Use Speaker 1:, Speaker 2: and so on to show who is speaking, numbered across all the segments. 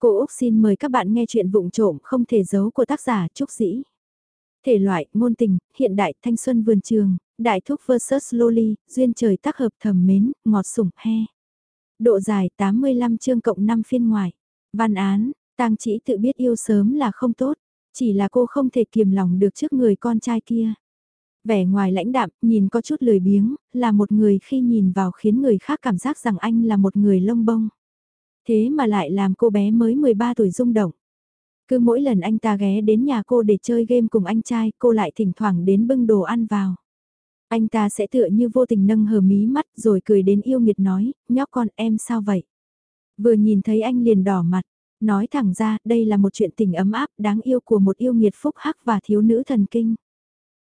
Speaker 1: Cô Úc xin mời các bạn nghe chuyện vụng trộm không thể giấu của tác giả Trúc Dĩ. Thể loại, ngôn tình, hiện đại, thanh xuân vườn trường, đại thúc vs loli, duyên trời tác hợp thầm mến, ngọt sủng, he. Độ dài 85 chương cộng 5 phiên ngoài. Văn án, tang chỉ tự biết yêu sớm là không tốt, chỉ là cô không thể kiềm lòng được trước người con trai kia. Vẻ ngoài lãnh đạm, nhìn có chút lười biếng, là một người khi nhìn vào khiến người khác cảm giác rằng anh là một người lông bông. Thế mà lại làm cô bé mới 13 tuổi rung động. Cứ mỗi lần anh ta ghé đến nhà cô để chơi game cùng anh trai, cô lại thỉnh thoảng đến bưng đồ ăn vào. Anh ta sẽ tựa như vô tình nâng hờ mí mắt rồi cười đến yêu nghiệt nói, nhóc con em sao vậy? Vừa nhìn thấy anh liền đỏ mặt, nói thẳng ra đây là một chuyện tình ấm áp đáng yêu của một yêu nghiệt phúc hắc và thiếu nữ thần kinh.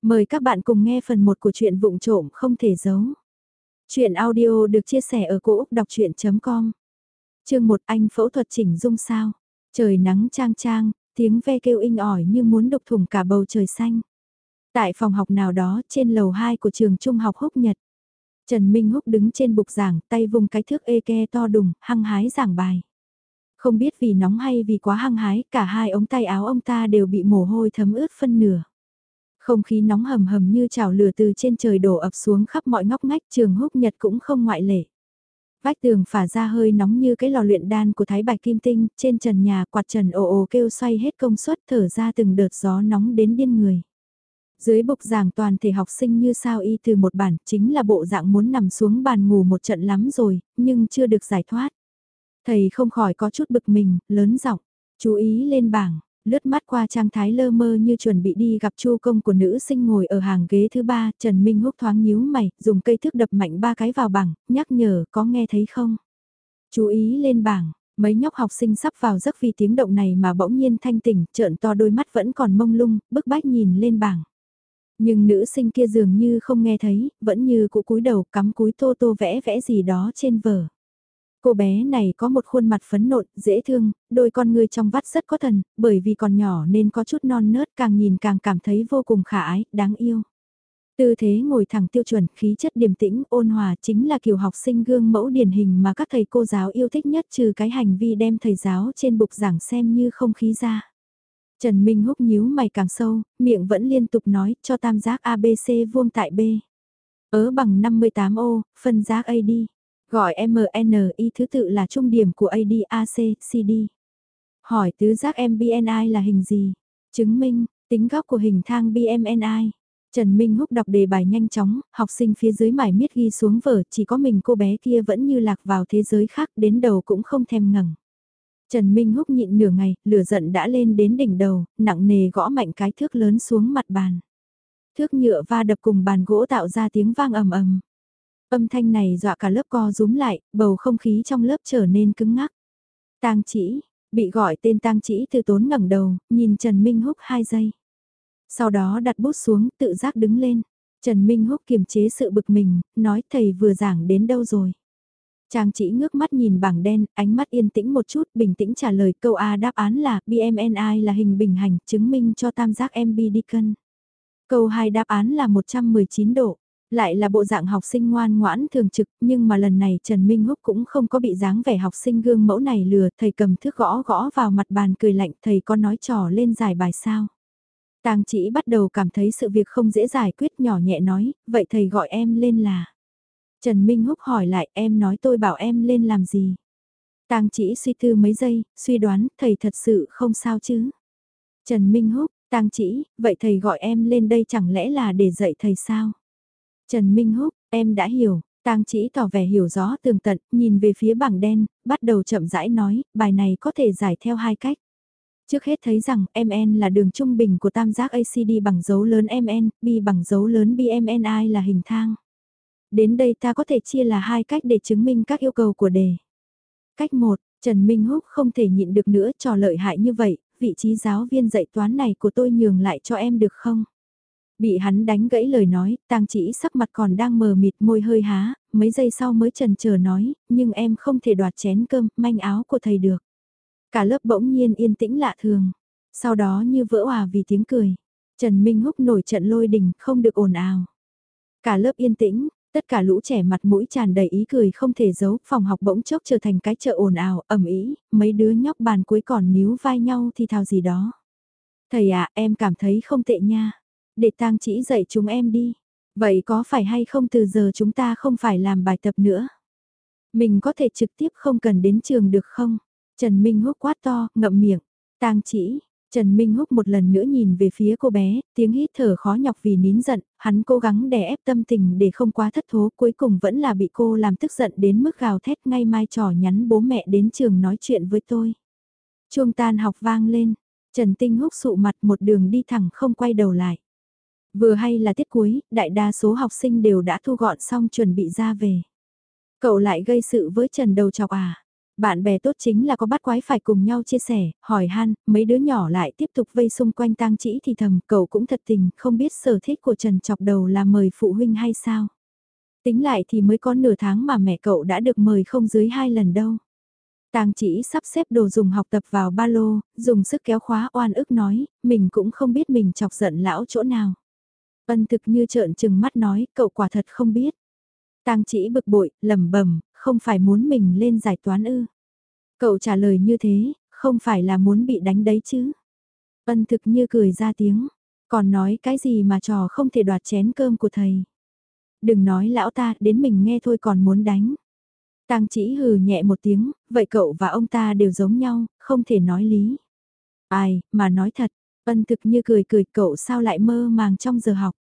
Speaker 1: Mời các bạn cùng nghe phần 1 của chuyện vụng trộm không thể giấu. Chuyện audio được chia sẻ ở cỗ đọc chuyện.com chương một anh phẫu thuật chỉnh dung sao. Trời nắng trang trang, tiếng ve kêu inh ỏi như muốn đục thủng cả bầu trời xanh. Tại phòng học nào đó trên lầu 2 của trường trung học Húc Nhật. Trần Minh Húc đứng trên bục giảng tay vùng cái thước ê ke to đùng, hăng hái giảng bài. Không biết vì nóng hay vì quá hăng hái, cả hai ống tay áo ông ta đều bị mồ hôi thấm ướt phân nửa. Không khí nóng hầm hầm như chảo lửa từ trên trời đổ ập xuống khắp mọi ngóc ngách trường húc nhật cũng không ngoại lệ. Vách tường phả ra hơi nóng như cái lò luyện đan của Thái Bạch Kim Tinh, trên trần nhà quạt trần ồ ồ kêu xoay hết công suất thở ra từng đợt gió nóng đến điên người. Dưới bục giảng toàn thể học sinh như sao y từ một bản, chính là bộ dạng muốn nằm xuống bàn ngủ một trận lắm rồi, nhưng chưa được giải thoát. Thầy không khỏi có chút bực mình, lớn giọng, chú ý lên bảng, lướt mắt qua trang thái lơ mơ như chuẩn bị đi gặp chu công của nữ sinh ngồi ở hàng ghế thứ ba, Trần Minh Húc thoáng nhíu mày, dùng cây thước đập mạnh ba cái vào bảng, nhắc nhở có nghe thấy không? Chú ý lên bảng, mấy nhóc học sinh sắp vào giấc vì tiếng động này mà bỗng nhiên thanh tỉnh, trợn to đôi mắt vẫn còn mông lung, bức bách nhìn lên bảng. Nhưng nữ sinh kia dường như không nghe thấy, vẫn như cụ cúi đầu cắm cúi tô tô vẽ vẽ gì đó trên vở. Cô bé này có một khuôn mặt phấn nộn, dễ thương, đôi con người trong vắt rất có thần, bởi vì còn nhỏ nên có chút non nớt càng nhìn càng cảm thấy vô cùng khả ái, đáng yêu. Tư thế ngồi thẳng tiêu chuẩn, khí chất điềm tĩnh, ôn hòa chính là kiểu học sinh gương mẫu điển hình mà các thầy cô giáo yêu thích nhất trừ cái hành vi đem thầy giáo trên bục giảng xem như không khí ra. Trần Minh húc nhíu mày càng sâu, miệng vẫn liên tục nói cho tam giác ABC vuông tại B. Ớ bằng 58 ô, phân giác AD. đi. Gọi MNI thứ tự là trung điểm của ADAC, CD. Hỏi tứ giác MBNI là hình gì? Chứng minh, tính góc của hình thang BMNI. Trần Minh Húc đọc đề bài nhanh chóng, học sinh phía dưới mải miết ghi xuống vở, chỉ có mình cô bé kia vẫn như lạc vào thế giới khác, đến đầu cũng không thèm ngẩng. Trần Minh Húc nhịn nửa ngày, lửa giận đã lên đến đỉnh đầu, nặng nề gõ mạnh cái thước lớn xuống mặt bàn. Thước nhựa va đập cùng bàn gỗ tạo ra tiếng vang ầm ầm. Âm thanh này dọa cả lớp co rúm lại, bầu không khí trong lớp trở nên cứng ngắc. Tang chỉ, bị gọi tên tang chỉ từ tốn ngẩng đầu, nhìn Trần Minh Húc hai giây. Sau đó đặt bút xuống, tự giác đứng lên. Trần Minh Húc kiềm chế sự bực mình, nói thầy vừa giảng đến đâu rồi. Trang chỉ ngước mắt nhìn bảng đen, ánh mắt yên tĩnh một chút, bình tĩnh trả lời câu A đáp án là BMNI là hình bình hành, chứng minh cho tam giác MB đi cân. Câu 2 đáp án là 119 độ. Lại là bộ dạng học sinh ngoan ngoãn thường trực, nhưng mà lần này Trần Minh Húc cũng không có bị dáng vẻ học sinh gương mẫu này lừa, thầy cầm thước gõ gõ vào mặt bàn cười lạnh, thầy có nói trò lên giải bài sao. Tang chỉ bắt đầu cảm thấy sự việc không dễ giải quyết nhỏ nhẹ nói, vậy thầy gọi em lên là. Trần Minh Húc hỏi lại em nói tôi bảo em lên làm gì. Tang chỉ suy tư mấy giây, suy đoán thầy thật sự không sao chứ. Trần Minh Húc, Tang chỉ, vậy thầy gọi em lên đây chẳng lẽ là để dạy thầy sao? Trần Minh Húc, em đã hiểu, Tang chỉ tỏ vẻ hiểu rõ tường tận, nhìn về phía bảng đen, bắt đầu chậm rãi nói, bài này có thể giải theo hai cách. Trước hết thấy rằng MN là đường trung bình của tam giác ACD bằng dấu lớn MN, B bằng dấu lớn BMNI là hình thang. Đến đây ta có thể chia là hai cách để chứng minh các yêu cầu của đề. Cách 1, Trần Minh Húc không thể nhịn được nữa trò lợi hại như vậy, vị trí giáo viên dạy toán này của tôi nhường lại cho em được không? Bị hắn đánh gãy lời nói, tang chỉ sắc mặt còn đang mờ mịt môi hơi há, mấy giây sau mới trần chờ nói, nhưng em không thể đoạt chén cơm, manh áo của thầy được. Cả lớp bỗng nhiên yên tĩnh lạ thường, sau đó như vỡ hòa vì tiếng cười. Trần Minh Húc nổi trận lôi đình, không được ồn ào. Cả lớp yên tĩnh, Tất cả lũ trẻ mặt mũi tràn đầy ý cười không thể giấu, phòng học bỗng chốc trở thành cái chợ ồn ào, ẩm ý, mấy đứa nhóc bàn cuối còn níu vai nhau thì thào gì đó. Thầy ạ, em cảm thấy không tệ nha. Để tang chỉ dạy chúng em đi. Vậy có phải hay không từ giờ chúng ta không phải làm bài tập nữa? Mình có thể trực tiếp không cần đến trường được không? Trần Minh húc quát to, ngậm miệng. Tang chỉ, Trần Minh Húc một lần nữa nhìn về phía cô bé, tiếng hít thở khó nhọc vì nín giận, hắn cố gắng đè ép tâm tình để không quá thất thố, cuối cùng vẫn là bị cô làm tức giận đến mức gào thét ngay mai trò nhắn bố mẹ đến trường nói chuyện với tôi. Chuông tan học vang lên, Trần Tinh Húc sụ mặt một đường đi thẳng không quay đầu lại. Vừa hay là tiết cuối, đại đa số học sinh đều đã thu gọn xong chuẩn bị ra về. Cậu lại gây sự với Trần đầu chọc à? Bạn bè tốt chính là có bắt quái phải cùng nhau chia sẻ, hỏi han, mấy đứa nhỏ lại tiếp tục vây xung quanh tang chỉ thì thầm, cậu cũng thật tình, không biết sở thích của Trần chọc đầu là mời phụ huynh hay sao. Tính lại thì mới có nửa tháng mà mẹ cậu đã được mời không dưới hai lần đâu. Tang chỉ sắp xếp đồ dùng học tập vào ba lô, dùng sức kéo khóa oan ức nói, mình cũng không biết mình chọc giận lão chỗ nào. Ân thực như trợn trừng mắt nói, cậu quả thật không biết. Tang chỉ bực bội, lẩm bẩm, không phải muốn mình lên giải toán ư. Cậu trả lời như thế, không phải là muốn bị đánh đấy chứ. Ân thực như cười ra tiếng, còn nói cái gì mà trò không thể đoạt chén cơm của thầy. Đừng nói lão ta, đến mình nghe thôi còn muốn đánh. Tang chỉ hừ nhẹ một tiếng, vậy cậu và ông ta đều giống nhau, không thể nói lý. Ai, mà nói thật, ân thực như cười cười cậu sao lại mơ màng trong giờ học.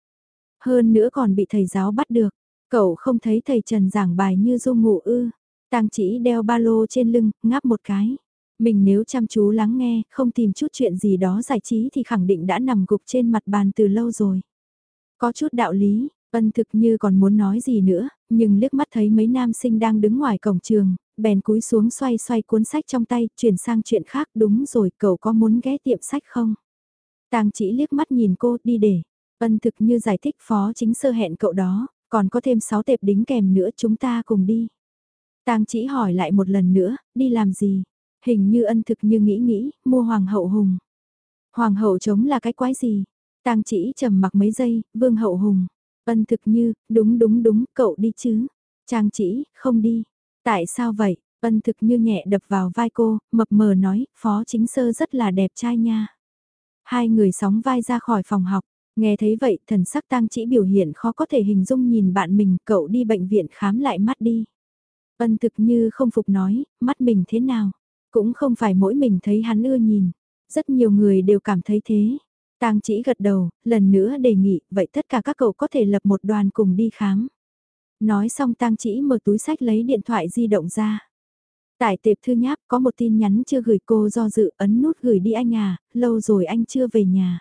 Speaker 1: Hơn nữa còn bị thầy giáo bắt được. Cậu không thấy thầy Trần giảng bài như du ngủ ư. Tang chỉ đeo ba lô trên lưng, ngáp một cái. Mình nếu chăm chú lắng nghe, không tìm chút chuyện gì đó giải trí thì khẳng định đã nằm gục trên mặt bàn từ lâu rồi. Có chút đạo lý, ân thực như còn muốn nói gì nữa, nhưng liếc mắt thấy mấy nam sinh đang đứng ngoài cổng trường, bèn cúi xuống xoay xoay cuốn sách trong tay, chuyển sang chuyện khác đúng rồi, cậu có muốn ghé tiệm sách không? Tang chỉ liếc mắt nhìn cô đi để, ân thực như giải thích phó chính sơ hẹn cậu đó, còn có thêm 6 tệp đính kèm nữa chúng ta cùng đi. Tang chỉ hỏi lại một lần nữa, đi làm gì? Hình như ân thực như nghĩ nghĩ, mua hoàng hậu hùng. Hoàng hậu chống là cái quái gì? Tang chỉ trầm mặc mấy giây, vương hậu hùng. Ân thực như, đúng đúng đúng, cậu đi chứ. Trang chỉ, không đi. Tại sao vậy? Ân thực như nhẹ đập vào vai cô, mập mờ nói, phó chính sơ rất là đẹp trai nha. Hai người sóng vai ra khỏi phòng học, Nghe thấy vậy, thần sắc tang chỉ biểu hiện khó có thể hình dung nhìn bạn mình, cậu đi bệnh viện khám lại mắt đi. Ân thực như không phục nói, mắt mình thế nào? Cũng không phải mỗi mình thấy hắn ưa nhìn. Rất nhiều người đều cảm thấy thế. Tang chỉ gật đầu, lần nữa đề nghị, vậy tất cả các cậu có thể lập một đoàn cùng đi khám. Nói xong Tang chỉ mở túi sách lấy điện thoại di động ra. Tại tệp thư nháp có một tin nhắn chưa gửi cô do dự ấn nút gửi đi anh à, lâu rồi anh chưa về nhà.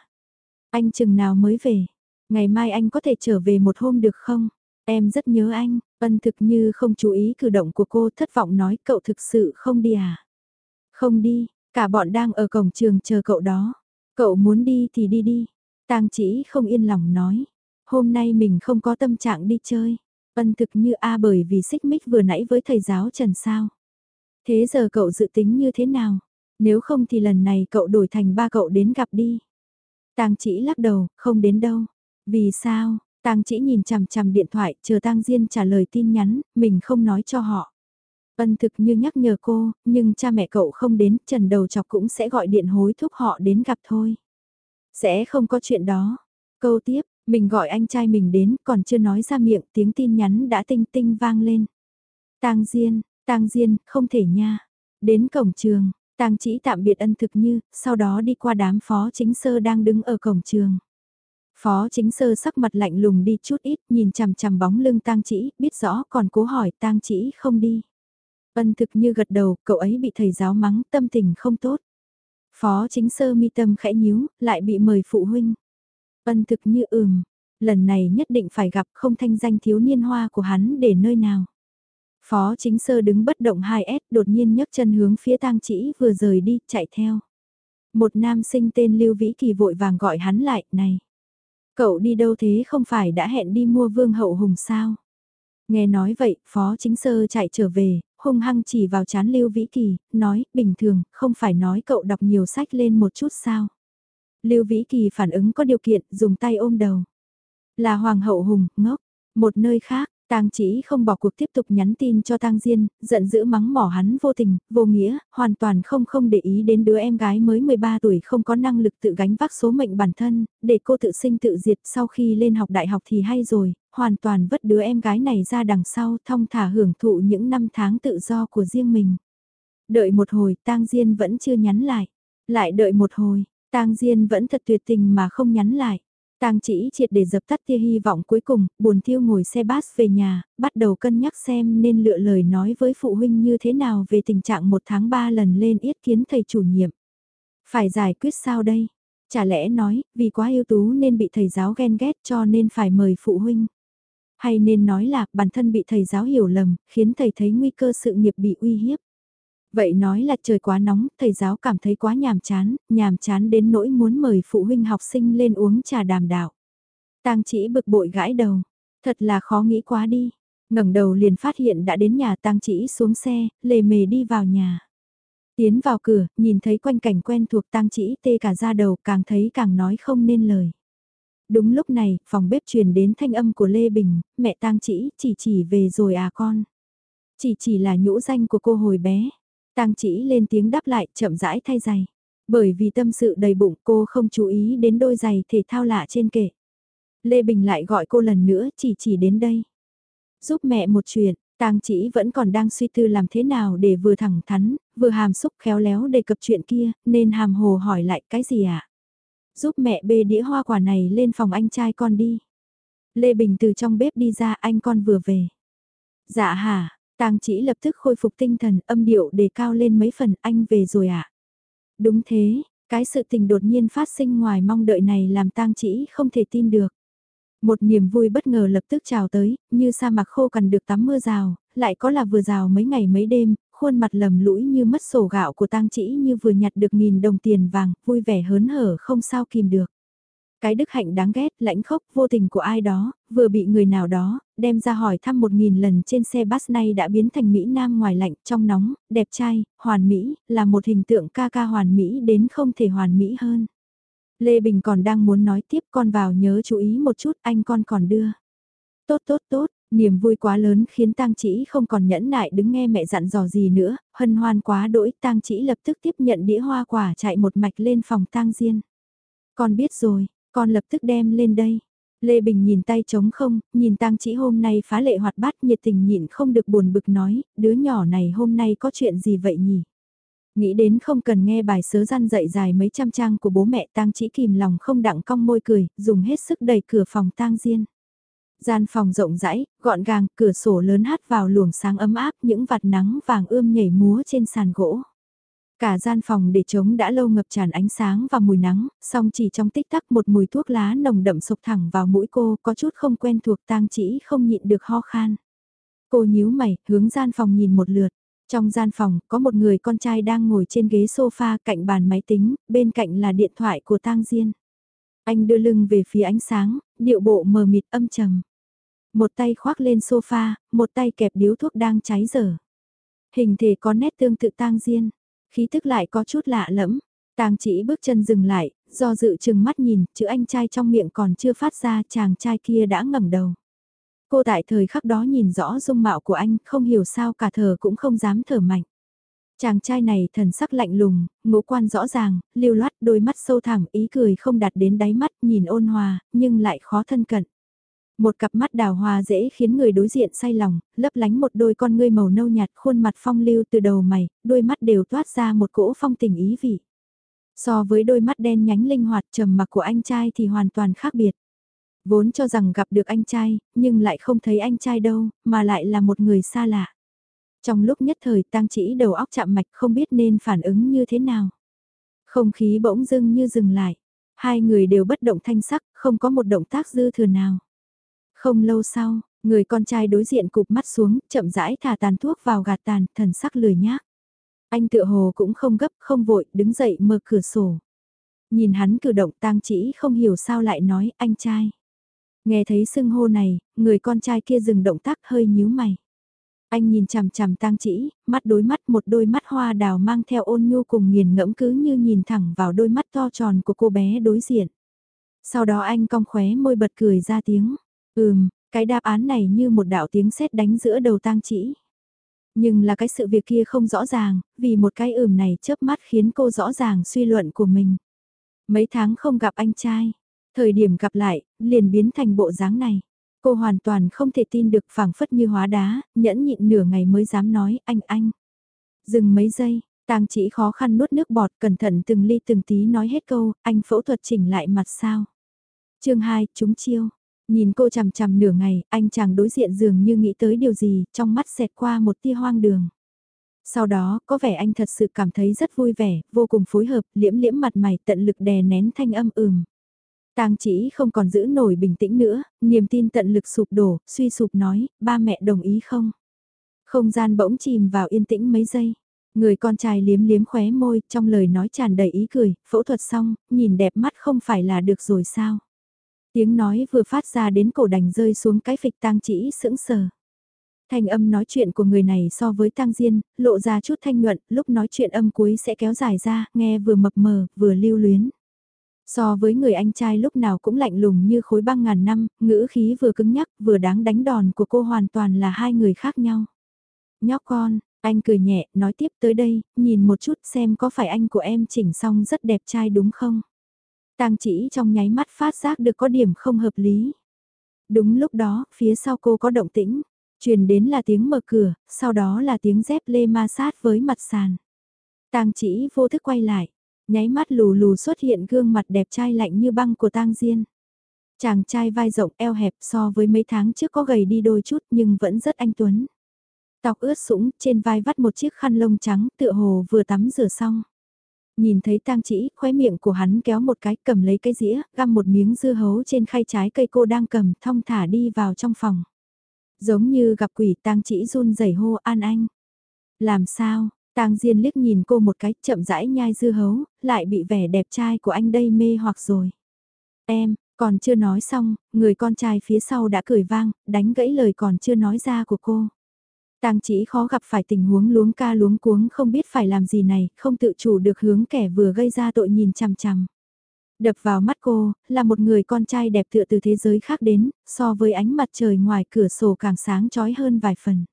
Speaker 1: Anh chừng nào mới về? Ngày mai anh có thể trở về một hôm được không? Em rất nhớ anh, ân thực như không chú ý cử động của cô thất vọng nói cậu thực sự không đi à? Không đi, cả bọn đang ở cổng trường chờ cậu đó. Cậu muốn đi thì đi đi. Tang chỉ không yên lòng nói. Hôm nay mình không có tâm trạng đi chơi. Ân thực như A bởi vì xích mích vừa nãy với thầy giáo Trần sao. Thế giờ cậu dự tính như thế nào? Nếu không thì lần này cậu đổi thành ba cậu đến gặp đi. Tang chỉ lắc đầu, không đến đâu. Vì sao? Tang chỉ nhìn chằm chằm điện thoại, chờ Tang Diên trả lời tin nhắn, mình không nói cho họ. Ân thực như nhắc nhở cô, nhưng cha mẹ cậu không đến, Trần Đầu Chọc cũng sẽ gọi điện hối thúc họ đến gặp thôi. Sẽ không có chuyện đó. Câu tiếp, mình gọi anh trai mình đến, còn chưa nói ra miệng, tiếng tin nhắn đã tinh tinh vang lên. Tang Diên, Tang Diên, không thể nha. Đến cổng trường, Tang chỉ tạm biệt ân thực như, sau đó đi qua đám phó chính sơ đang đứng ở cổng trường. Phó chính sơ sắc mặt lạnh lùng đi chút ít, nhìn chằm chằm bóng lưng tang chỉ, biết rõ còn cố hỏi tang chỉ không đi. Ân thực như gật đầu, cậu ấy bị thầy giáo mắng, tâm tình không tốt. Phó chính sơ mi tâm khẽ nhíu, lại bị mời phụ huynh. Ân thực như ừm, lần này nhất định phải gặp không thanh danh thiếu niên hoa của hắn để nơi nào. Phó chính sơ đứng bất động 2S đột nhiên nhấc chân hướng phía tang chỉ vừa rời đi, chạy theo. Một nam sinh tên Lưu Vĩ Kỳ vội vàng gọi hắn lại, này. Cậu đi đâu thế không phải đã hẹn đi mua vương hậu hùng sao? Nghe nói vậy, phó chính sơ chạy trở về, hung hăng chỉ vào chán Lưu Vĩ Kỳ, nói, bình thường, không phải nói cậu đọc nhiều sách lên một chút sao? Lưu Vĩ Kỳ phản ứng có điều kiện, dùng tay ôm đầu. Là Hoàng hậu Hùng, ngốc. Một nơi khác, Tang chỉ không bỏ cuộc tiếp tục nhắn tin cho Tang Diên, giận dữ mắng mỏ hắn vô tình, vô nghĩa, hoàn toàn không không để ý đến đứa em gái mới 13 tuổi không có năng lực tự gánh vác số mệnh bản thân, để cô tự sinh tự diệt sau khi lên học đại học thì hay rồi, hoàn toàn vứt đứa em gái này ra đằng sau thong thả hưởng thụ những năm tháng tự do của riêng mình. Đợi một hồi Tang Diên vẫn chưa nhắn lại, lại đợi một hồi, Tang Diên vẫn thật tuyệt tình mà không nhắn lại. Tang chỉ triệt để dập tắt tia hy vọng cuối cùng, buồn thiêu ngồi xe bus về nhà, bắt đầu cân nhắc xem nên lựa lời nói với phụ huynh như thế nào về tình trạng một tháng ba lần lên yết kiến thầy chủ nhiệm. Phải giải quyết sao đây? Chả lẽ nói, vì quá ưu tú nên bị thầy giáo ghen ghét cho nên phải mời phụ huynh. Hay nên nói là bản thân bị thầy giáo hiểu lầm, khiến thầy thấy nguy cơ sự nghiệp bị uy hiếp. Vậy nói là trời quá nóng, thầy giáo cảm thấy quá nhàm chán, nhàm chán đến nỗi muốn mời phụ huynh học sinh lên uống trà đàm đạo. Tang chỉ bực bội gãi đầu, thật là khó nghĩ quá đi. ngẩng đầu liền phát hiện đã đến nhà Tang chỉ xuống xe, lề mề đi vào nhà. Tiến vào cửa, nhìn thấy quanh cảnh quen thuộc Tang chỉ tê cả da đầu càng thấy càng nói không nên lời. Đúng lúc này, phòng bếp truyền đến thanh âm của Lê Bình, mẹ Tang chỉ, chỉ chỉ về rồi à con. Chỉ chỉ là nhũ danh của cô hồi bé. Tang chỉ lên tiếng đáp lại chậm rãi thay giày. Bởi vì tâm sự đầy bụng cô không chú ý đến đôi giày thể thao lạ trên kệ. Lê Bình lại gọi cô lần nữa chỉ chỉ đến đây. Giúp mẹ một chuyện, Tang chỉ vẫn còn đang suy tư làm thế nào để vừa thẳng thắn, vừa hàm xúc khéo léo đề cập chuyện kia, nên hàm hồ hỏi lại cái gì ạ? À? Giúp mẹ bê đĩa hoa quả này lên phòng anh trai con đi. Lê Bình từ trong bếp đi ra anh con vừa về. Dạ hả, Tang chỉ lập tức khôi phục tinh thần, âm điệu để cao lên mấy phần, anh về rồi ạ. À? Đúng thế, cái sự tình đột nhiên phát sinh ngoài mong đợi này làm tang chỉ không thể tin được. Một niềm vui bất ngờ lập tức trào tới, như sa mạc khô cằn được tắm mưa rào, lại có là vừa rào mấy ngày mấy đêm, khuôn mặt lầm lũi như mất sổ gạo của tang chỉ như vừa nhặt được nghìn đồng tiền vàng, vui vẻ hớn hở không sao kìm được. Cái đức hạnh đáng ghét, lãnh khốc, vô tình của ai đó, vừa bị người nào đó, đem ra hỏi thăm một nghìn lần trên xe bus này đã biến thành Mỹ Nam ngoài lạnh, trong nóng, đẹp trai, hoàn mỹ, là một hình tượng ca ca hoàn mỹ đến không thể hoàn mỹ hơn. Lê Bình còn đang muốn nói tiếp con vào nhớ chú ý một chút anh con còn đưa. Tốt tốt tốt, niềm vui quá lớn khiến tang chỉ không còn nhẫn nại đứng nghe mẹ dặn dò gì nữa, hân hoan quá đỗi tang chỉ lập tức tiếp nhận đĩa hoa quả chạy một mạch lên phòng tang diên. Con biết rồi, con lập tức đem lên đây. Lê Bình nhìn tay trống không, nhìn tang chỉ hôm nay phá lệ hoạt bát nhiệt tình nhịn không được buồn bực nói, đứa nhỏ này hôm nay có chuyện gì vậy nhỉ? Nghĩ đến không cần nghe bài sớ gian dạy dài mấy trăm trang của bố mẹ tang chỉ kìm lòng không đặng cong môi cười, dùng hết sức đẩy cửa phòng tang diên. Gian phòng rộng rãi, gọn gàng, cửa sổ lớn hát vào luồng sáng ấm áp những vạt nắng vàng ươm nhảy múa trên sàn gỗ. Cả gian phòng để trống đã lâu ngập tràn ánh sáng và mùi nắng, song chỉ trong tích tắc một mùi thuốc lá nồng đậm sộc thẳng vào mũi cô có chút không quen thuộc tang chỉ không nhịn được ho khan. Cô nhíu mày, hướng gian phòng nhìn một lượt. Trong gian phòng, có một người con trai đang ngồi trên ghế sofa cạnh bàn máy tính, bên cạnh là điện thoại của tang Diên. Anh đưa lưng về phía ánh sáng, điệu bộ mờ mịt âm trầm. Một tay khoác lên sofa, một tay kẹp điếu thuốc đang cháy dở. Hình thể có nét tương tự tang Diên khí tức lại có chút lạ lẫm. tàng chỉ bước chân dừng lại, do dự chừng mắt nhìn, chữ anh trai trong miệng còn chưa phát ra, chàng trai kia đã ngẩng đầu. Cô tại thời khắc đó nhìn rõ dung mạo của anh, không hiểu sao cả thờ cũng không dám thở mạnh. Chàng trai này thần sắc lạnh lùng, ngũ quan rõ ràng, lưu loát đôi mắt sâu thẳm ý cười không đạt đến đáy mắt nhìn ôn hòa, nhưng lại khó thân cận. Một cặp mắt đào hoa dễ khiến người đối diện say lòng, lấp lánh một đôi con ngươi màu nâu nhạt khuôn mặt phong lưu từ đầu mày, đôi mắt đều toát ra một cỗ phong tình ý vị. So với đôi mắt đen nhánh linh hoạt trầm mặc của anh trai thì hoàn toàn khác biệt. Vốn cho rằng gặp được anh trai, nhưng lại không thấy anh trai đâu, mà lại là một người xa lạ. Trong lúc nhất thời tang chỉ đầu óc chạm mạch không biết nên phản ứng như thế nào. Không khí bỗng dưng như dừng lại. Hai người đều bất động thanh sắc, không có một động tác dư thừa nào. Không lâu sau, người con trai đối diện cụp mắt xuống, chậm rãi thả tàn thuốc vào gạt tàn, thần sắc lười nhác. Anh tựa hồ cũng không gấp, không vội, đứng dậy mở cửa sổ. Nhìn hắn cử động tang chỉ không hiểu sao lại nói, anh trai. Nghe thấy sưng hô này, người con trai kia dừng động tác hơi nhíu mày. Anh nhìn chằm chằm tang chỉ, mắt đối mắt một đôi mắt hoa đào mang theo ôn nhu cùng nghiền ngẫm cứ như nhìn thẳng vào đôi mắt to tròn của cô bé đối diện. Sau đó anh cong khóe môi bật cười ra tiếng. Ừm, Cái đáp án này như một đạo tiếng sét đánh giữa đầu tang chỉ. Nhưng là cái sự việc kia không rõ ràng, vì một cái ừm này chớp mắt khiến cô rõ ràng suy luận của mình. Mấy tháng không gặp anh trai, thời điểm gặp lại, liền biến thành bộ dáng này. Cô hoàn toàn không thể tin được phảng phất như hóa đá, nhẫn nhịn nửa ngày mới dám nói anh anh. Dừng mấy giây, tang chỉ khó khăn nuốt nước bọt cẩn thận từng ly từng tí nói hết câu, anh phẫu thuật chỉnh lại mặt sao. chương 2, chúng chiêu. Nhìn cô chằm chằm nửa ngày, anh chàng đối diện dường như nghĩ tới điều gì, trong mắt xẹt qua một tia hoang đường. Sau đó, có vẻ anh thật sự cảm thấy rất vui vẻ, vô cùng phối hợp, liễm liễm mặt mày tận lực đè nén thanh âm ừm. Tang chỉ không còn giữ nổi bình tĩnh nữa, niềm tin tận lực sụp đổ, suy sụp nói, ba mẹ đồng ý không? Không gian bỗng chìm vào yên tĩnh mấy giây. Người con trai liếm liếm khóe môi, trong lời nói tràn đầy ý cười, phẫu thuật xong, nhìn đẹp mắt không phải là được rồi sao? Tiếng nói vừa phát ra đến cổ đành rơi xuống cái phịch tang chỉ sững sờ. Thanh âm nói chuyện của người này so với tang diên, lộ ra chút thanh nhuận, lúc nói chuyện âm cuối sẽ kéo dài ra, nghe vừa mập mờ, vừa lưu luyến. So với người anh trai lúc nào cũng lạnh lùng như khối băng ngàn năm, ngữ khí vừa cứng nhắc vừa đáng đánh đòn của cô hoàn toàn là hai người khác nhau. Nhóc con, anh cười nhẹ, nói tiếp tới đây, nhìn một chút xem có phải anh của em chỉnh xong rất đẹp trai đúng không? Tang chỉ trong nháy mắt phát giác được có điểm không hợp lý. Đúng lúc đó, phía sau cô có động tĩnh, truyền đến là tiếng mở cửa, sau đó là tiếng dép lê ma sát với mặt sàn. Tang chỉ vô thức quay lại, nháy mắt lù lù xuất hiện gương mặt đẹp trai lạnh như băng của Tang Diên. Chàng trai vai rộng eo hẹp so với mấy tháng trước có gầy đi đôi chút nhưng vẫn rất anh tuấn. Tóc ướt sũng, trên vai vắt một chiếc khăn lông trắng tựa hồ vừa tắm rửa xong. Nhìn thấy tang chỉ, khóe miệng của hắn kéo một cái cầm lấy cái dĩa, găm một miếng dưa hấu trên khay trái cây cô đang cầm thong thả đi vào trong phòng. Giống như gặp quỷ tang chỉ run rẩy hô an anh. Làm sao, tang diên liếc nhìn cô một cái chậm rãi nhai dưa hấu, lại bị vẻ đẹp trai của anh đây mê hoặc rồi. Em, còn chưa nói xong, người con trai phía sau đã cười vang, đánh gãy lời còn chưa nói ra của cô. Tang chỉ khó gặp phải tình huống luống ca luống cuống không biết phải làm gì này, không tự chủ được hướng kẻ vừa gây ra tội nhìn chằm chằm. Đập vào mắt cô, là một người con trai đẹp tựa từ thế giới khác đến, so với ánh mặt trời ngoài cửa sổ càng sáng chói hơn vài phần.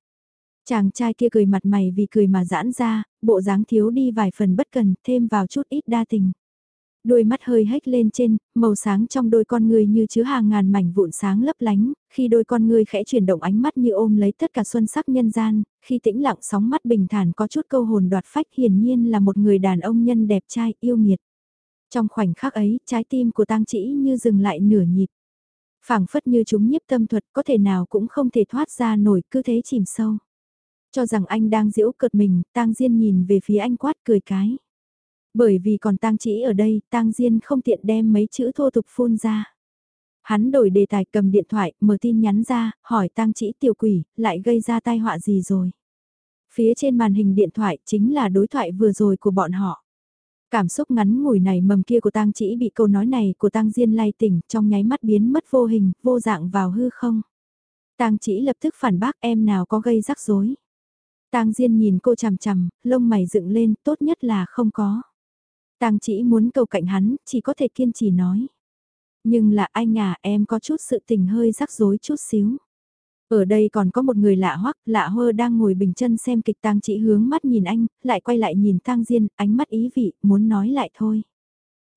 Speaker 1: Chàng trai kia cười mặt mày vì cười mà giãn ra, bộ dáng thiếu đi vài phần bất cần, thêm vào chút ít đa tình đôi mắt hơi hếch lên trên, màu sáng trong đôi con người như chứa hàng ngàn mảnh vụn sáng lấp lánh, khi đôi con người khẽ chuyển động ánh mắt như ôm lấy tất cả xuân sắc nhân gian, khi tĩnh lặng sóng mắt bình thản có chút câu hồn đoạt phách hiển nhiên là một người đàn ông nhân đẹp trai yêu nghiệt. Trong khoảnh khắc ấy, trái tim của tang chỉ như dừng lại nửa nhịp. phảng phất như chúng nhiếp tâm thuật có thể nào cũng không thể thoát ra nổi cứ thế chìm sâu. Cho rằng anh đang giễu cợt mình, tang diên nhìn về phía anh quát cười cái. Bởi vì còn tang chỉ ở đây, tang Diên không tiện đem mấy chữ thô tục phun ra. Hắn đổi đề tài cầm điện thoại, mở tin nhắn ra, hỏi tang chỉ tiểu quỷ, lại gây ra tai họa gì rồi. Phía trên màn hình điện thoại chính là đối thoại vừa rồi của bọn họ. Cảm xúc ngắn ngủi này mầm kia của tang chỉ bị câu nói này của tang Diên lay tỉnh trong nháy mắt biến mất vô hình, vô dạng vào hư không. Tang chỉ lập tức phản bác em nào có gây rắc rối. Tang Diên nhìn cô chằm chằm, lông mày dựng lên, tốt nhất là không có. Tang chỉ muốn cầu cạnh hắn, chỉ có thể kiên trì nói. Nhưng là anh à, em có chút sự tình hơi rắc rối chút xíu. Ở đây còn có một người lạ hoắc, lạ hơ đang ngồi bình chân xem kịch tang chỉ hướng mắt nhìn anh, lại quay lại nhìn tang Diên, ánh mắt ý vị, muốn nói lại thôi.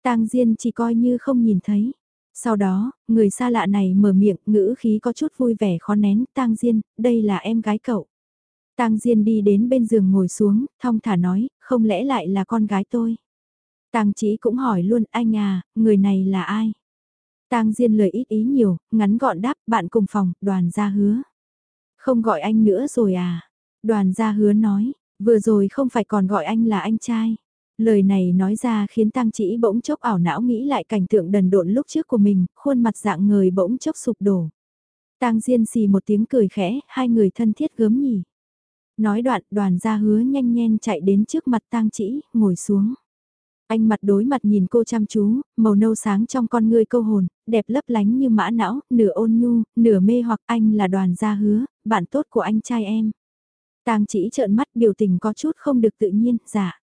Speaker 1: Tang Diên chỉ coi như không nhìn thấy. Sau đó, người xa lạ này mở miệng, ngữ khí có chút vui vẻ khó nén, tang Diên, đây là em gái cậu. Tang Diên đi đến bên giường ngồi xuống, thong thả nói, không lẽ lại là con gái tôi. Tang Chí cũng hỏi luôn anh à, người này là ai? Tang Diên lời ít ý nhiều, ngắn gọn đáp bạn cùng phòng, đoàn gia hứa. Không gọi anh nữa rồi à? Đoàn gia hứa nói, vừa rồi không phải còn gọi anh là anh trai. Lời này nói ra khiến Tang Chỉ bỗng chốc ảo não nghĩ lại cảnh tượng đần độn lúc trước của mình, khuôn mặt dạng người bỗng chốc sụp đổ. Tang Diên xì một tiếng cười khẽ, hai người thân thiết gớm nhỉ. Nói đoạn, đoàn gia hứa nhanh nhen chạy đến trước mặt Tang Chỉ, ngồi xuống. Anh mặt đối mặt nhìn cô chăm chú, màu nâu sáng trong con ngươi câu hồn, đẹp lấp lánh như mã não, nửa ôn nhu, nửa mê hoặc anh là đoàn gia hứa, bạn tốt của anh trai em. Tang chỉ trợn mắt biểu tình có chút không được tự nhiên, giả.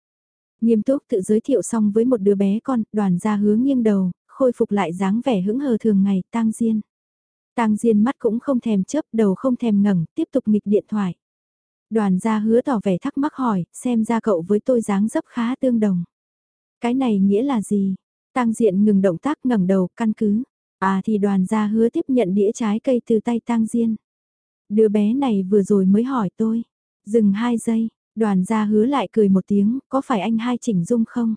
Speaker 1: Nghiêm túc tự giới thiệu xong với một đứa bé con, đoàn gia hứa nghiêng đầu, khôi phục lại dáng vẻ hững hờ thường ngày, tang diên. Tang Diên mắt cũng không thèm chớp, đầu không thèm ngẩng, tiếp tục nghịch điện thoại. Đoàn gia hứa tỏ vẻ thắc mắc hỏi, xem ra cậu với tôi dáng dấp khá tương đồng. Cái này nghĩa là gì? Tang Diện ngừng động tác ngẩng đầu, căn cứ. À thì đoàn gia hứa tiếp nhận đĩa trái cây từ tay Tang Diên. Đứa bé này vừa rồi mới hỏi tôi. Dừng hai giây, đoàn gia hứa lại cười một tiếng, có phải anh hai chỉnh dung không?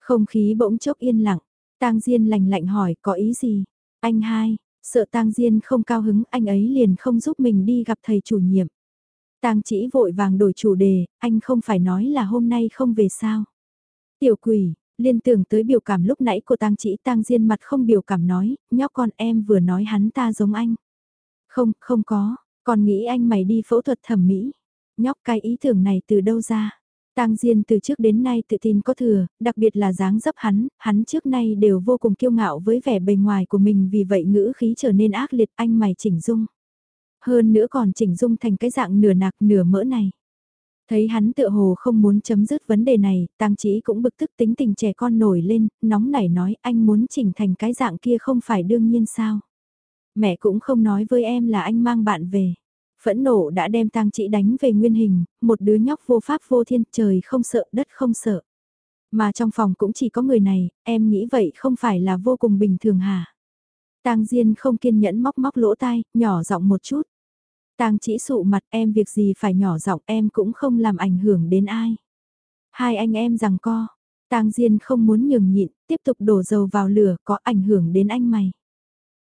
Speaker 1: Không khí bỗng chốc yên lặng, Tang Diên lạnh lạnh hỏi có ý gì? Anh hai, sợ Tang Diên không cao hứng anh ấy liền không giúp mình đi gặp thầy chủ nhiệm. Tang chỉ vội vàng đổi chủ đề, anh không phải nói là hôm nay không về sao? Tiểu quỷ, liên tưởng tới biểu cảm lúc nãy của Tang chỉ Tang Diên mặt không biểu cảm nói, nhóc con em vừa nói hắn ta giống anh. Không, không có, còn nghĩ anh mày đi phẫu thuật thẩm mỹ. Nhóc cái ý tưởng này từ đâu ra? Tang Diên từ trước đến nay tự tin có thừa, đặc biệt là dáng dấp hắn, hắn trước nay đều vô cùng kiêu ngạo với vẻ bề ngoài của mình vì vậy ngữ khí trở nên ác liệt anh mày chỉnh dung. Hơn nữa còn chỉnh dung thành cái dạng nửa nạc nửa mỡ này. Thấy hắn tựa hồ không muốn chấm dứt vấn đề này, Tang Chí cũng bực tức tính tình trẻ con nổi lên, nóng nảy nói anh muốn chỉnh thành cái dạng kia không phải đương nhiên sao. Mẹ cũng không nói với em là anh mang bạn về. Phẫn nộ đã đem tang chỉ đánh về nguyên hình, một đứa nhóc vô pháp vô thiên trời không sợ đất không sợ. Mà trong phòng cũng chỉ có người này, em nghĩ vậy không phải là vô cùng bình thường hả? Tang Diên không kiên nhẫn móc móc lỗ tai, nhỏ giọng một chút. Tang chỉ sụ mặt em việc gì phải nhỏ giọng em cũng không làm ảnh hưởng đến ai. Hai anh em rằng co, Tang Diên không muốn nhường nhịn, tiếp tục đổ dầu vào lửa có ảnh hưởng đến anh mày.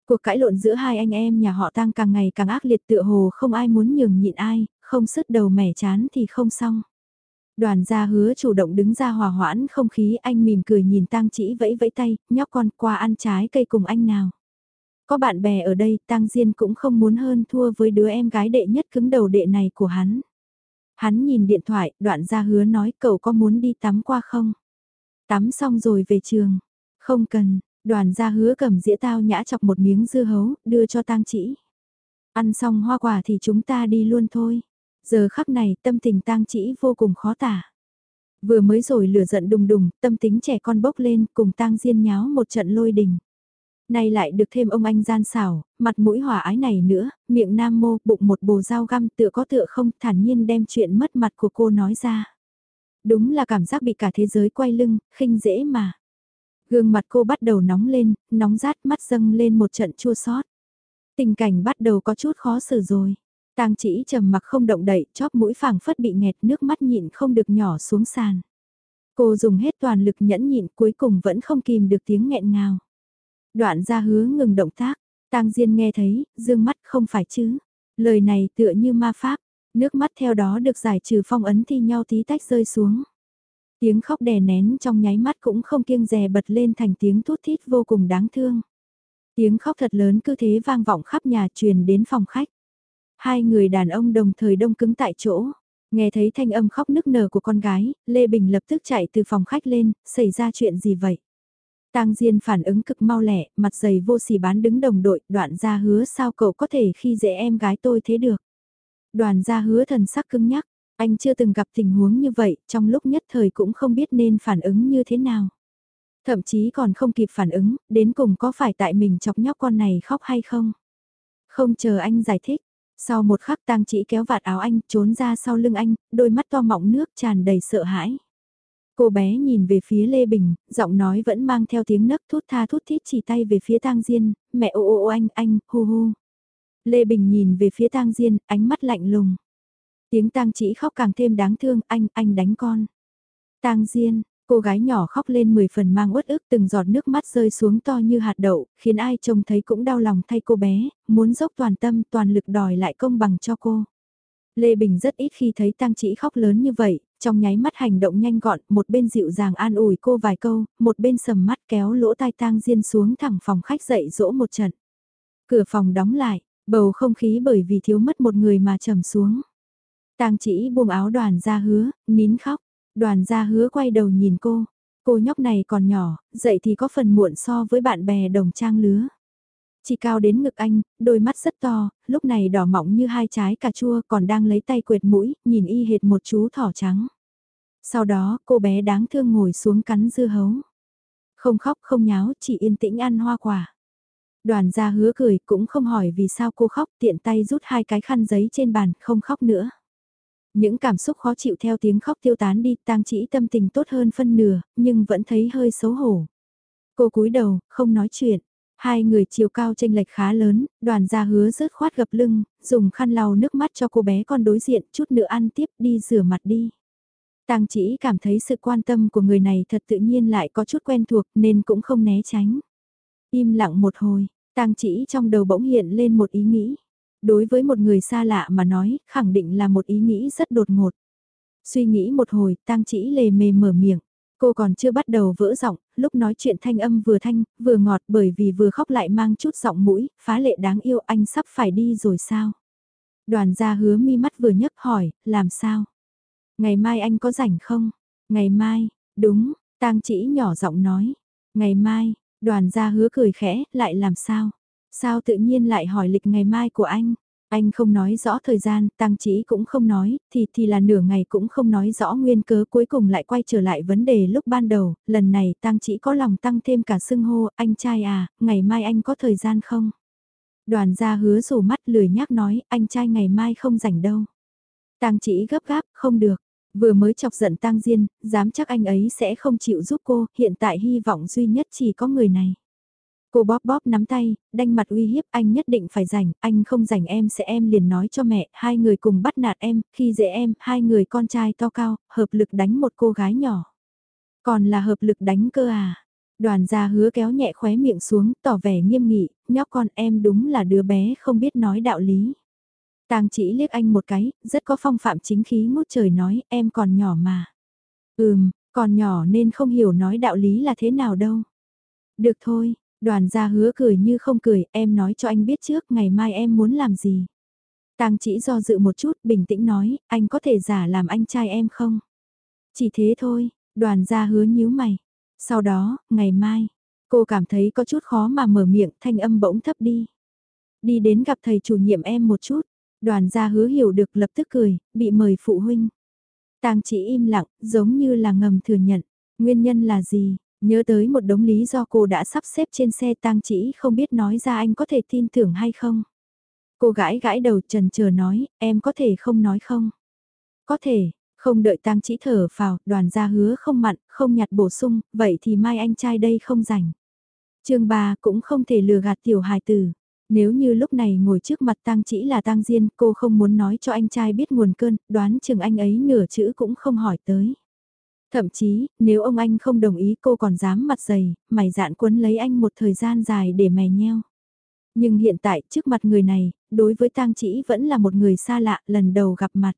Speaker 1: Cuộc cãi lộn giữa hai anh em nhà họ Tang càng ngày càng ác liệt tựa hồ không ai muốn nhường nhịn ai, không sứt đầu mẻ chán thì không xong. Đoàn gia hứa chủ động đứng ra hòa hoãn không khí anh mỉm cười nhìn Tang chỉ vẫy vẫy tay, nhóc con qua ăn trái cây cùng anh nào. Có bạn bè ở đây, Tang Diên cũng không muốn hơn thua với đứa em gái đệ nhất cứng đầu đệ này của hắn. Hắn nhìn điện thoại, đoạn gia hứa nói cậu có muốn đi tắm qua không? Tắm xong rồi về trường. Không cần, Đoàn gia hứa cầm dĩa tao nhã chọc một miếng dưa hấu, đưa cho tang chỉ. Ăn xong hoa quả thì chúng ta đi luôn thôi. Giờ khắc này tâm tình tang chỉ vô cùng khó tả. Vừa mới rồi lửa giận đùng đùng, tâm tính trẻ con bốc lên cùng tang diên nháo một trận lôi đình. Nay lại được thêm ông anh gian xảo, mặt mũi hòa ái này nữa, miệng nam mô bụng một bồ dao găm tựa có tựa không thản nhiên đem chuyện mất mặt của cô nói ra. Đúng là cảm giác bị cả thế giới quay lưng, khinh dễ mà. Gương mặt cô bắt đầu nóng lên, nóng rát mắt dâng lên một trận chua sót. Tình cảnh bắt đầu có chút khó xử rồi. Tang chỉ trầm mặc không động đậy, chóp mũi phẳng phất bị nghẹt nước mắt nhịn không được nhỏ xuống sàn. Cô dùng hết toàn lực nhẫn nhịn cuối cùng vẫn không kìm được tiếng nghẹn ngào. Đoạn ra hứa ngừng động tác, Tang Diên nghe thấy, dương mắt không phải chứ. Lời này tựa như ma pháp, nước mắt theo đó được giải trừ phong ấn thi nhau tí tách rơi xuống. Tiếng khóc đè nén trong nháy mắt cũng không kiêng dè bật lên thành tiếng thút thít vô cùng đáng thương. Tiếng khóc thật lớn cứ thế vang vọng khắp nhà truyền đến phòng khách. Hai người đàn ông đồng thời đông cứng tại chỗ. Nghe thấy thanh âm khóc nức nở của con gái, Lê Bình lập tức chạy từ phòng khách lên, xảy ra chuyện gì vậy? Tang Diên phản ứng cực mau lẹ, mặt dày vô sỉ bán đứng đồng đội, đoạn ra hứa sao cậu có thể khi dễ em gái tôi thế được. Đoàn ra hứa thần sắc cứng nhắc, anh chưa từng gặp tình huống như vậy, trong lúc nhất thời cũng không biết nên phản ứng như thế nào. Thậm chí còn không kịp phản ứng, đến cùng có phải tại mình chọc nhóc con này khóc hay không? Không chờ anh giải thích, sau một khắc tang chỉ kéo vạt áo anh trốn ra sau lưng anh, đôi mắt to mọng nước tràn đầy sợ hãi. Cô bé nhìn về phía Lê Bình, giọng nói vẫn mang theo tiếng nấc thút tha thút thít chỉ tay về phía tang Diên, mẹ ô ô ô anh, anh, hu hu. Lê Bình nhìn về phía tang Diên, ánh mắt lạnh lùng. Tiếng tang chỉ khóc càng thêm đáng thương, anh, anh đánh con. Tang Diên, cô gái nhỏ khóc lên 10 phần mang uất ức từng giọt nước mắt rơi xuống to như hạt đậu, khiến ai trông thấy cũng đau lòng thay cô bé, muốn dốc toàn tâm toàn lực đòi lại công bằng cho cô. Lê Bình rất ít khi thấy tang chỉ khóc lớn như vậy, trong nháy mắt hành động nhanh gọn, một bên dịu dàng an ủi cô vài câu, một bên sầm mắt kéo lỗ tai tang diên xuống thẳng phòng khách dậy dỗ một trận. Cửa phòng đóng lại, bầu không khí bởi vì thiếu mất một người mà trầm xuống. Tang chỉ buông áo đoàn ra hứa, nín khóc. Đoàn ra hứa quay đầu nhìn cô. Cô nhóc này còn nhỏ, dậy thì có phần muộn so với bạn bè đồng trang lứa. Chỉ cao đến ngực anh, đôi mắt rất to, lúc này đỏ mọng như hai trái cà chua còn đang lấy tay quệt mũi, nhìn y hệt một chú thỏ trắng. Sau đó, cô bé đáng thương ngồi xuống cắn dưa hấu. Không khóc không nháo, chỉ yên tĩnh ăn hoa quả. Đoàn gia hứa cười cũng không hỏi vì sao cô khóc tiện tay rút hai cái khăn giấy trên bàn không khóc nữa. Những cảm xúc khó chịu theo tiếng khóc tiêu tán đi tang chỉ tâm tình tốt hơn phân nửa nhưng vẫn thấy hơi xấu hổ. Cô cúi đầu không nói chuyện. Hai người chiều cao tranh lệch khá lớn, đoàn gia hứa rớt khoát gập lưng, dùng khăn lau nước mắt cho cô bé con đối diện chút nữa ăn tiếp đi rửa mặt đi. Tang chỉ cảm thấy sự quan tâm của người này thật tự nhiên lại có chút quen thuộc nên cũng không né tránh. Im lặng một hồi, Tang chỉ trong đầu bỗng hiện lên một ý nghĩ. Đối với một người xa lạ mà nói, khẳng định là một ý nghĩ rất đột ngột. Suy nghĩ một hồi, Tang chỉ lề mề mở miệng. Cô còn chưa bắt đầu vỡ giọng, lúc nói chuyện thanh âm vừa thanh, vừa ngọt bởi vì vừa khóc lại mang chút giọng mũi, phá lệ đáng yêu anh sắp phải đi rồi sao? Đoàn gia hứa mi mắt vừa nhấc hỏi, làm sao? Ngày mai anh có rảnh không? Ngày mai, đúng, tang chỉ nhỏ giọng nói. Ngày mai, đoàn gia hứa cười khẽ, lại làm sao? Sao tự nhiên lại hỏi lịch ngày mai của anh? Anh không nói rõ thời gian, tăng chỉ cũng không nói, thì thì là nửa ngày cũng không nói rõ nguyên cớ cuối cùng lại quay trở lại vấn đề lúc ban đầu, lần này tăng chỉ có lòng tăng thêm cả xưng hô, anh trai à, ngày mai anh có thời gian không? Đoàn gia hứa rủ mắt lười nhắc nói, anh trai ngày mai không rảnh đâu. Tăng chỉ gấp gáp, không được. Vừa mới chọc giận Tăng Diên, dám chắc anh ấy sẽ không chịu giúp cô, hiện tại hy vọng duy nhất chỉ có người này. Cô bóp bóp nắm tay, đanh mặt uy hiếp anh nhất định phải rảnh, anh không rảnh em sẽ em liền nói cho mẹ, hai người cùng bắt nạt em, khi dễ em, hai người con trai to cao, hợp lực đánh một cô gái nhỏ. Còn là hợp lực đánh cơ à? Đoàn gia hứa kéo nhẹ khóe miệng xuống, tỏ vẻ nghiêm nghị, nhóc con em đúng là đứa bé không biết nói đạo lý. Tang chỉ liếc anh một cái, rất có phong phạm chính khí ngút trời nói, em còn nhỏ mà. Ừm, còn nhỏ nên không hiểu nói đạo lý là thế nào đâu. Được thôi, Đoàn gia hứa cười như không cười, em nói cho anh biết trước ngày mai em muốn làm gì. Tang chỉ do dự một chút, bình tĩnh nói, anh có thể giả làm anh trai em không? Chỉ thế thôi, đoàn gia hứa nhíu mày. Sau đó, ngày mai, cô cảm thấy có chút khó mà mở miệng, thanh âm bỗng thấp đi. Đi đến gặp thầy chủ nhiệm em một chút, đoàn gia hứa hiểu được lập tức cười, bị mời phụ huynh. Tang chỉ im lặng, giống như là ngầm thừa nhận. Nguyên nhân là gì? Nhớ tới một đống lý do cô đã sắp xếp trên xe tang chỉ không biết nói ra anh có thể tin tưởng hay không. Cô gãi gãi đầu trần chờ nói, em có thể không nói không? Có thể, không đợi tang chỉ thở vào, đoàn gia hứa không mặn, không nhặt bổ sung, vậy thì mai anh trai đây không rảnh. chương 3 cũng không thể lừa gạt tiểu hài tử. Nếu như lúc này ngồi trước mặt tang chỉ là tang diên, cô không muốn nói cho anh trai biết nguồn cơn, đoán chừng anh ấy nửa chữ cũng không hỏi tới. Thậm chí, nếu ông anh không đồng ý cô còn dám mặt dày, mày dạn quấn lấy anh một thời gian dài để mày nheo. Nhưng hiện tại, trước mặt người này, đối với tang chỉ vẫn là một người xa lạ, lần đầu gặp mặt.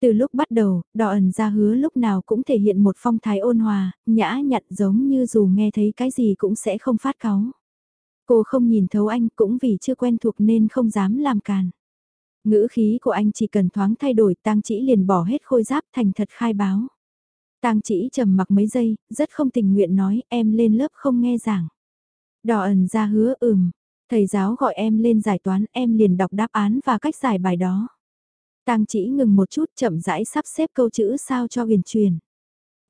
Speaker 1: Từ lúc bắt đầu, đỏ ẩn ra hứa lúc nào cũng thể hiện một phong thái ôn hòa, nhã nhặn giống như dù nghe thấy cái gì cũng sẽ không phát cáu. Cô không nhìn thấu anh cũng vì chưa quen thuộc nên không dám làm càn. Ngữ khí của anh chỉ cần thoáng thay đổi tang chỉ liền bỏ hết khôi giáp thành thật khai báo. Tang chỉ trầm mặc mấy giây, rất không tình nguyện nói em lên lớp không nghe giảng. Đỏ ẩn ra hứa ừm, thầy giáo gọi em lên giải toán em liền đọc đáp án và cách giải bài đó. Tang chỉ ngừng một chút chậm rãi sắp xếp câu chữ sao cho huyền truyền.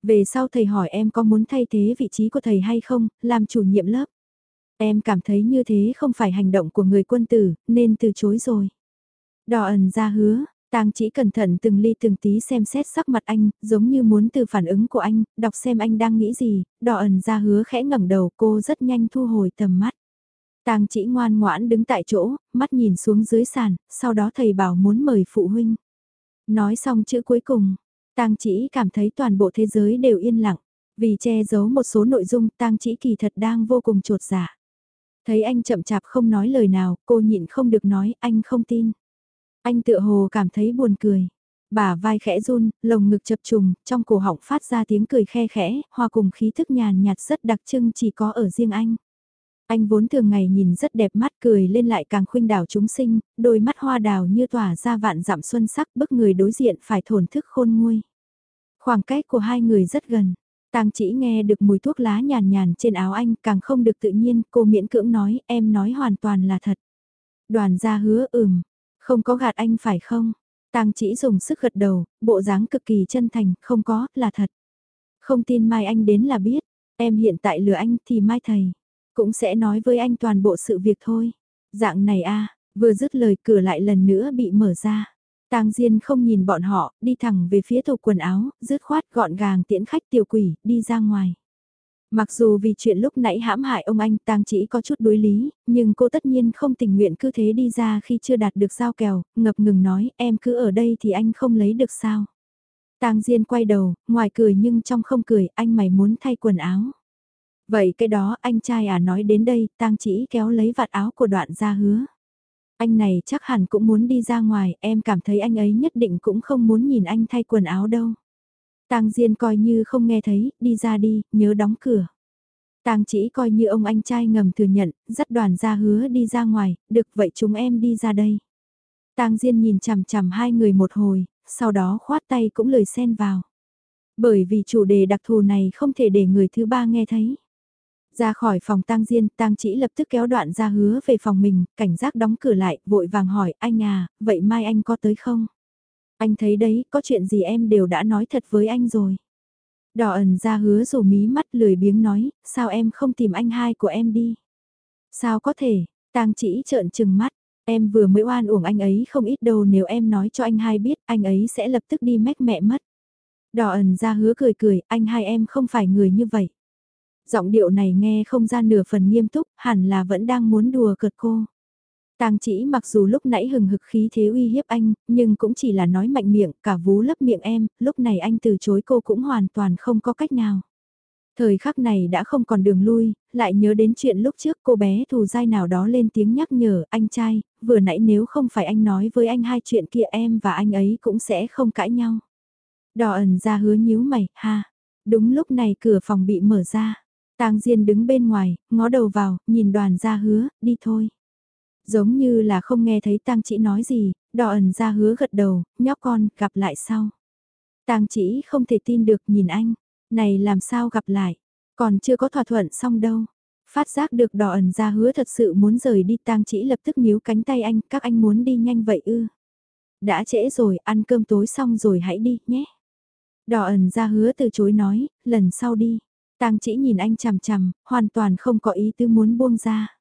Speaker 1: Về sau thầy hỏi em có muốn thay thế vị trí của thầy hay không, làm chủ nhiệm lớp. Em cảm thấy như thế không phải hành động của người quân tử, nên từ chối rồi. Đỏ ẩn ra hứa, Tang chỉ cẩn thận từng ly từng tí xem xét sắc mặt anh, giống như muốn từ phản ứng của anh, đọc xem anh đang nghĩ gì, đỏ ẩn ra hứa khẽ ngẩng đầu cô rất nhanh thu hồi tầm mắt. Tang chỉ ngoan ngoãn đứng tại chỗ, mắt nhìn xuống dưới sàn, sau đó thầy bảo muốn mời phụ huynh. Nói xong chữ cuối cùng, Tang chỉ cảm thấy toàn bộ thế giới đều yên lặng, vì che giấu một số nội dung Tang chỉ kỳ thật đang vô cùng trột dạ. Thấy anh chậm chạp không nói lời nào, cô nhịn không được nói anh không tin. Anh tựa hồ cảm thấy buồn cười. bà vai khẽ run, lồng ngực chập trùng, trong cổ họng phát ra tiếng cười khe khẽ, hòa cùng khí thức nhàn nhạt rất đặc trưng chỉ có ở riêng anh. Anh vốn thường ngày nhìn rất đẹp mắt cười lên lại càng khuynh đảo chúng sinh, đôi mắt hoa đào như tỏa ra vạn dặm xuân sắc bức người đối diện phải thổn thức khôn nguôi. Khoảng cách của hai người rất gần. Tang chỉ nghe được mùi thuốc lá nhàn nhàn trên áo anh càng không được tự nhiên, cô miễn cưỡng nói, em nói hoàn toàn là thật. Đoàn gia hứa ừm, không có gạt anh phải không? Tang chỉ dùng sức gật đầu, bộ dáng cực kỳ chân thành, không có, là thật. Không tin mai anh đến là biết, em hiện tại lừa anh thì mai thầy. Cũng sẽ nói với anh toàn bộ sự việc thôi. Dạng này a vừa dứt lời cửa lại lần nữa bị mở ra. Tang Diên không nhìn bọn họ, đi thẳng về phía tủ quần áo, dứt khoát gọn gàng tiễn khách tiểu quỷ, đi ra ngoài. Mặc dù vì chuyện lúc nãy hãm hại ông anh Tang chỉ có chút đối lý, nhưng cô tất nhiên không tình nguyện cứ thế đi ra khi chưa đạt được giao kèo, ngập ngừng nói em cứ ở đây thì anh không lấy được sao. Tang Diên quay đầu, ngoài cười nhưng trong không cười, anh mày muốn thay quần áo. Vậy cái đó anh trai à nói đến đây, Tang chỉ kéo lấy vạt áo của đoạn ra hứa. Anh này chắc hẳn cũng muốn đi ra ngoài, em cảm thấy anh ấy nhất định cũng không muốn nhìn anh thay quần áo đâu. Tang Diên coi như không nghe thấy, đi ra đi, nhớ đóng cửa. Tang chỉ coi như ông anh trai ngầm thừa nhận, dắt đoàn ra hứa đi ra ngoài, được vậy chúng em đi ra đây. Tang Diên nhìn chằm chằm hai người một hồi, sau đó khoát tay cũng lời xen vào. Bởi vì chủ đề đặc thù này không thể để người thứ ba nghe thấy. Ra khỏi phòng tang Diên, tang chỉ lập tức kéo đoạn ra hứa về phòng mình, cảnh giác đóng cửa lại, vội vàng hỏi, anh à, vậy mai anh có tới không? Anh thấy đấy, có chuyện gì em đều đã nói thật với anh rồi. Đỏ ẩn ra hứa rủ mí mắt lười biếng nói, sao em không tìm anh hai của em đi? Sao có thể, tang chỉ trợn trừng mắt, em vừa mới oan uổng anh ấy không ít đâu nếu em nói cho anh hai biết, anh ấy sẽ lập tức đi mách mẹ mất. Đỏ ẩn ra hứa cười cười, anh hai em không phải người như vậy. Giọng điệu này nghe không ra nửa phần nghiêm túc, hẳn là vẫn đang muốn đùa cợt cô. Tang chỉ mặc dù lúc nãy hừng hực khí thế uy hiếp anh, nhưng cũng chỉ là nói mạnh miệng, cả vú lấp miệng em, lúc này anh từ chối cô cũng hoàn toàn không có cách nào. Thời khắc này đã không còn đường lui, lại nhớ đến chuyện lúc trước cô bé thù dai nào đó lên tiếng nhắc nhở anh trai, vừa nãy nếu không phải anh nói với anh hai chuyện kia em và anh ấy cũng sẽ không cãi nhau. Đỏ ẩn ra hứa nhíu mày, ha. Đúng lúc này cửa phòng bị mở ra. Tang Diên đứng bên ngoài, ngó đầu vào, nhìn đoàn ra hứa, đi thôi. Giống như là không nghe thấy Tang Chỉ nói gì, đỏ ẩn ra hứa gật đầu, nhóc con, gặp lại sau. Tang Chỉ không thể tin được nhìn anh, này làm sao gặp lại, còn chưa có thỏa thuận xong đâu. Phát giác được đỏ ẩn ra hứa thật sự muốn rời đi Tang Chỉ lập tức níu cánh tay anh, các anh muốn đi nhanh vậy ư. Đã trễ rồi, ăn cơm tối xong rồi hãy đi, nhé. Đỏ ẩn ra hứa từ chối nói, lần sau đi. Tang chỉ nhìn anh chằm chằm, hoàn toàn không có ý tư muốn buông ra.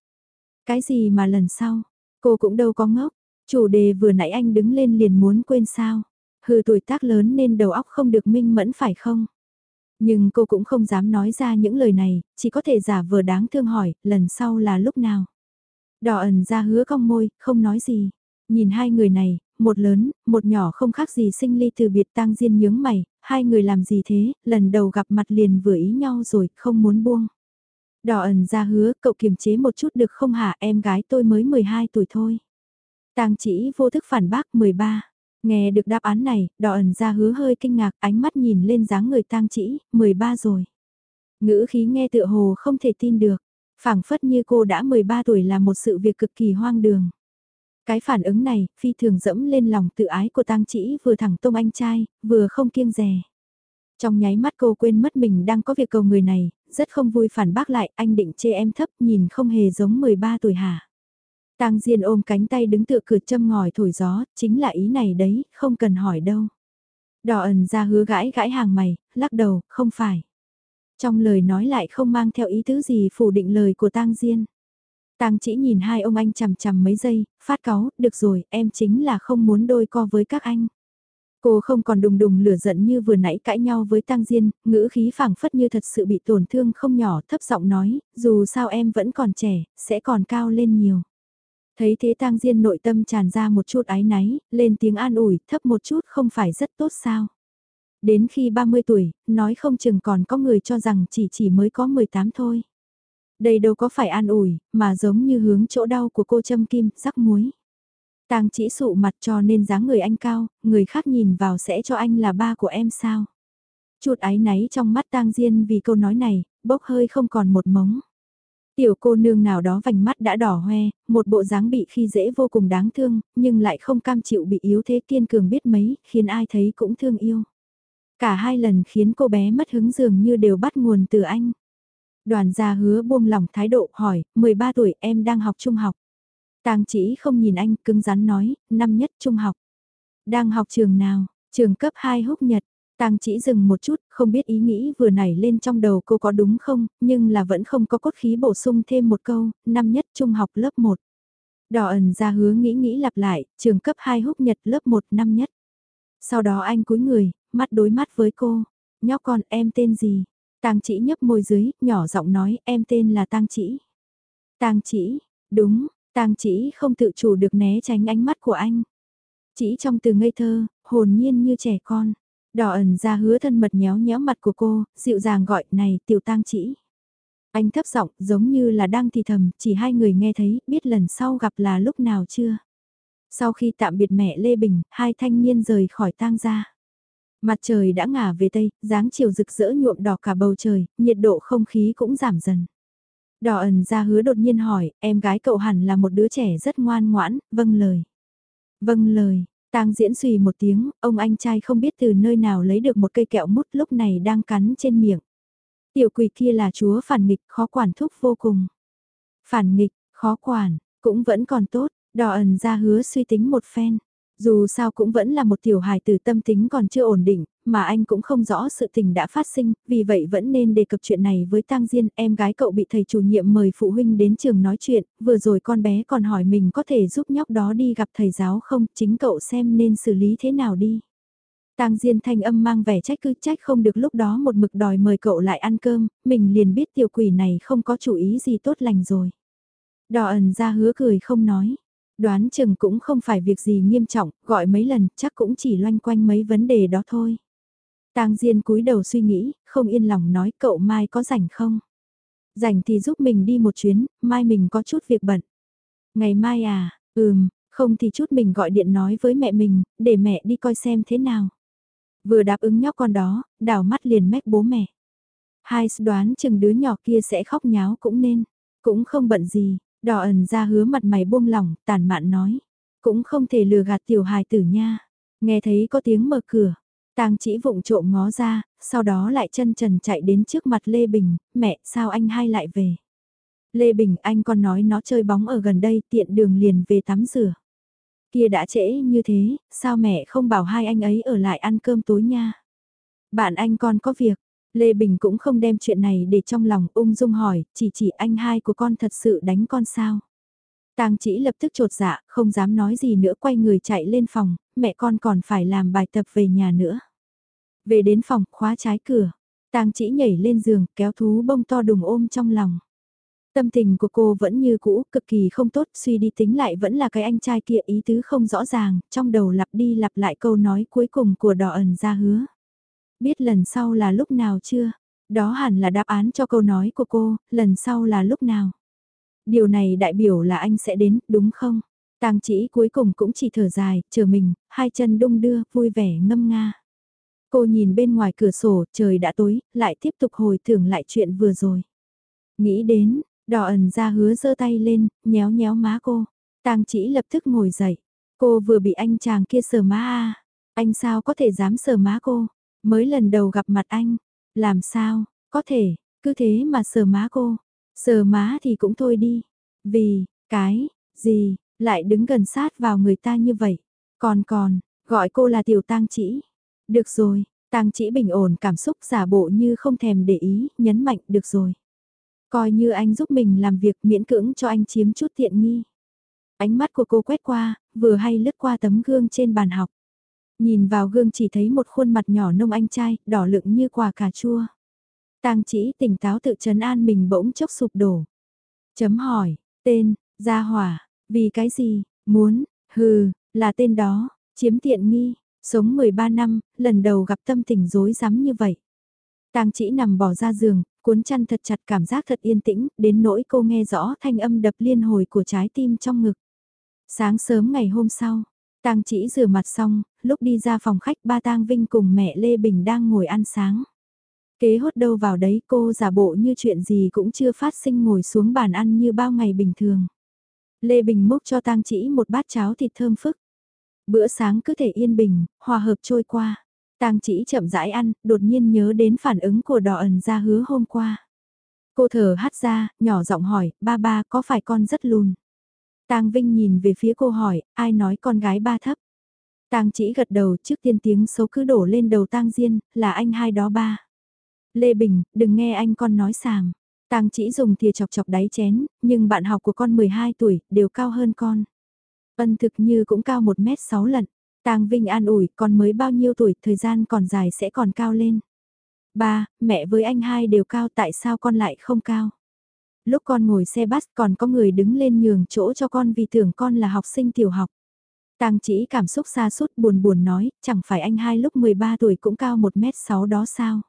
Speaker 1: Cái gì mà lần sau, cô cũng đâu có ngốc, chủ đề vừa nãy anh đứng lên liền muốn quên sao. Hừ tuổi tác lớn nên đầu óc không được minh mẫn phải không? Nhưng cô cũng không dám nói ra những lời này, chỉ có thể giả vờ đáng thương hỏi, lần sau là lúc nào? Đỏ ẩn ra hứa cong môi, không nói gì. Nhìn hai người này, một lớn, một nhỏ không khác gì sinh ly từ biệt tang diên nhướng mày, hai người làm gì thế, lần đầu gặp mặt liền vừa ý nhau rồi, không muốn buông. Đỏ ẩn ra hứa, cậu kiềm chế một chút được không hả, em gái tôi mới 12 tuổi thôi. Tang chỉ vô thức phản bác 13. Nghe được đáp án này, đỏ ẩn ra hứa hơi kinh ngạc, ánh mắt nhìn lên dáng người tang chỉ, 13 rồi. Ngữ khí nghe tựa hồ không thể tin được, phảng phất như cô đã 13 tuổi là một sự việc cực kỳ hoang đường. Cái phản ứng này, phi thường dẫm lên lòng tự ái của tang chỉ vừa thẳng tông anh trai, vừa không kiêng rè. Trong nháy mắt cô quên mất mình đang có việc cầu người này, rất không vui phản bác lại, anh định chê em thấp nhìn không hề giống 13 tuổi hả. Tang Diên ôm cánh tay đứng tựa cửa châm ngòi thổi gió, chính là ý này đấy, không cần hỏi đâu. Đỏ ẩn ra hứa gãi gãi hàng mày, lắc đầu, không phải. Trong lời nói lại không mang theo ý tứ gì phủ định lời của Tang Diên. Tang chỉ nhìn hai ông anh chằm chằm mấy giây, phát cáu, được rồi, em chính là không muốn đôi co với các anh. Cô không còn đùng đùng lửa giận như vừa nãy cãi nhau với Tăng Diên, ngữ khí phảng phất như thật sự bị tổn thương không nhỏ, thấp giọng nói, dù sao em vẫn còn trẻ, sẽ còn cao lên nhiều. Thấy thế Tăng Diên nội tâm tràn ra một chút ái náy, lên tiếng an ủi, thấp một chút không phải rất tốt sao. Đến khi 30 tuổi, nói không chừng còn có người cho rằng chỉ chỉ mới có 18 thôi. Đây đâu có phải an ủi, mà giống như hướng chỗ đau của cô châm kim, rắc muối. Tang chỉ sụ mặt cho nên dáng người anh cao, người khác nhìn vào sẽ cho anh là ba của em sao. Chuột ái náy trong mắt tang diên vì câu nói này, bốc hơi không còn một mống. Tiểu cô nương nào đó vành mắt đã đỏ hoe, một bộ dáng bị khi dễ vô cùng đáng thương, nhưng lại không cam chịu bị yếu thế kiên cường biết mấy, khiến ai thấy cũng thương yêu. Cả hai lần khiến cô bé mất hứng dường như đều bắt nguồn từ anh. Đoàn gia hứa buông lỏng thái độ hỏi, 13 tuổi em đang học trung học. Tang chỉ không nhìn anh, cứng rắn nói, năm nhất trung học. Đang học trường nào, trường cấp 2 húc nhật. Tang chỉ dừng một chút, không biết ý nghĩ vừa nảy lên trong đầu cô có đúng không, nhưng là vẫn không có cốt khí bổ sung thêm một câu, năm nhất trung học lớp 1. Đỏ ẩn ra hứa nghĩ nghĩ lặp lại, trường cấp 2 húc nhật lớp 1 năm nhất. Sau đó anh cúi người, mắt đối mắt với cô, nhóc con em tên gì? Tang chỉ nhấp môi dưới, nhỏ giọng nói em tên là Tang chỉ. Tang chỉ, đúng, Tang chỉ không tự chủ được né tránh ánh mắt của anh. Chỉ trong từ ngây thơ, hồn nhiên như trẻ con. Đỏ ẩn ra hứa thân mật nhéo nhéo mặt của cô, dịu dàng gọi này tiểu tang chỉ. Anh thấp giọng giống như là đang thì thầm, chỉ hai người nghe thấy, biết lần sau gặp là lúc nào chưa. Sau khi tạm biệt mẹ Lê Bình, hai thanh niên rời khỏi tang gia. Mặt trời đã ngả về tây, dáng chiều rực rỡ nhuộm đỏ cả bầu trời, nhiệt độ không khí cũng giảm dần. Đỏ ẩn ra hứa đột nhiên hỏi, em gái cậu hẳn là một đứa trẻ rất ngoan ngoãn, vâng lời. Vâng lời, tang diễn suy một tiếng, ông anh trai không biết từ nơi nào lấy được một cây kẹo mút lúc này đang cắn trên miệng. Tiểu quỷ kia là chúa phản nghịch, khó quản thúc vô cùng. Phản nghịch, khó quản, cũng vẫn còn tốt, đỏ ẩn ra hứa suy tính một phen. Dù sao cũng vẫn là một tiểu hài tử tâm tính còn chưa ổn định, mà anh cũng không rõ sự tình đã phát sinh, vì vậy vẫn nên đề cập chuyện này với Tang Diên, em gái cậu bị thầy chủ nhiệm mời phụ huynh đến trường nói chuyện, vừa rồi con bé còn hỏi mình có thể giúp nhóc đó đi gặp thầy giáo không, chính cậu xem nên xử lý thế nào đi. Tang Diên thanh âm mang vẻ trách cứ trách không được lúc đó một mực đòi mời cậu lại ăn cơm, mình liền biết tiểu quỷ này không có chủ ý gì tốt lành rồi. Đỏ ẩn ra hứa cười không nói. Đoán chừng cũng không phải việc gì nghiêm trọng, gọi mấy lần chắc cũng chỉ loanh quanh mấy vấn đề đó thôi. Tang Diên cúi đầu suy nghĩ, không yên lòng nói cậu mai có rảnh không? Rảnh thì giúp mình đi một chuyến, mai mình có chút việc bận. Ngày mai à, ừm, không thì chút mình gọi điện nói với mẹ mình, để mẹ đi coi xem thế nào. Vừa đáp ứng nhóc con đó, đảo mắt liền mách bố mẹ. Hai đoán chừng đứa nhỏ kia sẽ khóc nháo cũng nên, cũng không bận gì, đỏ ẩn ra hứa mặt mày buông lỏng, tàn mạn nói. Cũng không thể lừa gạt tiểu hài tử nha. Nghe thấy có tiếng mở cửa, tang chỉ vụng trộm ngó ra, sau đó lại chân trần chạy đến trước mặt Lê Bình, mẹ sao anh hai lại về. Lê Bình anh còn nói nó chơi bóng ở gần đây tiện đường liền về tắm rửa. Kia đã trễ như thế, sao mẹ không bảo hai anh ấy ở lại ăn cơm tối nha. Bạn anh con có việc, Lê Bình cũng không đem chuyện này để trong lòng ung dung hỏi, chỉ chỉ anh hai của con thật sự đánh con sao. Tang chỉ lập tức trột dạ, không dám nói gì nữa quay người chạy lên phòng, mẹ con còn phải làm bài tập về nhà nữa. Về đến phòng, khóa trái cửa. Tang chỉ nhảy lên giường, kéo thú bông to đùng ôm trong lòng. Tâm tình của cô vẫn như cũ, cực kỳ không tốt, suy đi tính lại vẫn là cái anh trai kia ý tứ không rõ ràng, trong đầu lặp đi lặp lại câu nói cuối cùng của đỏ ẩn ra hứa. Biết lần sau là lúc nào chưa? Đó hẳn là đáp án cho câu nói của cô, lần sau là lúc nào? Điều này đại biểu là anh sẽ đến, đúng không? Tang chỉ cuối cùng cũng chỉ thở dài, chờ mình, hai chân đung đưa, vui vẻ ngâm nga. Cô nhìn bên ngoài cửa sổ, trời đã tối, lại tiếp tục hồi tưởng lại chuyện vừa rồi. Nghĩ đến, đỏ ẩn ra hứa giơ tay lên, nhéo nhéo má cô. Tang chỉ lập tức ngồi dậy. Cô vừa bị anh chàng kia sờ má à. Anh sao có thể dám sờ má cô? Mới lần đầu gặp mặt anh. Làm sao, có thể, cứ thế mà sờ má cô. Sờ má thì cũng thôi đi. Vì, cái, gì, lại đứng gần sát vào người ta như vậy. Còn còn, gọi cô là tiểu tang chỉ. Được rồi, tang chỉ bình ổn cảm xúc giả bộ như không thèm để ý, nhấn mạnh được rồi. Coi như anh giúp mình làm việc miễn cưỡng cho anh chiếm chút tiện nghi. Ánh mắt của cô quét qua, vừa hay lướt qua tấm gương trên bàn học. Nhìn vào gương chỉ thấy một khuôn mặt nhỏ nông anh trai, đỏ lựng như quả cà chua. Tang chỉ tỉnh táo tự trấn an mình bỗng chốc sụp đổ. Chấm hỏi, tên, gia hỏa, vì cái gì, muốn, hừ, là tên đó, chiếm tiện nghi, sống 13 năm, lần đầu gặp tâm tình rối rắm như vậy. Tang chỉ nằm bỏ ra giường, cuốn chăn thật chặt cảm giác thật yên tĩnh, đến nỗi cô nghe rõ thanh âm đập liên hồi của trái tim trong ngực. Sáng sớm ngày hôm sau, Tang chỉ rửa mặt xong, lúc đi ra phòng khách ba Tang Vinh cùng mẹ Lê Bình đang ngồi ăn sáng. Kế hốt đâu vào đấy cô giả bộ như chuyện gì cũng chưa phát sinh ngồi xuống bàn ăn như bao ngày bình thường. Lê Bình múc cho Tang chỉ một bát cháo thịt thơm phức. Bữa sáng cứ thể yên bình, hòa hợp trôi qua. Tang chỉ chậm rãi ăn, đột nhiên nhớ đến phản ứng của đỏ ẩn ra hứa hôm qua. Cô thở hắt ra, nhỏ giọng hỏi, ba ba có phải con rất lùn? Tang Vinh nhìn về phía cô hỏi, ai nói con gái ba thấp? Tang chỉ gật đầu trước tiên tiếng xấu cứ đổ lên đầu Tang Diên, là anh hai đó ba. Lê Bình, đừng nghe anh con nói sàng. Tang chỉ dùng thìa chọc chọc đáy chén, nhưng bạn học của con 12 tuổi, đều cao hơn con. Ân thực như cũng cao 1m6 lần. Tang Vinh an ủi, con mới bao nhiêu tuổi, thời gian còn dài sẽ còn cao lên. Ba, mẹ với anh hai đều cao tại sao con lại không cao? Lúc con ngồi xe bus còn có người đứng lên nhường chỗ cho con vì tưởng con là học sinh tiểu học. Tang chỉ cảm xúc xa sút buồn buồn nói, chẳng phải anh hai lúc 13 tuổi cũng cao 1m6 đó sao?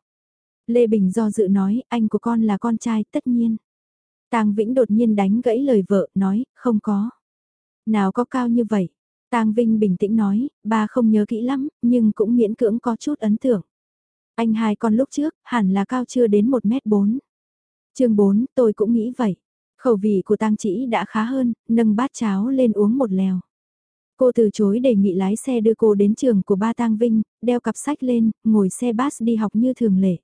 Speaker 1: Lê Bình do dự nói, anh của con là con trai, tất nhiên. Tang Vĩnh đột nhiên đánh gãy lời vợ, nói, không có. Nào có cao như vậy? Tang Vinh bình tĩnh nói, ba không nhớ kỹ lắm, nhưng cũng miễn cưỡng có chút ấn tượng. Anh hai con lúc trước, hẳn là cao chưa đến 1m4. chương 4, tôi cũng nghĩ vậy. Khẩu vị của Tang Chỉ đã khá hơn, nâng bát cháo lên uống một lèo. Cô từ chối đề nghị lái xe đưa cô đến trường của ba Tang Vinh, đeo cặp sách lên, ngồi xe bus đi học như thường lệ.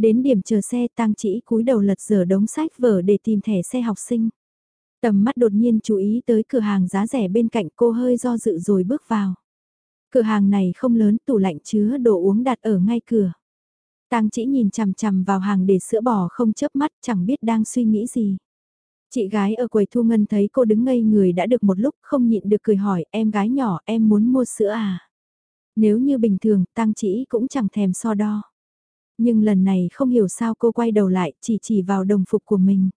Speaker 1: Đến điểm chờ xe Tang Chỉ cúi đầu lật dở đống sách vở để tìm thẻ xe học sinh. Tầm mắt đột nhiên chú ý tới cửa hàng giá rẻ bên cạnh cô hơi do dự rồi bước vào. Cửa hàng này không lớn, tủ lạnh chứa đồ uống đặt ở ngay cửa. Tang chỉ nhìn chằm chằm vào hàng để sữa bò không chớp mắt chẳng biết đang suy nghĩ gì. Chị gái ở quầy thu ngân thấy cô đứng ngây người đã được một lúc không nhịn được cười hỏi em gái nhỏ em muốn mua sữa à. Nếu như bình thường Tang chỉ cũng chẳng thèm so đo. Nhưng lần này không hiểu sao cô quay đầu lại chỉ chỉ vào đồng phục của mình.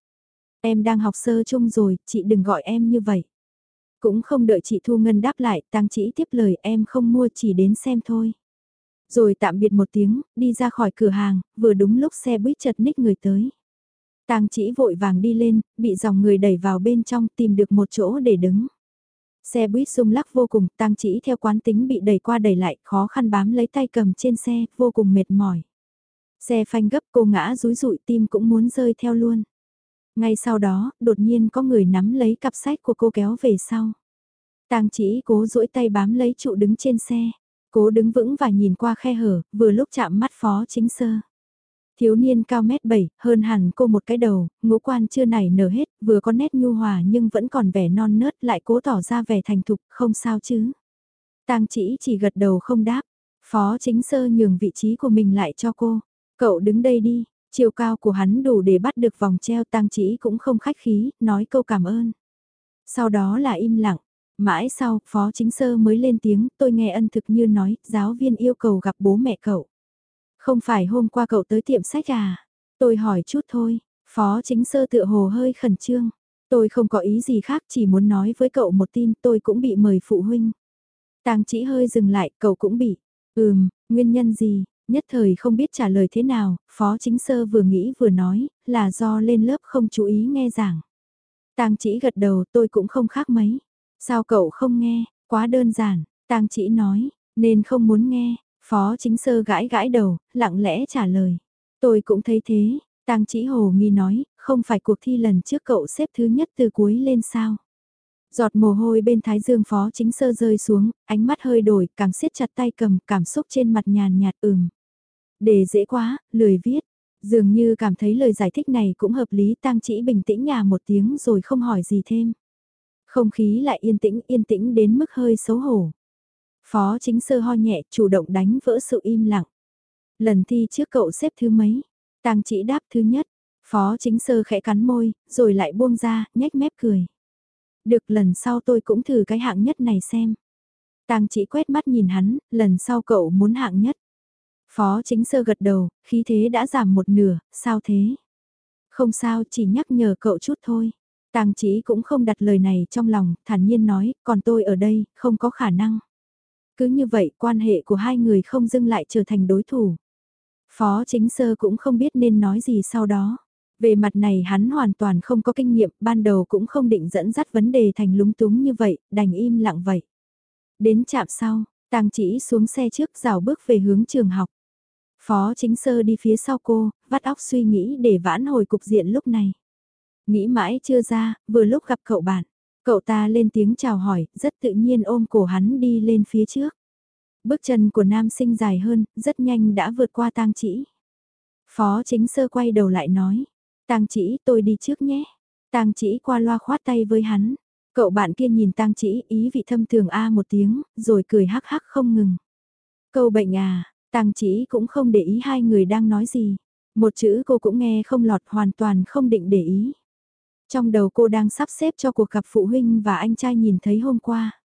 Speaker 1: Em đang học sơ chung rồi, chị đừng gọi em như vậy. Cũng không đợi chị Thu Ngân đáp lại, Tang chỉ tiếp lời em không mua chỉ đến xem thôi. Rồi tạm biệt một tiếng, đi ra khỏi cửa hàng, vừa đúng lúc xe buýt chật ních người tới. Tang chỉ vội vàng đi lên, bị dòng người đẩy vào bên trong tìm được một chỗ để đứng. Xe buýt rung lắc vô cùng, Tang chỉ theo quán tính bị đẩy qua đẩy lại, khó khăn bám lấy tay cầm trên xe, vô cùng mệt mỏi. Xe phanh gấp cô ngã rúi rụi tim cũng muốn rơi theo luôn. Ngay sau đó, đột nhiên có người nắm lấy cặp sách của cô kéo về sau. Tang chỉ cố duỗi tay bám lấy trụ đứng trên xe. Cố đứng vững và nhìn qua khe hở, vừa lúc chạm mắt phó chính sơ. Thiếu niên cao mét 7, hơn hẳn cô một cái đầu, ngũ quan chưa nảy nở hết, vừa có nét nhu hòa nhưng vẫn còn vẻ non nớt lại cố tỏ ra vẻ thành thục, không sao chứ. Tang chỉ chỉ gật đầu không đáp, phó chính sơ nhường vị trí của mình lại cho cô. Cậu đứng đây đi, chiều cao của hắn đủ để bắt được vòng treo tang chỉ cũng không khách khí, nói câu cảm ơn. Sau đó là im lặng, mãi sau, phó chính sơ mới lên tiếng, tôi nghe ân thực như nói, giáo viên yêu cầu gặp bố mẹ cậu. Không phải hôm qua cậu tới tiệm sách à? Tôi hỏi chút thôi, phó chính sơ tựa hồ hơi khẩn trương. Tôi không có ý gì khác chỉ muốn nói với cậu một tin tôi cũng bị mời phụ huynh. Tang chỉ hơi dừng lại, cậu cũng bị. Ừm, nguyên nhân gì? Nhất thời không biết trả lời thế nào, phó chính sơ vừa nghĩ vừa nói, là do lên lớp không chú ý nghe giảng. Tang chỉ gật đầu tôi cũng không khác mấy. Sao cậu không nghe, quá đơn giản, Tang chỉ nói, nên không muốn nghe, phó chính sơ gãi gãi đầu, lặng lẽ trả lời. Tôi cũng thấy thế, Tang chỉ hồ nghi nói, không phải cuộc thi lần trước cậu xếp thứ nhất từ cuối lên sao. Giọt mồ hôi bên thái dương phó chính sơ rơi xuống, ánh mắt hơi đổi, càng siết chặt tay cầm, cảm xúc trên mặt nhàn nhạt ừm. Đề dễ quá, lười viết. Dường như cảm thấy lời giải thích này cũng hợp lý tang chỉ bình tĩnh nhà một tiếng rồi không hỏi gì thêm. Không khí lại yên tĩnh yên tĩnh đến mức hơi xấu hổ. Phó chính sơ ho nhẹ chủ động đánh vỡ sự im lặng. Lần thi trước cậu xếp thứ mấy? Tang chỉ đáp thứ nhất. Phó chính sơ khẽ cắn môi, rồi lại buông ra, nhếch mép cười. Được lần sau tôi cũng thử cái hạng nhất này xem. Tang chỉ quét mắt nhìn hắn, lần sau cậu muốn hạng nhất. Phó chính sơ gật đầu, khí thế đã giảm một nửa, sao thế? Không sao, chỉ nhắc nhở cậu chút thôi. tàng chỉ cũng không đặt lời này trong lòng, thản nhiên nói, còn tôi ở đây, không có khả năng. Cứ như vậy, quan hệ của hai người không dưng lại trở thành đối thủ. Phó chính sơ cũng không biết nên nói gì sau đó. Về mặt này hắn hoàn toàn không có kinh nghiệm, ban đầu cũng không định dẫn dắt vấn đề thành lúng túng như vậy, đành im lặng vậy. Đến chạm sau, tàng chỉ xuống xe trước rào bước về hướng trường học. Phó chính sơ đi phía sau cô, vắt óc suy nghĩ để vãn hồi cục diện lúc này. Nghĩ mãi chưa ra, vừa lúc gặp cậu bạn. Cậu ta lên tiếng chào hỏi, rất tự nhiên ôm cổ hắn đi lên phía trước. Bước chân của nam sinh dài hơn, rất nhanh đã vượt qua tang chỉ. Phó chính sơ quay đầu lại nói, tang chỉ tôi đi trước nhé. Tang chỉ qua loa khoát tay với hắn. Cậu bạn kia nhìn tang chỉ ý vị thâm thường A một tiếng, rồi cười hắc hắc không ngừng. Câu bệnh à, tang chỉ cũng không để ý hai người đang nói gì. Một chữ cô cũng nghe không lọt hoàn toàn không định để ý. Trong đầu cô đang sắp xếp cho cuộc gặp phụ huynh và anh trai nhìn thấy hôm qua.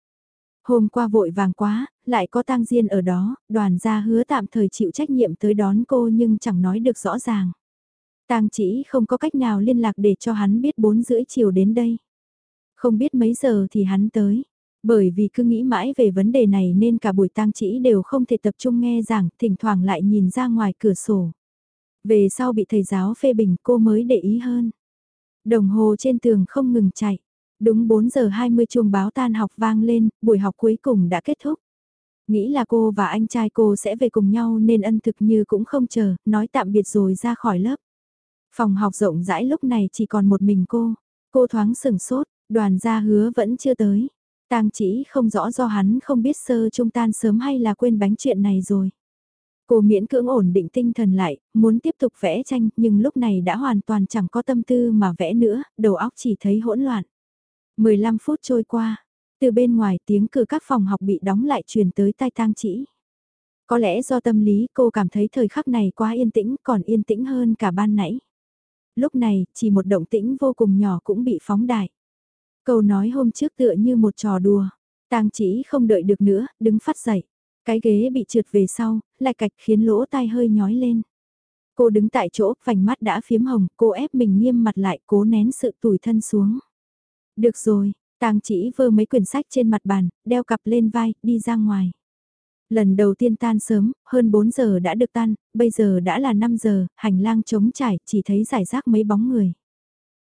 Speaker 1: Hôm qua vội vàng quá, lại có tang diên ở đó, đoàn gia hứa tạm thời chịu trách nhiệm tới đón cô nhưng chẳng nói được rõ ràng. Tang chỉ không có cách nào liên lạc để cho hắn biết 4 rưỡi chiều đến đây. Không biết mấy giờ thì hắn tới. Bởi vì cứ nghĩ mãi về vấn đề này nên cả buổi tang chỉ đều không thể tập trung nghe giảng, thỉnh thoảng lại nhìn ra ngoài cửa sổ. Về sau bị thầy giáo phê bình cô mới để ý hơn. Đồng hồ trên tường không ngừng chạy. Đúng 4 giờ 20 chuông báo tan học vang lên, buổi học cuối cùng đã kết thúc. Nghĩ là cô và anh trai cô sẽ về cùng nhau nên ân thực như cũng không chờ, nói tạm biệt rồi ra khỏi lớp. Phòng học rộng rãi lúc này chỉ còn một mình cô. Cô thoáng sừng sốt, đoàn gia hứa vẫn chưa tới. Tang chỉ không rõ do hắn không biết sơ trung tan sớm hay là quên bánh chuyện này rồi. Cô miễn cưỡng ổn định tinh thần lại, muốn tiếp tục vẽ tranh nhưng lúc này đã hoàn toàn chẳng có tâm tư mà vẽ nữa, đầu óc chỉ thấy hỗn loạn. 15 phút trôi qua, từ bên ngoài tiếng cửa các phòng học bị đóng lại truyền tới tai tang chỉ. Có lẽ do tâm lý cô cảm thấy thời khắc này quá yên tĩnh còn yên tĩnh hơn cả ban nãy. Lúc này, chỉ một động tĩnh vô cùng nhỏ cũng bị phóng đại. Câu nói hôm trước tựa như một trò đùa. Tang chỉ không đợi được nữa, đứng phát dậy. Cái ghế bị trượt về sau, lại cạch khiến lỗ tai hơi nhói lên. Cô đứng tại chỗ, vành mắt đã phiếm hồng, cô ép mình nghiêm mặt lại, cố nén sự tủi thân xuống. Được rồi, Tang chỉ vơ mấy quyển sách trên mặt bàn, đeo cặp lên vai, đi ra ngoài. Lần đầu tiên tan sớm, hơn 4 giờ đã được tan, bây giờ đã là 5 giờ, hành lang trống trải, chỉ thấy giải rác mấy bóng người.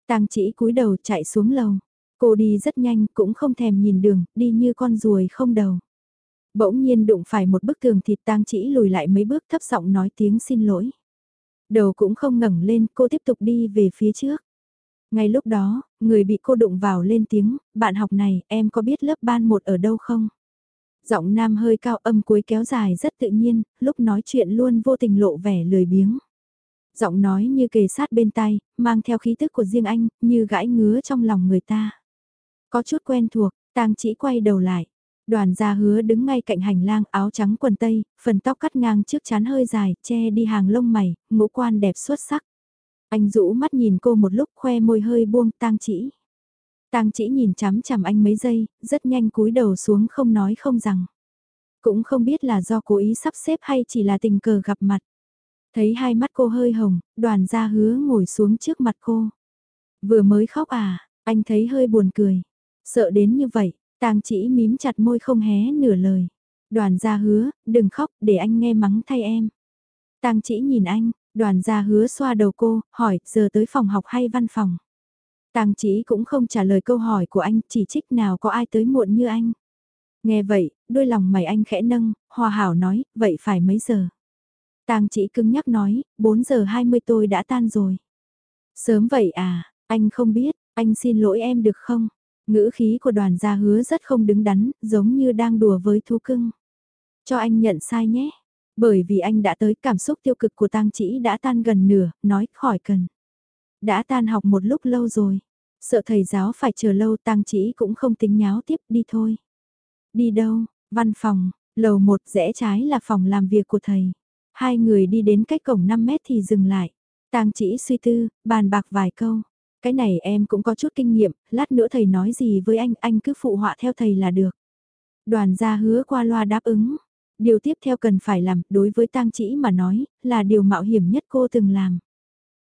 Speaker 1: Tang chỉ cúi đầu chạy xuống lầu. Cô đi rất nhanh, cũng không thèm nhìn đường, đi như con ruồi không đầu. Bỗng nhiên đụng phải một bức tường thịt tang chỉ lùi lại mấy bước thấp giọng nói tiếng xin lỗi. Đầu cũng không ngẩng lên, cô tiếp tục đi về phía trước. Ngay lúc đó, người bị cô đụng vào lên tiếng, bạn học này, em có biết lớp ban một ở đâu không? Giọng nam hơi cao âm cuối kéo dài rất tự nhiên, lúc nói chuyện luôn vô tình lộ vẻ lười biếng. Giọng nói như kề sát bên tay, mang theo khí tức của riêng anh, như gãi ngứa trong lòng người ta. Có chút quen thuộc, tang chỉ quay đầu lại. Đoàn gia hứa đứng ngay cạnh hành lang áo trắng quần tây, phần tóc cắt ngang trước chán hơi dài, che đi hàng lông mày, ngũ quan đẹp xuất sắc. Anh rũ mắt nhìn cô một lúc khoe môi hơi buông tang chỉ. Tang chỉ nhìn chằm chằm anh mấy giây, rất nhanh cúi đầu xuống không nói không rằng. Cũng không biết là do cố ý sắp xếp hay chỉ là tình cờ gặp mặt. Thấy hai mắt cô hơi hồng, đoàn gia hứa ngồi xuống trước mặt cô. Vừa mới khóc à, anh thấy hơi buồn cười. Sợ đến như vậy, tang chỉ mím chặt môi không hé nửa lời. Đoàn gia hứa, đừng khóc để anh nghe mắng thay em. Tang chỉ nhìn anh, đoàn gia hứa xoa đầu cô, hỏi giờ tới phòng học hay văn phòng. Tang chỉ cũng không trả lời câu hỏi của anh, chỉ trích nào có ai tới muộn như anh. Nghe vậy, đôi lòng mày anh khẽ nâng, hòa hảo nói, vậy phải mấy giờ? Tang chỉ cứng nhắc nói, 4 giờ 20 tôi đã tan rồi. Sớm vậy à, anh không biết, anh xin lỗi em được không? Ngữ khí của đoàn gia hứa rất không đứng đắn, giống như đang đùa với thú cưng. Cho anh nhận sai nhé. Bởi vì anh đã tới cảm xúc tiêu cực của tang chỉ đã tan gần nửa, nói khỏi cần. Đã tan học một lúc lâu rồi. Sợ thầy giáo phải chờ lâu tang chỉ cũng không tính nháo tiếp đi thôi. Đi đâu, văn phòng, lầu một rẽ trái là phòng làm việc của thầy. Hai người đi đến cách cổng 5 mét thì dừng lại. Tang chỉ suy tư, bàn bạc vài câu. Cái này em cũng có chút kinh nghiệm, lát nữa thầy nói gì với anh, anh cứ phụ họa theo thầy là được. Đoàn gia hứa qua loa đáp ứng. Điều tiếp theo cần phải làm, đối với tang chỉ mà nói, là điều mạo hiểm nhất cô từng làm.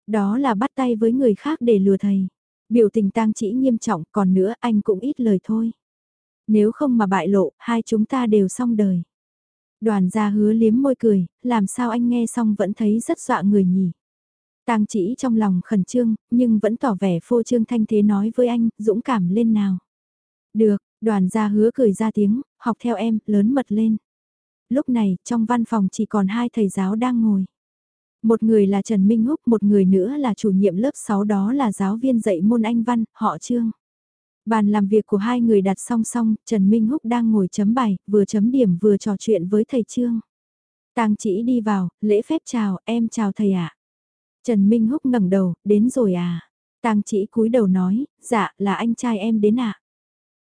Speaker 1: Đó là bắt tay với người khác để lừa thầy. Biểu tình tang chỉ nghiêm trọng, còn nữa anh cũng ít lời thôi. Nếu không mà bại lộ, hai chúng ta đều xong đời. Đoàn gia hứa liếm môi cười, làm sao anh nghe xong vẫn thấy rất dọa người nhỉ. Tang chỉ trong lòng khẩn trương, nhưng vẫn tỏ vẻ phô trương thanh thế nói với anh, dũng cảm lên nào. Được, đoàn gia hứa cười ra tiếng, học theo em, lớn mật lên. Lúc này, trong văn phòng chỉ còn hai thầy giáo đang ngồi. Một người là Trần Minh Húc, một người nữa là chủ nhiệm lớp 6 đó là giáo viên dạy môn Anh Văn, họ Trương. Bàn làm việc của hai người đặt song song, Trần Minh Húc đang ngồi chấm bài, vừa chấm điểm vừa trò chuyện với thầy Trương. Tang chỉ đi vào, lễ phép chào, em chào thầy ạ. Trần Minh Húc ngẩng đầu, đến rồi à? Tang chỉ cúi đầu nói, dạ, là anh trai em đến ạ.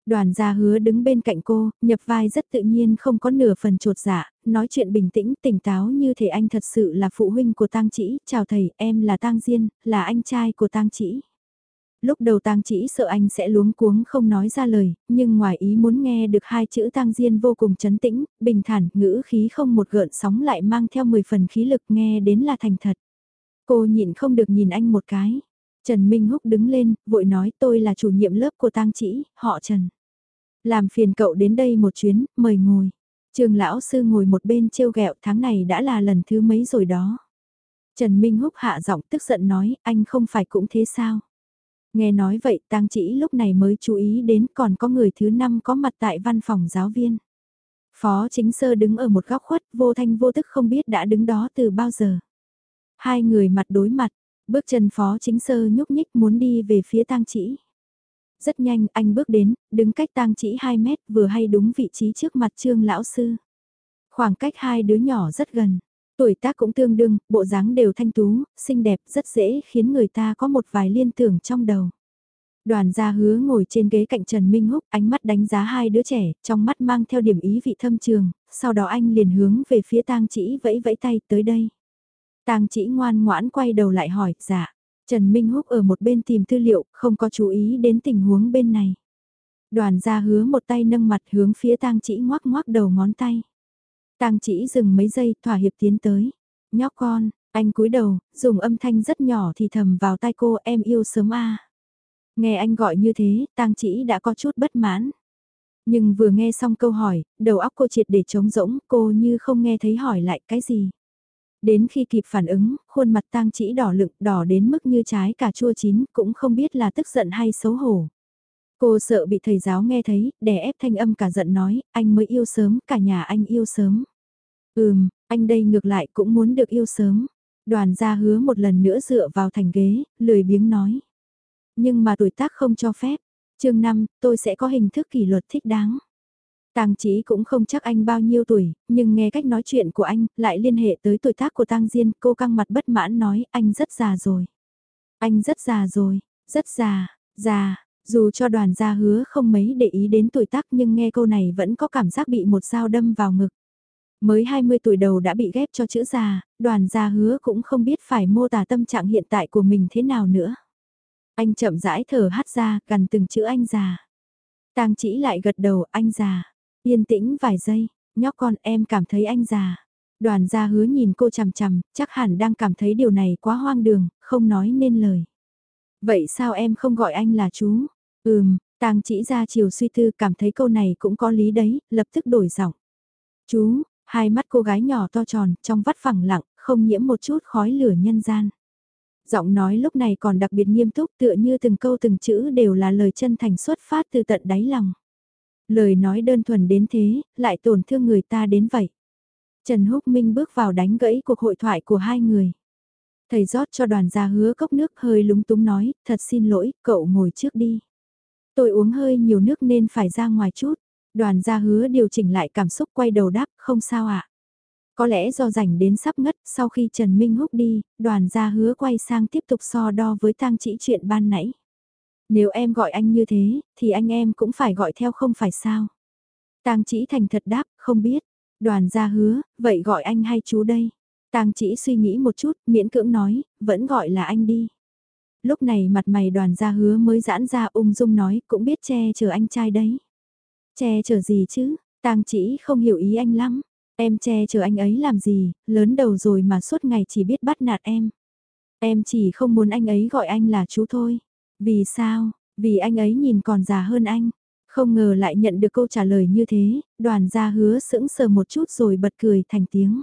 Speaker 1: Đoàn gia hứa đứng bên cạnh cô, nhập vai rất tự nhiên không có nửa phần trột dạ, nói chuyện bình tĩnh, tỉnh táo như thể anh thật sự là phụ huynh của tang chỉ, chào thầy, em là tang Diên, là anh trai của tang chỉ. Lúc đầu tang chỉ sợ anh sẽ luống cuống không nói ra lời, nhưng ngoài ý muốn nghe được hai chữ tang Diên vô cùng chấn tĩnh, bình thản, ngữ khí không một gợn sóng lại mang theo 10 phần khí lực nghe đến là thành thật. Cô nhịn không được nhìn anh một cái. Trần Minh Húc đứng lên, vội nói tôi là chủ nhiệm lớp của tang chỉ, họ Trần. Làm phiền cậu đến đây một chuyến, mời ngồi. Trường lão sư ngồi một bên trêu ghẹo tháng này đã là lần thứ mấy rồi đó. Trần Minh Húc hạ giọng tức giận nói, anh không phải cũng thế sao? Nghe nói vậy tang chỉ lúc này mới chú ý đến còn có người thứ năm có mặt tại văn phòng giáo viên. Phó chính sơ đứng ở một góc khuất vô thanh vô tức không biết đã đứng đó từ bao giờ. Hai người mặt đối mặt, bước chân phó chính sơ nhúc nhích muốn đi về phía tang chỉ. Rất nhanh anh bước đến, đứng cách tang chỉ 2 mét vừa hay đúng vị trí trước mặt trương lão sư. Khoảng cách hai đứa nhỏ rất gần, tuổi tác cũng tương đương, bộ dáng đều thanh tú, xinh đẹp, rất dễ khiến người ta có một vài liên tưởng trong đầu. Đoàn gia hứa ngồi trên ghế cạnh Trần Minh Húc, ánh mắt đánh giá hai đứa trẻ, trong mắt mang theo điểm ý vị thâm trường, sau đó anh liền hướng về phía tang chỉ vẫy vẫy tay tới đây. Tang chỉ ngoan ngoãn quay đầu lại hỏi, dạ. Trần Minh Húc ở một bên tìm tư liệu, không có chú ý đến tình huống bên này. Đoàn gia hứa một tay nâng mặt hướng phía tang chỉ ngoác ngoác đầu ngón tay. Tang chỉ dừng mấy giây, thỏa hiệp tiến tới. Nhóc con, anh cúi đầu, dùng âm thanh rất nhỏ thì thầm vào tai cô em yêu sớm a. Nghe anh gọi như thế, tang chỉ đã có chút bất mãn. Nhưng vừa nghe xong câu hỏi, đầu óc cô triệt để trống rỗng, cô như không nghe thấy hỏi lại cái gì. Đến khi kịp phản ứng, khuôn mặt tang chỉ đỏ lựng đỏ đến mức như trái cà chua chín, cũng không biết là tức giận hay xấu hổ. Cô sợ bị thầy giáo nghe thấy, đè ép thanh âm cả giận nói, anh mới yêu sớm, cả nhà anh yêu sớm. Ừm, anh đây ngược lại cũng muốn được yêu sớm. Đoàn gia hứa một lần nữa dựa vào thành ghế, lười biếng nói. Nhưng mà tuổi tác không cho phép. chương 5, tôi sẽ có hình thức kỷ luật thích đáng. Tang Chí cũng không chắc anh bao nhiêu tuổi, nhưng nghe cách nói chuyện của anh, lại liên hệ tới tuổi tác của Tang Diên, cô căng mặt bất mãn nói, anh rất già rồi. Anh rất già rồi, rất già, già, dù cho đoàn gia hứa không mấy để ý đến tuổi tác nhưng nghe câu này vẫn có cảm giác bị một dao đâm vào ngực. Mới 20 tuổi đầu đã bị ghép cho chữ già, đoàn gia hứa cũng không biết phải mô tả tâm trạng hiện tại của mình thế nào nữa. Anh chậm rãi thở hắt ra, gần từng chữ anh già. Tang chỉ lại gật đầu, anh già. Yên tĩnh vài giây, nhóc con em cảm thấy anh già. Đoàn gia hứa nhìn cô chằm chằm, chắc hẳn đang cảm thấy điều này quá hoang đường, không nói nên lời. Vậy sao em không gọi anh là chú? Ừm, tang chỉ ra chiều suy tư cảm thấy câu này cũng có lý đấy, lập tức đổi giọng. Chú, hai mắt cô gái nhỏ to tròn, trong vắt phẳng lặng, không nhiễm một chút khói lửa nhân gian. Giọng nói lúc này còn đặc biệt nghiêm túc tựa như từng câu từng chữ đều là lời chân thành xuất phát từ tận đáy lòng. Lời nói đơn thuần đến thế, lại tổn thương người ta đến vậy. Trần Húc Minh bước vào đánh gãy cuộc hội thoại của hai người. Thầy rót cho đoàn gia hứa cốc nước hơi lúng túng nói, thật xin lỗi, cậu ngồi trước đi. Tôi uống hơi nhiều nước nên phải ra ngoài chút. Đoàn gia hứa điều chỉnh lại cảm xúc quay đầu đáp, không sao ạ. À. Có lẽ do rảnh đến sắp ngất, sau khi Trần Minh Húc đi, đoàn gia hứa quay sang tiếp tục so đo với tang chỉ chuyện ban nãy. Nếu em gọi anh như thế, thì anh em cũng phải gọi theo không phải sao. Tang chỉ thành thật đáp, không biết. Đoàn gia hứa, vậy gọi anh hay chú đây? Tang chỉ suy nghĩ một chút, miễn cưỡng nói, vẫn gọi là anh đi. Lúc này mặt mày đoàn gia hứa mới giãn ra ung dung nói, cũng biết che chở anh trai đấy. Che chở gì chứ, Tang chỉ không hiểu ý anh lắm. Em che chở anh ấy làm gì, lớn đầu rồi mà suốt ngày chỉ biết bắt nạt em. Em chỉ không muốn anh ấy gọi anh là chú thôi. Vì sao? Vì anh ấy nhìn còn già hơn anh. Không ngờ lại nhận được câu trả lời như thế, đoàn gia hứa sững sờ một chút rồi bật cười thành tiếng.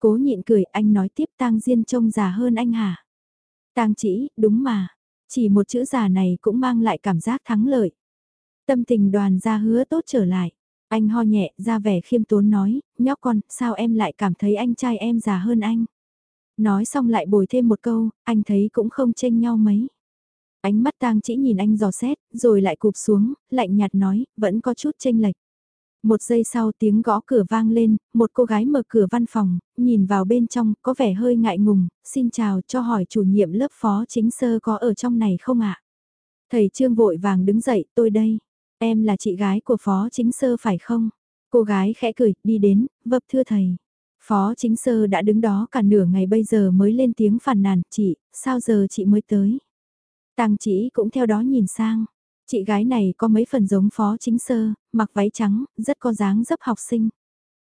Speaker 1: Cố nhịn cười anh nói tiếp tang diên trông già hơn anh hả? Tang chỉ, đúng mà. Chỉ một chữ già này cũng mang lại cảm giác thắng lợi. Tâm tình đoàn gia hứa tốt trở lại. Anh ho nhẹ ra vẻ khiêm tốn nói, nhóc con, sao em lại cảm thấy anh trai em già hơn anh? Nói xong lại bồi thêm một câu, anh thấy cũng không chênh nhau mấy. Ánh mắt tang chỉ nhìn anh dò xét, rồi lại cụp xuống, lạnh nhạt nói, vẫn có chút chênh lệch. Một giây sau tiếng gõ cửa vang lên, một cô gái mở cửa văn phòng, nhìn vào bên trong, có vẻ hơi ngại ngùng, xin chào cho hỏi chủ nhiệm lớp phó chính sơ có ở trong này không ạ? Thầy Trương vội vàng đứng dậy, tôi đây. Em là chị gái của Phó Chính Sơ phải không? Cô gái khẽ cười, đi đến, vấp thưa thầy. Phó Chính Sơ đã đứng đó cả nửa ngày bây giờ mới lên tiếng phàn nàn, chị, sao giờ chị mới tới? Tàng chỉ cũng theo đó nhìn sang. Chị gái này có mấy phần giống Phó Chính Sơ, mặc váy trắng, rất có dáng dấp học sinh.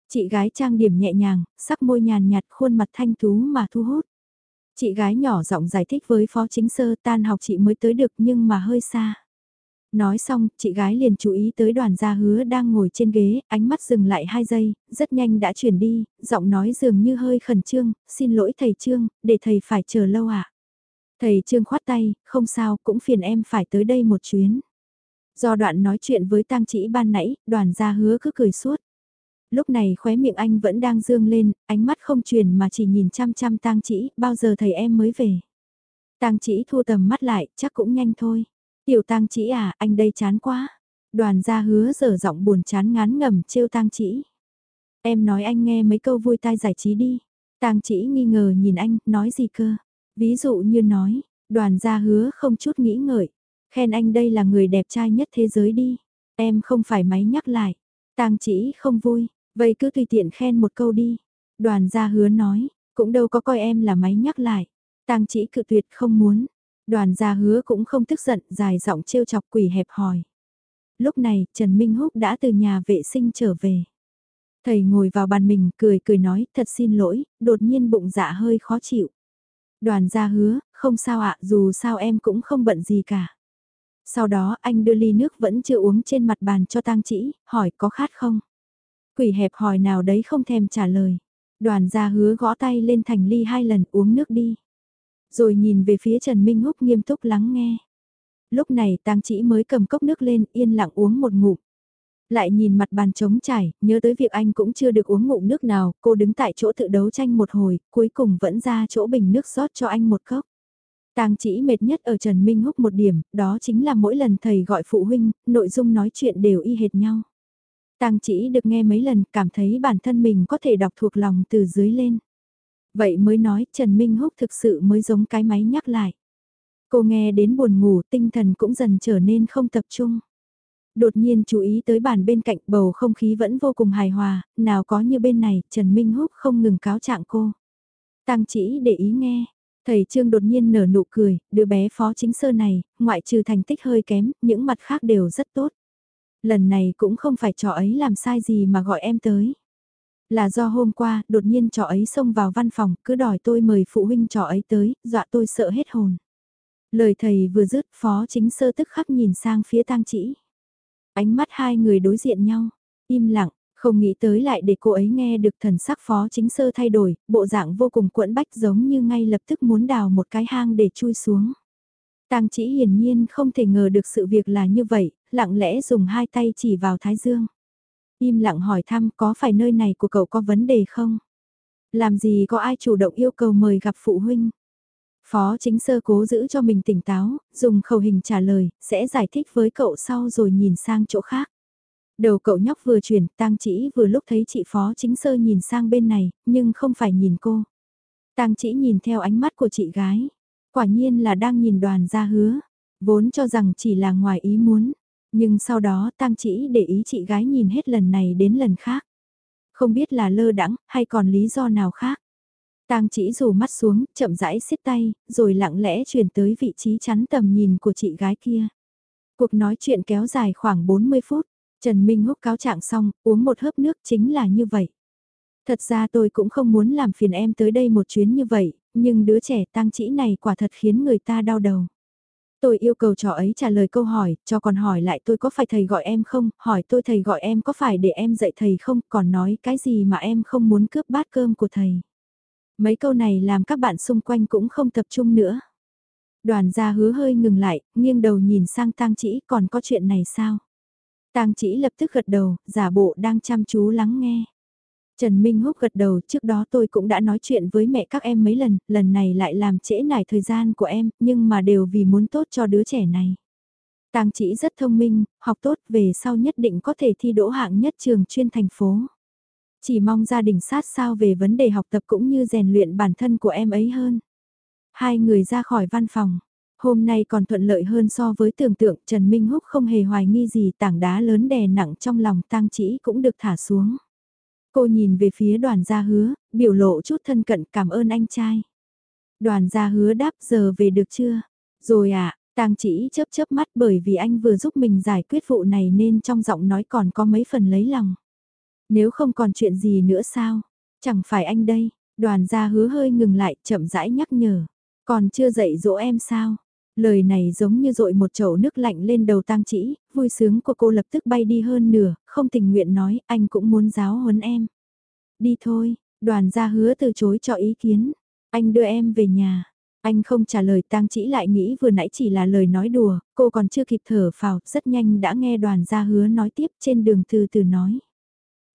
Speaker 1: Chị gái trang điểm nhẹ nhàng, sắc môi nhàn nhạt khuôn mặt thanh tú mà thu hút. Chị gái nhỏ giọng giải thích với Phó Chính Sơ tan học chị mới tới được nhưng mà hơi xa. Nói xong, chị gái liền chú ý tới đoàn gia hứa đang ngồi trên ghế, ánh mắt dừng lại 2 giây, rất nhanh đã chuyển đi, giọng nói dường như hơi khẩn trương, xin lỗi thầy Trương, để thầy phải chờ lâu ạ. À? Thầy Trương khoát tay, không sao, cũng phiền em phải tới đây một chuyến. Do đoạn nói chuyện với tang chỉ ban nãy, đoàn gia hứa cứ cười suốt. Lúc này khóe miệng anh vẫn đang dương lên, ánh mắt không truyền mà chỉ nhìn chăm chăm tang chỉ, bao giờ thầy em mới về. Tang chỉ thu tầm mắt lại, chắc cũng nhanh thôi. Tiểu tang chỉ à, anh đây chán quá. Đoàn gia hứa dở giọng buồn chán ngán ngầm trêu tang chỉ. Em nói anh nghe mấy câu vui tai giải trí đi. Tang chỉ nghi ngờ nhìn anh, nói gì cơ? Ví dụ như nói, đoàn gia hứa không chút nghĩ ngợi. Khen anh đây là người đẹp trai nhất thế giới đi. Em không phải máy nhắc lại. Tang chỉ không vui, vậy cứ tùy tiện khen một câu đi. Đoàn gia hứa nói, cũng đâu có coi em là máy nhắc lại. Tang chỉ cự tuyệt không muốn. Đoàn gia hứa cũng không tức giận, dài giọng trêu chọc quỷ hẹp hòi. Lúc này, Trần Minh Húc đã từ nhà vệ sinh trở về. Thầy ngồi vào bàn mình, cười cười nói, thật xin lỗi, đột nhiên bụng dạ hơi khó chịu. Đoàn gia hứa, không sao ạ, dù sao em cũng không bận gì cả. Sau đó anh đưa ly nước vẫn chưa uống trên mặt bàn cho tang chỉ, hỏi có khát không? Quỷ hẹp hỏi nào đấy không thèm trả lời. Đoàn gia hứa gõ tay lên thành ly hai lần uống nước đi. Rồi nhìn về phía Trần Minh Húc nghiêm túc lắng nghe. Lúc này tang chỉ mới cầm cốc nước lên yên lặng uống một ngụm. Lại nhìn mặt bàn trống trải, nhớ tới việc anh cũng chưa được uống ngụm nước nào, cô đứng tại chỗ tự đấu tranh một hồi, cuối cùng vẫn ra chỗ bình nước rót cho anh một cốc. Tang chỉ mệt nhất ở Trần Minh Húc một điểm, đó chính là mỗi lần thầy gọi phụ huynh, nội dung nói chuyện đều y hệt nhau. Tang chỉ được nghe mấy lần cảm thấy bản thân mình có thể đọc thuộc lòng từ dưới lên. Vậy mới nói Trần Minh Húc thực sự mới giống cái máy nhắc lại. Cô nghe đến buồn ngủ tinh thần cũng dần trở nên không tập trung. Đột nhiên chú ý tới bàn bên cạnh bầu không khí vẫn vô cùng hài hòa, nào có như bên này Trần Minh Húc không ngừng cáo trạng cô. Tăng chỉ để ý nghe, Thầy Trương đột nhiên nở nụ cười, đứa bé phó chính sơ này, ngoại trừ thành tích hơi kém, những mặt khác đều rất tốt. Lần này cũng không phải trò ấy làm sai gì mà gọi em tới. Là do hôm qua, đột nhiên trò ấy xông vào văn phòng, cứ đòi tôi mời phụ huynh trò ấy tới, dọa tôi sợ hết hồn. Lời thầy vừa dứt, phó chính sơ tức khắc nhìn sang phía tang chỉ. Ánh mắt hai người đối diện nhau, im lặng, không nghĩ tới lại để cô ấy nghe được thần sắc phó chính sơ thay đổi, bộ dạng vô cùng quẫn bách giống như ngay lập tức muốn đào một cái hang để chui xuống. Tang chỉ hiển nhiên không thể ngờ được sự việc là như vậy, lặng lẽ dùng hai tay chỉ vào thái dương. Im lặng hỏi thăm có phải nơi này của cậu có vấn đề không? Làm gì có ai chủ động yêu cầu mời gặp phụ huynh? Phó chính sơ cố giữ cho mình tỉnh táo, dùng khẩu hình trả lời, sẽ giải thích với cậu sau rồi nhìn sang chỗ khác. Đầu cậu nhóc vừa chuyển, tang chỉ vừa lúc thấy chị phó chính sơ nhìn sang bên này, nhưng không phải nhìn cô. Tang chỉ nhìn theo ánh mắt của chị gái. Quả nhiên là đang nhìn đoàn ra hứa. Vốn cho rằng chỉ là ngoài ý muốn. Nhưng sau đó tang chỉ để ý chị gái nhìn hết lần này đến lần khác. Không biết là lơ đắng hay còn lý do nào khác. Tang chỉ rủ mắt xuống, chậm rãi xiết tay, rồi lặng lẽ chuyển tới vị trí chắn tầm nhìn của chị gái kia. Cuộc nói chuyện kéo dài khoảng 40 phút. Trần Minh Húc cáo trạng xong, uống một hớp nước chính là như vậy. Thật ra tôi cũng không muốn làm phiền em tới đây một chuyến như vậy, nhưng đứa trẻ tang chỉ này quả thật khiến người ta đau đầu. Tôi yêu cầu trò ấy trả lời câu hỏi, cho còn hỏi lại tôi có phải thầy gọi em không, hỏi tôi thầy gọi em có phải để em dạy thầy không, còn nói cái gì mà em không muốn cướp bát cơm của thầy. Mấy câu này làm các bạn xung quanh cũng không tập trung nữa. Đoàn gia hứa hơi ngừng lại, nghiêng đầu nhìn sang tang chỉ còn có chuyện này sao? Tang chỉ lập tức gật đầu, giả bộ đang chăm chú lắng nghe. Trần Minh Húc gật đầu, trước đó tôi cũng đã nói chuyện với mẹ các em mấy lần, lần này lại làm trễ nải thời gian của em, nhưng mà đều vì muốn tốt cho đứa trẻ này. Tang chỉ rất thông minh, học tốt về sau nhất định có thể thi đỗ hạng nhất trường chuyên thành phố. Chỉ mong gia đình sát sao về vấn đề học tập cũng như rèn luyện bản thân của em ấy hơn. Hai người ra khỏi văn phòng, Hôm nay còn thuận lợi hơn so với tưởng tượng Trần Minh Húc không hề hoài nghi gì tảng đá lớn đè nặng trong lòng tang chỉ cũng được thả xuống. Cô nhìn về phía đoàn gia hứa, biểu lộ chút thân cận cảm ơn anh trai. Đoàn gia hứa đáp giờ về được chưa? Rồi ạ, à, tang chỉ chớp chớp mắt bởi vì anh vừa giúp mình giải quyết vụ này nên trong giọng nói còn có mấy phần lấy lòng. Nếu không còn chuyện gì nữa sao? Chẳng phải anh đây, đoàn gia hứa hơi ngừng lại chậm rãi nhắc nhở. Còn chưa dạy dỗ em sao? Lời này giống như dội một chậu nước lạnh lên đầu tang chỉ, vui sướng của cô lập tức bay đi hơn nửa, không tình nguyện nói anh cũng muốn giáo huấn em. Đi thôi, đoàn gia hứa từ chối cho ý kiến. Anh đưa em về nhà. Anh không trả lời tang chỉ lại nghĩ vừa nãy chỉ là lời nói đùa, cô còn chưa kịp thở phào, rất nhanh đã nghe đoàn gia hứa nói tiếp trên đường từ từ nói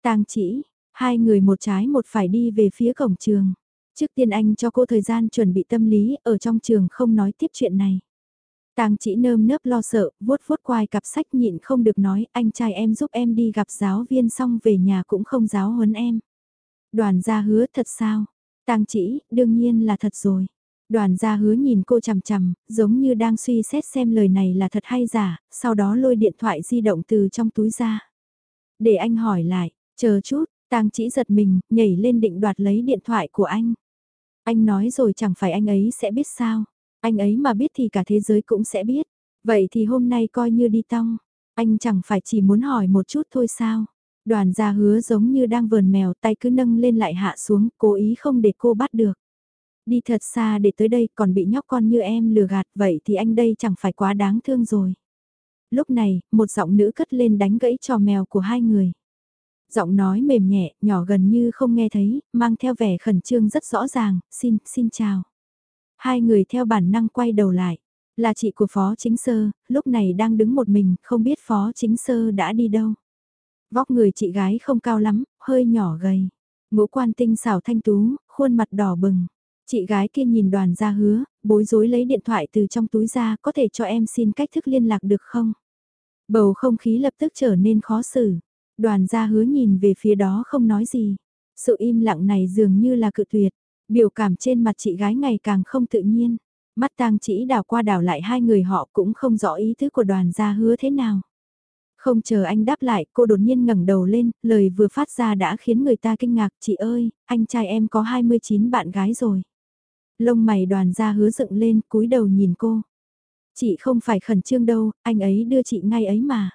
Speaker 1: tang chỉ, hai người một trái một phải đi về phía cổng trường. Trước tiên anh cho cô thời gian chuẩn bị tâm lý ở trong trường không nói tiếp chuyện này. Tang chỉ nơm nớp lo sợ, vuốt vuốt quai cặp sách nhịn không được nói, anh trai em giúp em đi gặp giáo viên xong về nhà cũng không giáo huấn em. Đoàn gia hứa thật sao? Tang chỉ, đương nhiên là thật rồi. Đoàn gia hứa nhìn cô chằm chằm, giống như đang suy xét xem lời này là thật hay giả, sau đó lôi điện thoại di động từ trong túi ra. Để anh hỏi lại, chờ chút, Tang chỉ giật mình, nhảy lên định đoạt lấy điện thoại của anh. Anh nói rồi chẳng phải anh ấy sẽ biết sao. Anh ấy mà biết thì cả thế giới cũng sẽ biết. Vậy thì hôm nay coi như đi tong. Anh chẳng phải chỉ muốn hỏi một chút thôi sao. Đoàn gia hứa giống như đang vờn mèo tay cứ nâng lên lại hạ xuống, cố ý không để cô bắt được. Đi thật xa để tới đây còn bị nhóc con như em lừa gạt vậy thì anh đây chẳng phải quá đáng thương rồi. Lúc này, một giọng nữ cất lên đánh gãy trò mèo của hai người. Giọng nói mềm nhẹ, nhỏ gần như không nghe thấy, mang theo vẻ khẩn trương rất rõ ràng, xin, xin chào. Hai người theo bản năng quay đầu lại. Là chị của Phó Chính Sơ, lúc này đang đứng một mình, không biết Phó Chính Sơ đã đi đâu. Vóc người chị gái không cao lắm, hơi nhỏ gầy. Ngũ quan tinh xảo thanh tú, khuôn mặt đỏ bừng. Chị gái kia nhìn đoàn ra hứa, bối rối lấy điện thoại từ trong túi ra, có thể cho em xin cách thức liên lạc được không? Bầu không khí lập tức trở nên khó xử. Đoàn Gia hứa nhìn về phía đó không nói gì. Sự im lặng này dường như là cự tuyệt. Biểu cảm trên mặt chị gái ngày càng không tự nhiên. Mắt tang chỉ đảo qua đảo lại hai người họ cũng không rõ ý thứ của đoàn gia hứa thế nào. Không chờ anh đáp lại, cô đột nhiên ngẩng đầu lên, lời vừa phát ra đã khiến người ta kinh ngạc, chị ơi, anh trai em có 29 bạn gái rồi. Lông mày đoàn gia hứa dựng lên, cúi đầu nhìn cô. Chị không phải khẩn trương đâu, anh ấy đưa chị ngay ấy mà.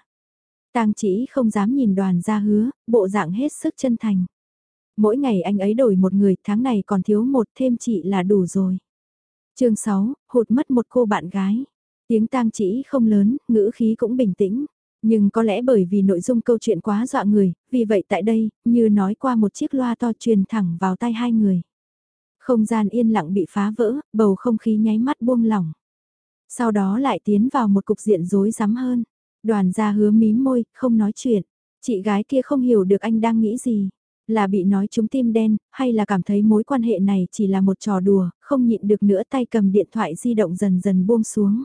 Speaker 1: Tang chỉ không dám nhìn đoàn ra hứa, bộ dạng hết sức chân thành. Mỗi ngày anh ấy đổi một người, tháng này còn thiếu một thêm chị là đủ rồi. chương 6, hụt mất một cô bạn gái. Tiếng tang chỉ không lớn, ngữ khí cũng bình tĩnh. Nhưng có lẽ bởi vì nội dung câu chuyện quá dọa người, vì vậy tại đây, như nói qua một chiếc loa to truyền thẳng vào tay hai người. Không gian yên lặng bị phá vỡ, bầu không khí nháy mắt buông lỏng. Sau đó lại tiến vào một cục diện rối rắm hơn. Đoàn gia hứa mím môi, không nói chuyện. Chị gái kia không hiểu được anh đang nghĩ gì. Là bị nói trúng tim đen, hay là cảm thấy mối quan hệ này chỉ là một trò đùa, không nhịn được nữa tay cầm điện thoại di động dần dần buông xuống.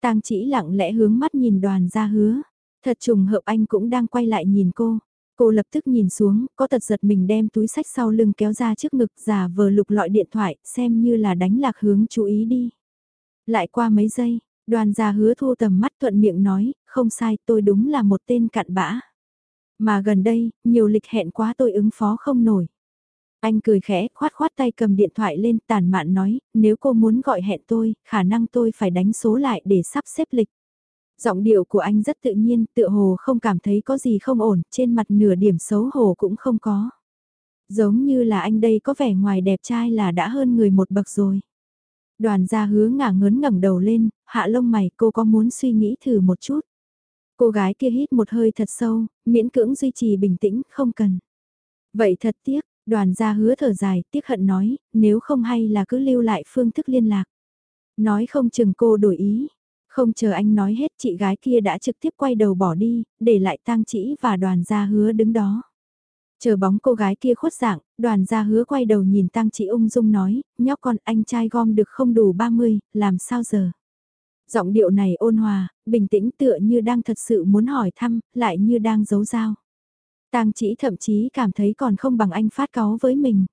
Speaker 1: Tang chỉ lặng lẽ hướng mắt nhìn đoàn gia hứa. Thật trùng hợp anh cũng đang quay lại nhìn cô. Cô lập tức nhìn xuống, có tật giật mình đem túi sách sau lưng kéo ra trước ngực giả vờ lục lọi điện thoại, xem như là đánh lạc hướng chú ý đi. Lại qua mấy giây, đoàn gia hứa thu tầm mắt thuận miệng nói, không sai tôi đúng là một tên cặn bã. Mà gần đây, nhiều lịch hẹn quá tôi ứng phó không nổi. Anh cười khẽ, khoát khoát tay cầm điện thoại lên tàn mạn nói, nếu cô muốn gọi hẹn tôi, khả năng tôi phải đánh số lại để sắp xếp lịch. Giọng điệu của anh rất tự nhiên, tựa hồ không cảm thấy có gì không ổn, trên mặt nửa điểm xấu hổ cũng không có. Giống như là anh đây có vẻ ngoài đẹp trai là đã hơn người một bậc rồi. Đoàn gia hứa ngả ngớn ngẩng đầu lên, hạ lông mày cô có muốn suy nghĩ thử một chút. Cô gái kia hít một hơi thật sâu, miễn cưỡng duy trì bình tĩnh, không cần. Vậy thật tiếc, đoàn gia hứa thở dài, tiếc hận nói, nếu không hay là cứ lưu lại phương thức liên lạc. Nói không chừng cô đổi ý, không chờ anh nói hết chị gái kia đã trực tiếp quay đầu bỏ đi, để lại tang chỉ và đoàn gia hứa đứng đó. Chờ bóng cô gái kia khuất dạng, đoàn gia hứa quay đầu nhìn tang chỉ ung dung nói, nhóc con anh trai gom được không đủ 30, làm sao giờ? Giọng điệu này ôn hòa, bình tĩnh tựa như đang thật sự muốn hỏi thăm, lại như đang giấu dao. Tang chỉ thậm chí cảm thấy còn không bằng anh phát cáu với mình.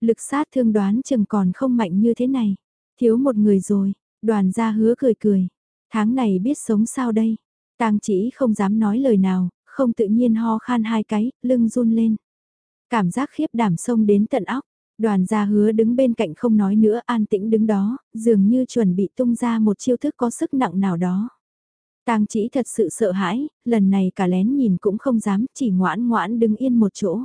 Speaker 1: Lực sát thương đoán chừng còn không mạnh như thế này. Thiếu một người rồi, Đoàn gia hứa cười cười. Tháng này biết sống sao đây? Tang chỉ không dám nói lời nào, không tự nhiên ho khan hai cái, lưng run lên. Cảm giác khiếp đảm sông đến tận óc. Đoàn gia hứa đứng bên cạnh không nói nữa an tĩnh đứng đó, dường như chuẩn bị tung ra một chiêu thức có sức nặng nào đó. Tang chỉ thật sự sợ hãi, lần này cả lén nhìn cũng không dám, chỉ ngoãn ngoãn đứng yên một chỗ.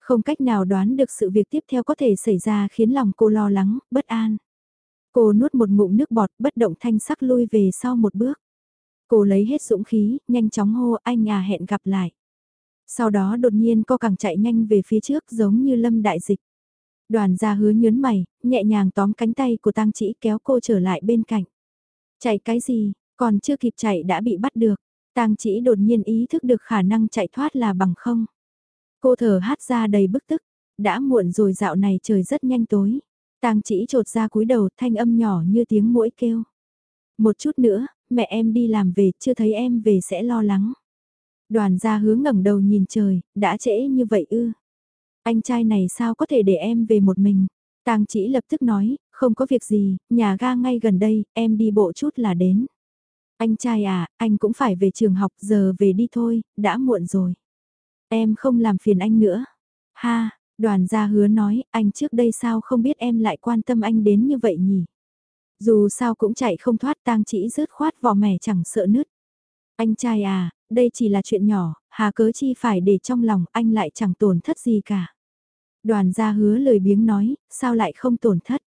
Speaker 1: Không cách nào đoán được sự việc tiếp theo có thể xảy ra khiến lòng cô lo lắng, bất an. Cô nuốt một ngụm nước bọt bất động thanh sắc lui về sau một bước. Cô lấy hết dũng khí, nhanh chóng hô anh à hẹn gặp lại. Sau đó đột nhiên cô càng chạy nhanh về phía trước giống như lâm đại dịch. Đoàn gia hứa nhớn mày, nhẹ nhàng tóm cánh tay của tang chỉ kéo cô trở lại bên cạnh. Chạy cái gì, còn chưa kịp chạy đã bị bắt được. Tang chỉ đột nhiên ý thức được khả năng chạy thoát là bằng không. Cô thở hát ra đầy bức tức, đã muộn rồi dạo này trời rất nhanh tối. Tang chỉ trột ra cúi đầu thanh âm nhỏ như tiếng mũi kêu. Một chút nữa, mẹ em đi làm về, chưa thấy em về sẽ lo lắng. Đoàn gia hướng ngẩng đầu nhìn trời, đã trễ như vậy ư. Anh trai này sao có thể để em về một mình? Tang chỉ lập tức nói, không có việc gì, nhà ga ngay gần đây, em đi bộ chút là đến. Anh trai à, anh cũng phải về trường học, giờ về đi thôi, đã muộn rồi. Em không làm phiền anh nữa. Ha, đoàn gia hứa nói, anh trước đây sao không biết em lại quan tâm anh đến như vậy nhỉ? Dù sao cũng chạy không thoát tang chỉ rớt khoát vỏ mẻ chẳng sợ nứt. Anh trai à, đây chỉ là chuyện nhỏ, hà cớ chi phải để trong lòng anh lại chẳng tổn thất gì cả. Đoàn gia hứa lời biếng nói, sao lại không tổn thất?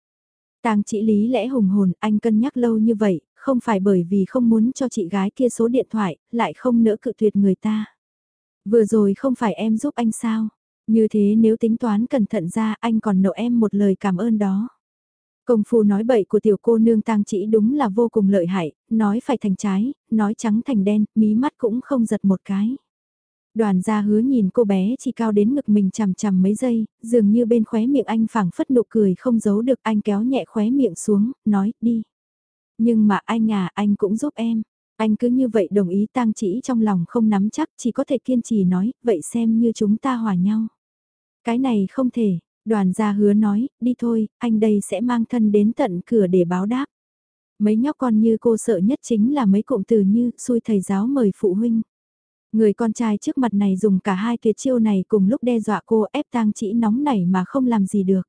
Speaker 1: Tang chỉ lý lẽ hùng hồn, anh cân nhắc lâu như vậy, không phải bởi vì không muốn cho chị gái kia số điện thoại, lại không nỡ cự tuyệt người ta. Vừa rồi không phải em giúp anh sao? Như thế nếu tính toán cẩn thận ra anh còn nợ em một lời cảm ơn đó. Công phu nói bậy của tiểu cô nương tang chỉ đúng là vô cùng lợi hại, nói phải thành trái, nói trắng thành đen, mí mắt cũng không giật một cái. Đoàn gia hứa nhìn cô bé chỉ cao đến ngực mình chằm chằm mấy giây, dường như bên khóe miệng anh phảng phất nụ cười không giấu được anh kéo nhẹ khóe miệng xuống, nói đi. Nhưng mà anh à, anh cũng giúp em. Anh cứ như vậy đồng ý tang chỉ trong lòng không nắm chắc, chỉ có thể kiên trì nói, vậy xem như chúng ta hòa nhau. Cái này không thể, đoàn gia hứa nói, đi thôi, anh đây sẽ mang thân đến tận cửa để báo đáp. Mấy nhóc con như cô sợ nhất chính là mấy cụm từ như, xui thầy giáo mời phụ huynh. Người con trai trước mặt này dùng cả hai tuyệt chiêu này cùng lúc đe dọa cô ép tang chỉ nóng nảy mà không làm gì được.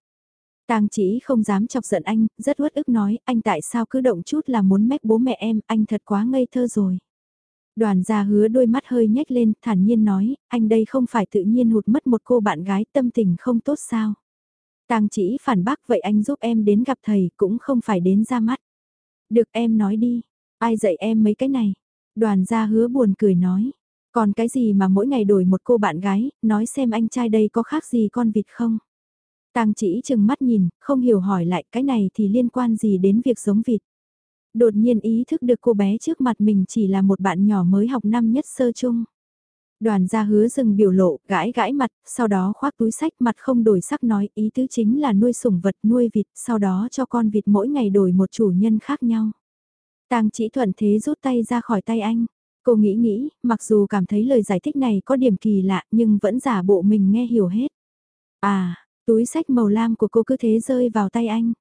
Speaker 1: Tang chỉ không dám chọc giận anh, rất uất ức nói, anh tại sao cứ động chút là muốn mách bố mẹ em, anh thật quá ngây thơ rồi. Đoàn gia hứa đôi mắt hơi nhếch lên, thản nhiên nói, anh đây không phải tự nhiên hụt mất một cô bạn gái tâm tình không tốt sao. Tang chỉ phản bác vậy anh giúp em đến gặp thầy cũng không phải đến ra mắt. Được em nói đi, ai dạy em mấy cái này. Đoàn gia hứa buồn cười nói, còn cái gì mà mỗi ngày đổi một cô bạn gái, nói xem anh trai đây có khác gì con vịt không. Tang chỉ chừng mắt nhìn, không hiểu hỏi lại cái này thì liên quan gì đến việc giống vịt. Đột nhiên ý thức được cô bé trước mặt mình chỉ là một bạn nhỏ mới học năm nhất sơ chung. Đoàn gia hứa dừng biểu lộ, gãi gãi mặt, sau đó khoác túi sách mặt không đổi sắc nói ý tứ chính là nuôi sủng vật nuôi vịt, sau đó cho con vịt mỗi ngày đổi một chủ nhân khác nhau. Tang chỉ thuận thế rút tay ra khỏi tay anh. Cô nghĩ nghĩ, mặc dù cảm thấy lời giải thích này có điểm kỳ lạ nhưng vẫn giả bộ mình nghe hiểu hết. À, Túi sách màu lam của cô cứ thế rơi vào tay anh.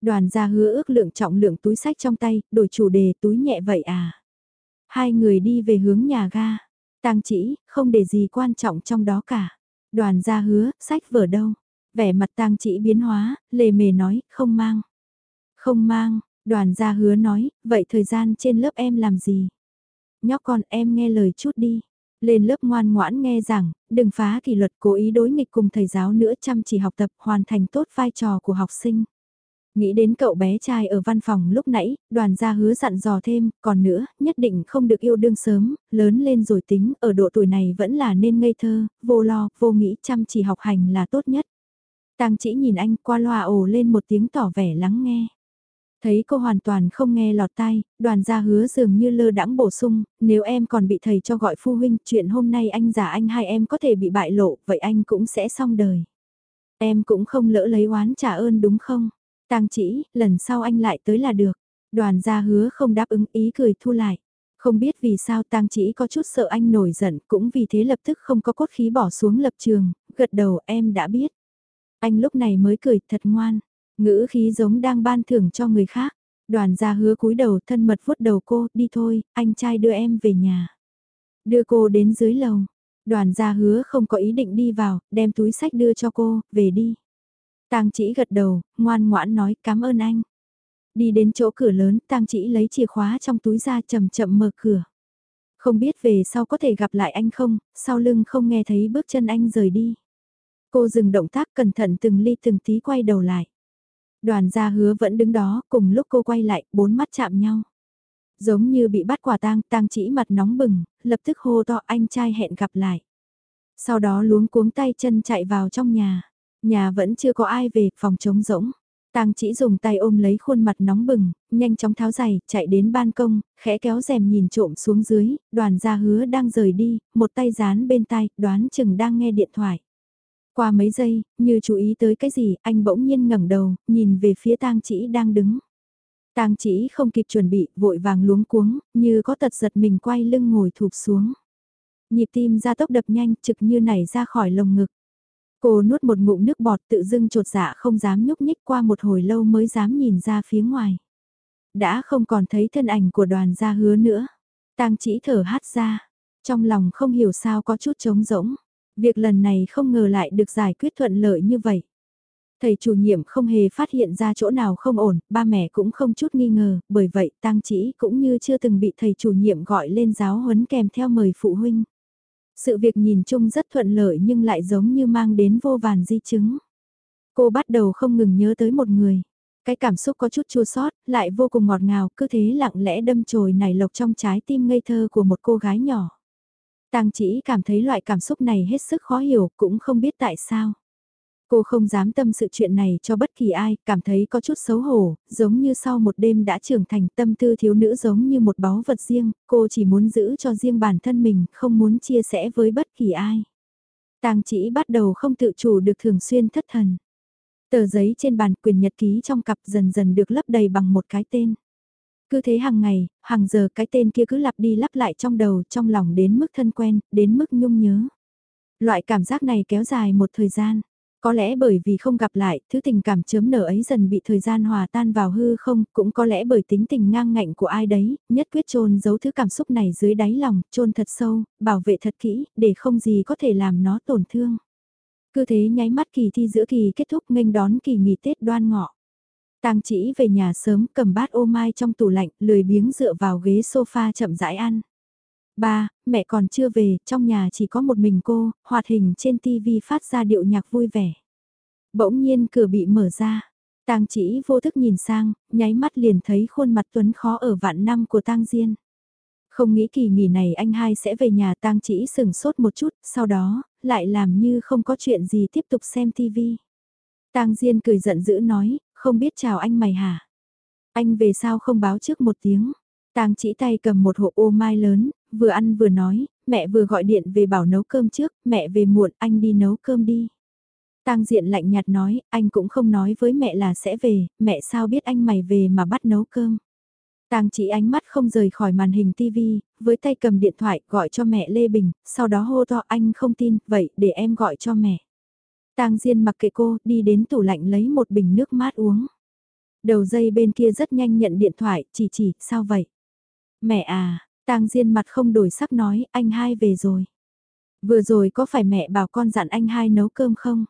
Speaker 1: Đoàn gia hứa ước lượng trọng lượng túi sách trong tay, đổi chủ đề túi nhẹ vậy à. Hai người đi về hướng nhà ga. Tang chỉ, không để gì quan trọng trong đó cả. Đoàn gia hứa, sách vở đâu. Vẻ mặt tang chỉ biến hóa, lề mề nói, không mang. Không mang, đoàn gia hứa nói, vậy thời gian trên lớp em làm gì? Nhóc con em nghe lời chút đi. Lên lớp ngoan ngoãn nghe rằng, đừng phá kỷ luật cố ý đối nghịch cùng thầy giáo nữa chăm chỉ học tập hoàn thành tốt vai trò của học sinh. Nghĩ đến cậu bé trai ở văn phòng lúc nãy, đoàn gia hứa dặn dò thêm, còn nữa, nhất định không được yêu đương sớm, lớn lên rồi tính, ở độ tuổi này vẫn là nên ngây thơ, vô lo, vô nghĩ chăm chỉ học hành là tốt nhất. Tang chỉ nhìn anh qua loa ồ lên một tiếng tỏ vẻ lắng nghe. Thấy cô hoàn toàn không nghe lọt tai, đoàn gia hứa dường như lơ đãng bổ sung, nếu em còn bị thầy cho gọi phu huynh, chuyện hôm nay anh giả anh hai em có thể bị bại lộ, vậy anh cũng sẽ xong đời. Em cũng không lỡ lấy oán trả ơn đúng không? Tang chỉ, lần sau anh lại tới là được. Đoàn gia hứa không đáp ứng ý cười thu lại. Không biết vì sao tang chỉ có chút sợ anh nổi giận, cũng vì thế lập tức không có cốt khí bỏ xuống lập trường, gật đầu em đã biết. Anh lúc này mới cười thật ngoan. Ngữ khí giống đang ban thưởng cho người khác. Đoàn gia hứa cúi đầu thân mật vuốt đầu cô, đi thôi, anh trai đưa em về nhà. Đưa cô đến dưới lầu. Đoàn gia hứa không có ý định đi vào, đem túi sách đưa cho cô, về đi. Tang chỉ gật đầu, ngoan ngoãn nói cảm ơn anh. Đi đến chỗ cửa lớn, Tang chỉ lấy chìa khóa trong túi ra chậm chậm mở cửa. Không biết về sau có thể gặp lại anh không, sau lưng không nghe thấy bước chân anh rời đi. Cô dừng động tác cẩn thận từng ly từng tí quay đầu lại. Đoàn gia hứa vẫn đứng đó, cùng lúc cô quay lại, bốn mắt chạm nhau. Giống như bị bắt quả tang, tang chỉ mặt nóng bừng, lập tức hô to anh trai hẹn gặp lại. Sau đó luống cuống tay chân chạy vào trong nhà. Nhà vẫn chưa có ai về, phòng trống rỗng. Tang chỉ dùng tay ôm lấy khuôn mặt nóng bừng, nhanh chóng tháo giày, chạy đến ban công, khẽ kéo rèm nhìn trộm xuống dưới, đoàn gia hứa đang rời đi, một tay dán bên tay, đoán chừng đang nghe điện thoại. Qua mấy giây, như chú ý tới cái gì, anh bỗng nhiên ngẩng đầu, nhìn về phía tang chỉ đang đứng. Tang chỉ không kịp chuẩn bị, vội vàng luống cuống, như có tật giật mình quay lưng ngồi thụp xuống. Nhịp tim ra tốc đập nhanh, trực như nảy ra khỏi lồng ngực. Cô nuốt một ngụm nước bọt tự dưng trột dạ không dám nhúc nhích qua một hồi lâu mới dám nhìn ra phía ngoài. Đã không còn thấy thân ảnh của đoàn gia hứa nữa. Tang chỉ thở hát ra, trong lòng không hiểu sao có chút trống rỗng. Việc lần này không ngờ lại được giải quyết thuận lợi như vậy. Thầy chủ nhiệm không hề phát hiện ra chỗ nào không ổn, ba mẹ cũng không chút nghi ngờ, bởi vậy tang chỉ cũng như chưa từng bị thầy chủ nhiệm gọi lên giáo huấn kèm theo mời phụ huynh. Sự việc nhìn chung rất thuận lợi nhưng lại giống như mang đến vô vàn di chứng. Cô bắt đầu không ngừng nhớ tới một người. Cái cảm xúc có chút chua sót, lại vô cùng ngọt ngào, cứ thế lặng lẽ đâm chồi nảy lộc trong trái tim ngây thơ của một cô gái nhỏ. Tang chỉ cảm thấy loại cảm xúc này hết sức khó hiểu, cũng không biết tại sao. Cô không dám tâm sự chuyện này cho bất kỳ ai, cảm thấy có chút xấu hổ, giống như sau một đêm đã trưởng thành tâm tư thiếu nữ giống như một báu vật riêng, cô chỉ muốn giữ cho riêng bản thân mình, không muốn chia sẻ với bất kỳ ai. tàng chỉ bắt đầu không tự chủ được thường xuyên thất thần. Tờ giấy trên bàn quyền nhật ký trong cặp dần dần được lấp đầy bằng một cái tên. Cứ thế hàng ngày, hàng giờ cái tên kia cứ lặp đi lặp lại trong đầu, trong lòng đến mức thân quen, đến mức nhung nhớ. Loại cảm giác này kéo dài một thời gian. Có lẽ bởi vì không gặp lại, thứ tình cảm chớm nở ấy dần bị thời gian hòa tan vào hư không, cũng có lẽ bởi tính tình ngang ngạnh của ai đấy, nhất quyết chôn giấu thứ cảm xúc này dưới đáy lòng, chôn thật sâu, bảo vệ thật kỹ, để không gì có thể làm nó tổn thương. Cứ thế nháy mắt kỳ thi giữa kỳ kết thúc nghênh đón kỳ nghỉ Tết đoan ngọ. Tang chỉ về nhà sớm cầm bát ô mai trong tủ lạnh, lười biếng dựa vào ghế sofa chậm rãi ăn. Ba, mẹ còn chưa về, trong nhà chỉ có một mình cô, hoạt hình trên tivi phát ra điệu nhạc vui vẻ. Bỗng nhiên cửa bị mở ra. Tang chỉ vô thức nhìn sang, nháy mắt liền thấy khuôn mặt tuấn khó ở vạn năm của Tang Diên. Không nghĩ kỳ nghỉ này anh hai sẽ về nhà Tang chỉ sừng sốt một chút, sau đó, lại làm như không có chuyện gì tiếp tục xem tivi. Tang Diên cười giận dữ nói, không biết chào anh mày hả? Anh về sao không báo trước một tiếng? Tang chỉ tay cầm một hộp ô mai lớn, vừa ăn vừa nói, mẹ vừa gọi điện về bảo nấu cơm trước, mẹ về muộn, anh đi nấu cơm đi. Tang diện lạnh nhạt nói, anh cũng không nói với mẹ là sẽ về, mẹ sao biết anh mày về mà bắt nấu cơm. Tang chỉ ánh mắt không rời khỏi màn hình tivi, với tay cầm điện thoại gọi cho mẹ Lê Bình, sau đó hô to anh không tin, vậy để em gọi cho mẹ. Tang Diên mặc kệ cô, đi đến tủ lạnh lấy một bình nước mát uống. Đầu dây bên kia rất nhanh nhận điện thoại, chỉ chỉ, sao vậy? Mẹ à, Tang Diên mặt không đổi sắc nói, anh hai về rồi. Vừa rồi có phải mẹ bảo con dặn anh hai nấu cơm không?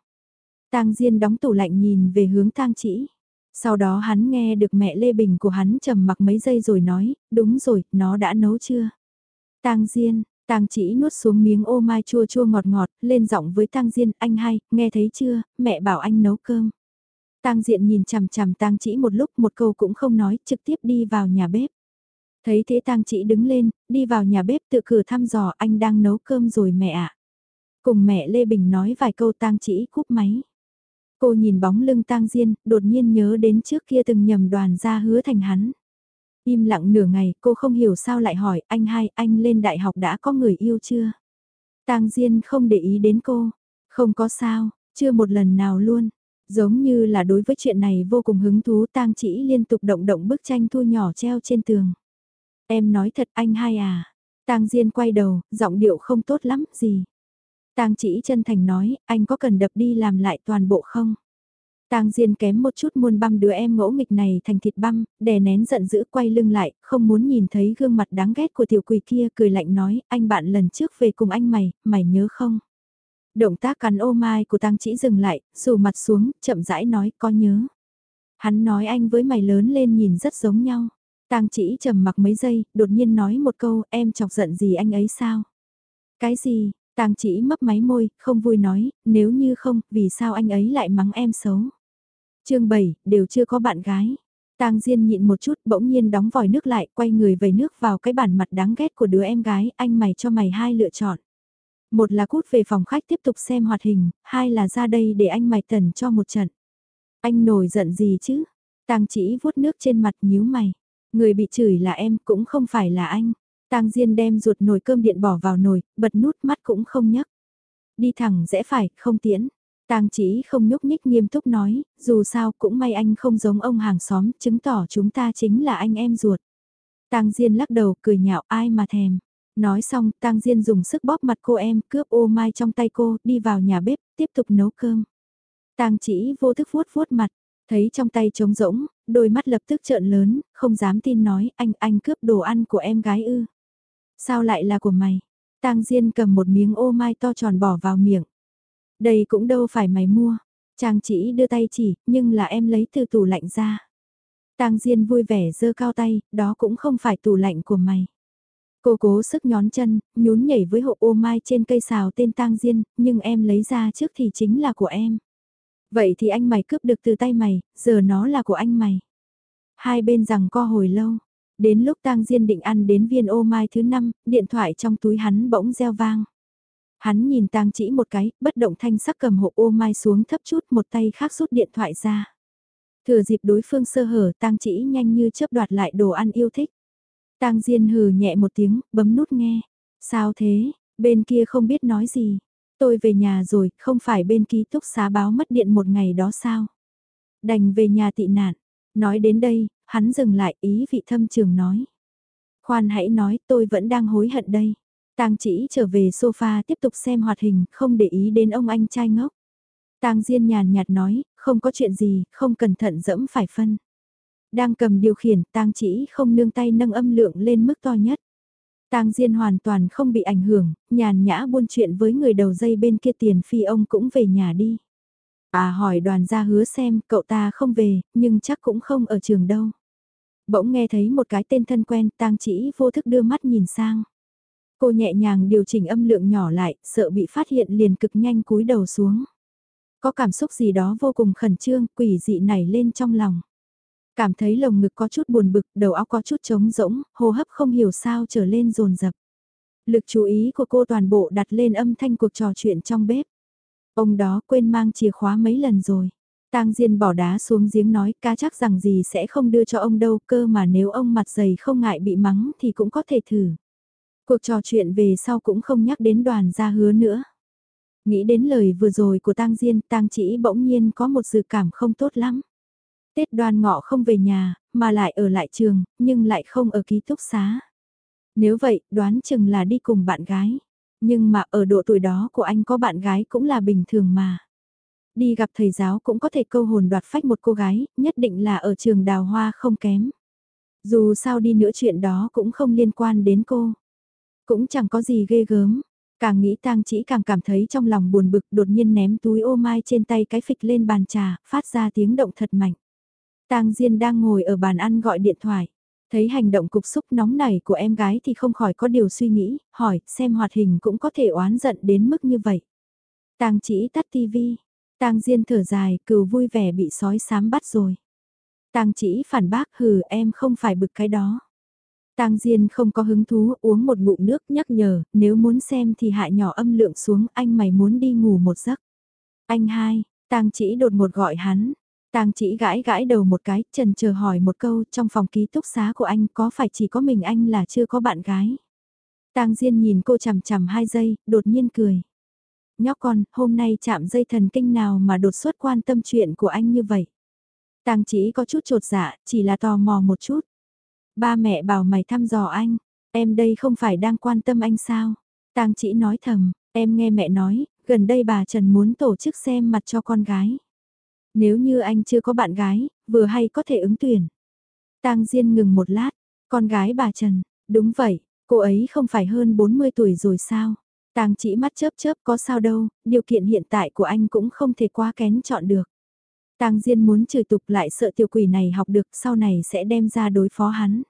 Speaker 1: Tang Diên đóng tủ lạnh nhìn về hướng Tang Chỉ. Sau đó hắn nghe được mẹ Lê Bình của hắn trầm mặc mấy giây rồi nói, đúng rồi, nó đã nấu chưa? Tang Diên, Tang Chỉ nuốt xuống miếng ô mai chua chua ngọt ngọt, lên giọng với Tang Diên, anh hai, nghe thấy chưa, mẹ bảo anh nấu cơm. Tang Diện nhìn chằm chằm Tang Chỉ một lúc một câu cũng không nói, trực tiếp đi vào nhà bếp. Thấy thế tang chỉ đứng lên, đi vào nhà bếp tự cửa thăm dò anh đang nấu cơm rồi mẹ ạ. Cùng mẹ Lê Bình nói vài câu tang chỉ cúp máy. Cô nhìn bóng lưng tang diên, đột nhiên nhớ đến trước kia từng nhầm đoàn ra hứa thành hắn. Im lặng nửa ngày, cô không hiểu sao lại hỏi anh hai, anh lên đại học đã có người yêu chưa? Tang Diên không để ý đến cô. Không có sao, chưa một lần nào luôn. Giống như là đối với chuyện này vô cùng hứng thú tang chỉ liên tục động động bức tranh thu nhỏ treo trên tường. Em nói thật anh hai à. Tang Diên quay đầu, giọng điệu không tốt lắm, gì. Tang chỉ chân thành nói, anh có cần đập đi làm lại toàn bộ không? Tang Diên kém một chút muôn băm đứa em ngỗ nghịch này thành thịt băm, đè nén giận dữ quay lưng lại, không muốn nhìn thấy gương mặt đáng ghét của tiểu quỷ kia, cười lạnh nói, anh bạn lần trước về cùng anh mày, mày nhớ không? Động tác cắn ô mai của Tang Chỉ dừng lại, rủ mặt xuống, chậm rãi nói, có nhớ. Hắn nói anh với mày lớn lên nhìn rất giống nhau. Tang Chỉ trầm mặc mấy giây, đột nhiên nói một câu, em chọc giận gì anh ấy sao? Cái gì? Tang Chỉ mấp máy môi, không vui nói, nếu như không, vì sao anh ấy lại mắng em xấu? chương 7, đều chưa có bạn gái. Tang Diên nhịn một chút bỗng nhiên đóng vòi nước lại, quay người vẩy nước vào cái bản mặt đáng ghét của đứa em gái, anh mày cho mày hai lựa chọn. Một là cút về phòng khách tiếp tục xem hoạt hình, hai là ra đây để anh mày tần cho một trận. Anh nổi giận gì chứ? Tang chỉ vuốt nước trên mặt nhíu mày. Người bị chửi là em cũng không phải là anh. Tang Diên đem ruột nồi cơm điện bỏ vào nồi, bật nút mắt cũng không nhấc. Đi thẳng rẽ phải, không tiễn. Tang chỉ không nhúc nhích nghiêm túc nói, dù sao cũng may anh không giống ông hàng xóm, chứng tỏ chúng ta chính là anh em ruột. Tang Diên lắc đầu cười nhạo ai mà thèm. Nói xong, Tang Diên dùng sức bóp mặt cô em, cướp ô mai trong tay cô, đi vào nhà bếp, tiếp tục nấu cơm. Tang chỉ vô thức vuốt vuốt mặt, thấy trong tay trống rỗng, đôi mắt lập tức trợn lớn, không dám tin nói, anh, anh cướp đồ ăn của em gái ư. Sao lại là của mày? Tang Diên cầm một miếng ô mai to tròn bỏ vào miệng. Đây cũng đâu phải mày mua. Trang chỉ đưa tay chỉ, nhưng là em lấy từ tủ lạnh ra. Tang Diên vui vẻ giơ cao tay, đó cũng không phải tủ lạnh của mày. Cô cố sức nhón chân, nhún nhảy với hộ ô mai trên cây xào tên Tang Diên, nhưng em lấy ra trước thì chính là của em. Vậy thì anh mày cướp được từ tay mày, giờ nó là của anh mày. Hai bên rằng co hồi lâu, đến lúc Tang Diên định ăn đến viên ô mai thứ năm, điện thoại trong túi hắn bỗng reo vang. Hắn nhìn tang chỉ một cái, bất động thanh sắc cầm hộp ô mai xuống thấp chút một tay khác rút điện thoại ra. Thừa dịp đối phương sơ hở tang chỉ nhanh như chớp đoạt lại đồ ăn yêu thích. Tang Diên hừ nhẹ một tiếng, bấm nút nghe. Sao thế, bên kia không biết nói gì. Tôi về nhà rồi, không phải bên ký túc xá báo mất điện một ngày đó sao? Đành về nhà tị nạn. Nói đến đây, hắn dừng lại ý vị thâm trường nói. Khoan hãy nói tôi vẫn đang hối hận đây. Tang chỉ trở về sofa tiếp tục xem hoạt hình, không để ý đến ông anh trai ngốc. Tang Diên nhàn nhạt nói, không có chuyện gì, không cẩn thận dẫm phải phân. Đang cầm điều khiển, Tang chỉ không nương tay nâng âm lượng lên mức to nhất. Tang Diên hoàn toàn không bị ảnh hưởng, nhàn nhã buôn chuyện với người đầu dây bên kia tiền phi ông cũng về nhà đi. À hỏi đoàn gia hứa xem, cậu ta không về, nhưng chắc cũng không ở trường đâu. Bỗng nghe thấy một cái tên thân quen, Tang chỉ vô thức đưa mắt nhìn sang. Cô nhẹ nhàng điều chỉnh âm lượng nhỏ lại, sợ bị phát hiện liền cực nhanh cúi đầu xuống. Có cảm xúc gì đó vô cùng khẩn trương, quỷ dị nảy lên trong lòng. Cảm thấy lồng ngực có chút buồn bực, đầu óc có chút trống rỗng, hô hấp không hiểu sao trở lên rồn rập. Lực chú ý của cô toàn bộ đặt lên âm thanh cuộc trò chuyện trong bếp. Ông đó quên mang chìa khóa mấy lần rồi. Tang Diên bỏ đá xuống giếng nói ca chắc rằng gì sẽ không đưa cho ông đâu cơ mà nếu ông mặt dày không ngại bị mắng thì cũng có thể thử. Cuộc trò chuyện về sau cũng không nhắc đến đoàn gia hứa nữa. Nghĩ đến lời vừa rồi của tang Diên, tang chỉ bỗng nhiên có một dự cảm không tốt lắm. Tết đoan ngọ không về nhà, mà lại ở lại trường, nhưng lại không ở ký túc xá. Nếu vậy, đoán chừng là đi cùng bạn gái. Nhưng mà ở độ tuổi đó của anh có bạn gái cũng là bình thường mà. Đi gặp thầy giáo cũng có thể câu hồn đoạt phách một cô gái, nhất định là ở trường đào hoa không kém. Dù sao đi nữa chuyện đó cũng không liên quan đến cô. Cũng chẳng có gì ghê gớm. Càng nghĩ tang chỉ càng cảm thấy trong lòng buồn bực đột nhiên ném túi ô mai trên tay cái phịch lên bàn trà, phát ra tiếng động thật mạnh. Tang Diên đang ngồi ở bàn ăn gọi điện thoại. Thấy hành động cục xúc nóng nảy của em gái thì không khỏi có điều suy nghĩ, hỏi xem hoạt hình cũng có thể oán giận đến mức như vậy. Tang chỉ tắt tivi. Tang Diên thở dài, cừu vui vẻ bị sói sám bắt rồi. Tang chỉ phản bác hừ em không phải bực cái đó. Tang Diên không có hứng thú uống một ngụm nước nhắc nhở, nếu muốn xem thì hạ nhỏ âm lượng xuống, anh mày muốn đi ngủ một giấc. Anh hai, Tang chỉ đột một gọi hắn. Tang chỉ gãi gãi đầu một cái, trần chờ hỏi một câu trong phòng ký túc xá của anh có phải chỉ có mình anh là chưa có bạn gái. Tang Diên nhìn cô chằm chằm hai giây, đột nhiên cười. Nhóc con, hôm nay chạm dây thần kinh nào mà đột xuất quan tâm chuyện của anh như vậy. Tang chỉ có chút trột dạ, chỉ là tò mò một chút. Ba mẹ bảo mày thăm dò anh, em đây không phải đang quan tâm anh sao? Tang chỉ nói thầm, em nghe mẹ nói, gần đây bà Trần muốn tổ chức xem mặt cho con gái. Nếu như anh chưa có bạn gái, vừa hay có thể ứng tuyển. Tang Diên ngừng một lát, con gái bà Trần, đúng vậy, cô ấy không phải hơn 40 tuổi rồi sao? Tang chỉ mắt chớp chớp có sao đâu, điều kiện hiện tại của anh cũng không thể quá kén chọn được. Tang Diên muốn chửi tục lại sợ tiểu quỷ này học được sau này sẽ đem ra đối phó hắn.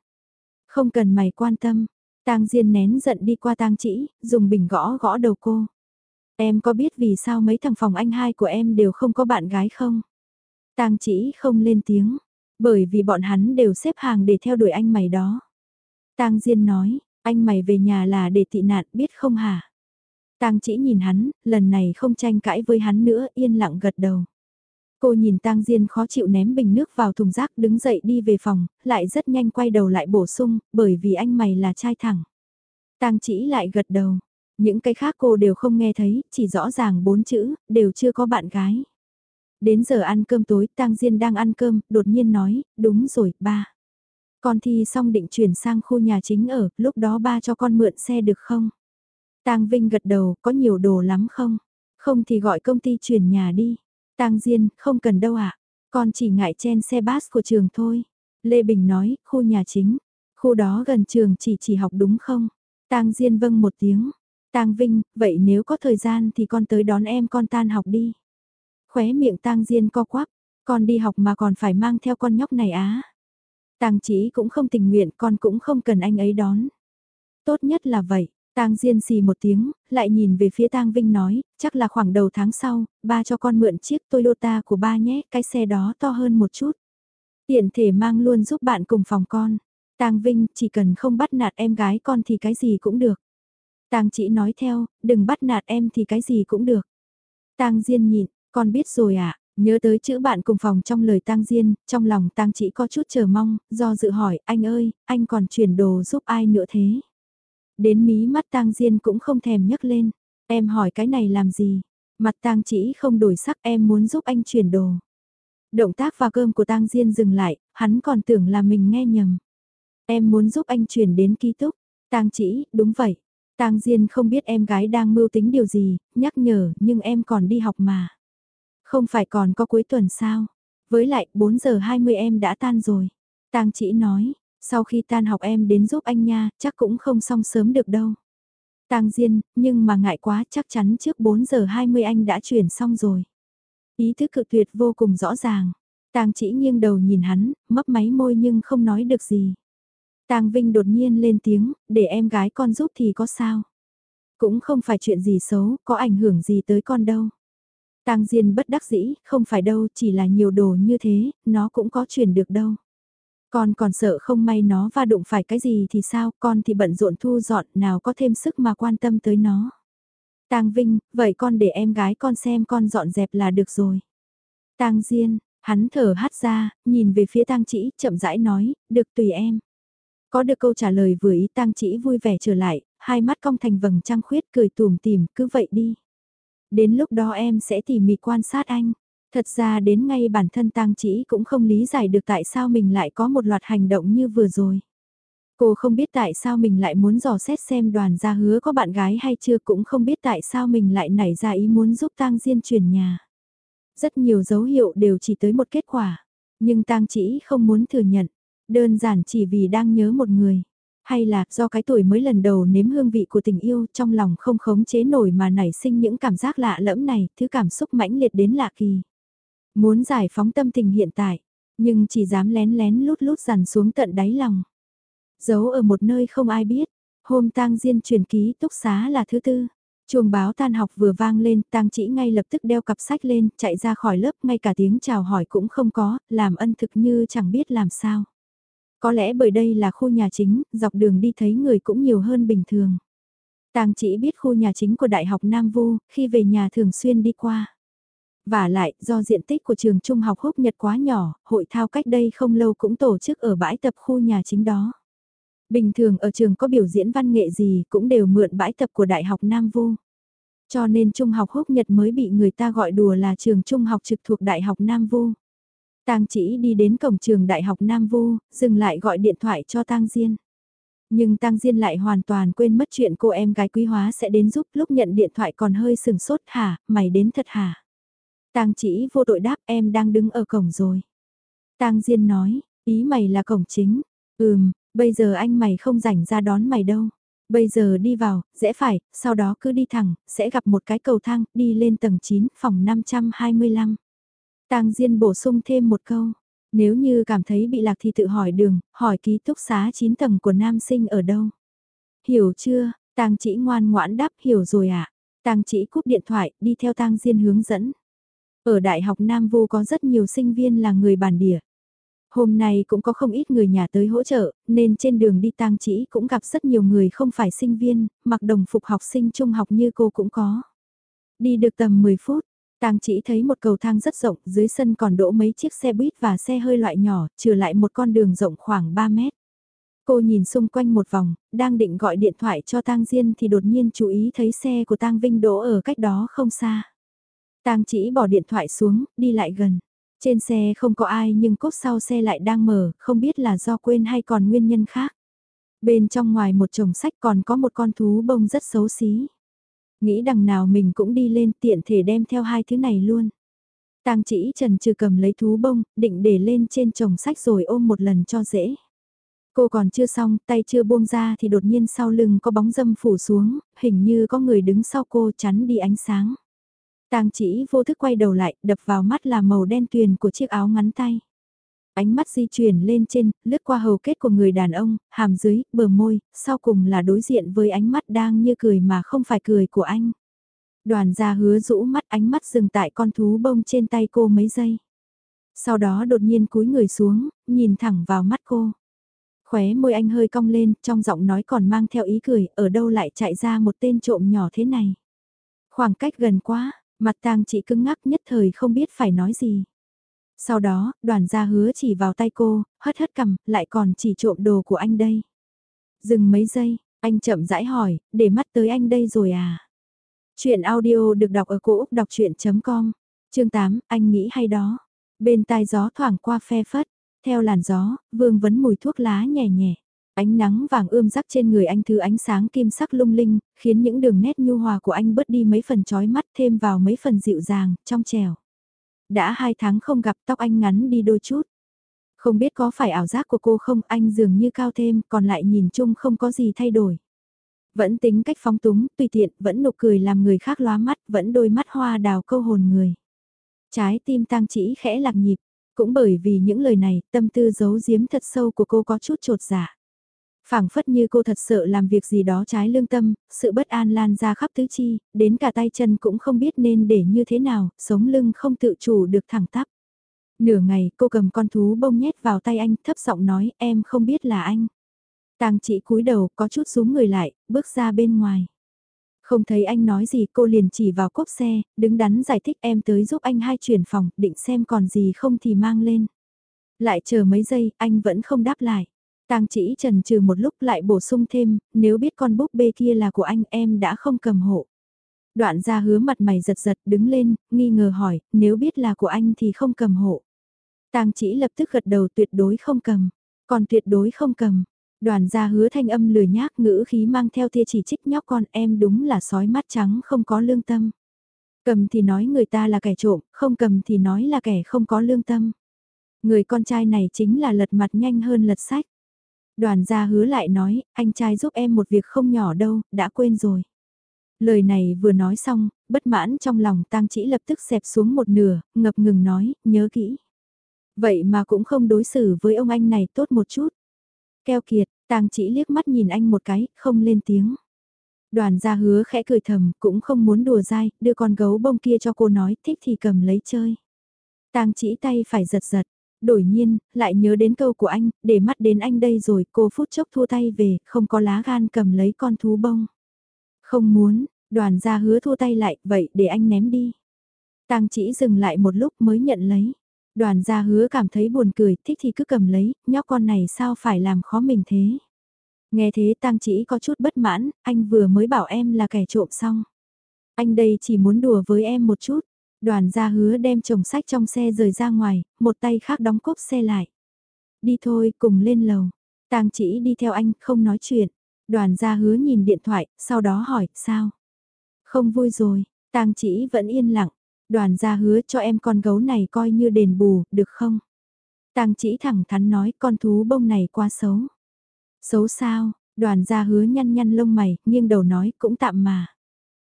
Speaker 1: Không cần mày quan tâm. Tang Diên nén giận đi qua Tang Chỉ, dùng bình gõ gõ đầu cô. Em có biết vì sao mấy thằng phòng anh hai của em đều không có bạn gái không? Tang Chỉ không lên tiếng, bởi vì bọn hắn đều xếp hàng để theo đuổi anh mày đó. Tang Diên nói, anh mày về nhà là để tị nạn biết không hả? Tang Chỉ nhìn hắn, lần này không tranh cãi với hắn nữa, yên lặng gật đầu. Cô nhìn Tang Diên khó chịu ném bình nước vào thùng rác đứng dậy đi về phòng, lại rất nhanh quay đầu lại bổ sung, bởi vì anh mày là trai thẳng. Tang chỉ lại gật đầu, những cái khác cô đều không nghe thấy, chỉ rõ ràng bốn chữ, đều chưa có bạn gái. Đến giờ ăn cơm tối, Tang Diên đang ăn cơm, đột nhiên nói, đúng rồi, ba. Con thi xong định chuyển sang khu nhà chính ở, lúc đó ba cho con mượn xe được không? Tang Vinh gật đầu, có nhiều đồ lắm không? Không thì gọi công ty chuyển nhà đi. Tang Diên, không cần đâu ạ. À? Con chỉ ngại chen xe bus của trường thôi. Lê Bình nói, khu nhà chính. Khu đó gần trường chỉ chỉ học đúng không? Tang Diên vâng một tiếng. Tang Vinh, vậy nếu có thời gian thì con tới đón em con tan học đi. Khóe miệng Tang Diên co quắp, con đi học mà còn phải mang theo con nhóc này á. Tang chỉ cũng không tình nguyện, con cũng không cần anh ấy đón. Tốt nhất là vậy, Tang Diên xì một tiếng, lại nhìn về phía Tang Vinh nói, chắc là khoảng đầu tháng sau, ba cho con mượn chiếc Toyota của ba nhé, cái xe đó to hơn một chút. Tiện thể mang luôn giúp bạn cùng phòng con. Tang Vinh, chỉ cần không bắt nạt em gái con thì cái gì cũng được. Tang chỉ nói theo, đừng bắt nạt em thì cái gì cũng được. Tang Diên nhịn, con biết rồi ạ, à? nhớ tới chữ bạn cùng phòng trong lời Tang Diên, trong lòng Tang chỉ có chút chờ mong, do dự hỏi, anh ơi, anh còn chuyển đồ giúp ai nữa thế? Đến mí mắt tang Diên cũng không thèm nhấc lên. Em hỏi cái này làm gì? Mặt tang chỉ không đổi sắc em muốn giúp anh chuyển đồ. Động tác và cơm của tang Diên dừng lại, hắn còn tưởng là mình nghe nhầm. Em muốn giúp anh chuyển đến ký túc. Tang chỉ, đúng vậy. Tang Diên không biết em gái đang mưu tính điều gì, nhắc nhở, nhưng em còn đi học mà. Không phải còn có cuối tuần sao? Với lại, 4 giờ 20 em đã tan rồi. Tang chỉ nói, sau khi tan học em đến giúp anh nha, chắc cũng không xong sớm được đâu. Tang Diên, nhưng mà ngại quá chắc chắn trước 4 giờ 20 anh đã chuyển xong rồi. Ý thức cự tuyệt vô cùng rõ ràng. Tang chỉ nghiêng đầu nhìn hắn, mấp máy môi nhưng không nói được gì. Tang Vinh đột nhiên lên tiếng, để em gái con giúp thì có sao. Cũng không phải chuyện gì xấu, có ảnh hưởng gì tới con đâu. Tang Diên bất đắc dĩ, không phải đâu, chỉ là nhiều đồ như thế, nó cũng có chuyển được đâu. Con còn sợ không may nó va đụng phải cái gì thì sao, con thì bận rộn thu dọn, nào có thêm sức mà quan tâm tới nó. Tang Vinh, vậy con để em gái con xem con dọn dẹp là được rồi. Tang Diên, hắn thở hắt ra, nhìn về phía Tang Chỉ, chậm rãi nói, được tùy em. Có được câu trả lời vừa ý Tang Chỉ vui vẻ trở lại, hai mắt cong thành vầng trăng khuyết cười tùm tìm, cứ vậy đi. Đến lúc đó em sẽ tỉ mỉ quan sát anh. Thật ra đến ngay bản thân tang chỉ cũng không lý giải được tại sao mình lại có một loạt hành động như vừa rồi. Cô không biết tại sao mình lại muốn dò xét xem đoàn gia hứa có bạn gái hay chưa cũng không biết tại sao mình lại nảy ra ý muốn giúp tang Diên chuyển nhà. Rất nhiều dấu hiệu đều chỉ tới một kết quả, nhưng tang chỉ không muốn thừa nhận, đơn giản chỉ vì đang nhớ một người. Hay là do cái tuổi mới lần đầu nếm hương vị của tình yêu trong lòng không khống chế nổi mà nảy sinh những cảm giác lạ lẫm này, thứ cảm xúc mãnh liệt đến lạ kỳ. Muốn giải phóng tâm tình hiện tại, nhưng chỉ dám lén lén lút lút dằn xuống tận đáy lòng. Giấu ở một nơi không ai biết, hôm tang diên truyền ký túc xá là thứ tư. Chuông báo tan học vừa vang lên, tang chỉ ngay lập tức đeo cặp sách lên, chạy ra khỏi lớp, ngay cả tiếng chào hỏi cũng không có, làm ân thực như chẳng biết làm sao. Có lẽ bởi đây là khu nhà chính, dọc đường đi thấy người cũng nhiều hơn bình thường. Tàng chỉ biết khu nhà chính của Đại học Nam Vu, khi về nhà thường xuyên đi qua. Và lại, do diện tích của trường trung học húc nhật quá nhỏ, hội thao cách đây không lâu cũng tổ chức ở bãi tập khu nhà chính đó. Bình thường ở trường có biểu diễn văn nghệ gì cũng đều mượn bãi tập của Đại học Nam Vu. Cho nên Trung học Húc Nhật mới bị người ta gọi đùa là trường trung học trực thuộc Đại học Nam Vu. Tang chỉ đi đến cổng trường Đại học Nam Vu, dừng lại gọi điện thoại cho Tang Diên. Nhưng Tang Diên lại hoàn toàn quên mất chuyện cô em gái quý hóa sẽ đến giúp lúc nhận điện thoại còn hơi sừng sốt hả, mày đến thật hả? Tang chỉ vô tội đáp em đang đứng ở cổng rồi. Tang Diên nói, ý mày là cổng chính. Ừm, bây giờ anh mày không rảnh ra đón mày đâu. Bây giờ đi vào, rẽ phải, sau đó cứ đi thẳng, sẽ gặp một cái cầu thang, đi lên tầng 9, phòng 525. Tang Diên bổ sung thêm một câu. Nếu như cảm thấy bị lạc thì tự hỏi đường, hỏi ký túc xá 9 tầng của nam sinh ở đâu. Hiểu chưa, Tang chỉ ngoan ngoãn đáp hiểu rồi ạ. À? Tang chỉ cúp điện thoại, đi theo Tang Diên hướng dẫn. Ở Đại học Nam Vu có rất nhiều sinh viên là người bản địa. Hôm nay cũng có không ít người nhà tới hỗ trợ, nên trên đường đi tang chỉ cũng gặp rất nhiều người không phải sinh viên, mặc đồng phục học sinh trung học như cô cũng có. Đi được tầm 10 phút, tang chỉ thấy một cầu thang rất rộng, dưới sân còn đỗ mấy chiếc xe buýt và xe hơi loại nhỏ, trừ lại một con đường rộng khoảng 3 mét. Cô nhìn xung quanh một vòng, đang định gọi điện thoại cho tang Diên thì đột nhiên chú ý thấy xe của tang Vinh đỗ ở cách đó không xa. Tang chỉ bỏ điện thoại xuống, đi lại gần. Trên xe không có ai nhưng cốt sau xe lại đang mở, không biết là do quên hay còn nguyên nhân khác. Bên trong ngoài một chồng sách còn có một con thú bông rất xấu xí. Nghĩ đằng nào mình cũng đi lên tiện thể đem theo hai thứ này luôn. Tang chỉ trần trừ cầm lấy thú bông, định để lên trên chồng sách rồi ôm một lần cho dễ. Cô còn chưa xong, tay chưa buông ra thì đột nhiên sau lưng có bóng dâm phủ xuống, hình như có người đứng sau cô chắn đi ánh sáng. Tang chỉ vô thức quay đầu lại, đập vào mắt là màu đen tuyền của chiếc áo ngắn tay. Ánh mắt di chuyển lên trên, lướt qua hầu kết của người đàn ông, hàm dưới, bờ môi, sau cùng là đối diện với ánh mắt đang như cười mà không phải cười của anh. Đoàn gia hứa rũ mắt ánh mắt dừng tại con thú bông trên tay cô mấy giây. Sau đó đột nhiên cúi người xuống, nhìn thẳng vào mắt cô. Khóe môi anh hơi cong lên, trong giọng nói còn mang theo ý cười, ở đâu lại chạy ra một tên trộm nhỏ thế này. Khoảng cách gần quá, Mặt tang chỉ cứng ngắc nhất thời không biết phải nói gì. Sau đó, đoàn gia hứa chỉ vào tay cô, hất hất cầm, lại còn chỉ trộm đồ của anh đây. Dừng mấy giây, anh chậm rãi hỏi, để mắt tới anh đây rồi à? Chuyện audio được đọc ở cổ Úc đọc chuyện.com, chương 8, anh nghĩ hay đó. Bên tai gió thoảng qua phe phất, theo làn gió, vương vấn mùi thuốc lá nhẹ nhẹ. Ánh nắng vàng ươm rắc trên người anh thứ ánh sáng kim sắc lung linh, khiến những đường nét nhu hòa của anh bớt đi mấy phần chói mắt thêm vào mấy phần dịu dàng, trong trèo. Đã hai tháng không gặp tóc anh ngắn đi đôi chút. Không biết có phải ảo giác của cô không anh dường như cao thêm còn lại nhìn chung không có gì thay đổi. Vẫn tính cách phóng túng, tùy tiện, vẫn nụ cười làm người khác lóa mắt, vẫn đôi mắt hoa đào câu hồn người. Trái tim tang chỉ khẽ lạc nhịp, cũng bởi vì những lời này, tâm tư giấu giếm thật sâu của cô có chút trột dạ phảng phất như cô thật sợ làm việc gì đó trái lương tâm, sự bất an lan ra khắp tứ chi, đến cả tay chân cũng không biết nên để như thế nào, sống lưng không tự chủ được thẳng tắp. Nửa ngày cô cầm con thú bông nhét vào tay anh thấp giọng nói em không biết là anh. Tàng chỉ cúi đầu có chút xuống người lại, bước ra bên ngoài. Không thấy anh nói gì cô liền chỉ vào cốp xe, đứng đắn giải thích em tới giúp anh hai chuyển phòng, định xem còn gì không thì mang lên. Lại chờ mấy giây, anh vẫn không đáp lại. Tang chỉ trần trừ một lúc lại bổ sung thêm, nếu biết con búp bê kia là của anh em đã không cầm hộ. Đoạn ra hứa mặt mày giật giật đứng lên, nghi ngờ hỏi, nếu biết là của anh thì không cầm hộ. Tang chỉ lập tức gật đầu tuyệt đối không cầm, còn tuyệt đối không cầm. Đoàn gia hứa thanh âm lười nhác ngữ khí mang theo tia chỉ trích nhóc con em đúng là sói mắt trắng không có lương tâm. Cầm thì nói người ta là kẻ trộm, không cầm thì nói là kẻ không có lương tâm. Người con trai này chính là lật mặt nhanh hơn lật sách. Đoàn gia hứa lại nói, anh trai giúp em một việc không nhỏ đâu, đã quên rồi. Lời này vừa nói xong, bất mãn trong lòng tang chỉ lập tức xẹp xuống một nửa, ngập ngừng nói, nhớ kỹ. Vậy mà cũng không đối xử với ông anh này tốt một chút. Keo kiệt, tang chỉ liếc mắt nhìn anh một cái, không lên tiếng. Đoàn gia hứa khẽ cười thầm, cũng không muốn đùa dai, đưa con gấu bông kia cho cô nói, thích thì cầm lấy chơi. Tang chỉ tay phải giật giật, đổi nhiên, lại nhớ đến câu của anh, để mắt đến anh đây rồi, cô phút chốc thua tay về, không có lá gan cầm lấy con thú bông. Không muốn, đoàn gia hứa thua tay lại, vậy để anh ném đi. Tang chỉ dừng lại một lúc mới nhận lấy. Đoàn gia hứa cảm thấy buồn cười, thích thì cứ cầm lấy, nhóc con này sao phải làm khó mình thế. Nghe thế Tang chỉ có chút bất mãn, anh vừa mới bảo em là kẻ trộm xong. Anh đây chỉ muốn đùa với em một chút. Đoàn gia hứa đem chồng sách trong xe rời ra ngoài, một tay khác đóng cốp xe lại. Đi thôi, cùng lên lầu. Tang chỉ đi theo anh, không nói chuyện. Đoàn gia hứa nhìn điện thoại, sau đó hỏi, sao? Không vui rồi, Tang chỉ vẫn yên lặng. Đoàn gia hứa cho em con gấu này coi như đền bù, được không? Tang chỉ thẳng thắn nói con thú bông này quá xấu. Xấu sao? Đoàn gia hứa nhăn nhăn lông mày, nghiêng đầu nói cũng tạm mà.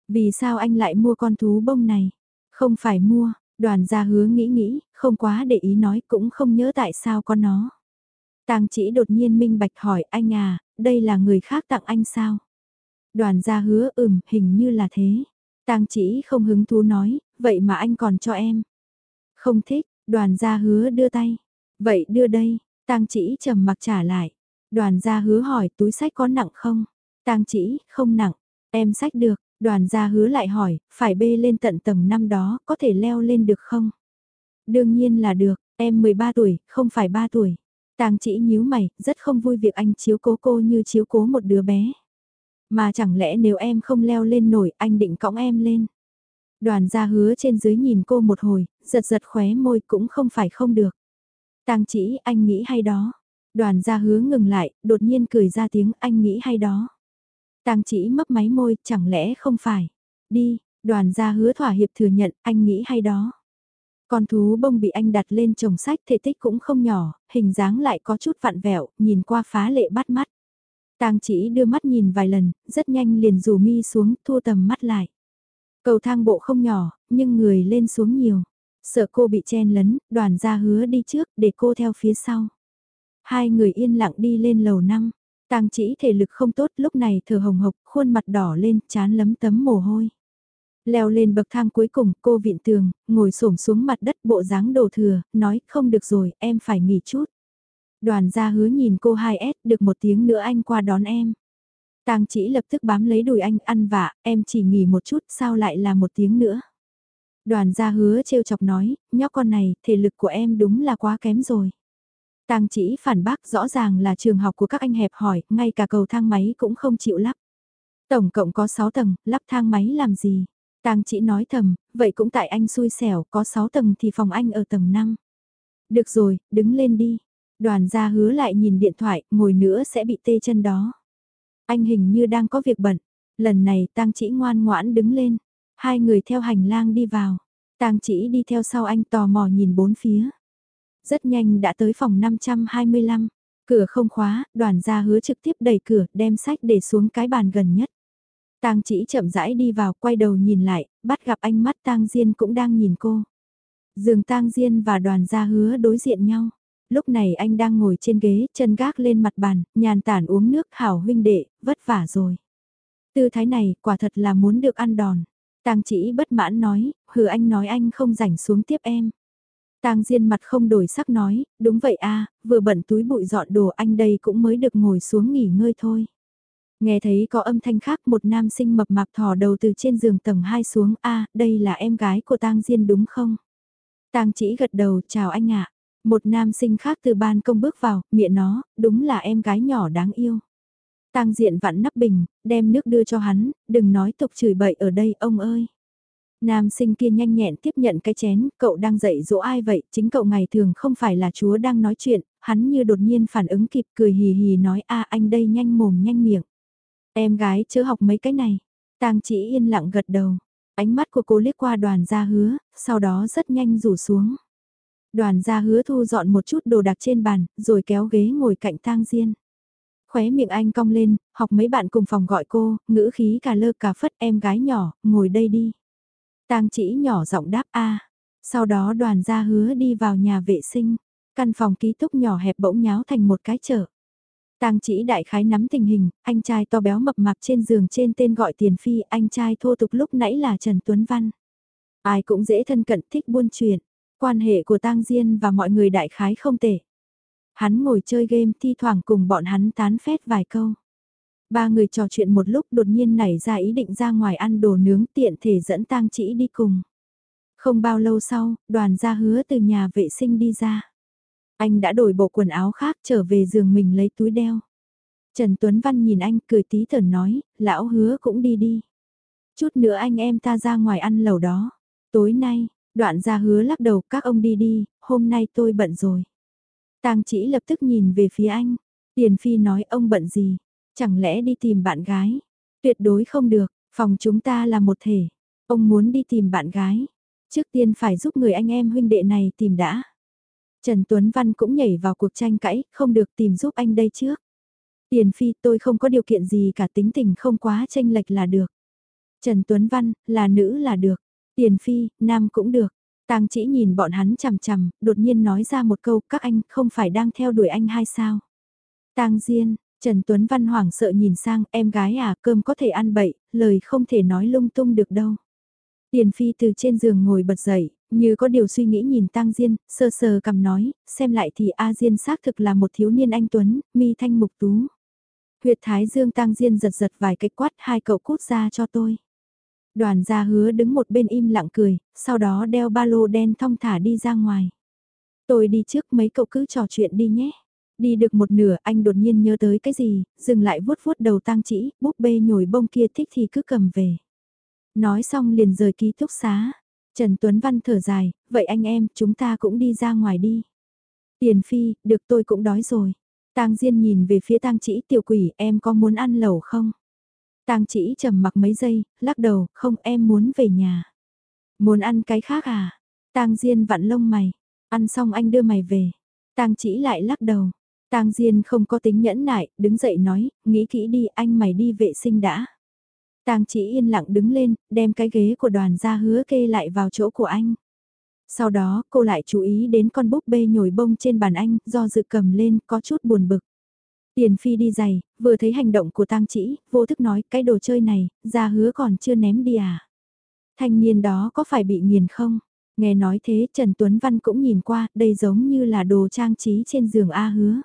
Speaker 1: Vì sao anh lại mua con thú bông này? Không phải mua, đoàn gia hứa nghĩ nghĩ, không quá để ý nói cũng không nhớ tại sao có nó. Tang chỉ đột nhiên minh bạch hỏi anh à, đây là người khác tặng anh sao? Đoàn gia hứa ừm, hình như là thế. Tang chỉ không hứng thú nói, vậy mà anh còn cho em. Không thích, đoàn gia hứa đưa tay. Vậy đưa đây, tang chỉ trầm mặc trả lại. Đoàn gia hứa hỏi túi sách có nặng không? Tang chỉ, không nặng. Em sách được, đoàn gia hứa lại hỏi, phải bê lên tận tầng năm đó, có thể leo lên được không? Đương nhiên là được, em 13 tuổi, không phải 3 tuổi. Tang chỉ nhíu mày, rất không vui việc anh chiếu cố cô như chiếu cố một đứa bé. Mà chẳng lẽ nếu em không leo lên nổi, anh định cõng em lên? Đoàn gia hứa trên dưới nhìn cô một hồi, giật giật khóe môi cũng không phải không được. Tang chỉ, anh nghĩ hay đó. Đoàn gia hứa ngừng lại, đột nhiên cười ra tiếng anh nghĩ hay đó. Tang chỉ mấp máy môi, chẳng lẽ không phải. Đi, đoàn gia hứa thỏa hiệp thừa nhận, anh nghĩ hay đó. Con thú bông bị anh đặt lên chồng sách thể tích cũng không nhỏ, hình dáng lại có chút vặn vẹo, nhìn qua phá lệ bắt mắt. Tang chỉ đưa mắt nhìn vài lần, rất nhanh liền rủ mi xuống, thua tầm mắt lại. Cầu thang bộ không nhỏ, nhưng người lên xuống nhiều. Sợ cô bị chen lấn, đoàn gia hứa đi trước để cô theo phía sau. Hai người yên lặng đi lên lầu năm. Tang chỉ thể lực không tốt lúc này thở hồng hộc, khuôn mặt đỏ lên, chán lấm tấm mồ hôi. Leo lên bậc thang cuối cùng, cô viện tường, ngồi xổm xuống mặt đất bộ dáng đồ thừa, nói không được rồi, em phải nghỉ chút. Đoàn gia hứa nhìn cô 2S, được một tiếng nữa anh qua đón em. Tang chỉ lập tức bám lấy đùi anh ăn vạ, em chỉ nghỉ một chút, sao lại là một tiếng nữa. Đoàn gia hứa trêu chọc nói, nhóc con này, thể lực của em đúng là quá kém rồi. Tang chỉ phản bác rõ ràng là trường học của các anh hẹp hỏi, ngay cả cầu thang máy cũng không chịu lắp. Tổng cộng có 6 tầng, lắp thang máy làm gì? Tang chỉ nói thầm, vậy cũng tại anh xui xẻo, có 6 tầng thì phòng anh ở tầng 5. Được rồi, đứng lên đi. Đoàn gia hứa lại nhìn điện thoại, ngồi nữa sẽ bị tê chân đó. Anh hình như đang có việc bận. Lần này tang chỉ ngoan ngoãn đứng lên. Hai người theo hành lang đi vào. Tang chỉ đi theo sau anh tò mò nhìn bốn phía. Rất nhanh đã tới phòng 525. Cửa không khóa, đoàn gia hứa trực tiếp đẩy cửa, đem sách để xuống cái bàn gần nhất. Tang chỉ chậm rãi đi vào, quay đầu nhìn lại, bắt gặp ánh mắt Tang Diên cũng đang nhìn cô. Dường Tang Diên và đoàn gia hứa đối diện nhau. Lúc này anh đang ngồi trên ghế, chân gác lên mặt bàn, nhàn tản uống nước hảo huynh đệ, vất vả rồi. Tư thái này, quả thật là muốn được ăn đòn. Tang chỉ bất mãn nói, hừ anh nói anh không rảnh xuống tiếp em. Tang Diên mặt không đổi sắc nói, đúng vậy a, vừa bận túi bụi dọn đồ anh đây cũng mới được ngồi xuống nghỉ ngơi thôi. Nghe thấy có âm thanh khác một nam sinh mập mạp thò đầu từ trên giường tầng 2 xuống, a, đây là em gái của Tang Diên đúng không? Tang chỉ gật đầu, chào anh ạ. Một nam sinh khác từ ban công bước vào, miệng nó, đúng là em gái nhỏ đáng yêu. Tang diện vặn nắp bình, đem nước đưa cho hắn, đừng nói tục chửi bậy ở đây ông ơi. Nam sinh kia nhanh nhẹn tiếp nhận cái chén, cậu đang dạy dỗ ai vậy, chính cậu ngày thường không phải là chúa đang nói chuyện, hắn như đột nhiên phản ứng kịp cười hì hì nói a anh đây nhanh mồm nhanh miệng. Em gái chớ học mấy cái này. Tang chỉ yên lặng gật đầu. Ánh mắt của cô liếc qua đoàn gia hứa, sau đó rất nhanh rủ xuống. Đoàn gia hứa thu dọn một chút đồ đạc trên bàn, rồi kéo ghế ngồi cạnh tang diên. Khóe miệng anh cong lên, học mấy bạn cùng phòng gọi cô, ngữ khí cả lơ cả phất em gái nhỏ, ngồi đây đi. Tang chỉ nhỏ giọng đáp A. Sau đó đoàn gia hứa đi vào nhà vệ sinh, căn phòng ký túc nhỏ hẹp bỗng nháo thành một cái chợ. Tang chỉ đại khái nắm tình hình, anh trai to béo mập mạp trên giường trên tên gọi tiền phi, anh trai thô tục lúc nãy là Trần Tuấn Văn. Ai cũng dễ thân cận thích buôn chuyện, quan hệ của Tang Diên và mọi người đại khái không tệ. Hắn ngồi chơi game thi thoảng cùng bọn hắn tán phét vài câu. Ba người trò chuyện một lúc đột nhiên nảy ra ý định ra ngoài ăn đồ nướng tiện thể dẫn tang chỉ đi cùng. Không bao lâu sau, đoàn gia hứa từ nhà vệ sinh đi ra. Anh đã đổi bộ quần áo khác trở về giường mình lấy túi đeo. Trần Tuấn Văn nhìn anh cười tí tởn nói, lão hứa cũng đi đi. Chút nữa anh em ta ra ngoài ăn lẩu đó. Tối nay, đoạn gia hứa lắc đầu các ông đi đi, hôm nay tôi bận rồi. Tang chỉ lập tức nhìn về phía anh. Tiền Phi nói ông bận gì? Chẳng lẽ đi tìm bạn gái? Tuyệt đối không được, phòng chúng ta là một thể. Ông muốn đi tìm bạn gái. Trước tiên phải giúp người anh em huynh đệ này tìm đã. Trần Tuấn Văn cũng nhảy vào cuộc tranh cãi, không được tìm giúp anh đây trước. Tiền phi tôi không có điều kiện gì cả tính tình không quá tranh lệch là được. Trần Tuấn Văn, là nữ là được. Tiền phi, nam cũng được. Tang chỉ nhìn bọn hắn chằm chằm, đột nhiên nói ra một câu, các anh không phải đang theo đuổi anh hay sao? Tang Diên, Trần Tuấn Văn hoảng sợ nhìn sang, em gái à, cơm có thể ăn bậy, lời không thể nói lung tung được đâu. Tiền Phi từ trên giường ngồi bật dậy, như có điều suy nghĩ nhìn Tang Diên, sơ sờ cầm nói, xem lại thì A Diên xác thực là một thiếu niên anh Tuấn, mi thanh mục tú. Huyệt Thái Dương Tang Diên giật giật vài cái quát hai cậu cút ra cho tôi. Đoàn gia hứa đứng một bên im lặng cười, sau đó đeo ba lô đen thong thả đi ra ngoài. Tôi đi trước mấy cậu cứ trò chuyện đi nhé. Đi được một nửa anh đột nhiên nhớ tới cái gì, dừng lại vuốt vuốt đầu tang chỉ, búp bê nhồi bông kia thích thì cứ cầm về. Nói xong liền rời ký túc xá. Trần Tuấn Văn thở dài, vậy anh em, chúng ta cũng đi ra ngoài đi. Tiền phi, được tôi cũng đói rồi. Tang Diên nhìn về phía Tang Chỉ tiểu quỷ, em có muốn ăn lẩu không? Tang Chỉ trầm mặc mấy giây, lắc đầu, không em muốn về nhà. Muốn ăn cái khác à? Tang Diên vặn lông mày, ăn xong anh đưa mày về. Tang Chỉ lại lắc đầu. Tang Diên không có tính nhẫn nại, đứng dậy nói, nghĩ kỹ đi, anh mày đi vệ sinh đã. Tang Chỉ yên lặng đứng lên, đem cái ghế của đoàn ra hứa kê lại vào chỗ của anh. Sau đó, cô lại chú ý đến con búp bê nhồi bông trên bàn anh, do dự cầm lên, có chút buồn bực. Tiền Phi đi giày, vừa thấy hành động của Tang Chỉ, vô thức nói, cái đồ chơi này, ra hứa còn chưa ném đi à? Thanh niên đó có phải bị nghiền không? Nghe nói thế, Trần Tuấn Văn cũng nhìn qua, đây giống như là đồ trang trí trên giường A hứa.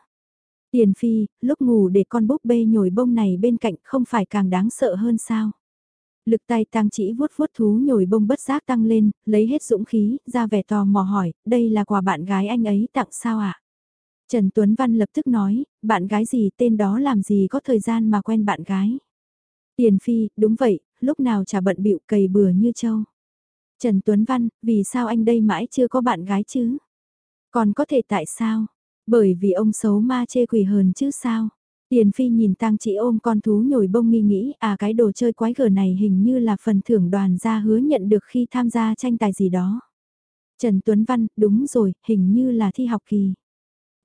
Speaker 1: Tiền Phi, lúc ngủ để con búp bê nhồi bông này bên cạnh không phải càng đáng sợ hơn sao? Lực tay tăng chỉ vuốt vuốt thú nhồi bông bất giác tăng lên, lấy hết dũng khí, ra vẻ tò mò hỏi, đây là quà bạn gái anh ấy tặng sao ạ? À? Trần Tuấn Văn lập tức nói, bạn gái gì tên đó làm gì có thời gian mà quen bạn gái. Tiền Phi, đúng vậy, lúc nào chả bận bịu cầy bừa như châu. Trần Tuấn Văn, vì sao anh đây mãi chưa có bạn gái chứ? Còn có thể tại sao? Bởi vì ông xấu ma chê quỷ hờn chứ sao? Tiền Phi nhìn tang chị ôm con thú nhồi bông nghi nghĩ à cái đồ chơi quái gở này hình như là phần thưởng đoàn gia hứa nhận được khi tham gia tranh tài gì đó. Trần Tuấn Văn, đúng rồi, hình như là thi học kỳ.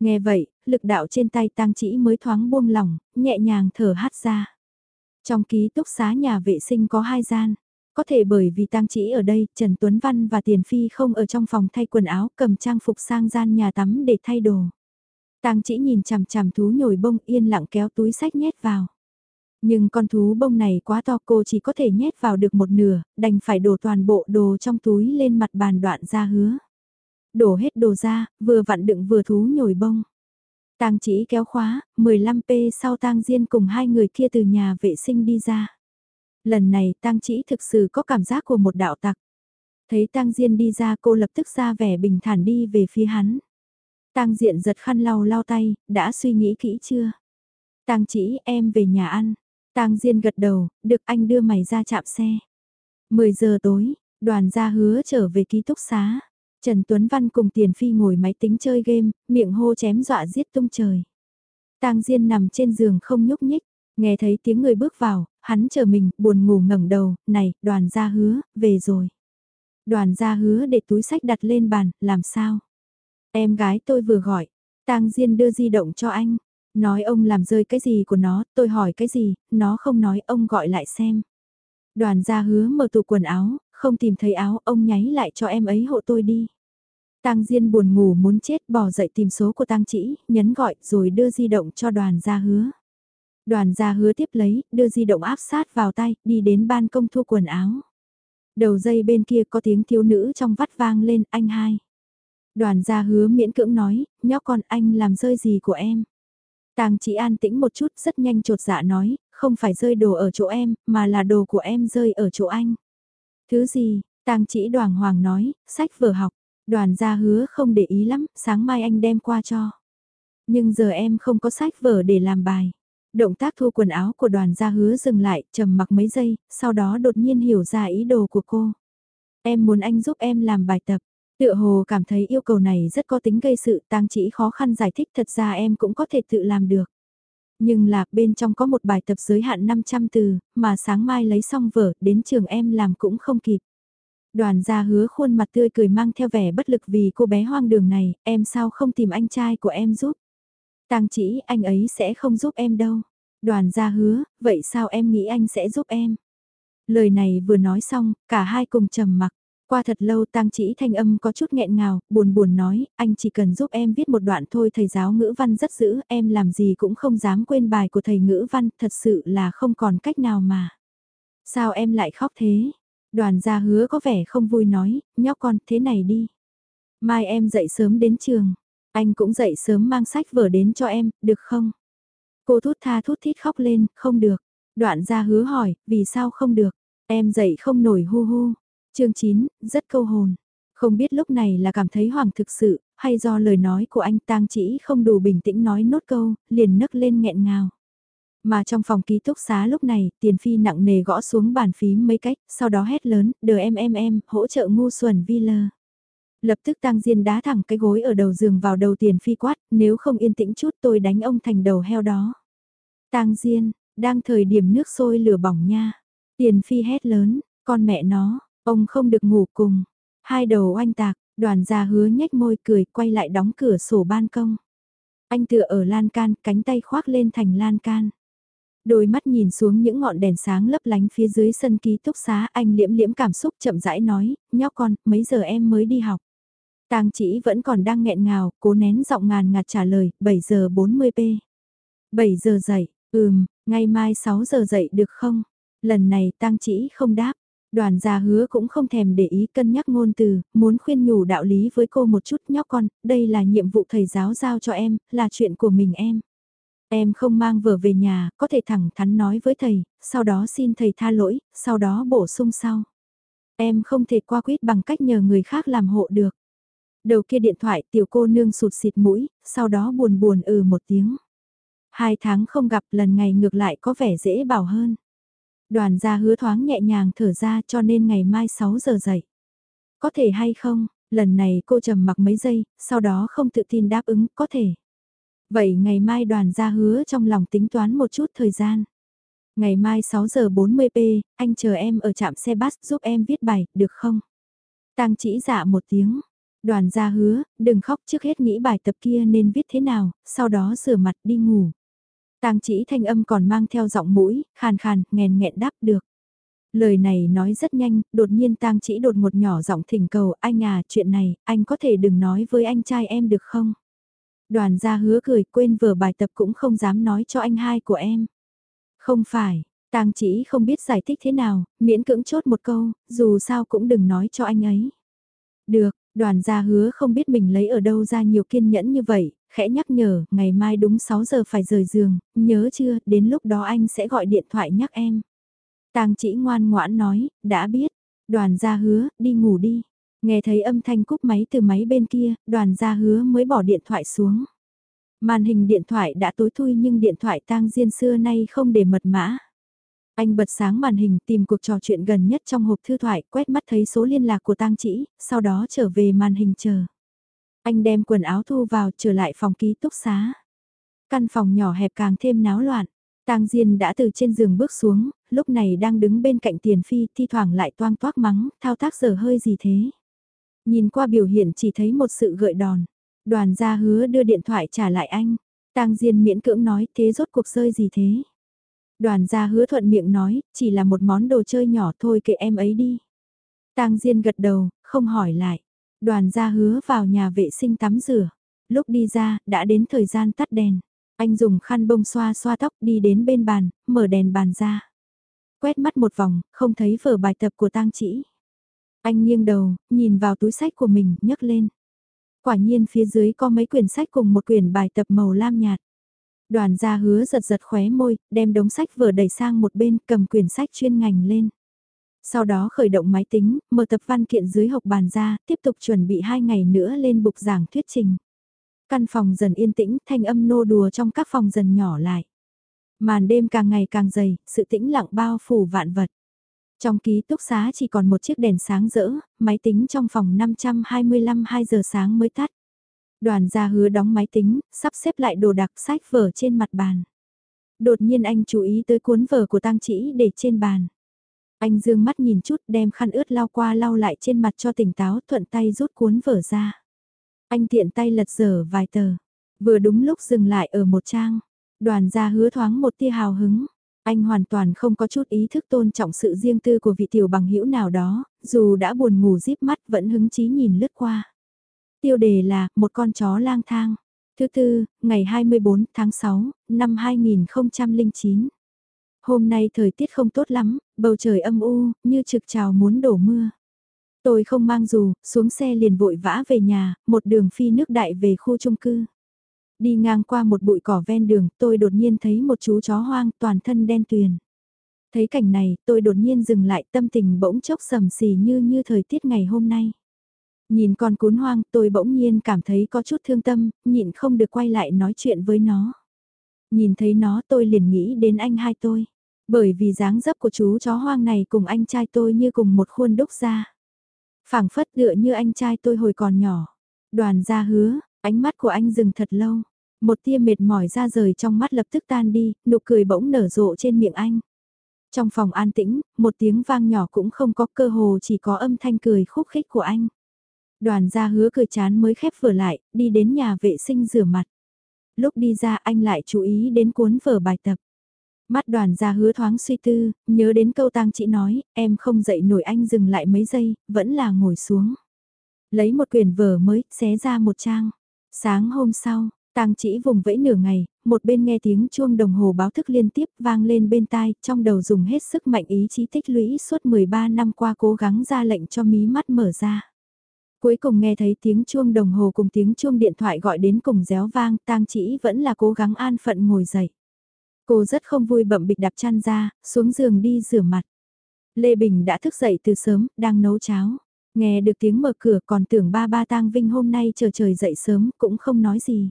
Speaker 1: Nghe vậy, lực đạo trên tay tang chỉ mới thoáng buông lỏng, nhẹ nhàng thở hát ra. Trong ký túc xá nhà vệ sinh có hai gian. Có thể bởi vì tang chỉ ở đây, Trần Tuấn Văn và Tiền Phi không ở trong phòng thay quần áo cầm trang phục sang gian nhà tắm để thay đồ. Tang chỉ nhìn chằm chằm thú nhồi bông yên lặng kéo túi sách nhét vào. Nhưng con thú bông này quá to cô chỉ có thể nhét vào được một nửa, đành phải đổ toàn bộ đồ trong túi lên mặt bàn đoạn ra hứa. Đổ hết đồ ra, vừa vặn đựng vừa thú nhồi bông. Tang chỉ kéo khóa, 15p sau tang diên cùng hai người kia từ nhà vệ sinh đi ra. Lần này tang chỉ thực sự có cảm giác của một đạo tặc. Thấy tang diên đi ra cô lập tức ra vẻ bình thản đi về phía hắn. Tang diện giật khăn lau lau tay, đã suy nghĩ kỹ chưa? Tang chỉ em về nhà ăn. Tang Diên gật đầu, được anh đưa mày ra chạm xe. 10 giờ tối, đoàn gia hứa trở về ký túc xá. Trần Tuấn Văn cùng Tiền Phi ngồi máy tính chơi game, miệng hô chém dọa giết tung trời. Tang Diên nằm trên giường không nhúc nhích, nghe thấy tiếng người bước vào, hắn chờ mình, buồn ngủ ngẩng đầu, này, đoàn gia hứa, về rồi. Đoàn gia hứa để túi sách đặt lên bàn, làm sao? Em gái tôi vừa gọi, Tang Diên đưa di động cho anh, nói ông làm rơi cái gì của nó, tôi hỏi cái gì, nó không nói ông gọi lại xem. Đoàn gia hứa mở tủ quần áo, không tìm thấy áo, ông nháy lại cho em ấy hộ tôi đi. Tang Diên buồn ngủ muốn chết bỏ dậy tìm số của Tang Chỉ, nhấn gọi rồi đưa di động cho đoàn gia hứa. Đoàn gia hứa tiếp lấy, đưa di động áp sát vào tay, đi đến ban công thu quần áo. Đầu dây bên kia có tiếng thiếu nữ trong vắt vang lên, anh hai. Đoàn gia hứa miễn cưỡng nói, nhóc con anh làm rơi gì của em. Tàng chỉ an tĩnh một chút rất nhanh trột dạ nói, không phải rơi đồ ở chỗ em, mà là đồ của em rơi ở chỗ anh. Thứ gì, tàng chỉ đoàn hoàng nói, sách vừa học, đoàn gia hứa không để ý lắm, sáng mai anh đem qua cho. Nhưng giờ em không có sách vở để làm bài. Động tác thu quần áo của đoàn gia hứa dừng lại, trầm mặc mấy giây, sau đó đột nhiên hiểu ra ý đồ của cô. Em muốn anh giúp em làm bài tập. Tựa hồ cảm thấy yêu cầu này rất có tính gây sự tang chỉ khó khăn giải thích thật ra em cũng có thể tự làm được. Nhưng là bên trong có một bài tập giới hạn 500 từ, mà sáng mai lấy xong vở, đến trường em làm cũng không kịp. Đoàn gia hứa khuôn mặt tươi cười mang theo vẻ bất lực vì cô bé hoang đường này, em sao không tìm anh trai của em giúp. Tang chỉ anh ấy sẽ không giúp em đâu. Đoàn gia hứa, vậy sao em nghĩ anh sẽ giúp em? Lời này vừa nói xong, cả hai cùng trầm mặc. Qua thật lâu tang chỉ thanh âm có chút nghẹn ngào, buồn buồn nói, anh chỉ cần giúp em viết một đoạn thôi thầy giáo ngữ văn rất dữ, em làm gì cũng không dám quên bài của thầy ngữ văn, thật sự là không còn cách nào mà. Sao em lại khóc thế? Đoàn gia hứa có vẻ không vui nói, nhóc con thế này đi. Mai em dậy sớm đến trường, anh cũng dậy sớm mang sách vở đến cho em, được không? Cô thút tha thút thít khóc lên, không được. Đoạn gia hứa hỏi, vì sao không được? Em dậy không nổi hu hu chương 9, rất câu hồn. Không biết lúc này là cảm thấy hoàng thực sự, hay do lời nói của anh tang chỉ không đủ bình tĩnh nói nốt câu, liền nấc lên nghẹn ngào. Mà trong phòng ký túc xá lúc này, tiền phi nặng nề gõ xuống bàn phím mấy cách, sau đó hét lớn, đờ em em em, hỗ trợ ngu xuẩn vi lơ. Lập tức tang diên đá thẳng cái gối ở đầu giường vào đầu tiền phi quát, nếu không yên tĩnh chút tôi đánh ông thành đầu heo đó. tang diên, đang thời điểm nước sôi lửa bỏng nha. Tiền phi hét lớn, con mẹ nó, ông không được ngủ cùng. Hai đầu oanh tạc, đoàn gia hứa nhếch môi cười quay lại đóng cửa sổ ban công. Anh tựa ở lan can, cánh tay khoác lên thành lan can. Đôi mắt nhìn xuống những ngọn đèn sáng lấp lánh phía dưới sân ký túc xá anh liễm liễm cảm xúc chậm rãi nói, nhóc con, mấy giờ em mới đi học. Tang chỉ vẫn còn đang nghẹn ngào, cố nén giọng ngàn ngạt trả lời, 7 giờ 40 p. 7 giờ dậy, ừm, ngày mai 6 giờ dậy được không? Lần này Tang chỉ không đáp. Đoàn gia hứa cũng không thèm để ý cân nhắc ngôn từ, muốn khuyên nhủ đạo lý với cô một chút nhóc con, đây là nhiệm vụ thầy giáo giao cho em, là chuyện của mình em. Em không mang vở về nhà, có thể thẳng thắn nói với thầy, sau đó xin thầy tha lỗi, sau đó bổ sung sau. Em không thể qua quyết bằng cách nhờ người khác làm hộ được. Đầu kia điện thoại tiểu cô nương sụt xịt mũi, sau đó buồn buồn ừ một tiếng. Hai tháng không gặp lần ngày ngược lại có vẻ dễ bảo hơn. Đoàn gia hứa thoáng nhẹ nhàng thở ra cho nên ngày mai 6 giờ dậy. Có thể hay không, lần này cô trầm mặc mấy giây, sau đó không tự tin đáp ứng, có thể. Vậy ngày mai đoàn gia hứa trong lòng tính toán một chút thời gian. Ngày mai 6 giờ 40p, anh chờ em ở trạm xe bus giúp em viết bài, được không? Tăng chỉ dạ một tiếng. Đoàn gia hứa, đừng khóc trước hết nghĩ bài tập kia nên viết thế nào, sau đó rửa mặt đi ngủ. Tang chỉ thanh âm còn mang theo giọng mũi, khàn khàn, nghèn nghẹn đáp được. Lời này nói rất nhanh, đột nhiên tang chỉ đột một nhỏ giọng thỉnh cầu, anh à, chuyện này, anh có thể đừng nói với anh trai em được không? Đoàn gia hứa cười quên vừa bài tập cũng không dám nói cho anh hai của em. Không phải, tang chỉ không biết giải thích thế nào, miễn cưỡng chốt một câu, dù sao cũng đừng nói cho anh ấy. Được, đoàn gia hứa không biết mình lấy ở đâu ra nhiều kiên nhẫn như vậy, khẽ nhắc nhở, ngày mai đúng 6 giờ phải rời giường, nhớ chưa, đến lúc đó anh sẽ gọi điện thoại nhắc em. Tang chỉ ngoan ngoãn nói, đã biết, đoàn gia hứa, đi ngủ đi. Nghe thấy âm thanh cúp máy từ máy bên kia, đoàn gia hứa mới bỏ điện thoại xuống. Màn hình điện thoại đã tối thui nhưng điện thoại tang diên xưa nay không để mật mã. Anh bật sáng màn hình tìm cuộc trò chuyện gần nhất trong hộp thư thoại, quét mắt thấy số liên lạc của tang chỉ, sau đó trở về màn hình chờ. Anh đem quần áo thu vào trở lại phòng ký túc xá. Căn phòng nhỏ hẹp càng thêm náo loạn. Tang Diên đã từ trên giường bước xuống, lúc này đang đứng bên cạnh tiền phi, thi thoảng lại toang toác mắng, thao tác giờ hơi gì thế. Nhìn qua biểu hiện chỉ thấy một sự gợi đòn. Đoàn gia hứa đưa điện thoại trả lại anh. Tang Diên miễn cưỡng nói thế rốt cuộc rơi gì thế. Đoàn gia hứa thuận miệng nói, chỉ là một món đồ chơi nhỏ thôi kệ em ấy đi. Tang Diên gật đầu, không hỏi lại. Đoàn gia hứa vào nhà vệ sinh tắm rửa. Lúc đi ra, đã đến thời gian tắt đèn. Anh dùng khăn bông xoa xoa tóc đi đến bên bàn, mở đèn bàn ra. Quét mắt một vòng, không thấy vở bài tập của tang chỉ. Anh nghiêng đầu, nhìn vào túi sách của mình, nhấc lên. Quả nhiên phía dưới có mấy quyển sách cùng một quyển bài tập màu lam nhạt. Đoàn gia hứa giật giật khóe môi, đem đống sách vừa đẩy sang một bên, cầm quyển sách chuyên ngành lên. Sau đó khởi động máy tính, mở tập văn kiện dưới học bàn ra, tiếp tục chuẩn bị hai ngày nữa lên bục giảng thuyết trình. Căn phòng dần yên tĩnh, thanh âm nô đùa trong các phòng dần nhỏ lại. Màn đêm càng ngày càng dày, sự tĩnh lặng bao phủ vạn vật. Trong ký túc xá chỉ còn một chiếc đèn sáng rỡ, máy tính trong phòng 525 2 giờ sáng mới tắt. Đoàn gia hứa đóng máy tính, sắp xếp lại đồ đặc sách vở trên mặt bàn. Đột nhiên anh chú ý tới cuốn vở của tang chỉ để trên bàn. Anh dương mắt nhìn chút đem khăn ướt lau qua lau lại trên mặt cho tỉnh táo thuận tay rút cuốn vở ra. Anh tiện tay lật dở vài tờ. Vừa đúng lúc dừng lại ở một trang. Đoàn gia hứa thoáng một tia hào hứng. Anh hoàn toàn không có chút ý thức tôn trọng sự riêng tư của vị tiểu bằng hữu nào đó, dù đã buồn ngủ díp mắt vẫn hứng chí nhìn lướt qua. Tiêu đề là một con chó lang thang. Thứ tư, ngày 24 tháng 6, năm 2009. Hôm nay thời tiết không tốt lắm, bầu trời âm u, như trực trào muốn đổ mưa. Tôi không mang dù, xuống xe liền vội vã về nhà, một đường phi nước đại về khu chung cư. Đi ngang qua một bụi cỏ ven đường, tôi đột nhiên thấy một chú chó hoang toàn thân đen tuyền. Thấy cảnh này, tôi đột nhiên dừng lại tâm tình bỗng chốc sầm xì như như thời tiết ngày hôm nay. Nhìn con cún hoang, tôi bỗng nhiên cảm thấy có chút thương tâm, nhịn không được quay lại nói chuyện với nó. Nhìn thấy nó tôi liền nghĩ đến anh hai tôi. Bởi vì dáng dấp của chú chó hoang này cùng anh trai tôi như cùng một khuôn đúc ra. phảng phất tựa như anh trai tôi hồi còn nhỏ. Đoàn ra hứa, ánh mắt của anh dừng thật lâu. Một tia mệt mỏi ra rời trong mắt lập tức tan đi, nụ cười bỗng nở rộ trên miệng anh. Trong phòng an tĩnh, một tiếng vang nhỏ cũng không có cơ hồ chỉ có âm thanh cười khúc khích của anh. Đoàn gia hứa cười chán mới khép vừa lại, đi đến nhà vệ sinh rửa mặt. Lúc đi ra anh lại chú ý đến cuốn vở bài tập. Mắt đoàn ra hứa thoáng suy tư, nhớ đến câu tang chị nói, em không dậy nổi anh dừng lại mấy giây, vẫn là ngồi xuống. Lấy một quyển vở mới, xé ra một trang. Sáng hôm sau, tang chỉ vùng vẫy nửa ngày, một bên nghe tiếng chuông đồng hồ báo thức liên tiếp vang lên bên tai, trong đầu dùng hết sức mạnh ý chí tích lũy suốt 13 năm qua cố gắng ra lệnh cho mí mắt mở ra. Cuối cùng nghe thấy tiếng chuông đồng hồ cùng tiếng chuông điện thoại gọi đến cùng réo vang, tang chỉ vẫn là cố gắng an phận ngồi dậy. Cô rất không vui bậm bịch đạp chăn ra, xuống giường đi rửa mặt. Lê Bình đã thức dậy từ sớm, đang nấu cháo. Nghe được tiếng mở cửa còn tưởng ba ba tang Vinh hôm nay chờ trời dậy sớm cũng không nói gì.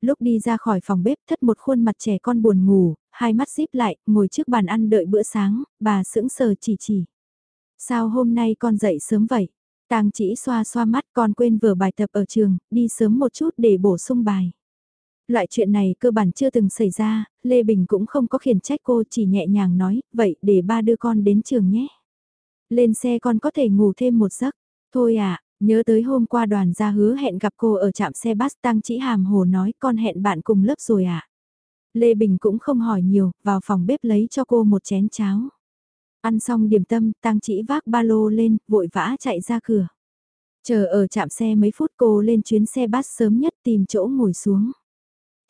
Speaker 1: Lúc đi ra khỏi phòng bếp thất một khuôn mặt trẻ con buồn ngủ, hai mắt díp lại, ngồi trước bàn ăn đợi bữa sáng, bà sững sờ chỉ chỉ. Sao hôm nay con dậy sớm vậy? Tang chỉ xoa xoa mắt con quên vừa bài tập ở trường, đi sớm một chút để bổ sung bài. Loại chuyện này cơ bản chưa từng xảy ra, Lê Bình cũng không có khiển trách cô chỉ nhẹ nhàng nói, vậy để ba đưa con đến trường nhé. Lên xe con có thể ngủ thêm một giấc. Thôi à, nhớ tới hôm qua đoàn ra hứa hẹn gặp cô ở trạm xe bus tăng chỉ hàm hồ nói con hẹn bạn cùng lớp rồi à. Lê Bình cũng không hỏi nhiều, vào phòng bếp lấy cho cô một chén cháo. Ăn xong điểm tâm, tăng chỉ vác ba lô lên, vội vã chạy ra cửa. Chờ ở trạm xe mấy phút cô lên chuyến xe bus sớm nhất tìm chỗ ngồi xuống.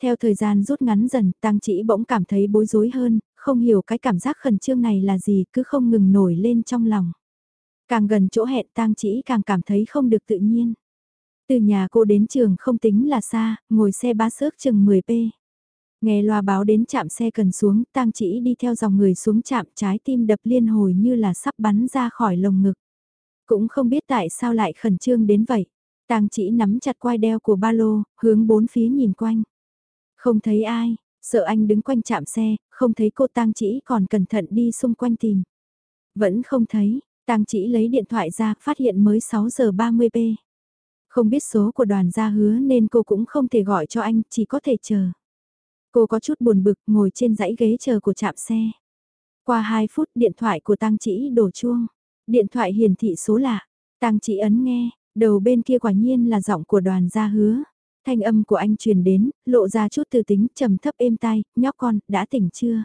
Speaker 1: Theo thời gian rút ngắn dần, Tăng Chỉ bỗng cảm thấy bối rối hơn, không hiểu cái cảm giác khẩn trương này là gì cứ không ngừng nổi lên trong lòng. Càng gần chỗ hẹn Tăng Chỉ càng cảm thấy không được tự nhiên. Từ nhà cô đến trường không tính là xa, ngồi xe ba xước chừng 10p. Nghe loa báo đến chạm xe cần xuống, Tăng Chỉ đi theo dòng người xuống chạm trái tim đập liên hồi như là sắp bắn ra khỏi lồng ngực. Cũng không biết tại sao lại khẩn trương đến vậy. Tang chỉ nắm chặt quai đeo của ba lô, hướng bốn phía nhìn quanh. Không thấy ai, sợ anh đứng quanh chạm xe, không thấy cô tang chỉ còn cẩn thận đi xung quanh tìm. Vẫn không thấy, tang chỉ lấy điện thoại ra, phát hiện mới 6 giờ 30p. Không biết số của đoàn gia hứa nên cô cũng không thể gọi cho anh, chỉ có thể chờ. Cô có chút buồn bực ngồi trên dãy ghế chờ của chạm xe. Qua 2 phút điện thoại của tang chỉ đổ chuông. Điện thoại hiển thị số lạ. Tang chỉ ấn nghe, đầu bên kia quả nhiên là giọng của đoàn gia hứa. Thanh âm của anh truyền đến, lộ ra chút từ tính trầm thấp êm tai, nhóc con, đã tỉnh chưa?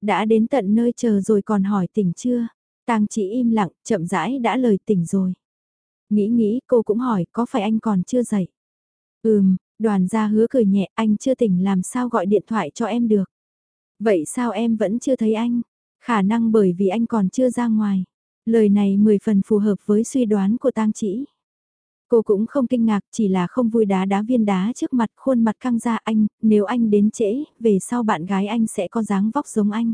Speaker 1: Đã đến tận nơi chờ rồi còn hỏi tỉnh chưa? Tang chỉ im lặng, chậm rãi đã lời tỉnh rồi. Nghĩ nghĩ cô cũng hỏi có phải anh còn chưa dậy? Ừm, đoàn gia hứa cười nhẹ anh chưa tỉnh làm sao gọi điện thoại cho em được. Vậy sao em vẫn chưa thấy anh? Khả năng bởi vì anh còn chưa ra ngoài. Lời này mười phần phù hợp với suy đoán của tang chỉ. Cô cũng không kinh ngạc, chỉ là không vui đá đá viên đá trước mặt khuôn mặt căng ra anh, nếu anh đến trễ, về sau bạn gái anh sẽ có dáng vóc giống anh.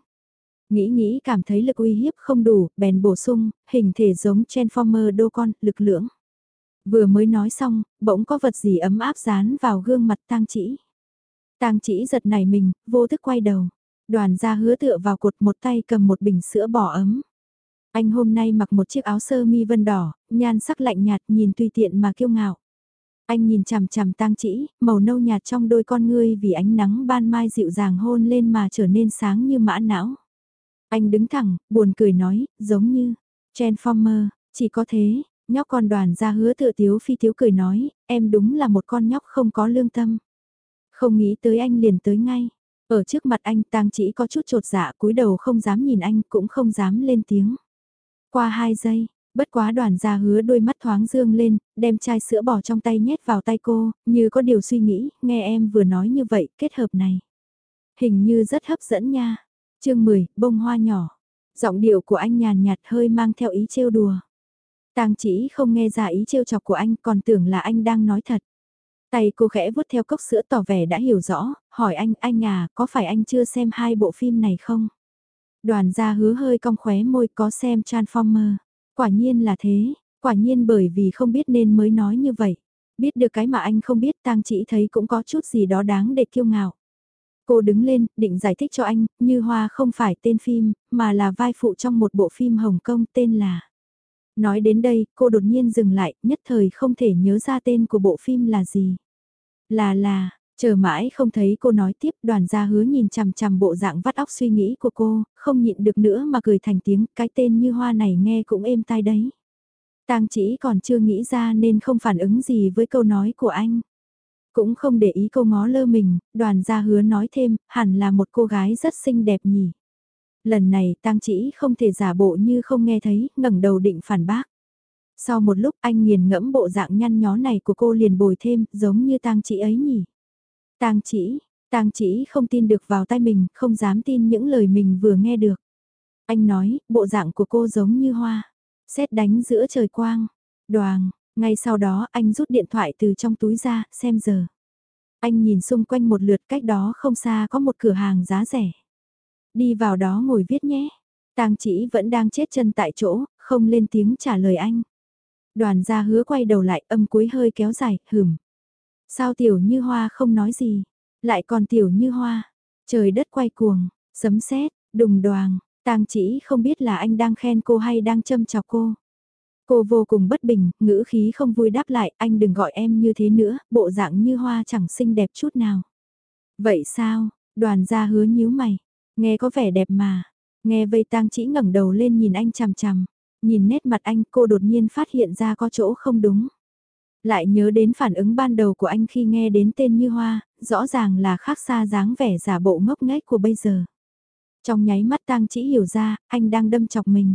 Speaker 1: Nghĩ nghĩ cảm thấy lực uy hiếp không đủ, bèn bổ sung, hình thể giống Transformer đô con, lực lưỡng. Vừa mới nói xong, bỗng có vật gì ấm áp dán vào gương mặt tang chỉ. Tang chỉ giật nảy mình, vô thức quay đầu. Đoàn ra hứa tựa vào cột một tay cầm một bình sữa bỏ ấm. Anh hôm nay mặc một chiếc áo sơ mi vân đỏ, nhan sắc lạnh nhạt nhìn tùy tiện mà kiêu ngạo. Anh nhìn chằm chằm tang chỉ, màu nâu nhạt trong đôi con ngươi vì ánh nắng ban mai dịu dàng hôn lên mà trở nên sáng như mã não. Anh đứng thẳng, buồn cười nói, giống như, Transformer, chỉ có thế, nhóc con đoàn ra hứa tựa tiếu phi tiếu cười nói, em đúng là một con nhóc không có lương tâm. Không nghĩ tới anh liền tới ngay. Ở trước mặt anh tang chỉ có chút trột dạ cúi đầu không dám nhìn anh cũng không dám lên tiếng. Qua hai giây, bất quá đoàn gia hứa đôi mắt thoáng dương lên, đem chai sữa bỏ trong tay nhét vào tay cô, như có điều suy nghĩ, nghe em vừa nói như vậy, kết hợp này. Hình như rất hấp dẫn nha. chương 10, bông hoa nhỏ. Giọng điệu của anh nhàn nhạt hơi mang theo ý trêu đùa. Tang chỉ không nghe ra ý trêu chọc của anh còn tưởng là anh đang nói thật. Tay cô khẽ vuốt theo cốc sữa tỏ vẻ đã hiểu rõ, hỏi anh, anh à, có phải anh chưa xem hai bộ phim này không? Đoàn gia hứa hơi cong khóe môi có xem Transformer. Quả nhiên là thế, quả nhiên bởi vì không biết nên mới nói như vậy. Biết được cái mà anh không biết tang chỉ thấy cũng có chút gì đó đáng để kiêu ngạo. Cô đứng lên, định giải thích cho anh, Như Hoa không phải tên phim, mà là vai phụ trong một bộ phim Hồng Kông tên là... Nói đến đây, cô đột nhiên dừng lại, nhất thời không thể nhớ ra tên của bộ phim là gì. Là là, chờ mãi không thấy cô nói tiếp đoàn gia hứa nhìn chằm chằm bộ dạng vắt óc suy nghĩ của cô, không nhịn được nữa mà cười thành tiếng, cái tên như hoa này nghe cũng êm tai đấy. Tang chỉ còn chưa nghĩ ra nên không phản ứng gì với câu nói của anh. Cũng không để ý câu ngó lơ mình, đoàn gia hứa nói thêm, hẳn là một cô gái rất xinh đẹp nhỉ. Lần này tang chỉ không thể giả bộ như không nghe thấy, ngẩng đầu định phản bác. Sau một lúc anh nghiền ngẫm bộ dạng nhăn nhó này của cô liền bồi thêm, giống như tang chỉ ấy nhỉ. Tang chỉ, tang chỉ không tin được vào tay mình, không dám tin những lời mình vừa nghe được. Anh nói, bộ dạng của cô giống như hoa, xét đánh giữa trời quang, đoàn, ngay sau đó anh rút điện thoại từ trong túi ra, xem giờ. Anh nhìn xung quanh một lượt cách đó không xa có một cửa hàng giá rẻ. Đi vào đó ngồi viết nhé. Tang chỉ vẫn đang chết chân tại chỗ, không lên tiếng trả lời anh. Đoàn gia hứa quay đầu lại âm cuối hơi kéo dài, hửm. Sao tiểu như hoa không nói gì, lại còn tiểu như hoa. Trời đất quay cuồng, sấm sét, đùng đoàng, tang chỉ không biết là anh đang khen cô hay đang châm chọc cô. Cô vô cùng bất bình, ngữ khí không vui đáp lại, anh đừng gọi em như thế nữa, bộ dạng như hoa chẳng xinh đẹp chút nào. Vậy sao, đoàn gia hứa nhíu mày, nghe có vẻ đẹp mà, nghe vây tang chỉ ngẩng đầu lên nhìn anh chằm chằm, nhìn nét mặt anh cô đột nhiên phát hiện ra có chỗ không đúng. Lại nhớ đến phản ứng ban đầu của anh khi nghe đến tên như hoa, rõ ràng là khác xa dáng vẻ giả bộ ngốc nghếch của bây giờ. Trong nháy mắt tang chỉ hiểu ra, anh đang đâm chọc mình.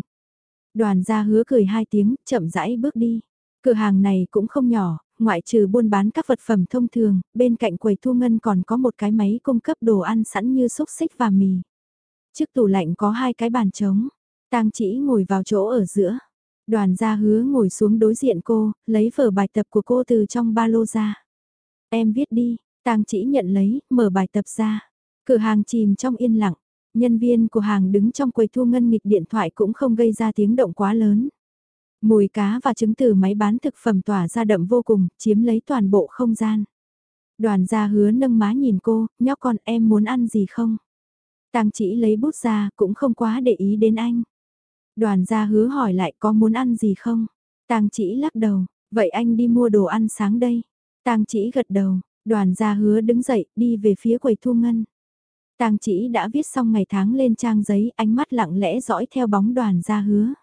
Speaker 1: Đoàn gia hứa cười hai tiếng, chậm rãi bước đi. Cửa hàng này cũng không nhỏ, ngoại trừ buôn bán các vật phẩm thông thường, bên cạnh quầy thu ngân còn có một cái máy cung cấp đồ ăn sẵn như xúc xích và mì. Trước tủ lạnh có hai cái bàn trống, tang chỉ ngồi vào chỗ ở giữa. Đoàn gia hứa ngồi xuống đối diện cô, lấy vở bài tập của cô từ trong ba lô ra. Em viết đi, tang chỉ nhận lấy, mở bài tập ra. Cửa hàng chìm trong yên lặng, nhân viên của hàng đứng trong quầy thu ngân nghịch điện thoại cũng không gây ra tiếng động quá lớn. Mùi cá và trứng từ máy bán thực phẩm tỏa ra đậm vô cùng, chiếm lấy toàn bộ không gian. Đoàn gia hứa nâng má nhìn cô, nhóc con em muốn ăn gì không? Tang chỉ lấy bút ra, cũng không quá để ý đến anh. Đoàn gia hứa hỏi lại có muốn ăn gì không? Tang chỉ lắc đầu, vậy anh đi mua đồ ăn sáng đây. Tang chỉ gật đầu, đoàn gia hứa đứng dậy, đi về phía quầy thu ngân. Tang chỉ đã viết xong ngày tháng lên trang giấy, ánh mắt lặng lẽ dõi theo bóng đoàn gia hứa.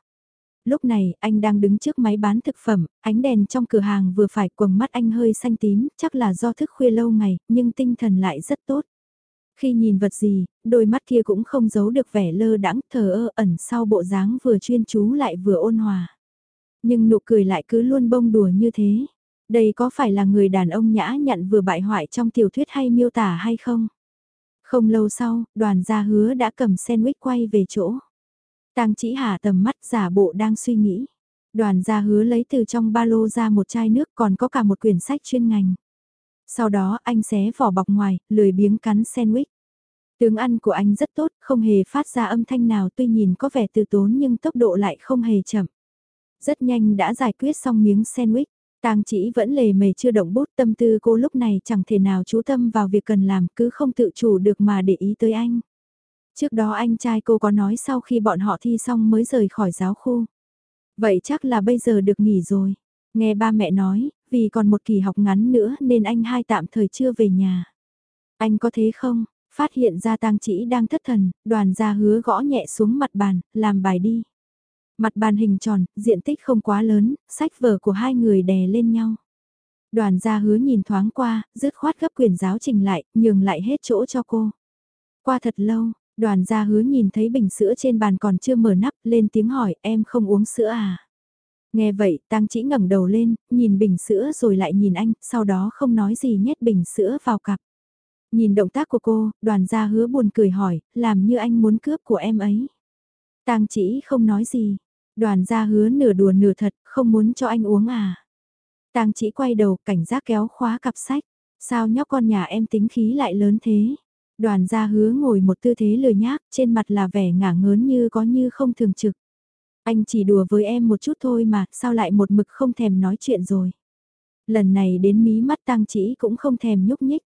Speaker 1: Lúc này, anh đang đứng trước máy bán thực phẩm, ánh đèn trong cửa hàng vừa phải quầng mắt anh hơi xanh tím, chắc là do thức khuya lâu ngày, nhưng tinh thần lại rất tốt. Khi nhìn vật gì, đôi mắt kia cũng không giấu được vẻ lơ đãng thờ ơ ẩn sau bộ dáng vừa chuyên chú lại vừa ôn hòa. Nhưng nụ cười lại cứ luôn bông đùa như thế. Đây có phải là người đàn ông nhã nhặn vừa bại hoại trong tiểu thuyết hay miêu tả hay không? Không lâu sau, đoàn gia hứa đã cầm sandwich quay về chỗ. Tang chỉ hạ tầm mắt giả bộ đang suy nghĩ. Đoàn gia hứa lấy từ trong ba lô ra một chai nước còn có cả một quyển sách chuyên ngành. Sau đó anh xé vỏ bọc ngoài, lười biếng cắn sandwich. Tướng ăn của anh rất tốt, không hề phát ra âm thanh nào tuy nhìn có vẻ từ tốn nhưng tốc độ lại không hề chậm. Rất nhanh đã giải quyết xong miếng sandwich. Tang chỉ vẫn lề mề chưa động bút tâm tư cô lúc này chẳng thể nào chú tâm vào việc cần làm cứ không tự chủ được mà để ý tới anh. Trước đó anh trai cô có nói sau khi bọn họ thi xong mới rời khỏi giáo khu. Vậy chắc là bây giờ được nghỉ rồi. Nghe ba mẹ nói, vì còn một kỳ học ngắn nữa nên anh hai tạm thời chưa về nhà. Anh có thế không? Phát hiện ra tang chỉ đang thất thần, đoàn gia hứa gõ nhẹ xuống mặt bàn, làm bài đi. Mặt bàn hình tròn, diện tích không quá lớn, sách vở của hai người đè lên nhau. Đoàn gia hứa nhìn thoáng qua, dứt khoát gấp quyền giáo trình lại, nhường lại hết chỗ cho cô. Qua thật lâu, đoàn gia hứa nhìn thấy bình sữa trên bàn còn chưa mở nắp, lên tiếng hỏi em không uống sữa à? Nghe vậy, tang chỉ ngẩng đầu lên, nhìn bình sữa rồi lại nhìn anh, sau đó không nói gì nhét bình sữa vào cặp. Nhìn động tác của cô, đoàn gia hứa buồn cười hỏi, làm như anh muốn cướp của em ấy. Tang chỉ không nói gì, đoàn gia hứa nửa đùa nửa thật, không muốn cho anh uống à. Tang chỉ quay đầu, cảnh giác kéo khóa cặp sách. Sao nhóc con nhà em tính khí lại lớn thế? Đoàn gia hứa ngồi một tư thế lười nhác, trên mặt là vẻ ngả ngớn như có như không thường trực. Anh chỉ đùa với em một chút thôi mà, sao lại một mực không thèm nói chuyện rồi. Lần này đến mí mắt tang chỉ cũng không thèm nhúc nhích.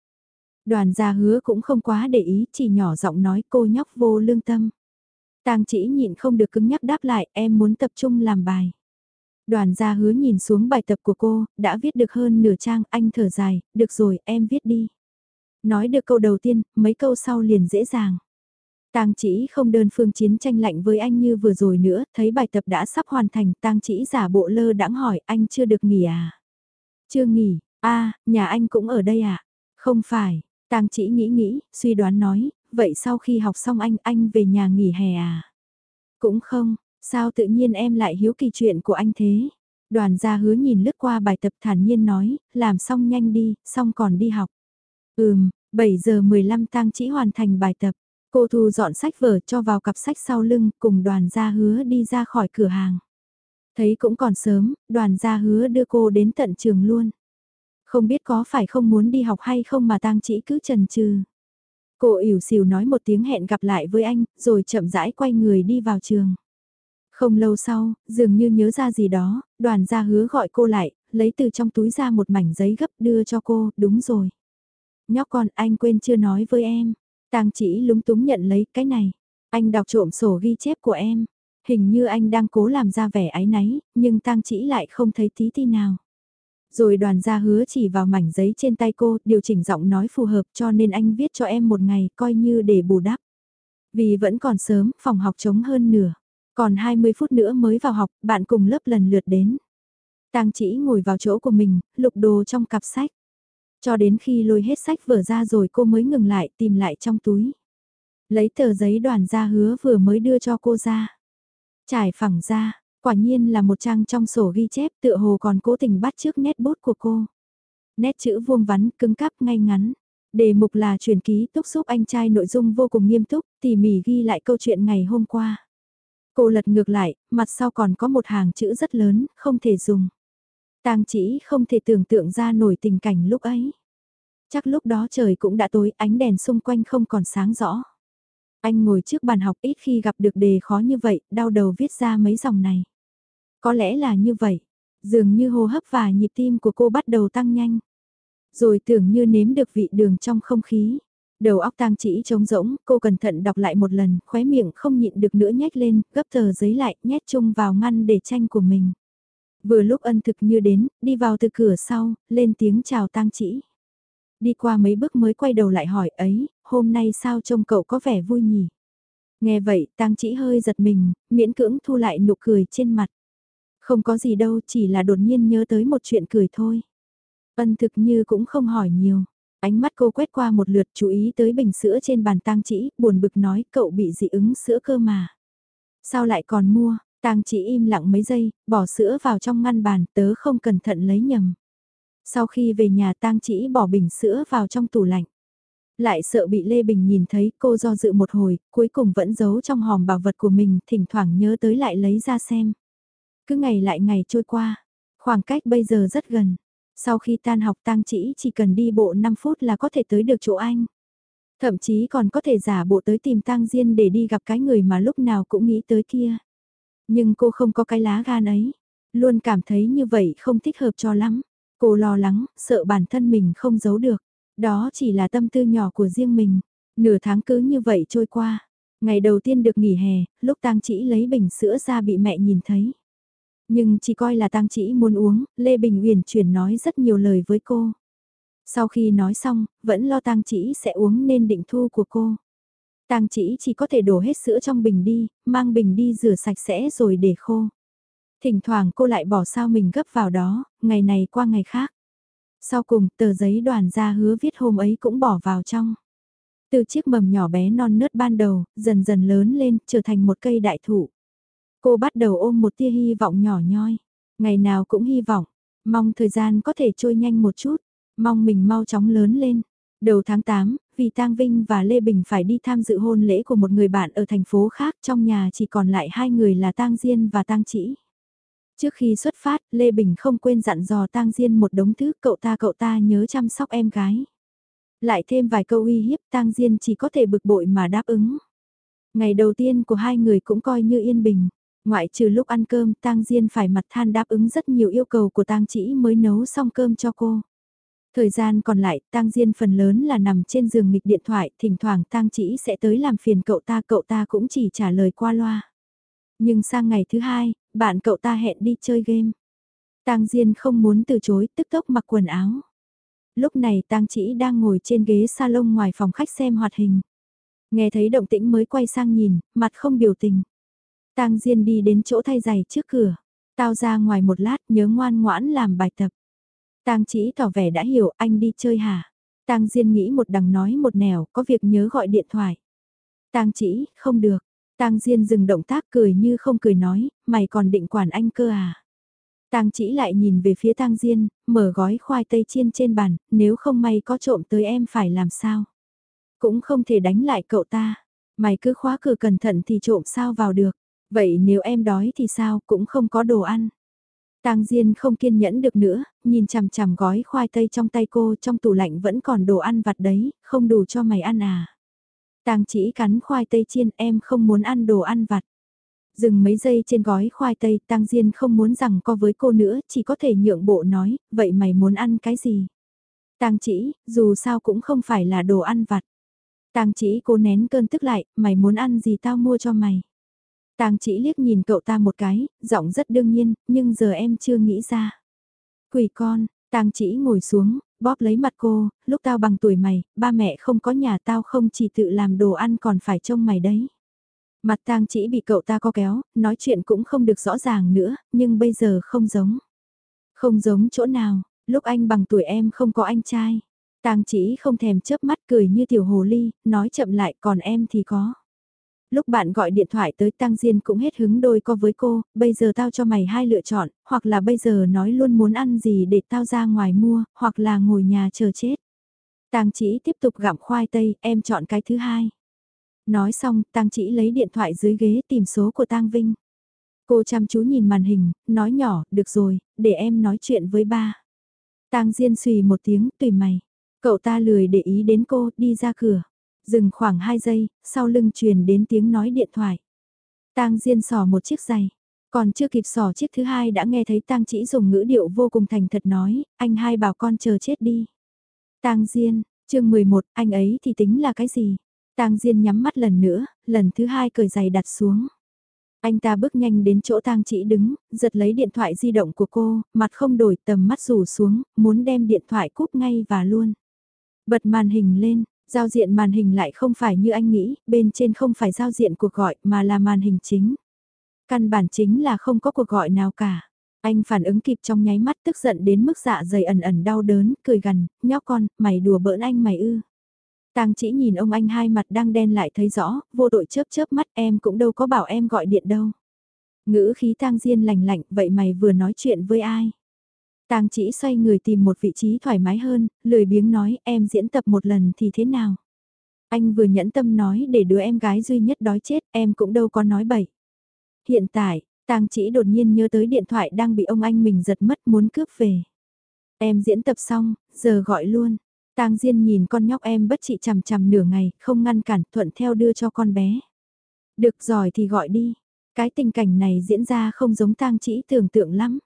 Speaker 1: Đoàn gia hứa cũng không quá để ý, chỉ nhỏ giọng nói cô nhóc vô lương tâm. Tang chỉ nhịn không được cứng nhắc đáp lại, em muốn tập trung làm bài. Đoàn gia hứa nhìn xuống bài tập của cô, đã viết được hơn nửa trang, anh thở dài, được rồi, em viết đi. Nói được câu đầu tiên, mấy câu sau liền dễ dàng. Tang chỉ không đơn phương chiến tranh lạnh với anh như vừa rồi nữa, thấy bài tập đã sắp hoàn thành, Tang chỉ giả bộ lơ đãng hỏi, anh chưa được nghỉ à? Chưa nghỉ, a nhà anh cũng ở đây à? Không phải, Tang chỉ nghĩ nghĩ, suy đoán nói, vậy sau khi học xong anh, anh về nhà nghỉ hè à? Cũng không, sao tự nhiên em lại hiếu kỳ chuyện của anh thế? Đoàn gia hứa nhìn lướt qua bài tập thản nhiên nói, làm xong nhanh đi, xong còn đi học. Ừm, 7 giờ 15 tang chỉ hoàn thành bài tập. Cô thu dọn sách vở cho vào cặp sách sau lưng, cùng đoàn gia hứa đi ra khỏi cửa hàng. Thấy cũng còn sớm, đoàn gia hứa đưa cô đến tận trường luôn. Không biết có phải không muốn đi học hay không mà tang chỉ cứ trần trừ. Cô ỉu xìu nói một tiếng hẹn gặp lại với anh, rồi chậm rãi quay người đi vào trường. Không lâu sau, dường như nhớ ra gì đó, đoàn gia hứa gọi cô lại, lấy từ trong túi ra một mảnh giấy gấp đưa cho cô, đúng rồi. Nhóc con anh quên chưa nói với em. Tang chỉ lúng túng nhận lấy cái này. Anh đọc trộm sổ ghi chép của em. Hình như anh đang cố làm ra vẻ ái náy, nhưng Tang chỉ lại không thấy tí ti nào. Rồi đoàn gia hứa chỉ vào mảnh giấy trên tay cô, điều chỉnh giọng nói phù hợp cho nên anh viết cho em một ngày, coi như để bù đắp. Vì vẫn còn sớm, phòng học trống hơn nửa. Còn 20 phút nữa mới vào học, bạn cùng lớp lần lượt đến. Tang chỉ ngồi vào chỗ của mình, lục đồ trong cặp sách. Cho đến khi lôi hết sách vở ra rồi cô mới ngừng lại tìm lại trong túi. Lấy tờ giấy đoàn ra hứa vừa mới đưa cho cô ra. Trải phẳng ra, quả nhiên là một trang trong sổ ghi chép tựa hồ còn cố tình bắt trước nét bút của cô. Nét chữ vuông vắn, cứng cáp, ngay ngắn. Đề mục là truyền ký túc giúp anh trai nội dung vô cùng nghiêm túc, tỉ mỉ ghi lại câu chuyện ngày hôm qua. Cô lật ngược lại, mặt sau còn có một hàng chữ rất lớn, không thể dùng. Tang chỉ không thể tưởng tượng ra nổi tình cảnh lúc ấy. Chắc lúc đó trời cũng đã tối, ánh đèn xung quanh không còn sáng rõ. Anh ngồi trước bàn học ít khi gặp được đề khó như vậy, đau đầu viết ra mấy dòng này. Có lẽ là như vậy, dường như hô hấp và nhịp tim của cô bắt đầu tăng nhanh. Rồi tưởng như nếm được vị đường trong không khí. Đầu óc tang chỉ trống rỗng, cô cẩn thận đọc lại một lần, khóe miệng không nhịn được nữa nhếch lên, gấp tờ giấy lại, nhét chung vào ngăn để tranh của mình. Vừa lúc ân thực như đến, đi vào từ cửa sau, lên tiếng chào tang chỉ. Đi qua mấy bước mới quay đầu lại hỏi ấy, hôm nay sao trông cậu có vẻ vui nhỉ? Nghe vậy, tang chỉ hơi giật mình, miễn cưỡng thu lại nụ cười trên mặt. Không có gì đâu, chỉ là đột nhiên nhớ tới một chuyện cười thôi. Ân thực như cũng không hỏi nhiều. Ánh mắt cô quét qua một lượt chú ý tới bình sữa trên bàn tang chỉ, buồn bực nói cậu bị dị ứng sữa cơ mà. Sao lại còn mua, tang chỉ im lặng mấy giây, bỏ sữa vào trong ngăn bàn tớ không cẩn thận lấy nhầm. Sau khi về nhà tang chỉ bỏ bình sữa vào trong tủ lạnh. Lại sợ bị Lê Bình nhìn thấy cô do dự một hồi, cuối cùng vẫn giấu trong hòm bảo vật của mình, thỉnh thoảng nhớ tới lại lấy ra xem. Cứ ngày lại ngày trôi qua, khoảng cách bây giờ rất gần. Sau khi tan học tang chỉ chỉ cần đi bộ 5 phút là có thể tới được chỗ anh. Thậm chí còn có thể giả bộ tới tìm tang Diên để đi gặp cái người mà lúc nào cũng nghĩ tới kia. Nhưng cô không có cái lá gan ấy. Luôn cảm thấy như vậy không thích hợp cho lắm. Cô lo lắng, sợ bản thân mình không giấu được. Đó chỉ là tâm tư nhỏ của riêng mình. Nửa tháng cứ như vậy trôi qua. Ngày đầu tiên được nghỉ hè, lúc tang chỉ lấy bình sữa ra bị mẹ nhìn thấy. Nhưng chỉ coi là tang chỉ muốn uống, Lê Bình Uyển chuyển nói rất nhiều lời với cô. Sau khi nói xong, vẫn lo tang chỉ sẽ uống nên định thu của cô. Tang chỉ chỉ có thể đổ hết sữa trong bình đi, mang bình đi rửa sạch sẽ rồi để khô. Thỉnh thoảng cô lại bỏ sao mình gấp vào đó, ngày này qua ngày khác. Sau cùng tờ giấy đoàn ra hứa viết hôm ấy cũng bỏ vào trong. Từ chiếc mầm nhỏ bé non nớt ban đầu, dần dần lớn lên, trở thành một cây đại thụ. Cô bắt đầu ôm một tia hy vọng nhỏ nhoi. Ngày nào cũng hy vọng, mong thời gian có thể trôi nhanh một chút, mong mình mau chóng lớn lên. Đầu tháng 8, vì Tang Vinh và Lê Bình phải đi tham dự hôn lễ của một người bạn ở thành phố khác trong nhà chỉ còn lại hai người là Tang Diên và Tang Chỉ. Trước khi xuất phát, Lê Bình không quên dặn dò Tang Diên một đống thứ cậu ta cậu ta nhớ chăm sóc em gái. Lại thêm vài câu uy hiếp Tang Diên chỉ có thể bực bội mà đáp ứng. Ngày đầu tiên của hai người cũng coi như yên bình. Ngoại trừ lúc ăn cơm, Tang Diên phải mặt than đáp ứng rất nhiều yêu cầu của Tang Chỉ mới nấu xong cơm cho cô. Thời gian còn lại, Tang Diên phần lớn là nằm trên giường nghịch điện thoại, thỉnh thoảng Tang Chỉ sẽ tới làm phiền cậu ta, cậu ta cũng chỉ trả lời qua loa. Nhưng sang ngày thứ hai, bạn cậu ta hẹn đi chơi game. Tang Diên không muốn từ chối, tức tốc mặc quần áo. Lúc này Tang Chỉ đang ngồi trên ghế salon ngoài phòng khách xem hoạt hình. Nghe thấy động tĩnh mới quay sang nhìn, mặt không biểu tình. Tang Diên đi đến chỗ thay giày trước cửa. Tao ra ngoài một lát nhớ ngoan ngoãn làm bài tập. Tang Chỉ tỏ vẻ đã hiểu anh đi chơi hả? Tang Diên nghĩ một đằng nói một nẻo, có việc nhớ gọi điện thoại. Tang Chỉ, không được. Tang Diên dừng động tác cười như không cười nói, mày còn định quản anh cơ à? Tang Chỉ lại nhìn về phía Tang Diên, mở gói khoai tây chiên trên bàn, nếu không may có trộm tới em phải làm sao? Cũng không thể đánh lại cậu ta. Mày cứ khóa cửa cẩn thận thì trộm sao vào được. Vậy nếu em đói thì sao, cũng không có đồ ăn. Tang Diên không kiên nhẫn được nữa, nhìn chằm chằm gói khoai tây trong tay cô trong tủ lạnh vẫn còn đồ ăn vặt đấy, không đủ cho mày ăn à. Tang chỉ cắn khoai tây chiên em không muốn ăn đồ ăn vặt. Dừng mấy giây trên gói khoai tây, Tang Diên không muốn rằng co với cô nữa, chỉ có thể nhượng bộ nói, vậy mày muốn ăn cái gì? Tang chỉ, dù sao cũng không phải là đồ ăn vặt. Tang chỉ cô nén cơn tức lại, mày muốn ăn gì tao mua cho mày. Tang chỉ liếc nhìn cậu ta một cái, giọng rất đương nhiên, nhưng giờ em chưa nghĩ ra. Quỷ con, Tang chỉ ngồi xuống, bóp lấy mặt cô, lúc tao bằng tuổi mày, ba mẹ không có nhà tao không chỉ tự làm đồ ăn còn phải trông mày đấy. Mặt tang chỉ bị cậu ta co kéo, nói chuyện cũng không được rõ ràng nữa, nhưng bây giờ không giống. Không giống chỗ nào, lúc anh bằng tuổi em không có anh trai. Tang chỉ không thèm chớp mắt cười như tiểu hồ ly, nói chậm lại còn em thì có. Lúc bạn gọi điện thoại tới Tăng Diên cũng hết hứng đôi co với cô, bây giờ tao cho mày hai lựa chọn, hoặc là bây giờ nói luôn muốn ăn gì để tao ra ngoài mua, hoặc là ngồi nhà chờ chết. tăng chỉ tiếp tục gặm khoai tây, em chọn cái thứ hai. Nói xong, tăng chỉ lấy điện thoại dưới ghế tìm số của tăng Vinh. Cô chăm chú nhìn màn hình, nói nhỏ, được rồi, để em nói chuyện với ba. Tang Diên xùy một tiếng, tùy mày. Cậu ta lười để ý đến cô, đi ra cửa. Dừng khoảng 2 giây, sau lưng truyền đến tiếng nói điện thoại. Tang Diên sò một chiếc giày. Còn chưa kịp sò chiếc thứ hai đã nghe thấy Tang Chỉ dùng ngữ điệu vô cùng thành thật nói, anh hai bảo con chờ chết đi. Tang Diên, chương 11, anh ấy thì tính là cái gì? Tang Diên nhắm mắt lần nữa, lần thứ hai cởi giày đặt xuống. Anh ta bước nhanh đến chỗ Tang Chỉ đứng, giật lấy điện thoại di động của cô, mặt không đổi tầm mắt rủ xuống, muốn đem điện thoại cúp ngay và luôn. Bật màn hình lên, Giao diện màn hình lại không phải như anh nghĩ, bên trên không phải giao diện cuộc gọi mà là màn hình chính. Căn bản chính là không có cuộc gọi nào cả. Anh phản ứng kịp trong nháy mắt tức giận đến mức dạ dày ẩn ẩn đau đớn, cười gần, nhóc con, mày đùa bỡn anh mày ư. Tang chỉ nhìn ông anh hai mặt đang đen lại thấy rõ, vô đội chớp chớp mắt em cũng đâu có bảo em gọi điện đâu. Ngữ khí tang diên lành lạnh, vậy mày vừa nói chuyện với ai? Tang chỉ xoay người tìm một vị trí thoải mái hơn, lười biếng nói em diễn tập một lần thì thế nào. Anh vừa nhẫn tâm nói để đứa em gái duy nhất đói chết em cũng đâu có nói bậy. Hiện tại, Tang chỉ đột nhiên nhớ tới điện thoại đang bị ông anh mình giật mất muốn cướp về. Em diễn tập xong, giờ gọi luôn. Tang Diên nhìn con nhóc em bất trị chằm chằm nửa ngày, không ngăn cản, thuận theo đưa cho con bé. Được rồi thì gọi đi. Cái tình cảnh này diễn ra không giống Tang chỉ tưởng tượng lắm.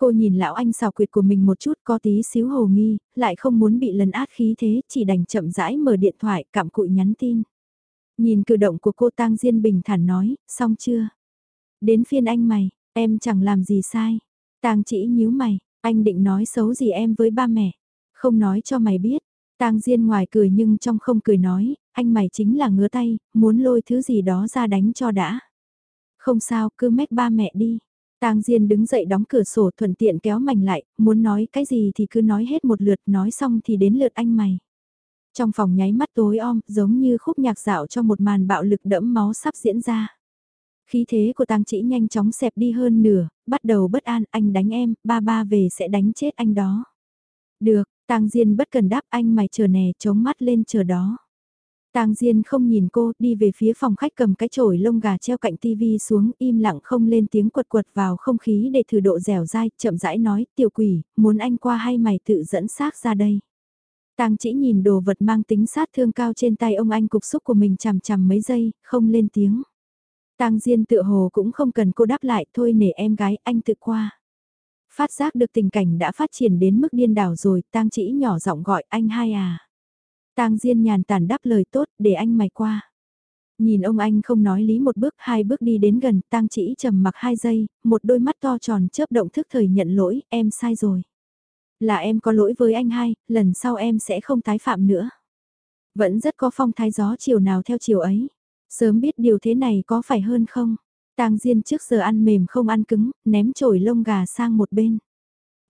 Speaker 1: Cô nhìn lão anh xào quyệt của mình một chút có tí xíu hồ nghi, lại không muốn bị lần át khí thế, chỉ đành chậm rãi mở điện thoại cặm cụi nhắn tin. Nhìn cử động của cô Tang Diên bình thản nói, xong chưa? Đến phiên anh mày, em chẳng làm gì sai. Tang chỉ nhíu mày, anh định nói xấu gì em với ba mẹ. Không nói cho mày biết, tang Diên ngoài cười nhưng trong không cười nói, anh mày chính là ngứa tay, muốn lôi thứ gì đó ra đánh cho đã. Không sao, cứ mách ba mẹ đi. Tang Diên đứng dậy đóng cửa sổ thuận tiện kéo mảnh lại, muốn nói cái gì thì cứ nói hết một lượt, nói xong thì đến lượt anh mày. Trong phòng nháy mắt tối om, giống như khúc nhạc dạo cho một màn bạo lực đẫm máu sắp diễn ra. Khí thế của tang chỉ nhanh chóng xẹp đi hơn nửa, bắt đầu bất an, anh đánh em, ba ba về sẽ đánh chết anh đó. Được, tang Diên bất cần đáp anh mày chờ nè, chống mắt lên chờ đó. Tang Diên không nhìn cô, đi về phía phòng khách cầm cái chổi lông gà treo cạnh tivi xuống, im lặng không lên tiếng quật quật vào không khí để thử độ dẻo dai, chậm rãi nói, tiểu quỷ, muốn anh qua hay mày tự dẫn xác ra đây. Tang chỉ nhìn đồ vật mang tính sát thương cao trên tay ông anh cục xúc của mình chằm chằm mấy giây, không lên tiếng. Tang Diên tựa hồ cũng không cần cô đáp lại, thôi nể em gái, anh tự qua. Phát giác được tình cảnh đã phát triển đến mức điên đảo rồi, Tang chỉ nhỏ giọng gọi anh hai à. Tang Diên nhàn tản đáp lời tốt, để anh mày qua. Nhìn ông anh không nói lý một bước, hai bước đi đến gần, Tang chỉ trầm mặc hai giây, một đôi mắt to tròn chớp động thức thời nhận lỗi, em sai rồi. Là em có lỗi với anh hai, lần sau em sẽ không tái phạm nữa. Vẫn rất có phong thái gió chiều nào theo chiều ấy. Sớm biết điều thế này có phải hơn không? Tang Diên trước giờ ăn mềm không ăn cứng, ném chổi lông gà sang một bên.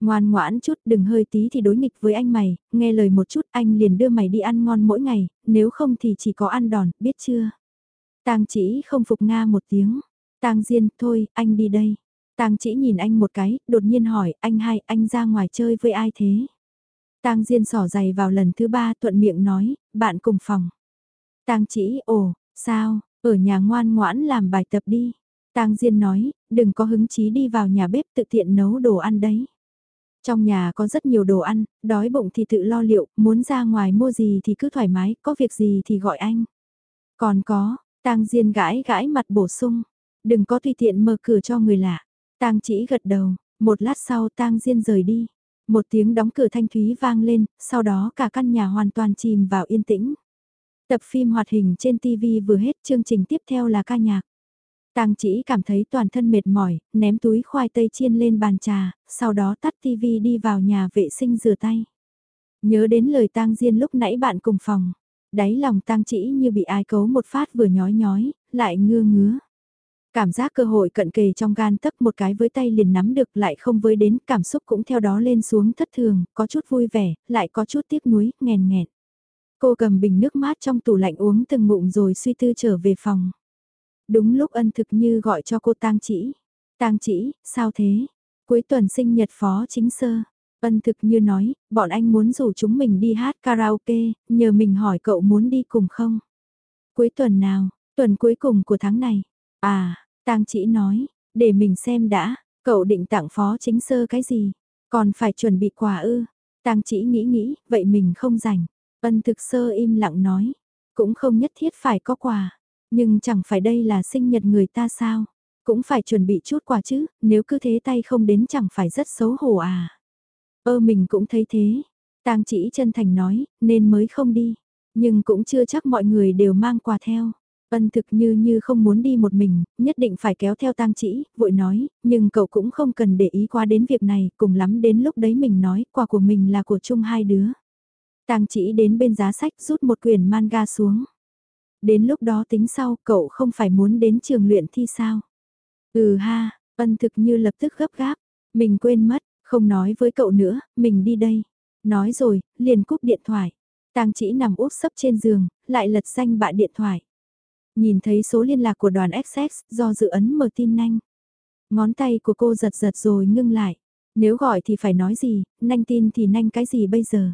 Speaker 1: Ngoan ngoãn chút đừng hơi tí thì đối nghịch với anh mày, nghe lời một chút anh liền đưa mày đi ăn ngon mỗi ngày, nếu không thì chỉ có ăn đòn, biết chưa? Tang chỉ không phục Nga một tiếng. Tang Diên, thôi, anh đi đây. Tang chỉ nhìn anh một cái, đột nhiên hỏi, anh hai, anh ra ngoài chơi với ai thế? Tang Diên sỏ giày vào lần thứ ba thuận miệng nói, bạn cùng phòng. Tang chỉ, ồ, sao, ở nhà ngoan ngoãn làm bài tập đi. Tang Diên nói, đừng có hứng chí đi vào nhà bếp tự tiện nấu đồ ăn đấy. Trong nhà có rất nhiều đồ ăn, đói bụng thì tự lo liệu, muốn ra ngoài mua gì thì cứ thoải mái, có việc gì thì gọi anh. Còn có, Tang Diên gãi gãi mặt bổ sung, đừng có tùy tiện mở cửa cho người lạ. Tang chỉ gật đầu, một lát sau Tang Diên rời đi. Một tiếng đóng cửa thanh thúy vang lên, sau đó cả căn nhà hoàn toàn chìm vào yên tĩnh. Tập phim hoạt hình trên TV vừa hết chương trình tiếp theo là ca nhạc. Tang chỉ cảm thấy toàn thân mệt mỏi, ném túi khoai tây chiên lên bàn trà, sau đó tắt TV đi vào nhà vệ sinh rửa tay. Nhớ đến lời Tang Diên lúc nãy bạn cùng phòng, đáy lòng Tang chỉ như bị ai cấu một phát vừa nhói nhói, lại ngưa ngứa. Cảm giác cơ hội cận kề trong gan tấp một cái với tay liền nắm được lại không với đến, cảm xúc cũng theo đó lên xuống thất thường, có chút vui vẻ, lại có chút tiếc nuối, nghèn nghẹn. Cô cầm bình nước mát trong tủ lạnh uống từng ngụm rồi suy tư trở về phòng. Đúng lúc ân thực như gọi cho cô tang chỉ. Tang chỉ, sao thế? Cuối tuần sinh nhật phó chính sơ. Ân thực như nói, bọn anh muốn rủ chúng mình đi hát karaoke, nhờ mình hỏi cậu muốn đi cùng không? Cuối tuần nào? Tuần cuối cùng của tháng này. À, tang chỉ nói, để mình xem đã, cậu định tặng phó chính sơ cái gì? Còn phải chuẩn bị quà ư? Tang chỉ nghĩ nghĩ, vậy mình không rảnh. Ân thực sơ im lặng nói, cũng không nhất thiết phải có quà. Nhưng chẳng phải đây là sinh nhật người ta sao? Cũng phải chuẩn bị chút quà chứ, nếu cứ thế tay không đến chẳng phải rất xấu hổ à? Ơ mình cũng thấy thế. Tang chỉ chân thành nói, nên mới không đi. Nhưng cũng chưa chắc mọi người đều mang quà theo. Ân thực như như không muốn đi một mình, nhất định phải kéo theo tang chỉ, vội nói, nhưng cậu cũng không cần để ý qua đến việc này, cùng lắm đến lúc đấy mình nói, quà của mình là của chung hai đứa. Tang chỉ đến bên giá sách rút một quyển manga xuống. Đến lúc đó tính sau, cậu không phải muốn đến trường luyện thi sao? Ừ ha, ân thực như lập tức gấp gáp, mình quên mất, không nói với cậu nữa, mình đi đây. Nói rồi, liền cúp điện thoại. Tang chỉ nằm úp sấp trên giường, lại lật danh bạ điện thoại. Nhìn thấy số liên lạc của đoàn XX do dự ấn mở tin nhanh. Ngón tay của cô giật giật rồi ngưng lại. Nếu gọi thì phải nói gì, nhanh tin thì nhanh cái gì bây giờ.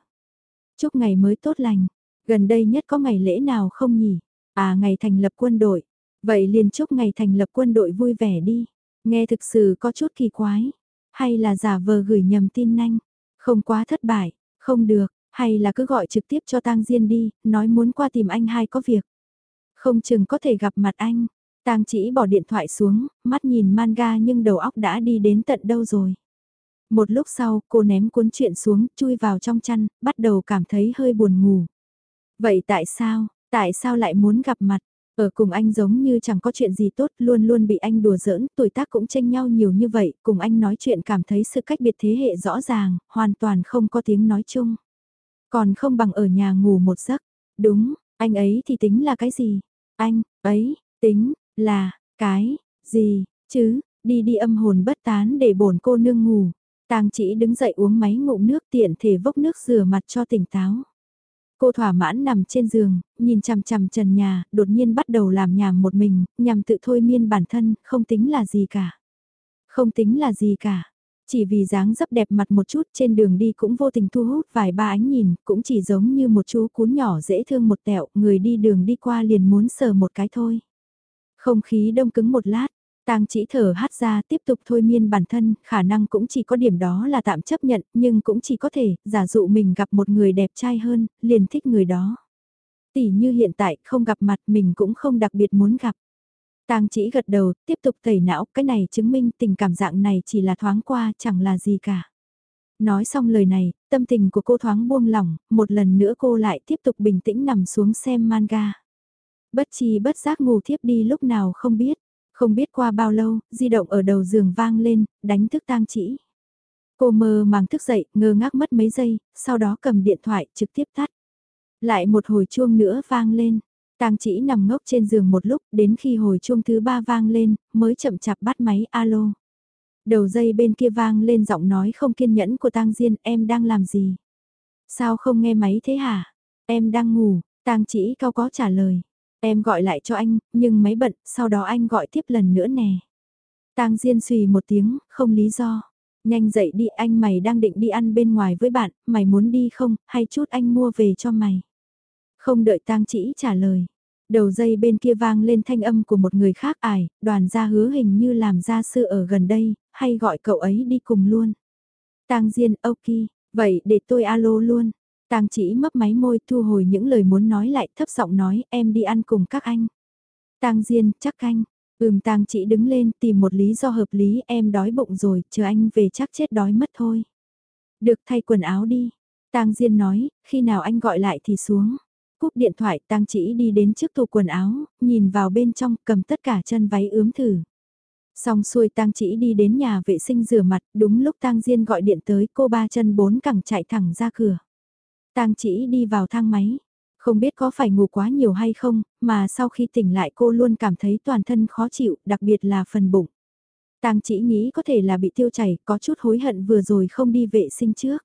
Speaker 1: Chúc ngày mới tốt lành. Gần đây nhất có ngày lễ nào không nhỉ? À ngày thành lập quân đội. Vậy liền chúc ngày thành lập quân đội vui vẻ đi. Nghe thực sự có chút kỳ quái. Hay là giả vờ gửi nhầm tin nhanh. Không quá thất bại. Không được. Hay là cứ gọi trực tiếp cho tang Diên đi, nói muốn qua tìm anh hai có việc. Không chừng có thể gặp mặt anh. Tang chỉ bỏ điện thoại xuống, mắt nhìn manga nhưng đầu óc đã đi đến tận đâu rồi. Một lúc sau, cô ném cuốn truyện xuống, chui vào trong chăn, bắt đầu cảm thấy hơi buồn ngủ. Vậy tại sao, tại sao lại muốn gặp mặt? Ở cùng anh giống như chẳng có chuyện gì tốt, luôn luôn bị anh đùa giỡn, tuổi tác cũng tranh nhau nhiều như vậy, cùng anh nói chuyện cảm thấy sự cách biệt thế hệ rõ ràng, hoàn toàn không có tiếng nói chung. Còn không bằng ở nhà ngủ một giấc. Đúng, anh ấy thì tính là cái gì? Anh, ấy, tính, là, cái, gì, chứ, đi đi âm hồn bất tán để bổn cô nương ngủ. Tang chỉ đứng dậy uống máy ngụm nước tiện thể vốc nước rửa mặt cho tỉnh táo. Cô thỏa mãn nằm trên giường, nhìn chằm chằm trần nhà, đột nhiên bắt đầu làm nhảm một mình, nhằm tự thôi miên bản thân, không tính là gì cả. Không tính là gì cả. Chỉ vì dáng dấp đẹp mặt một chút trên đường đi cũng vô tình thu hút vài ba ánh nhìn, cũng chỉ giống như một chú cún nhỏ dễ thương một tẹo, người đi đường đi qua liền muốn sờ một cái thôi. Không khí đông cứng một lát, Tang chỉ thở hát ra tiếp tục thôi miên bản thân, khả năng cũng chỉ có điểm đó là tạm chấp nhận, nhưng cũng chỉ có thể, giả dụ mình gặp một người đẹp trai hơn, liền thích người đó. Tỷ như hiện tại, không gặp mặt mình cũng không đặc biệt muốn gặp. Tang chỉ gật đầu, tiếp tục tẩy não, cái này chứng minh tình cảm dạng này chỉ là thoáng qua, chẳng là gì cả. Nói xong lời này, tâm tình của cô thoáng buông lỏng, một lần nữa cô lại tiếp tục bình tĩnh nằm xuống xem manga. Bất chi bất giác ngủ thiếp đi lúc nào không biết. Không biết qua bao lâu, di động ở đầu giường vang lên, đánh thức tang chỉ. Cô mơ màng thức dậy, ngơ ngác mất mấy giây, sau đó cầm điện thoại trực tiếp tắt. Lại một hồi chuông nữa vang lên. Tang chỉ nằm ngốc trên giường một lúc, đến khi hồi chuông thứ ba vang lên, mới chậm chạp bắt máy alo. Đầu dây bên kia vang lên giọng nói không kiên nhẫn của Tang Diên, em đang làm gì? Sao không nghe máy thế hả? Em đang ngủ, Tang chỉ cao có trả lời. Em gọi lại cho anh, nhưng máy bận, sau đó anh gọi tiếp lần nữa nè. Tang Diên xùy một tiếng, không lý do. Nhanh dậy đi anh mày đang định đi ăn bên ngoài với bạn, mày muốn đi không, hay chút anh mua về cho mày. Không đợi Tang chỉ trả lời. Đầu dây bên kia vang lên thanh âm của một người khác ải, đoàn gia hứa hình như làm gia sư ở gần đây, hay gọi cậu ấy đi cùng luôn. Tang Diên, ok, vậy để tôi alo luôn. Tang chỉ mấp máy môi thu hồi những lời muốn nói lại thấp giọng nói em đi ăn cùng các anh. Tang Diên, chắc anh. Ừm Tang chỉ đứng lên tìm một lý do hợp lý em đói bụng rồi, chờ anh về chắc chết đói mất thôi. Được thay quần áo đi. Tang Diên nói, khi nào anh gọi lại thì xuống. Cúp điện thoại Tang chỉ đi đến trước tủ quần áo, nhìn vào bên trong cầm tất cả chân váy ướm thử. Xong xuôi Tang chỉ đi đến nhà vệ sinh rửa mặt, đúng lúc Tang Diên gọi điện tới cô ba chân bốn cẳng chạy thẳng ra cửa. Tang chỉ đi vào thang máy. Không biết có phải ngủ quá nhiều hay không, mà sau khi tỉnh lại cô luôn cảm thấy toàn thân khó chịu, đặc biệt là phần bụng. Tang chỉ nghĩ có thể là bị tiêu chảy, có chút hối hận vừa rồi không đi vệ sinh trước.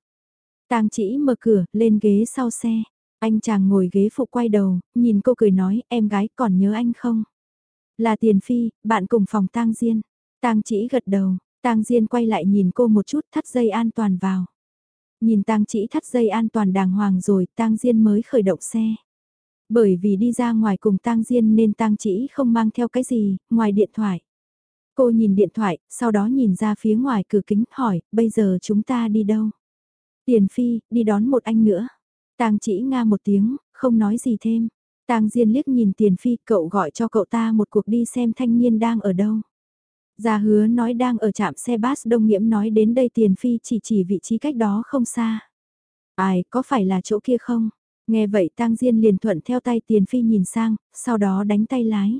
Speaker 1: Tang chỉ mở cửa, lên ghế sau xe. Anh chàng ngồi ghế phụ quay đầu, nhìn cô cười nói, em gái còn nhớ anh không? Là Tiền Phi, bạn cùng phòng Tang Diên. Tang chỉ gật đầu, Tang Diên quay lại nhìn cô một chút thắt dây an toàn vào. Nhìn tang chỉ thắt dây an toàn đàng hoàng rồi, tang Diên mới khởi động xe. Bởi vì đi ra ngoài cùng tang Diên nên tang chỉ không mang theo cái gì, ngoài điện thoại. Cô nhìn điện thoại, sau đó nhìn ra phía ngoài cửa kính, hỏi, bây giờ chúng ta đi đâu? Tiền Phi, đi đón một anh nữa. Tang chỉ nga một tiếng, không nói gì thêm. Tang Diên liếc nhìn Tiền Phi, cậu gọi cho cậu ta một cuộc đi xem thanh niên đang ở đâu. Gia hứa nói đang ở trạm xe bus đông nghiễm nói đến đây tiền phi chỉ chỉ vị trí cách đó không xa. Ai, có phải là chỗ kia không? Nghe vậy tang Diên liền thuận theo tay tiền phi nhìn sang, sau đó đánh tay lái.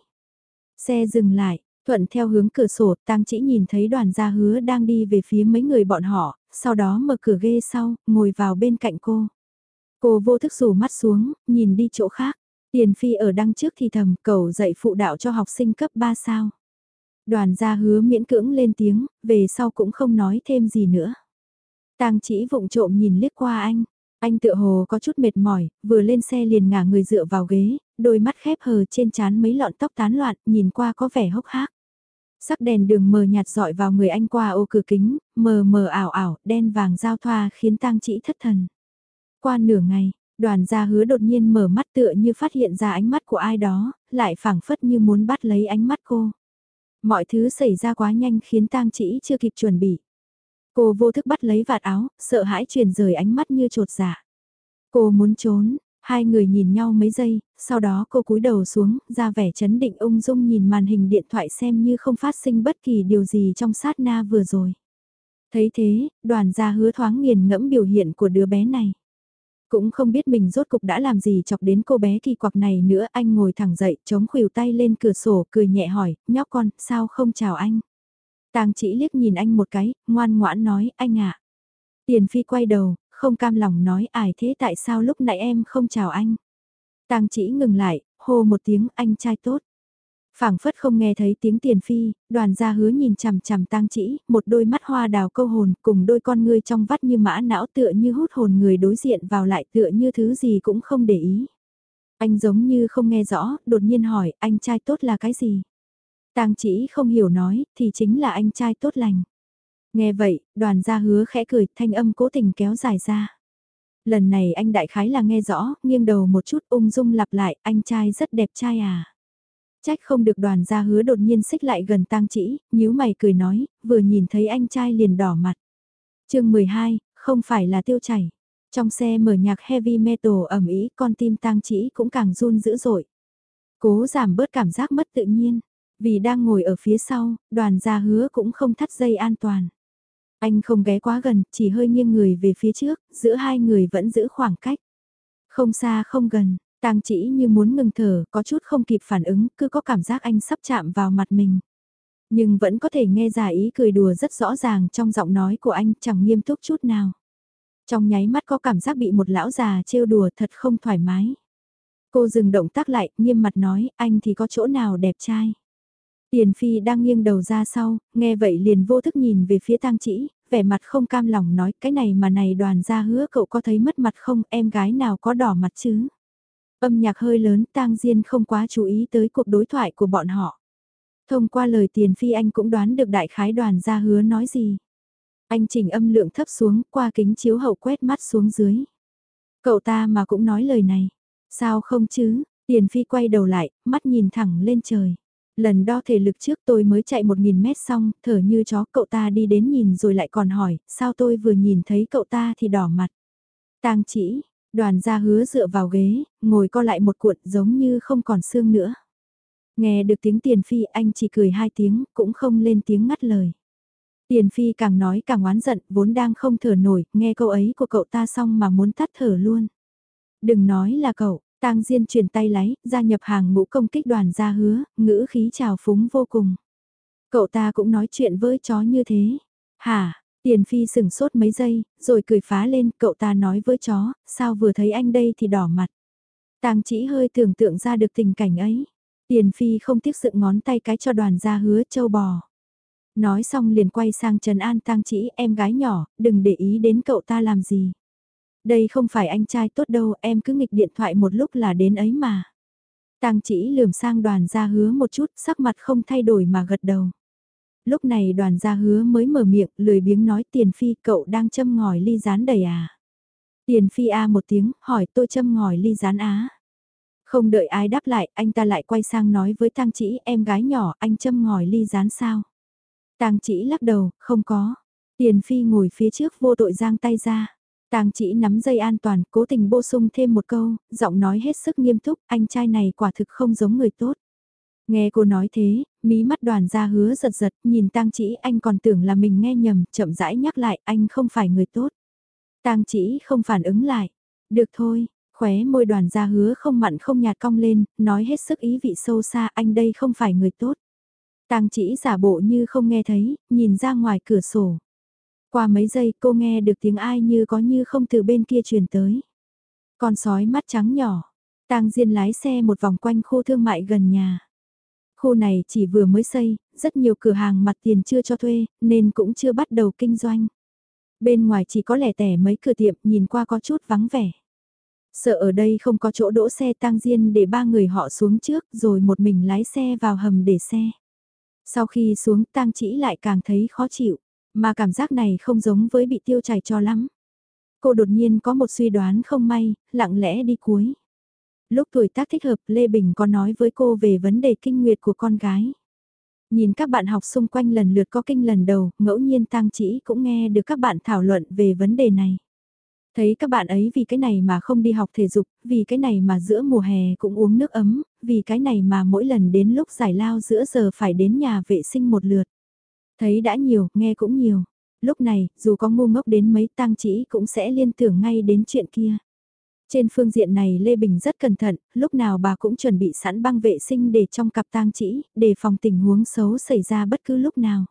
Speaker 1: Xe dừng lại, thuận theo hướng cửa sổ, tang chỉ nhìn thấy đoàn gia hứa đang đi về phía mấy người bọn họ, sau đó mở cửa ghê sau, ngồi vào bên cạnh cô. Cô vô thức rủ mắt xuống, nhìn đi chỗ khác. Tiền phi ở đăng trước thì thầm, cầu dạy phụ đạo cho học sinh cấp 3 sao. Đoàn gia hứa miễn cưỡng lên tiếng, về sau cũng không nói thêm gì nữa. Tang chỉ vụng trộm nhìn liếc qua anh. Anh tựa hồ có chút mệt mỏi, vừa lên xe liền ngả người dựa vào ghế, đôi mắt khép hờ trên trán mấy lọn tóc tán loạn, nhìn qua có vẻ hốc hác. Sắc đèn đường mờ nhạt dọi vào người anh qua ô cửa kính, mờ mờ ảo ảo, đen vàng giao thoa khiến tang chỉ thất thần. Qua nửa ngày, đoàn gia hứa đột nhiên mở mắt tựa như phát hiện ra ánh mắt của ai đó, lại phảng phất như muốn bắt lấy ánh mắt cô. Mọi thứ xảy ra quá nhanh khiến tang chỉ chưa kịp chuẩn bị. Cô vô thức bắt lấy vạt áo, sợ hãi truyền rời ánh mắt như trột dạ. Cô muốn trốn, hai người nhìn nhau mấy giây, sau đó cô cúi đầu xuống, ra vẻ chấn định ung dung nhìn màn hình điện thoại xem như không phát sinh bất kỳ điều gì trong sát na vừa rồi. Thấy thế, đoàn gia hứa thoáng nghiền ngẫm biểu hiện của đứa bé này. Cũng không biết mình rốt cục đã làm gì chọc đến cô bé kỳ quặc này nữa anh ngồi thẳng dậy chống khuỷu tay lên cửa sổ cười nhẹ hỏi, nhóc con, sao không chào anh? Tàng chỉ liếc nhìn anh một cái, ngoan ngoãn nói, anh ạ. Tiền phi quay đầu, không cam lòng nói ải thế tại sao lúc nãy em không chào anh. Tang chỉ ngừng lại, hô một tiếng anh trai tốt phảng phất không nghe thấy tiếng tiền phi, đoàn gia hứa nhìn chằm chằm tang chỉ, một đôi mắt hoa đào câu hồn cùng đôi con ngươi trong vắt như mã não tựa như hút hồn người đối diện vào lại tựa như thứ gì cũng không để ý. Anh giống như không nghe rõ, đột nhiên hỏi anh trai tốt là cái gì? tang chỉ không hiểu nói, thì chính là anh trai tốt lành. Nghe vậy, đoàn gia hứa khẽ cười, thanh âm cố tình kéo dài ra. Lần này anh đại khái là nghe rõ, nghiêng đầu một chút ung dung lặp lại, anh trai rất đẹp trai à. Trách không được đoàn gia hứa đột nhiên xích lại gần tang chỉ, nhíu mày cười nói, vừa nhìn thấy anh trai liền đỏ mặt. chương 12, không phải là tiêu chảy. Trong xe mở nhạc heavy metal ẩm ý con tim tang chỉ cũng càng run dữ dội. Cố giảm bớt cảm giác mất tự nhiên, vì đang ngồi ở phía sau, đoàn gia hứa cũng không thắt dây an toàn. Anh không ghé quá gần, chỉ hơi nghiêng người về phía trước, giữa hai người vẫn giữ khoảng cách. Không xa không gần, Tang chỉ như muốn ngừng thở, có chút không kịp phản ứng, cứ có cảm giác anh sắp chạm vào mặt mình. Nhưng vẫn có thể nghe ra ý cười đùa rất rõ ràng trong giọng nói của anh chẳng nghiêm túc chút nào. Trong nháy mắt có cảm giác bị một lão già trêu đùa thật không thoải mái. Cô dừng động tác lại, nghiêm mặt nói, anh thì có chỗ nào đẹp trai. Tiền Phi đang nghiêng đầu ra sau, nghe vậy liền vô thức nhìn về phía tang chỉ, vẻ mặt không cam lòng nói, cái này mà này đoàn ra hứa cậu có thấy mất mặt không, em gái nào có đỏ mặt chứ. Âm nhạc hơi lớn tang Diên không quá chú ý tới cuộc đối thoại của bọn họ. Thông qua lời tiền phi anh cũng đoán được đại khái đoàn ra hứa nói gì. Anh chỉnh âm lượng thấp xuống qua kính chiếu hậu quét mắt xuống dưới. Cậu ta mà cũng nói lời này. Sao không chứ? Tiền phi quay đầu lại, mắt nhìn thẳng lên trời. Lần đo thể lực trước tôi mới chạy 1.000 mét xong, thở như chó cậu ta đi đến nhìn rồi lại còn hỏi, sao tôi vừa nhìn thấy cậu ta thì đỏ mặt. tang chỉ, Đoàn gia hứa dựa vào ghế, ngồi co lại một cuộn giống như không còn xương nữa. Nghe được tiếng tiền phi anh chỉ cười hai tiếng, cũng không lên tiếng ngắt lời. Tiền phi càng nói càng oán giận, vốn đang không thở nổi, nghe câu ấy của cậu ta xong mà muốn tắt thở luôn. Đừng nói là cậu, tang Diên chuyển tay lái, gia nhập hàng ngũ công kích đoàn gia hứa, ngữ khí trào phúng vô cùng. Cậu ta cũng nói chuyện với chó như thế. Hả, Tiền Phi sừng sốt mấy giây, rồi cười phá lên, cậu ta nói với chó, sao vừa thấy anh đây thì đỏ mặt. Tang chỉ hơi tưởng tượng ra được tình cảnh ấy. Tiền Phi không tiếc sự ngón tay cái cho đoàn gia hứa châu bò. Nói xong liền quay sang Trần An Tang chỉ em gái nhỏ, đừng để ý đến cậu ta làm gì. Đây không phải anh trai tốt đâu, em cứ nghịch điện thoại một lúc là đến ấy mà. Tang chỉ lườm sang đoàn gia hứa một chút, sắc mặt không thay đổi mà gật đầu lúc này đoàn gia hứa mới mở miệng, lười biếng nói tiền phi cậu đang châm ngòi ly rán đầy à. Tiền phi a một tiếng, hỏi tôi châm ngòi ly rán á. Không đợi ai đáp lại, anh ta lại quay sang nói với tang chỉ em gái nhỏ, anh châm ngòi ly rán sao. tang chỉ lắc đầu, không có. Tiền phi ngồi phía trước vô tội giang tay ra. Tang chỉ nắm dây an toàn, cố tình bổ sung thêm một câu, giọng nói hết sức nghiêm túc, anh trai này quả thực không giống người tốt. Nghe cô nói thế, mí mắt đoàn ra hứa giật giật, nhìn tang chỉ anh còn tưởng là mình nghe nhầm, chậm rãi nhắc lại, anh không phải người tốt. tang chỉ không phản ứng lại. Được thôi, khóe môi đoàn ra hứa không mặn không nhạt cong lên, nói hết sức ý vị sâu xa, anh đây không phải người tốt. tang chỉ giả bộ như không nghe thấy, nhìn ra ngoài cửa sổ. Qua mấy giây cô nghe được tiếng ai như có như không từ bên kia truyền tới. Con sói mắt trắng nhỏ, tang diên lái xe một vòng quanh khu thương mại gần nhà. Khu này chỉ vừa mới xây, rất nhiều cửa hàng mặt tiền chưa cho thuê, nên cũng chưa bắt đầu kinh doanh. Bên ngoài chỉ có lẻ tẻ mấy cửa tiệm nhìn qua có chút vắng vẻ. Sợ ở đây không có chỗ đỗ xe tang diên để ba người họ xuống trước rồi một mình lái xe vào hầm để xe. Sau khi xuống tang chỉ lại càng thấy khó chịu, mà cảm giác này không giống với bị tiêu chảy cho lắm. Cô đột nhiên có một suy đoán không may, lặng lẽ đi cuối. Lúc tuổi tác thích hợp Lê Bình có nói với cô về vấn đề kinh nguyệt của con gái. Nhìn các bạn học xung quanh lần lượt có kinh lần đầu, ngẫu nhiên tang chỉ cũng nghe được các bạn thảo luận về vấn đề này. Thấy các bạn ấy vì cái này mà không đi học thể dục, vì cái này mà giữa mùa hè cũng uống nước ấm, vì cái này mà mỗi lần đến lúc giải lao giữa giờ phải đến nhà vệ sinh một lượt. Thấy đã nhiều, nghe cũng nhiều. Lúc này, dù có ngu ngốc đến mấy tang chỉ cũng sẽ liên tưởng ngay đến chuyện kia. Trên phương diện này Lê Bình rất cẩn thận, lúc nào bà cũng chuẩn bị sẵn băng vệ sinh để trong cặp tang chỉ, để phòng tình huống xấu xảy ra bất cứ lúc nào.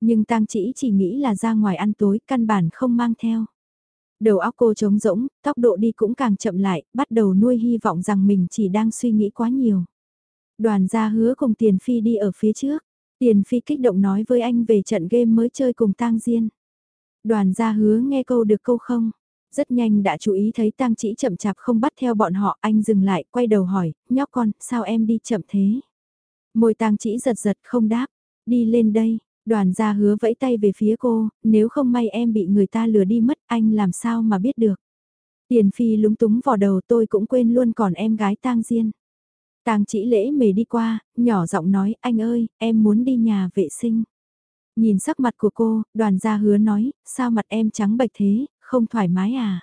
Speaker 1: Nhưng tang chỉ chỉ nghĩ là ra ngoài ăn tối, căn bản không mang theo. Đầu óc cô trống rỗng, tốc độ đi cũng càng chậm lại, bắt đầu nuôi hy vọng rằng mình chỉ đang suy nghĩ quá nhiều. Đoàn gia hứa cùng Tiền Phi đi ở phía trước. Tiền Phi kích động nói với anh về trận game mới chơi cùng tang Diên. Đoàn gia hứa nghe câu được câu không? Rất nhanh đã chú ý thấy tang chỉ chậm chạp không bắt theo bọn họ, anh dừng lại, quay đầu hỏi, nhóc con, sao em đi chậm thế? Môi tang chỉ giật giật không đáp, đi lên đây, đoàn gia hứa vẫy tay về phía cô, nếu không may em bị người ta lừa đi mất, anh làm sao mà biết được? Tiền phi lúng túng vò đầu tôi cũng quên luôn còn em gái tang diên. Tang chỉ lễ mề đi qua, nhỏ giọng nói, anh ơi, em muốn đi nhà vệ sinh. Nhìn sắc mặt của cô, đoàn gia hứa nói, sao mặt em trắng bạch thế, không thoải mái à?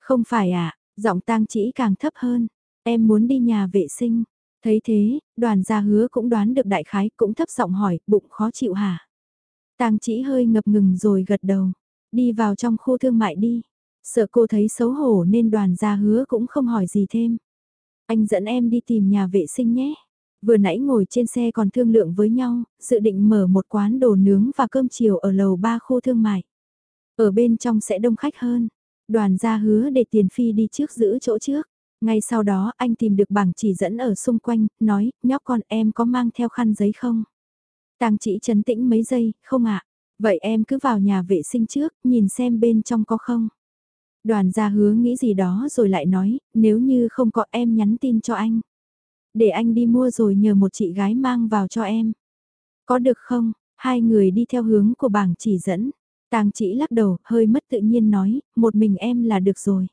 Speaker 1: Không phải à, giọng tang chỉ càng thấp hơn, em muốn đi nhà vệ sinh. Thấy thế, đoàn gia hứa cũng đoán được đại khái, cũng thấp giọng hỏi, bụng khó chịu hả? Tang chỉ hơi ngập ngừng rồi gật đầu, đi vào trong khu thương mại đi. Sợ cô thấy xấu hổ nên đoàn gia hứa cũng không hỏi gì thêm. Anh dẫn em đi tìm nhà vệ sinh nhé. Vừa nãy ngồi trên xe còn thương lượng với nhau, dự định mở một quán đồ nướng và cơm chiều ở lầu 3 khu thương mại. Ở bên trong sẽ đông khách hơn. Đoàn gia hứa để tiền phi đi trước giữ chỗ trước. Ngay sau đó anh tìm được bảng chỉ dẫn ở xung quanh, nói, nhóc con em có mang theo khăn giấy không? Tàng chỉ chấn tĩnh mấy giây, không ạ. Vậy em cứ vào nhà vệ sinh trước, nhìn xem bên trong có không? Đoàn gia hứa nghĩ gì đó rồi lại nói, nếu như không có em nhắn tin cho anh. Để anh đi mua rồi nhờ một chị gái mang vào cho em. Có được không? Hai người đi theo hướng của bảng chỉ dẫn. Tàng chỉ lắc đầu, hơi mất tự nhiên nói, một mình em là được rồi.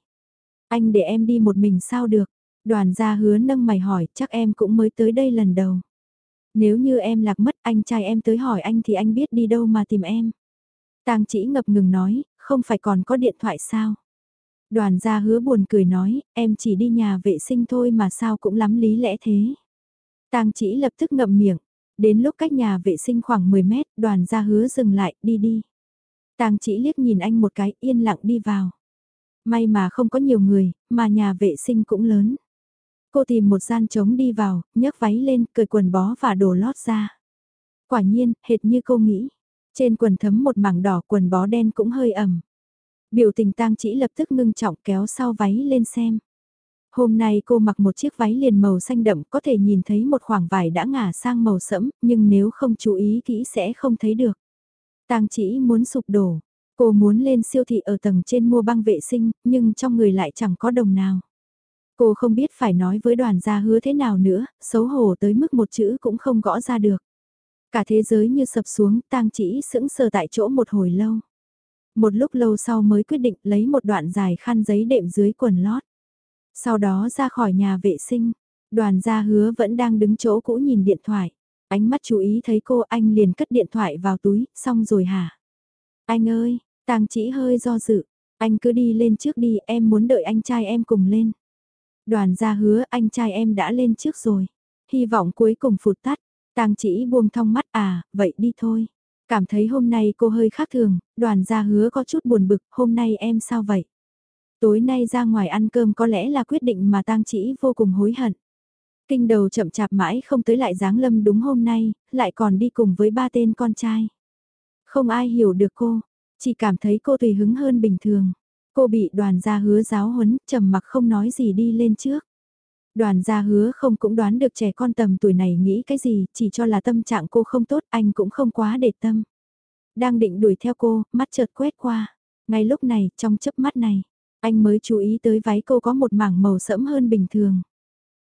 Speaker 1: Anh để em đi một mình sao được? Đoàn gia hứa nâng mày hỏi, chắc em cũng mới tới đây lần đầu. Nếu như em lạc mất anh trai em tới hỏi anh thì anh biết đi đâu mà tìm em. Tàng chỉ ngập ngừng nói, không phải còn có điện thoại sao? Đoàn gia hứa buồn cười nói, em chỉ đi nhà vệ sinh thôi mà sao cũng lắm lý lẽ thế. Tàng chỉ lập tức ngậm miệng, đến lúc cách nhà vệ sinh khoảng 10 mét, đoàn gia hứa dừng lại, đi đi. Tang chỉ liếc nhìn anh một cái, yên lặng đi vào. May mà không có nhiều người, mà nhà vệ sinh cũng lớn. Cô tìm một gian trống đi vào, nhấc váy lên, cởi quần bó và đồ lót ra. Quả nhiên, hệt như cô nghĩ. Trên quần thấm một mảng đỏ quần bó đen cũng hơi ẩm. Biểu tình tang chỉ lập tức ngưng trọng kéo sau váy lên xem. Hôm nay cô mặc một chiếc váy liền màu xanh đậm có thể nhìn thấy một khoảng vải đã ngả sang màu sẫm, nhưng nếu không chú ý kỹ sẽ không thấy được. Tang chỉ muốn sụp đổ, cô muốn lên siêu thị ở tầng trên mua băng vệ sinh, nhưng trong người lại chẳng có đồng nào. Cô không biết phải nói với đoàn gia hứa thế nào nữa, xấu hổ tới mức một chữ cũng không gõ ra được. Cả thế giới như sập xuống, tang chỉ sững sờ tại chỗ một hồi lâu. Một lúc lâu sau mới quyết định lấy một đoạn dài khăn giấy đệm dưới quần lót. Sau đó ra khỏi nhà vệ sinh, đoàn gia hứa vẫn đang đứng chỗ cũ nhìn điện thoại. Ánh mắt chú ý thấy cô anh liền cất điện thoại vào túi, xong rồi hả? Anh ơi, tàng chỉ hơi do dự, anh cứ đi lên trước đi em muốn đợi anh trai em cùng lên. Đoàn gia hứa anh trai em đã lên trước rồi. Hy vọng cuối cùng phụt tắt, tàng chỉ buông thong mắt à, vậy đi thôi. Cảm thấy hôm nay cô hơi khác thường, đoàn gia hứa có chút buồn bực, hôm nay em sao vậy? Tối nay ra ngoài ăn cơm có lẽ là quyết định mà tang chỉ vô cùng hối hận. Kinh đầu chậm chạp mãi không tới lại dáng lâm đúng hôm nay, lại còn đi cùng với ba tên con trai. Không ai hiểu được cô, chỉ cảm thấy cô tùy hứng hơn bình thường. Cô bị đoàn gia hứa giáo huấn, trầm mặc không nói gì đi lên trước. Đoàn gia hứa không cũng đoán được trẻ con tầm tuổi này nghĩ cái gì, chỉ cho là tâm trạng cô không tốt, anh cũng không quá để tâm. Đang định đuổi theo cô, mắt chợt quét qua. Ngay lúc này, trong chớp mắt này, anh mới chú ý tới váy cô có một mảng màu sẫm hơn bình thường.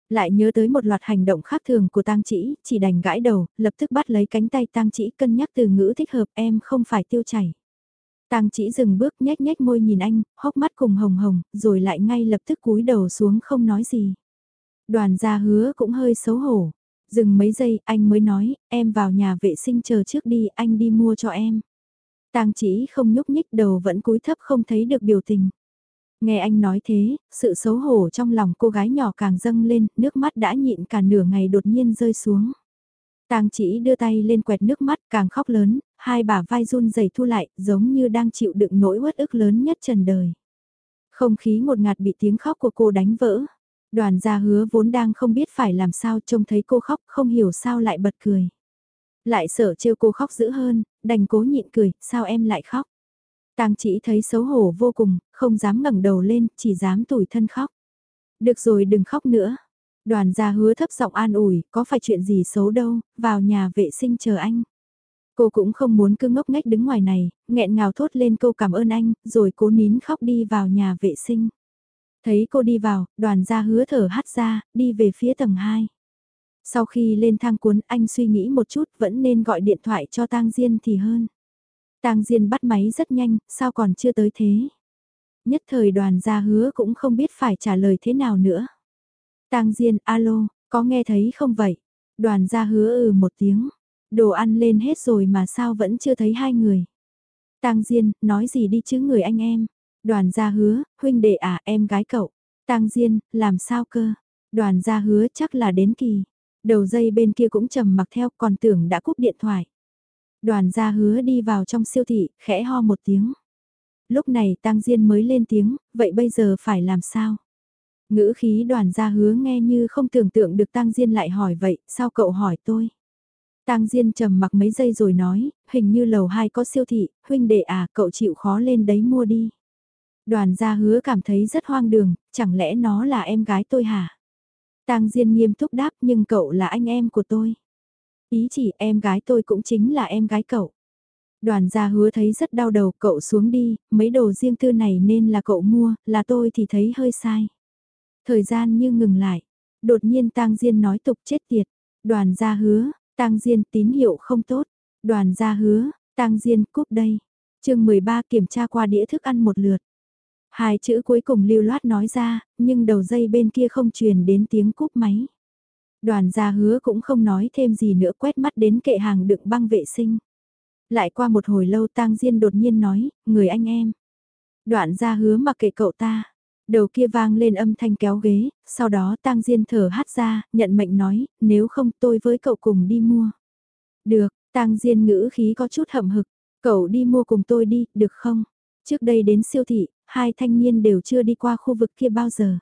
Speaker 1: Lại nhớ tới một loạt hành động khác thường của tang chỉ, chỉ đành gãi đầu, lập tức bắt lấy cánh tay tang chỉ cân nhắc từ ngữ thích hợp em không phải tiêu chảy. Tang chỉ dừng bước nhếch nhếch môi nhìn anh, hốc mắt cùng hồng hồng, rồi lại ngay lập tức cúi đầu xuống không nói gì. Đoàn gia hứa cũng hơi xấu hổ. Dừng mấy giây anh mới nói, em vào nhà vệ sinh chờ trước đi, anh đi mua cho em. Tang chỉ không nhúc nhích đầu vẫn cúi thấp không thấy được biểu tình. Nghe anh nói thế, sự xấu hổ trong lòng cô gái nhỏ càng dâng lên, nước mắt đã nhịn cả nửa ngày đột nhiên rơi xuống. Tang chỉ đưa tay lên quẹt nước mắt càng khóc lớn, hai bả vai run rẩy thu lại, giống như đang chịu đựng nỗi uất ức lớn nhất trần đời. Không khí ngột ngạt bị tiếng khóc của cô đánh vỡ. Đoàn gia hứa vốn đang không biết phải làm sao trông thấy cô khóc không hiểu sao lại bật cười. Lại sợ trêu cô khóc dữ hơn, đành cố nhịn cười, sao em lại khóc? Tang chỉ thấy xấu hổ vô cùng, không dám ngẩng đầu lên, chỉ dám tủi thân khóc. Được rồi đừng khóc nữa. Đoàn gia hứa thấp giọng an ủi, có phải chuyện gì xấu đâu, vào nhà vệ sinh chờ anh. Cô cũng không muốn cứ ngốc nghếch đứng ngoài này, nghẹn ngào thốt lên câu cảm ơn anh, rồi cố nín khóc đi vào nhà vệ sinh. Thấy cô đi vào, đoàn gia hứa thở hắt ra, đi về phía tầng 2. Sau khi lên thang cuốn anh suy nghĩ một chút vẫn nên gọi điện thoại cho tang Diên thì hơn tang Diên bắt máy rất nhanh, sao còn chưa tới thế? Nhất thời đoàn gia hứa cũng không biết phải trả lời thế nào nữa. tang Diên, alo, có nghe thấy không vậy? Đoàn gia hứa ừ một tiếng. Đồ ăn lên hết rồi mà sao vẫn chưa thấy hai người? tang Diên, nói gì đi chứ người anh em? Đoàn gia hứa, huynh đệ à em gái cậu. tang Diên, làm sao cơ? Đoàn gia hứa chắc là đến kỳ. Đầu dây bên kia cũng trầm mặc theo còn tưởng đã cúp điện thoại. Đoàn gia hứa đi vào trong siêu thị, khẽ ho một tiếng. Lúc này tăng Diên mới lên tiếng, vậy bây giờ phải làm sao? Ngữ khí đoàn gia hứa nghe như không tưởng tượng được tăng Diên lại hỏi vậy, sao cậu hỏi tôi? Tang Diên trầm mặc mấy giây rồi nói, hình như lầu 2 có siêu thị, huynh đệ à, cậu chịu khó lên đấy mua đi. Đoàn gia hứa cảm thấy rất hoang đường, chẳng lẽ nó là em gái tôi hả? Tang Diên nghiêm túc đáp nhưng cậu là anh em của tôi. Ý chỉ em gái tôi cũng chính là em gái cậu. Đoàn gia hứa thấy rất đau đầu cậu xuống đi, mấy đồ riêng tư này nên là cậu mua, là tôi thì thấy hơi sai. Thời gian như ngừng lại, đột nhiên Tang Diên nói tục chết tiệt. Đoàn gia hứa, Tang Diên tín hiệu không tốt. Đoàn gia hứa, Tang Diên cúp đây. chương 13 kiểm tra qua đĩa thức ăn một lượt. Hai chữ cuối cùng lưu loát nói ra, nhưng đầu dây bên kia không truyền đến tiếng cúp máy. Đoàn gia hứa cũng không nói thêm gì nữa quét mắt đến kệ hàng đựng băng vệ sinh. Lại qua một hồi lâu tang Diên đột nhiên nói, người anh em. Đoạn gia hứa mặc kệ cậu ta. Đầu kia vang lên âm thanh kéo ghế, sau đó tang Diên thở hát ra, nhận mệnh nói, nếu không tôi với cậu cùng đi mua. Được, tang Diên ngữ khí có chút hậm hực, cậu đi mua cùng tôi đi, được không? Trước đây đến siêu thị, hai thanh niên đều chưa đi qua khu vực kia bao giờ.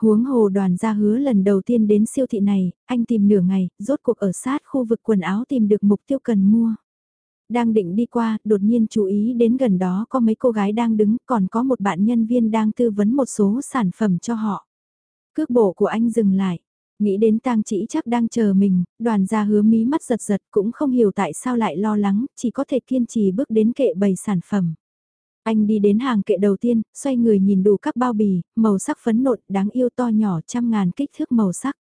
Speaker 1: Huống hồ đoàn gia hứa lần đầu tiên đến siêu thị này, anh tìm nửa ngày, rốt cuộc ở sát khu vực quần áo tìm được mục tiêu cần mua. Đang định đi qua, đột nhiên chú ý đến gần đó có mấy cô gái đang đứng, còn có một bạn nhân viên đang tư vấn một số sản phẩm cho họ. Cước bộ của anh dừng lại, nghĩ đến tang chỉ chắc đang chờ mình, đoàn gia hứa mí mắt giật giật cũng không hiểu tại sao lại lo lắng, chỉ có thể kiên trì bước đến kệ bày sản phẩm. Anh đi đến hàng kệ đầu tiên, xoay người nhìn đủ các bao bì, màu sắc phấn nộn, đáng yêu to nhỏ trăm ngàn kích thước màu sắc.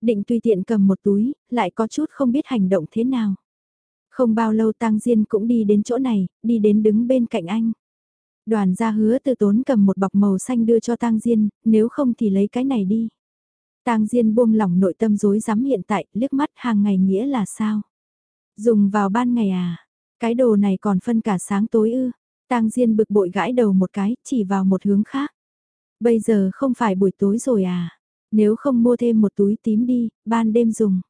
Speaker 1: Định tùy tiện cầm một túi, lại có chút không biết hành động thế nào. Không bao lâu Tang Diên cũng đi đến chỗ này, đi đến đứng bên cạnh anh. Đoàn gia hứa từ tốn cầm một bọc màu xanh đưa cho Tang Diên, nếu không thì lấy cái này đi. Tang Diên buông lỏng nội tâm rối rắm hiện tại, liếc mắt hàng ngày nghĩa là sao? Dùng vào ban ngày à? Cái đồ này còn phân cả sáng tối ư? Tang Diên bực bội gãi đầu một cái, chỉ vào một hướng khác. Bây giờ không phải buổi tối rồi à? Nếu không mua thêm một túi tím đi, ban đêm dùng.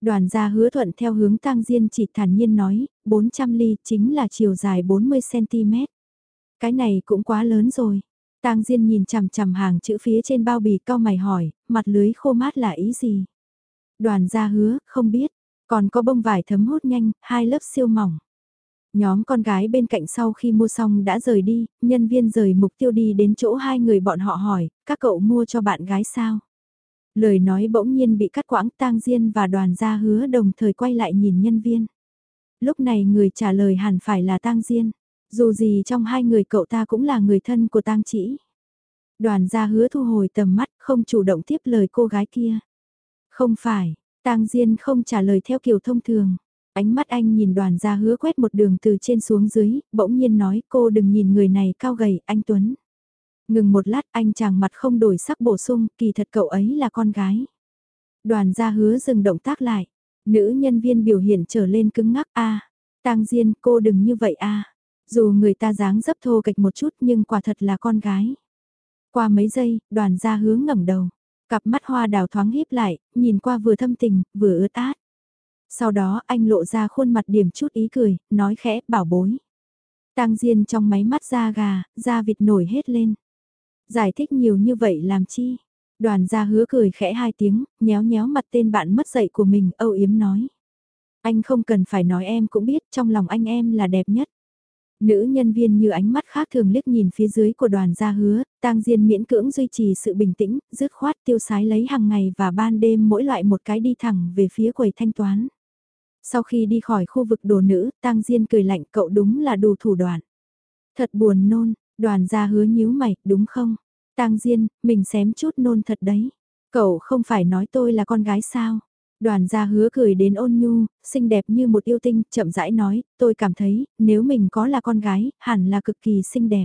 Speaker 1: Đoàn gia hứa thuận theo hướng Tang Diên chỉ thản nhiên nói, 400 ly chính là chiều dài 40cm. Cái này cũng quá lớn rồi. Tang Diên nhìn chằm chằm hàng chữ phía trên bao bì cao mày hỏi, mặt lưới khô mát là ý gì? Đoàn gia hứa, không biết, còn có bông vải thấm hút nhanh, hai lớp siêu mỏng. Nhóm con gái bên cạnh sau khi mua xong đã rời đi, nhân viên rời mục tiêu đi đến chỗ hai người bọn họ hỏi, các cậu mua cho bạn gái sao? Lời nói bỗng nhiên bị cắt quãng tang Diên và đoàn gia hứa đồng thời quay lại nhìn nhân viên. Lúc này người trả lời hẳn phải là tang Diên, dù gì trong hai người cậu ta cũng là người thân của tang chỉ. Đoàn gia hứa thu hồi tầm mắt không chủ động tiếp lời cô gái kia. Không phải, tang Diên không trả lời theo kiểu thông thường. Ánh mắt anh nhìn đoàn gia hứa quét một đường từ trên xuống dưới, bỗng nhiên nói cô đừng nhìn người này cao gầy, anh Tuấn. Ngừng một lát anh chàng mặt không đổi sắc bổ sung, kỳ thật cậu ấy là con gái. Đoàn gia hứa dừng động tác lại. Nữ nhân viên biểu hiện trở lên cứng ngắc a à, tang Diên cô đừng như vậy a Dù người ta dáng dấp thô kịch một chút nhưng quả thật là con gái. Qua mấy giây, đoàn gia hứa ngẩng đầu. Cặp mắt hoa đào thoáng híp lại, nhìn qua vừa thâm tình, vừa ướt át. Sau đó anh lộ ra khuôn mặt điểm chút ý cười, nói khẽ, bảo bối. Tang Diên trong máy mắt da gà, da vịt nổi hết lên. Giải thích nhiều như vậy làm chi? Đoàn gia hứa cười khẽ hai tiếng, nhéo nhéo mặt tên bạn mất dạy của mình, âu yếm nói. Anh không cần phải nói em cũng biết trong lòng anh em là đẹp nhất. Nữ nhân viên như ánh mắt khác thường liếc nhìn phía dưới của đoàn gia hứa, tang diên miễn cưỡng duy trì sự bình tĩnh, dứt khoát tiêu sái lấy hàng ngày và ban đêm mỗi loại một cái đi thẳng về phía quầy thanh toán. Sau khi đi khỏi khu vực đồ nữ, tang diên cười lạnh cậu đúng là đủ thủ đoạn. Thật buồn nôn, đoàn gia hứa nhíu mày, đúng không? tang diên, mình xém chút nôn thật đấy. Cậu không phải nói tôi là con gái sao? Đoàn gia hứa cười đến ôn nhu, xinh đẹp như một yêu tinh, chậm rãi nói, tôi cảm thấy, nếu mình có là con gái, hẳn là cực kỳ xinh đẹp.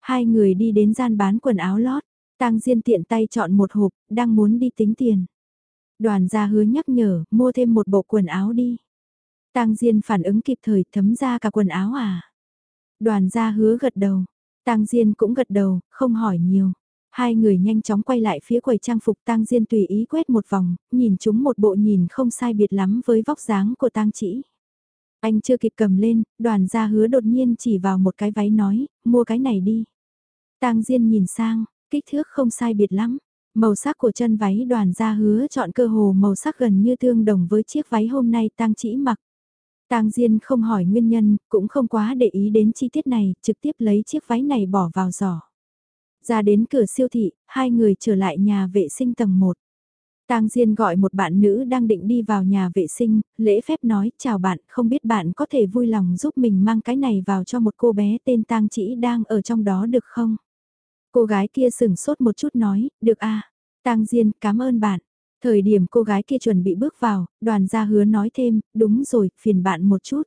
Speaker 1: Hai người đi đến gian bán quần áo lót, tang Diên tiện tay chọn một hộp, đang muốn đi tính tiền. Đoàn gia hứa nhắc nhở, mua thêm một bộ quần áo đi. tang Diên phản ứng kịp thời thấm ra cả quần áo à. Đoàn gia hứa gật đầu, tang Diên cũng gật đầu, không hỏi nhiều. Hai người nhanh chóng quay lại phía quầy trang phục tang diên tùy ý quét một vòng, nhìn chúng một bộ nhìn không sai biệt lắm với vóc dáng của tang chỉ. Anh chưa kịp cầm lên, đoàn gia hứa đột nhiên chỉ vào một cái váy nói, mua cái này đi. tang diên nhìn sang, kích thước không sai biệt lắm. Màu sắc của chân váy đoàn gia hứa chọn cơ hồ màu sắc gần như tương đồng với chiếc váy hôm nay tang chỉ mặc. Tang Diên không hỏi nguyên nhân, cũng không quá để ý đến chi tiết này, trực tiếp lấy chiếc váy này bỏ vào giỏ. Ra đến cửa siêu thị, hai người trở lại nhà vệ sinh tầng 1. Tang Diên gọi một bạn nữ đang định đi vào nhà vệ sinh, lễ phép nói, chào bạn, không biết bạn có thể vui lòng giúp mình mang cái này vào cho một cô bé tên Tang Chỉ đang ở trong đó được không? Cô gái kia sừng sốt một chút nói, được a à. Tang Diên, cảm ơn bạn. Thời điểm cô gái kia chuẩn bị bước vào, đoàn gia hứa nói thêm, đúng rồi, phiền bạn một chút.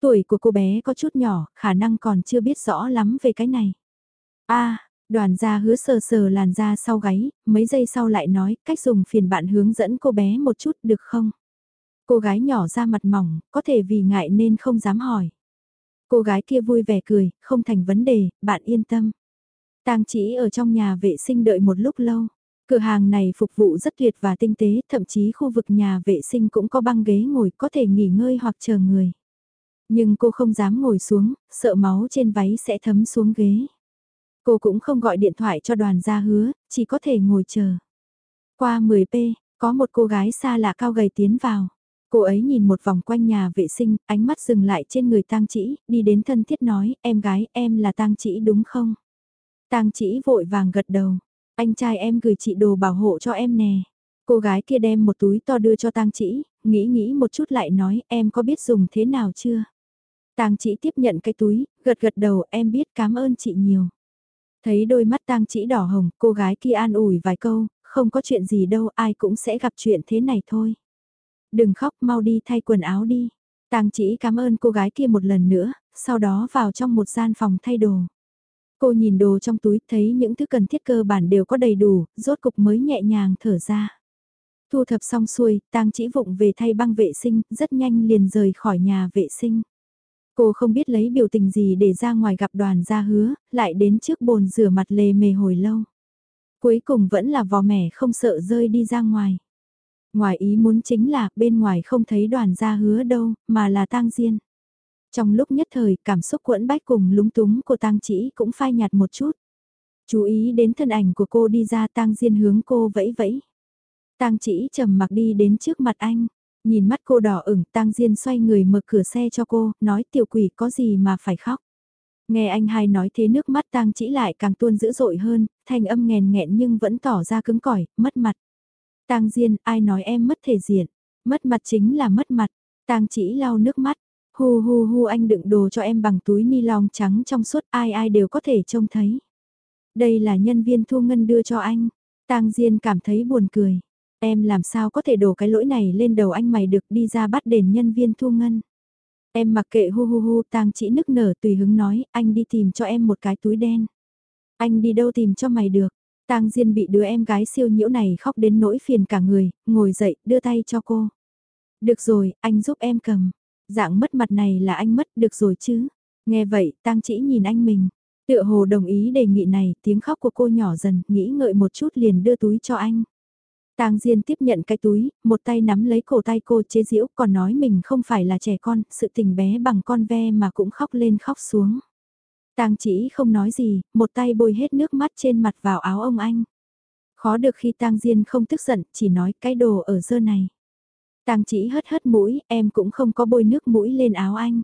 Speaker 1: Tuổi của cô bé có chút nhỏ, khả năng còn chưa biết rõ lắm về cái này. a Đoàn gia hứa sờ sờ làn da sau gáy, mấy giây sau lại nói cách dùng phiền bạn hướng dẫn cô bé một chút được không? Cô gái nhỏ ra mặt mỏng, có thể vì ngại nên không dám hỏi. Cô gái kia vui vẻ cười, không thành vấn đề, bạn yên tâm. Tang chỉ ở trong nhà vệ sinh đợi một lúc lâu. Cửa hàng này phục vụ rất tuyệt và tinh tế, thậm chí khu vực nhà vệ sinh cũng có băng ghế ngồi có thể nghỉ ngơi hoặc chờ người. Nhưng cô không dám ngồi xuống, sợ máu trên váy sẽ thấm xuống ghế. Cô cũng không gọi điện thoại cho đoàn gia hứa, chỉ có thể ngồi chờ. Qua 10p, có một cô gái xa lạ cao gầy tiến vào. Cô ấy nhìn một vòng quanh nhà vệ sinh, ánh mắt dừng lại trên người tang chỉ, đi đến thân thiết nói, em gái, em là tang chỉ đúng không? Tang chỉ vội vàng gật đầu, anh trai em gửi chị đồ bảo hộ cho em nè. Cô gái kia đem một túi to đưa cho tang chỉ, nghĩ nghĩ một chút lại nói, em có biết dùng thế nào chưa? Tang chỉ tiếp nhận cái túi, gật gật đầu, em biết cảm ơn chị nhiều. Thấy đôi mắt tang chỉ đỏ hồng, cô gái kia an ủi vài câu, không có chuyện gì đâu, ai cũng sẽ gặp chuyện thế này thôi. Đừng khóc, mau đi thay quần áo đi. Tang chỉ cảm ơn cô gái kia một lần nữa, sau đó vào trong một gian phòng thay đồ. Cô nhìn đồ trong túi, thấy những thứ cần thiết cơ bản đều có đầy đủ, rốt cục mới nhẹ nhàng thở ra. Thu thập xong xuôi, tang chỉ vụng về thay băng vệ sinh, rất nhanh liền rời khỏi nhà vệ sinh. Cô không biết lấy biểu tình gì để ra ngoài gặp đoàn gia hứa, lại đến trước bồn rửa mặt lề mề hồi lâu. Cuối cùng vẫn là vò mẻ không sợ rơi đi ra ngoài. Ngoài ý muốn chính là bên ngoài không thấy đoàn gia hứa đâu, mà là tang diên. Trong lúc nhất thời cảm xúc quẫn bách cùng lúng túng của tang chỉ cũng phai nhạt một chút. Chú ý đến thân ảnh của cô đi ra tang diên hướng cô vẫy vẫy. Tang chỉ trầm mặc đi đến trước mặt anh. Nhìn mắt cô đỏ ửng, tang Diên xoay người mở cửa xe cho cô, nói tiểu quỷ có gì mà phải khóc. Nghe anh hai nói thế nước mắt tang chỉ lại càng tuôn dữ dội hơn, thanh âm nghèn nghẹn nhưng vẫn tỏ ra cứng cỏi, mất mặt. Tang Diên, ai nói em mất thể diện, mất mặt chính là mất mặt. Tang chỉ lau nước mắt, hu hu hu anh đựng đồ cho em bằng túi ni lông trắng trong suốt ai ai đều có thể trông thấy. Đây là nhân viên thu ngân đưa cho anh. Tang Diên cảm thấy buồn cười. Em làm sao có thể đổ cái lỗi này lên đầu anh mày được đi ra bắt đền nhân viên thu ngân. Em mặc kệ hu hu hu tang chỉ nức nở tùy hứng nói anh đi tìm cho em một cái túi đen. Anh đi đâu tìm cho mày được. Tang Diên bị đứa em gái siêu nhiễu này khóc đến nỗi phiền cả người, ngồi dậy, đưa tay cho cô. Được rồi, anh giúp em cầm. Dạng mất mặt này là anh mất, được rồi chứ. Nghe vậy, Tang chỉ nhìn anh mình. Tựa hồ đồng ý đề nghị này, tiếng khóc của cô nhỏ dần, nghĩ ngợi một chút liền đưa túi cho anh. Tang Diên tiếp nhận cái túi, một tay nắm lấy cổ tay cô chế giễu còn nói mình không phải là trẻ con, sự tình bé bằng con ve mà cũng khóc lên khóc xuống. Tang chỉ không nói gì, một tay bôi hết nước mắt trên mặt vào áo ông anh. Khó được khi Tang Diên không tức giận, chỉ nói cái đồ ở dơ này. Tang chỉ hất hất mũi, em cũng không có bôi nước mũi lên áo anh.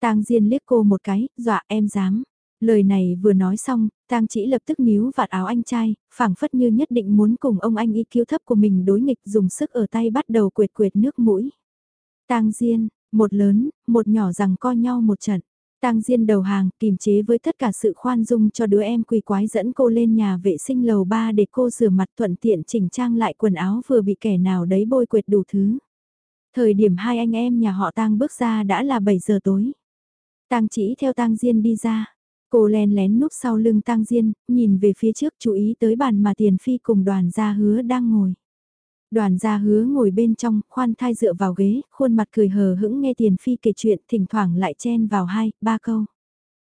Speaker 1: Tang Diên liếc cô một cái, dọa em dám. Lời này vừa nói xong, Tang Chỉ lập tức níu vạt áo anh trai, phảng phất như nhất định muốn cùng ông anh y cứu thấp của mình đối nghịch dùng sức ở tay bắt đầu quệt quệt nước mũi. Tang Diên, một lớn, một nhỏ rằng co nhau một trận. Tang Diên đầu hàng, kiềm chế với tất cả sự khoan dung cho đứa em quỳ quái dẫn cô lên nhà vệ sinh lầu 3 để cô rửa mặt thuận tiện chỉnh trang lại quần áo vừa bị kẻ nào đấy bôi quệt đủ thứ. Thời điểm hai anh em nhà họ Tang bước ra đã là 7 giờ tối. Tang chỉ theo Tang Diên đi ra. Cô len lén núp sau lưng Tang Diên, nhìn về phía trước chú ý tới bàn mà Tiền Phi cùng đoàn gia hứa đang ngồi. Đoàn gia hứa ngồi bên trong, khoan thai dựa vào ghế, khuôn mặt cười hờ hững nghe Tiền Phi kể chuyện, thỉnh thoảng lại chen vào hai, ba câu.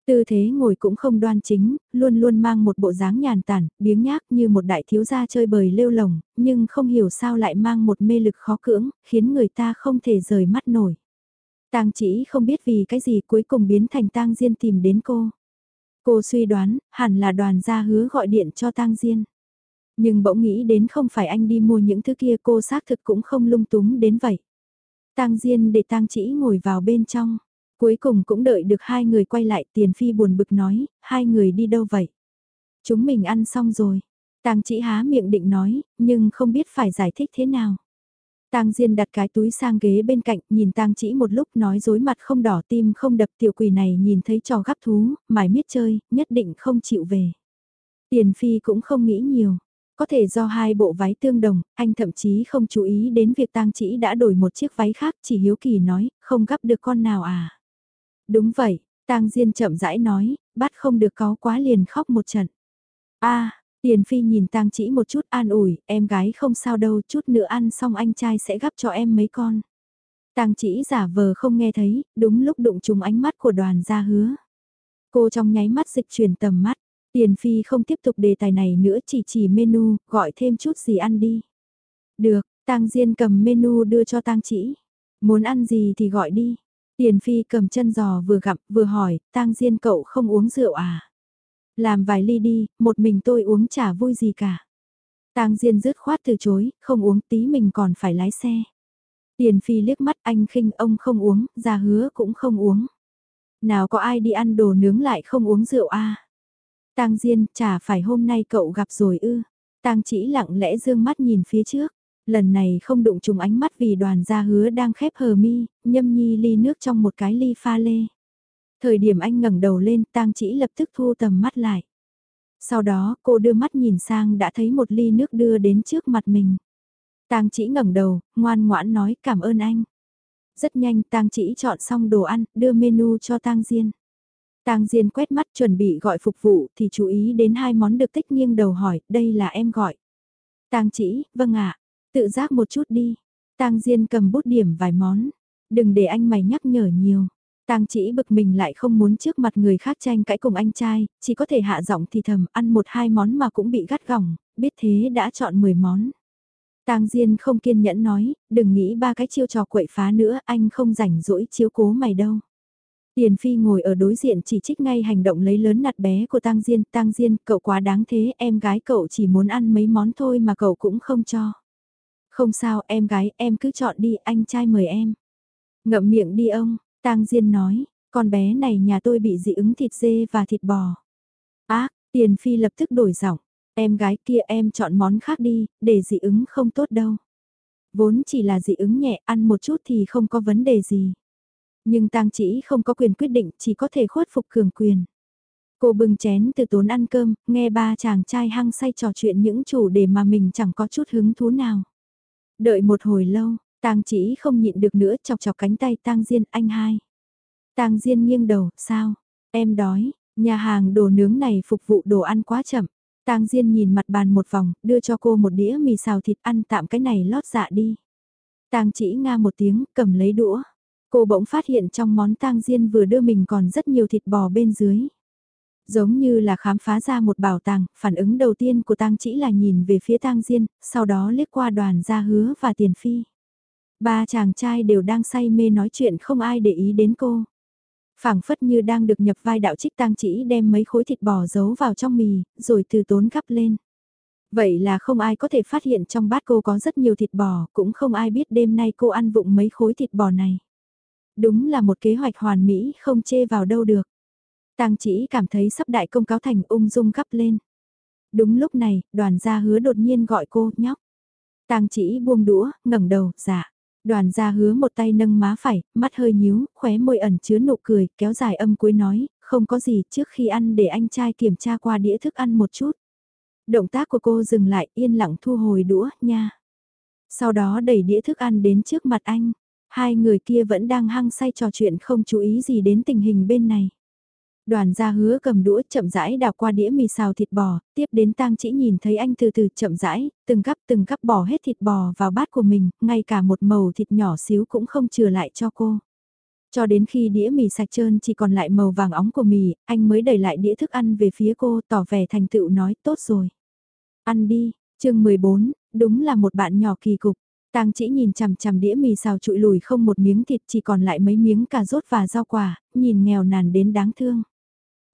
Speaker 1: Tư thế ngồi cũng không đoan chính, luôn luôn mang một bộ dáng nhàn tản, biếng nhác như một đại thiếu gia chơi bời lêu lồng, nhưng không hiểu sao lại mang một mê lực khó cưỡng, khiến người ta không thể rời mắt nổi. Tang chỉ không biết vì cái gì cuối cùng biến thành tang diên tìm đến cô. Cô suy đoán, hẳn là đoàn gia hứa gọi điện cho tang diên. Nhưng bỗng nghĩ đến không phải anh đi mua những thứ kia cô xác thực cũng không lung túng đến vậy. Tang diên để tang chỉ ngồi vào bên trong. Cuối cùng cũng đợi được hai người quay lại tiền phi buồn bực nói, hai người đi đâu vậy? Chúng mình ăn xong rồi. Tang chỉ há miệng định nói, nhưng không biết phải giải thích thế nào. Tang Diên đặt cái túi sang ghế bên cạnh, nhìn Tang Chỉ một lúc nói dối mặt không đỏ tim không đập tiểu quỷ này nhìn thấy trò gắp thú, mải miết chơi, nhất định không chịu về. Tiền Phi cũng không nghĩ nhiều. Có thể do hai bộ váy tương đồng, anh thậm chí không chú ý đến việc Tang Chỉ đã đổi một chiếc váy khác, chỉ hiếu kỳ nói, không gắp được con nào à. Đúng vậy, Tang Diên chậm rãi nói, bắt không được có quá liền khóc một trận. a Tiền Phi nhìn Tang Chỉ một chút an ủi, em gái không sao đâu, chút nữa ăn xong anh trai sẽ gắp cho em mấy con. Tang Chỉ giả vờ không nghe thấy, đúng lúc đụng trúng ánh mắt của đoàn gia hứa. Cô trong nháy mắt dịch chuyển tầm mắt, Tiền Phi không tiếp tục đề tài này nữa chỉ chỉ menu, gọi thêm chút gì ăn đi. Được, Tang Diên cầm menu đưa cho Tang Chỉ. Muốn ăn gì thì gọi đi. Tiền Phi cầm chân giò vừa gặm vừa hỏi, Tang Diên cậu không uống rượu à? Làm vài ly đi, một mình tôi uống chả vui gì cả. Tang Diên dứt khoát từ chối, không uống tí mình còn phải lái xe. Tiền Phi liếc mắt anh khinh ông không uống, ra hứa cũng không uống. Nào có ai đi ăn đồ nướng lại không uống rượu? À? Tang Diên, chả phải hôm nay cậu gặp rồi ư? Tang Chỉ lặng lẽ dương mắt nhìn phía trước lần này không đụng trùng ánh mắt vì đoàn gia hứa đang khép hờ mi, nhâm nhi ly nước trong một cái ly pha lê. Thời điểm anh ngẩng đầu lên, tang chỉ lập tức thu tầm mắt lại. Sau đó, cô đưa mắt nhìn sang đã thấy một ly nước đưa đến trước mặt mình. Tang chỉ ngẩng đầu, ngoan ngoãn nói cảm ơn anh. Rất nhanh Tang chỉ chọn xong đồ ăn, đưa menu cho Tang Diên. Tang Diên quét mắt chuẩn bị gọi phục vụ thì chú ý đến hai món được tích nghiêng đầu hỏi, đây là em gọi. Tang chỉ, vâng ạ, Tự giác một chút đi. Tang Diên cầm bút điểm vài món. Đừng để anh mày nhắc nhở nhiều. Tang chỉ bực mình lại không muốn trước mặt người khác tranh cãi cùng anh trai, chỉ có thể hạ giọng thì thầm ăn một hai món mà cũng bị gắt gỏng, biết thế đã chọn 10 món. Tang Diên không kiên nhẫn nói, đừng nghĩ ba cái chiêu trò quậy phá nữa, anh không rảnh rỗi chiếu cố mày đâu. Tiền Phi ngồi ở đối diện chỉ trích ngay hành động lấy lớn nạt bé của Tang Diên, Tang Diên, cậu quá đáng thế, em gái cậu chỉ muốn ăn mấy món thôi mà cậu cũng không cho. Không sao em gái em cứ chọn đi anh trai mời em. Ngậm miệng đi ông, tang Diên nói, con bé này nhà tôi bị dị ứng thịt dê và thịt bò. Ác, tiền phi lập tức đổi giọng, em gái kia em chọn món khác đi, để dị ứng không tốt đâu. Vốn chỉ là dị ứng nhẹ ăn một chút thì không có vấn đề gì. Nhưng tang chỉ không có quyền quyết định chỉ có thể khuất phục cường quyền. Cô bưng chén từ tốn ăn cơm, nghe ba chàng trai hăng say trò chuyện những chủ đề mà mình chẳng có chút hứng thú nào. Đợi một hồi lâu, tang chỉ không nhịn được nữa chọc chọc cánh tay tang Diên anh hai. tang Diên nghiêng đầu, sao? Em đói, nhà hàng đồ nướng này phục vụ đồ ăn quá chậm. tang Diên nhìn mặt bàn một vòng, đưa cho cô một đĩa mì xào thịt ăn tạm cái này lót dạ đi. tang chỉ nga một tiếng, cầm lấy đũa. Cô bỗng phát hiện trong món tang Diên vừa đưa mình còn rất nhiều thịt bò bên dưới. Giống như là khám phá ra một bảo tàng, phản ứng đầu tiên của tang chỉ là nhìn về phía tang Diên, sau đó liếc qua đoàn gia hứa và tiền phi. Ba chàng trai đều đang say mê nói chuyện không ai để ý đến cô. phảng phất như đang được nhập vai đạo trích tang chỉ đem mấy khối thịt bò giấu vào trong mì, rồi từ tốn gắp lên. Vậy là không ai có thể phát hiện trong bát cô có rất nhiều thịt bò, cũng không ai biết đêm nay cô ăn vụng mấy khối thịt bò này. Đúng là một kế hoạch hoàn mỹ không chê vào đâu được. Tang chỉ cảm thấy sắp đại công cáo thành ung dung gấp lên. Đúng lúc này, đoàn gia hứa đột nhiên gọi cô, nhóc. Tang chỉ buông đũa, ngẩng đầu, dạ. Đoàn gia hứa một tay nâng má phải, mắt hơi nhíu, khóe môi ẩn chứa nụ cười, kéo dài âm cuối nói, không có gì trước khi ăn để anh trai kiểm tra qua đĩa thức ăn một chút. Động tác của cô dừng lại yên lặng thu hồi đũa, nha. Sau đó đẩy đĩa thức ăn đến trước mặt anh. Hai người kia vẫn đang hăng say trò chuyện không chú ý gì đến tình hình bên này. Đoàn gia hứa cầm đũa chậm rãi đào qua đĩa mì xào thịt bò, tiếp đến tang chỉ nhìn thấy anh từ từ chậm rãi, từng gắp từng gắp bỏ hết thịt bò vào bát của mình, ngay cả một màu thịt nhỏ xíu cũng không chừa lại cho cô. Cho đến khi đĩa mì sạch trơn chỉ còn lại màu vàng óng của mì, anh mới đẩy lại đĩa thức ăn về phía cô tỏ vẻ thành tựu nói tốt rồi. Ăn đi, chương 14, đúng là một bạn nhỏ kỳ cục. Tang chỉ nhìn chằm chằm đĩa mì xào trụi lùi không một miếng thịt chỉ còn lại mấy miếng cà rốt và rau quả, nhìn nghèo nàn đến đáng thương.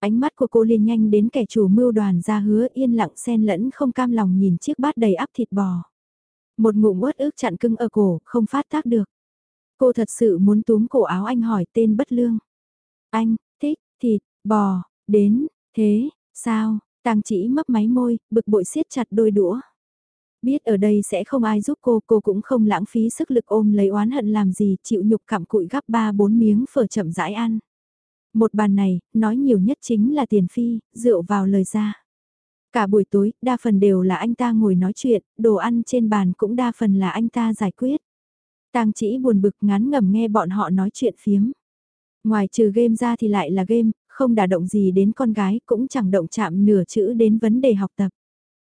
Speaker 1: Ánh mắt của cô liền nhanh đến kẻ chủ mưu đoàn ra hứa yên lặng xen lẫn không cam lòng nhìn chiếc bát đầy ắp thịt bò. Một ngụm uất ức chặn cưng ở cổ, không phát tác được. Cô thật sự muốn túm cổ áo anh hỏi tên bất lương. Anh, thích, thịt, bò, đến, thế, sao, tang chỉ mấp máy môi, bực bội siết chặt đôi đũa. Biết ở đây sẽ không ai giúp cô, cô cũng không lãng phí sức lực ôm lấy oán hận làm gì, chịu nhục cặm cụi gắp ba bốn miếng phở chậm rãi ăn. Một bàn này, nói nhiều nhất chính là tiền phi, rượu vào lời ra. Cả buổi tối, đa phần đều là anh ta ngồi nói chuyện, đồ ăn trên bàn cũng đa phần là anh ta giải quyết. Tang chỉ buồn bực ngán ngầm nghe bọn họ nói chuyện phiếm. Ngoài trừ game ra thì lại là game, không đả động gì đến con gái cũng chẳng động chạm nửa chữ đến vấn đề học tập.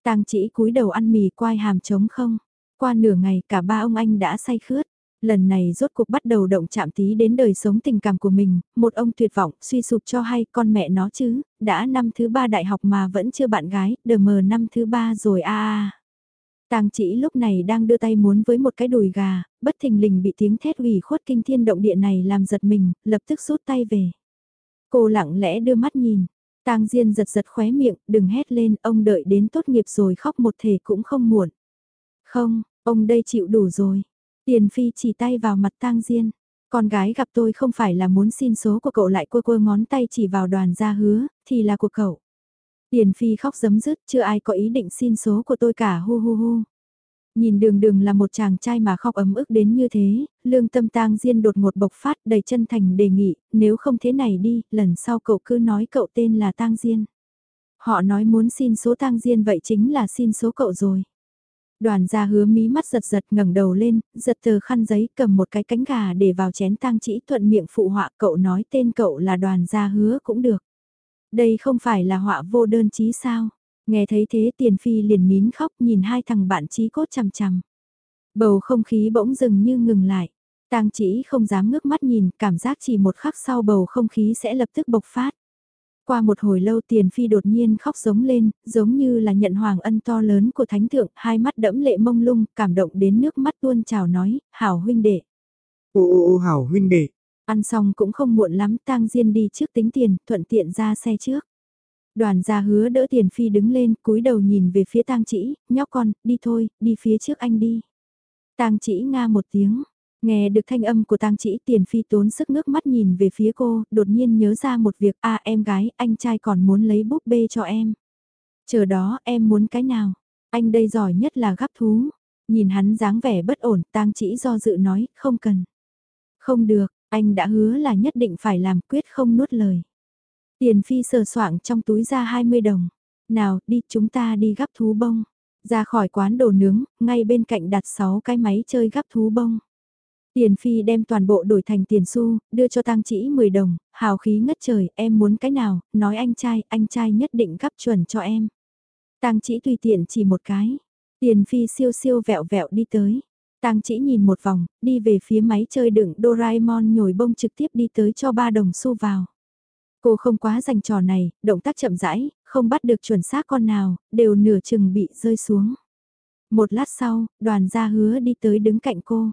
Speaker 1: Tang chỉ cúi đầu ăn mì quai hàm trống không. Qua nửa ngày cả ba ông anh đã say khướt. Lần này rốt cuộc bắt đầu động chạm tí đến đời sống tình cảm của mình, một ông tuyệt vọng, suy sụp cho hay con mẹ nó chứ, đã năm thứ ba đại học mà vẫn chưa bạn gái, đờ mờ năm thứ ba rồi a a. Tang chỉ lúc này đang đưa tay muốn với một cái đùi gà, bất thình lình bị tiếng thét ủy khuất kinh thiên động địa này làm giật mình, lập tức rút tay về. Cô lặng lẽ đưa mắt nhìn, Tang Diên giật giật khóe miệng, đừng hét lên, ông đợi đến tốt nghiệp rồi khóc một thể cũng không muộn. Không, ông đây chịu đủ rồi. Tiền Phi chỉ tay vào mặt Tang Diên. Con gái gặp tôi không phải là muốn xin số của cậu lại quơ quơ ngón tay chỉ vào đoàn gia hứa, thì là của cậu. Tiền Phi khóc giấm dứt, chưa ai có ý định xin số của tôi cả hu hu hu. Nhìn đường đường là một chàng trai mà khóc ấm ức đến như thế, lương tâm tang diên đột ngột bộc phát đầy chân thành đề nghị, nếu không thế này đi, lần sau cậu cứ nói cậu tên là tang diên. Họ nói muốn xin số tang diên vậy chính là xin số cậu rồi. Đoàn gia hứa mí mắt giật giật ngẩng đầu lên, giật tờ khăn giấy cầm một cái cánh gà để vào chén tang chỉ thuận miệng phụ họa cậu nói tên cậu là đoàn gia hứa cũng được. Đây không phải là họa vô đơn chí sao? Nghe thấy thế tiền phi liền nín khóc nhìn hai thằng bạn chí cốt chằm chằm. Bầu không khí bỗng dừng như ngừng lại. Tang chỉ không dám ngước mắt nhìn, cảm giác chỉ một khắc sau bầu không khí sẽ lập tức bộc phát. Qua một hồi lâu tiền phi đột nhiên khóc giống lên, giống như là nhận hoàng ân to lớn của thánh thượng, hai mắt đẫm lệ mông lung, cảm động đến nước mắt tuôn trào nói, hảo huynh đệ.
Speaker 2: Ô ô ô hảo huynh đệ.
Speaker 1: Ăn xong cũng không muộn lắm, tang diên đi trước tính tiền, thuận tiện ra xe trước. Đoàn gia hứa đỡ tiền phi đứng lên, cúi đầu nhìn về phía tang chỉ, nhóc con, đi thôi, đi phía trước anh đi. Tang chỉ nga một tiếng, nghe được thanh âm của tang chỉ tiền phi tốn sức nước mắt nhìn về phía cô, đột nhiên nhớ ra một việc, a em gái, anh trai còn muốn lấy búp bê cho em. Chờ đó em muốn cái nào? Anh đây giỏi nhất là gắp thú. Nhìn hắn dáng vẻ bất ổn, tang chỉ do dự nói, không cần. Không được, anh đã hứa là nhất định phải làm quyết không nuốt lời. Tiền phi sờ soạng trong túi ra 20 đồng. Nào, đi chúng ta đi gắp thú bông. Ra khỏi quán đồ nướng, ngay bên cạnh đặt 6 cái máy chơi gắp thú bông. Tiền phi đem toàn bộ đổi thành tiền xu, đưa cho tang chỉ 10 đồng, hào khí ngất trời, em muốn cái nào, nói anh trai, anh trai nhất định gắp chuẩn cho em. Tang chỉ tùy tiện chỉ một cái. Tiền phi siêu siêu vẹo vẹo đi tới. Tang chỉ nhìn một vòng, đi về phía máy chơi đựng Doraemon nhồi bông trực tiếp đi tới cho ba đồng xu vào. Cô không quá dành trò này, động tác chậm rãi, không bắt được chuẩn xác con nào, đều nửa chừng bị rơi xuống. Một lát sau, đoàn gia hứa đi tới đứng cạnh cô.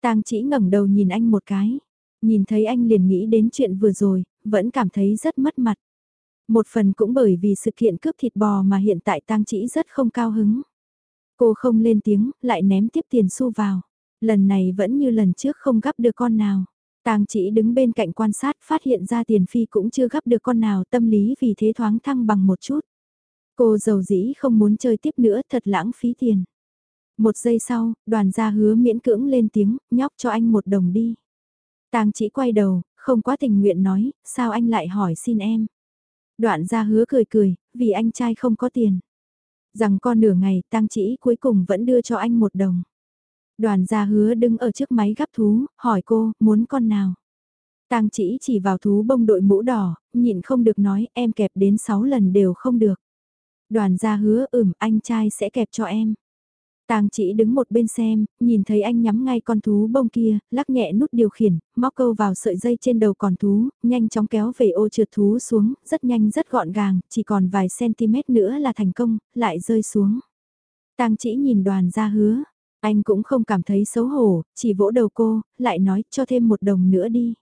Speaker 1: Tang chỉ ngẩng đầu nhìn anh một cái. Nhìn thấy anh liền nghĩ đến chuyện vừa rồi, vẫn cảm thấy rất mất mặt. Một phần cũng bởi vì sự kiện cướp thịt bò mà hiện tại Tang chỉ rất không cao hứng. Cô không lên tiếng, lại ném tiếp tiền xu vào. Lần này vẫn như lần trước không gắp được con nào. Tang chỉ đứng bên cạnh quan sát phát hiện ra tiền phi cũng chưa gấp được con nào tâm lý vì thế thoáng thăng bằng một chút. Cô giàu dĩ không muốn chơi tiếp nữa thật lãng phí tiền. Một giây sau, đoàn gia hứa miễn cưỡng lên tiếng, nhóc cho anh một đồng đi. Tang chỉ quay đầu, không quá tình nguyện nói, sao anh lại hỏi xin em. Đoạn gia hứa cười cười, vì anh trai không có tiền. Rằng con nửa ngày, tang chỉ cuối cùng vẫn đưa cho anh một đồng. Đoàn gia hứa đứng ở trước máy gắp thú, hỏi cô, muốn con nào? Tang chỉ chỉ vào thú bông đội mũ đỏ, nhịn không được nói, em kẹp đến 6 lần đều không được. Đoàn gia hứa ửm, anh trai sẽ kẹp cho em. Tang chỉ đứng một bên xem, nhìn thấy anh nhắm ngay con thú bông kia, lắc nhẹ nút điều khiển, móc câu vào sợi dây trên đầu con thú, nhanh chóng kéo về ô trượt thú xuống, rất nhanh rất gọn gàng, chỉ còn vài cm nữa là thành công, lại rơi xuống. Tang chỉ nhìn đoàn gia hứa, anh cũng không cảm thấy xấu hổ, chỉ vỗ đầu cô, lại nói cho thêm một đồng nữa đi.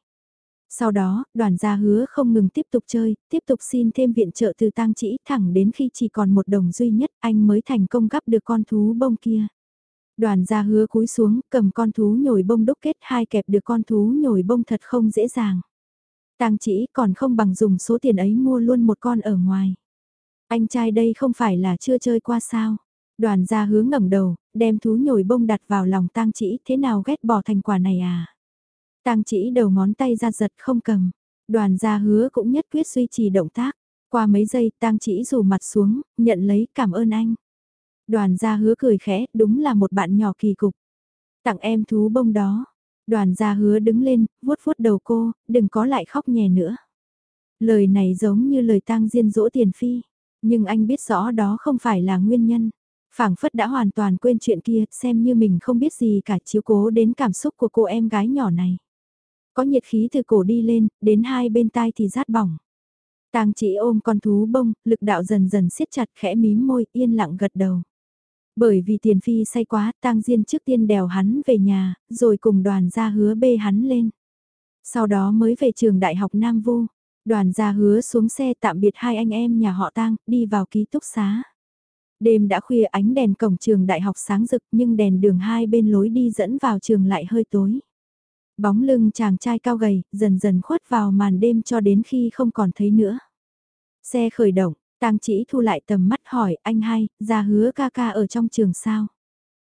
Speaker 1: Sau đó, đoàn gia hứa không ngừng tiếp tục chơi, tiếp tục xin thêm viện trợ từ tang chỉ thẳng đến khi chỉ còn một đồng duy nhất anh mới thành công gắp được con thú bông kia. Đoàn gia hứa cúi xuống, cầm con thú nhồi bông đúc kết hai kẹp được con thú nhồi bông thật không dễ dàng. Tang chỉ còn không bằng dùng số tiền ấy mua luôn một con ở ngoài. Anh trai đây không phải là chưa chơi qua sao. Đoàn gia hứa ngẩng đầu, đem thú nhồi bông đặt vào lòng tang chỉ thế nào ghét bỏ thành quả này à. Tang chỉ đầu ngón tay ra giật không cầm. Đoàn gia hứa cũng nhất quyết duy trì động tác. Qua mấy giây tang chỉ rủ mặt xuống, nhận lấy cảm ơn anh. Đoàn gia hứa cười khẽ, đúng là một bạn nhỏ kỳ cục. Tặng em thú bông đó. Đoàn gia hứa đứng lên, vuốt vuốt đầu cô, đừng có lại khóc nhè nữa. Lời này giống như lời tang diên dỗ tiền phi. Nhưng anh biết rõ đó không phải là nguyên nhân phảng phất đã hoàn toàn quên chuyện kia, xem như mình không biết gì cả chiếu cố đến cảm xúc của cô em gái nhỏ này. Có nhiệt khí từ cổ đi lên, đến hai bên tai thì rát bỏng. Tang chỉ ôm con thú bông, lực đạo dần dần siết chặt khẽ mím môi, yên lặng gật đầu. Bởi vì tiền phi say quá, Tang Diên trước tiên đèo hắn về nhà, rồi cùng đoàn gia hứa bê hắn lên. Sau đó mới về trường đại học Nam Vu, đoàn gia hứa xuống xe tạm biệt hai anh em nhà họ Tang, đi vào ký túc xá. Đêm đã khuya ánh đèn cổng trường đại học sáng rực nhưng đèn đường hai bên lối đi dẫn vào trường lại hơi tối. Bóng lưng chàng trai cao gầy, dần dần khuất vào màn đêm cho đến khi không còn thấy nữa. Xe khởi động, tang chỉ thu lại tầm mắt hỏi anh hai, ra hứa ca ca ở trong trường sao?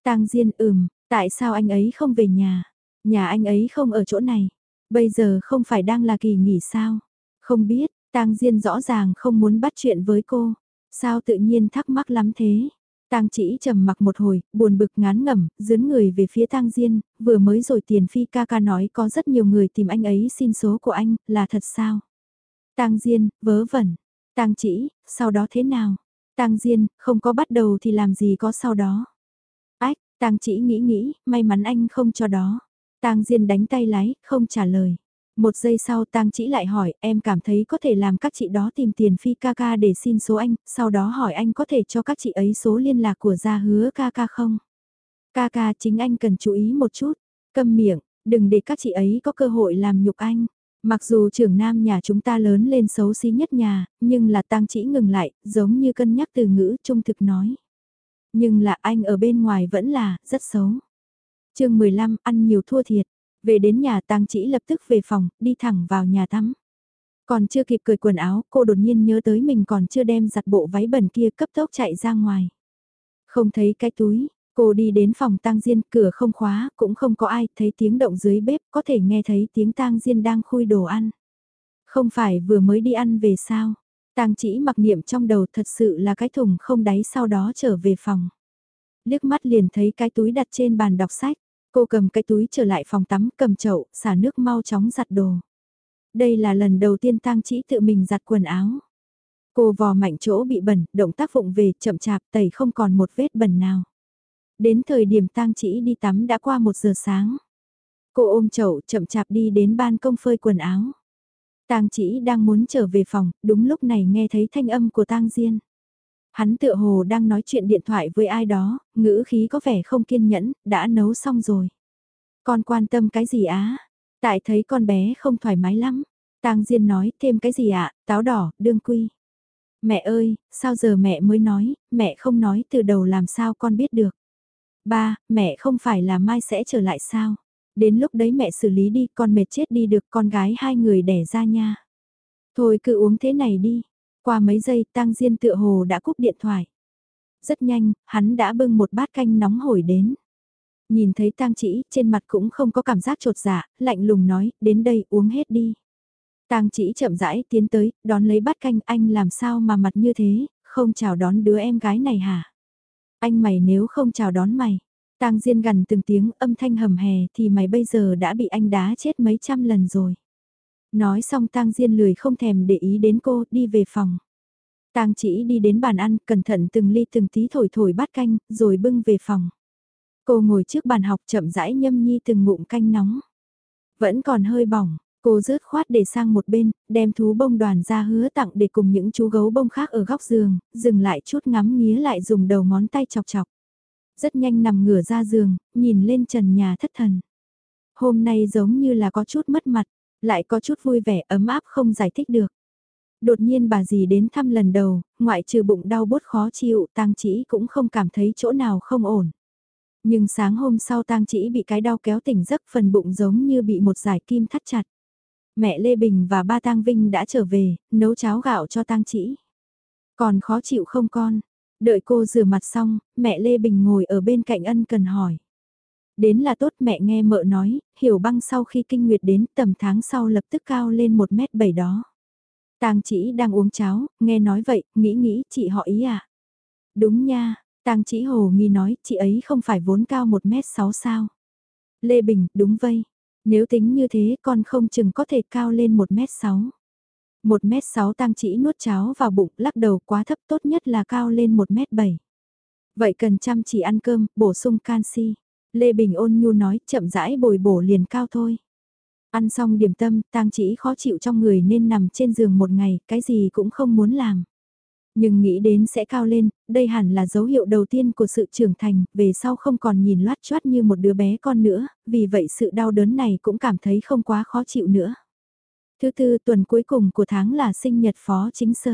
Speaker 1: tang Diên ừm, tại sao anh ấy không về nhà? Nhà anh ấy không ở chỗ này. Bây giờ không phải đang là kỳ nghỉ sao? Không biết, tang Diên rõ ràng không muốn bắt chuyện với cô. Sao tự nhiên thắc mắc lắm thế? Tang chỉ trầm mặc một hồi, buồn bực ngán ngẩm, dướn người về phía Tang Diên, vừa mới rồi tiền phi ca ca nói có rất nhiều người tìm anh ấy xin số của anh, là thật sao? Tang Diên, vớ vẩn. Tang chỉ, sau đó thế nào? Tang Diên, không có bắt đầu thì làm gì có sau đó? Ách, Tang chỉ nghĩ nghĩ, may mắn anh không cho đó. Tang Diên đánh tay lái, không trả lời. Một giây sau tang chỉ lại hỏi em cảm thấy có thể làm các chị đó tìm tiền phi ca ca để xin số anh, sau đó hỏi anh có thể cho các chị ấy số liên lạc của gia hứa ca ca không? Ca ca chính anh cần chú ý một chút, câm miệng, đừng để các chị ấy có cơ hội làm nhục anh. Mặc dù trưởng nam nhà chúng ta lớn lên xấu xí nhất nhà, nhưng là tang chỉ ngừng lại, giống như cân nhắc từ ngữ trung thực nói. Nhưng là anh ở bên ngoài vẫn là, rất xấu. chương 15, ăn nhiều thua thiệt. Về đến nhà tang chỉ lập tức về phòng, đi thẳng vào nhà tắm. Còn chưa kịp cởi quần áo, cô đột nhiên nhớ tới mình còn chưa đem giặt bộ váy bẩn kia cấp tốc chạy ra ngoài. Không thấy cái túi, cô đi đến phòng tang diên, cửa không khóa, cũng không có ai, thấy tiếng động dưới bếp, có thể nghe thấy tiếng tang diên đang khui đồ ăn. Không phải vừa mới đi ăn về sao? Tang chỉ mặc niệm trong đầu thật sự là cái thùng không đáy sau đó trở về phòng. Liếc mắt liền thấy cái túi đặt trên bàn đọc sách. Cô cầm cái túi trở lại phòng tắm, cầm chậu, xả nước mau chóng giặt đồ. Đây là lần đầu tiên tang chỉ tự mình giặt quần áo. Cô vò mạnh chỗ bị bẩn, động tác vụng về, chậm chạp, tẩy không còn một vết bẩn nào. Đến thời điểm tang chỉ đi tắm đã qua một giờ sáng. Cô ôm chậu, chậm chạp đi đến ban công phơi quần áo. Tang chỉ đang muốn trở về phòng, đúng lúc này nghe thấy thanh âm của tang Diên. Hắn tựa hồ đang nói chuyện điện thoại với ai đó, ngữ khí có vẻ không kiên nhẫn, đã nấu xong rồi. Con quan tâm cái gì á? Tại thấy con bé không thoải mái lắm. Tang Diên nói thêm cái gì ạ, táo đỏ, đương quy. Mẹ ơi, sao giờ mẹ mới nói, mẹ không nói từ đầu làm sao con biết được. Ba, mẹ không phải là mai sẽ trở lại sao? Đến lúc đấy mẹ xử lý đi, con mệt chết đi được con gái hai người đẻ ra nha. Thôi cứ uống thế này đi. Qua mấy giây tang Diên tựa hồ đã cúp điện thoại. Rất nhanh, hắn đã bưng một bát canh nóng hổi đến. Nhìn thấy tang chỉ, trên mặt cũng không có cảm giác trột dạ, lạnh lùng nói, đến đây uống hết đi. Tang chỉ chậm rãi tiến tới, đón lấy bát canh anh làm sao mà mặt như thế, không chào đón đứa em gái này hả? Anh mày nếu không chào đón mày, Tang Diên gần từng tiếng âm thanh hầm hè thì mày bây giờ đã bị anh đá chết mấy trăm lần rồi. Nói xong Tang Diên lười không thèm để ý đến cô, đi về phòng. Tang chỉ đi đến bàn ăn, cẩn thận từng ly từng tí thổi thổi bát canh, rồi bưng về phòng. Cô ngồi trước bàn học chậm rãi nhâm nhi từng ngụm canh nóng. Vẫn còn hơi bỏng, cô rớt khoát để sang một bên, đem thú bông đoàn ra hứa tặng để cùng những chú gấu bông khác ở góc giường, dừng lại chút ngắm nghía lại dùng đầu ngón tay chọc chọc. Rất nhanh nằm ngửa ra giường, nhìn lên trần nhà thất thần. Hôm nay giống như là có chút mất mặt, lại có chút vui vẻ ấm áp không giải thích được. Đột nhiên bà dì đến thăm lần đầu, ngoại trừ bụng đau bốt khó chịu, tang chỉ cũng không cảm thấy chỗ nào không ổn. Nhưng sáng hôm sau tang chỉ bị cái đau kéo tỉnh giấc phần bụng giống như bị một giải kim thắt chặt. Mẹ Lê Bình và ba tang Vinh đã trở về, nấu cháo gạo cho tang chỉ. Còn khó chịu không con? Đợi cô rửa mặt xong, mẹ Lê Bình ngồi ở bên cạnh ân cần hỏi. Đến là tốt mẹ nghe mợ nói, hiểu băng sau khi kinh nguyệt đến tầm tháng sau lập tức cao lên 1m7 đó. Tàng chỉ đang uống cháo, nghe nói vậy, nghĩ nghĩ chị họ ý à? Đúng nha, tàng chỉ hồ nghi nói, chị ấy không phải vốn cao 1m6 sao? Lê Bình, đúng vậy. Nếu tính như thế con không chừng có thể cao lên 1m6. 1m6 tang chỉ nuốt cháo vào bụng, lắc đầu quá thấp tốt nhất là cao lên 1m7. Vậy cần chăm chỉ ăn cơm, bổ sung canxi. Lê Bình ôn nhu nói, chậm rãi bồi bổ liền cao thôi. Ăn xong điểm tâm, tang chỉ khó chịu trong người nên nằm trên giường một ngày, cái gì cũng không muốn làm. Nhưng nghĩ đến sẽ cao lên, đây hẳn là dấu hiệu đầu tiên của sự trưởng thành, về sau không còn nhìn loát choát như một đứa bé con nữa, vì vậy sự đau đớn này cũng cảm thấy không quá khó chịu nữa. Thứ tư tuần cuối cùng của tháng là sinh nhật phó chính sơ.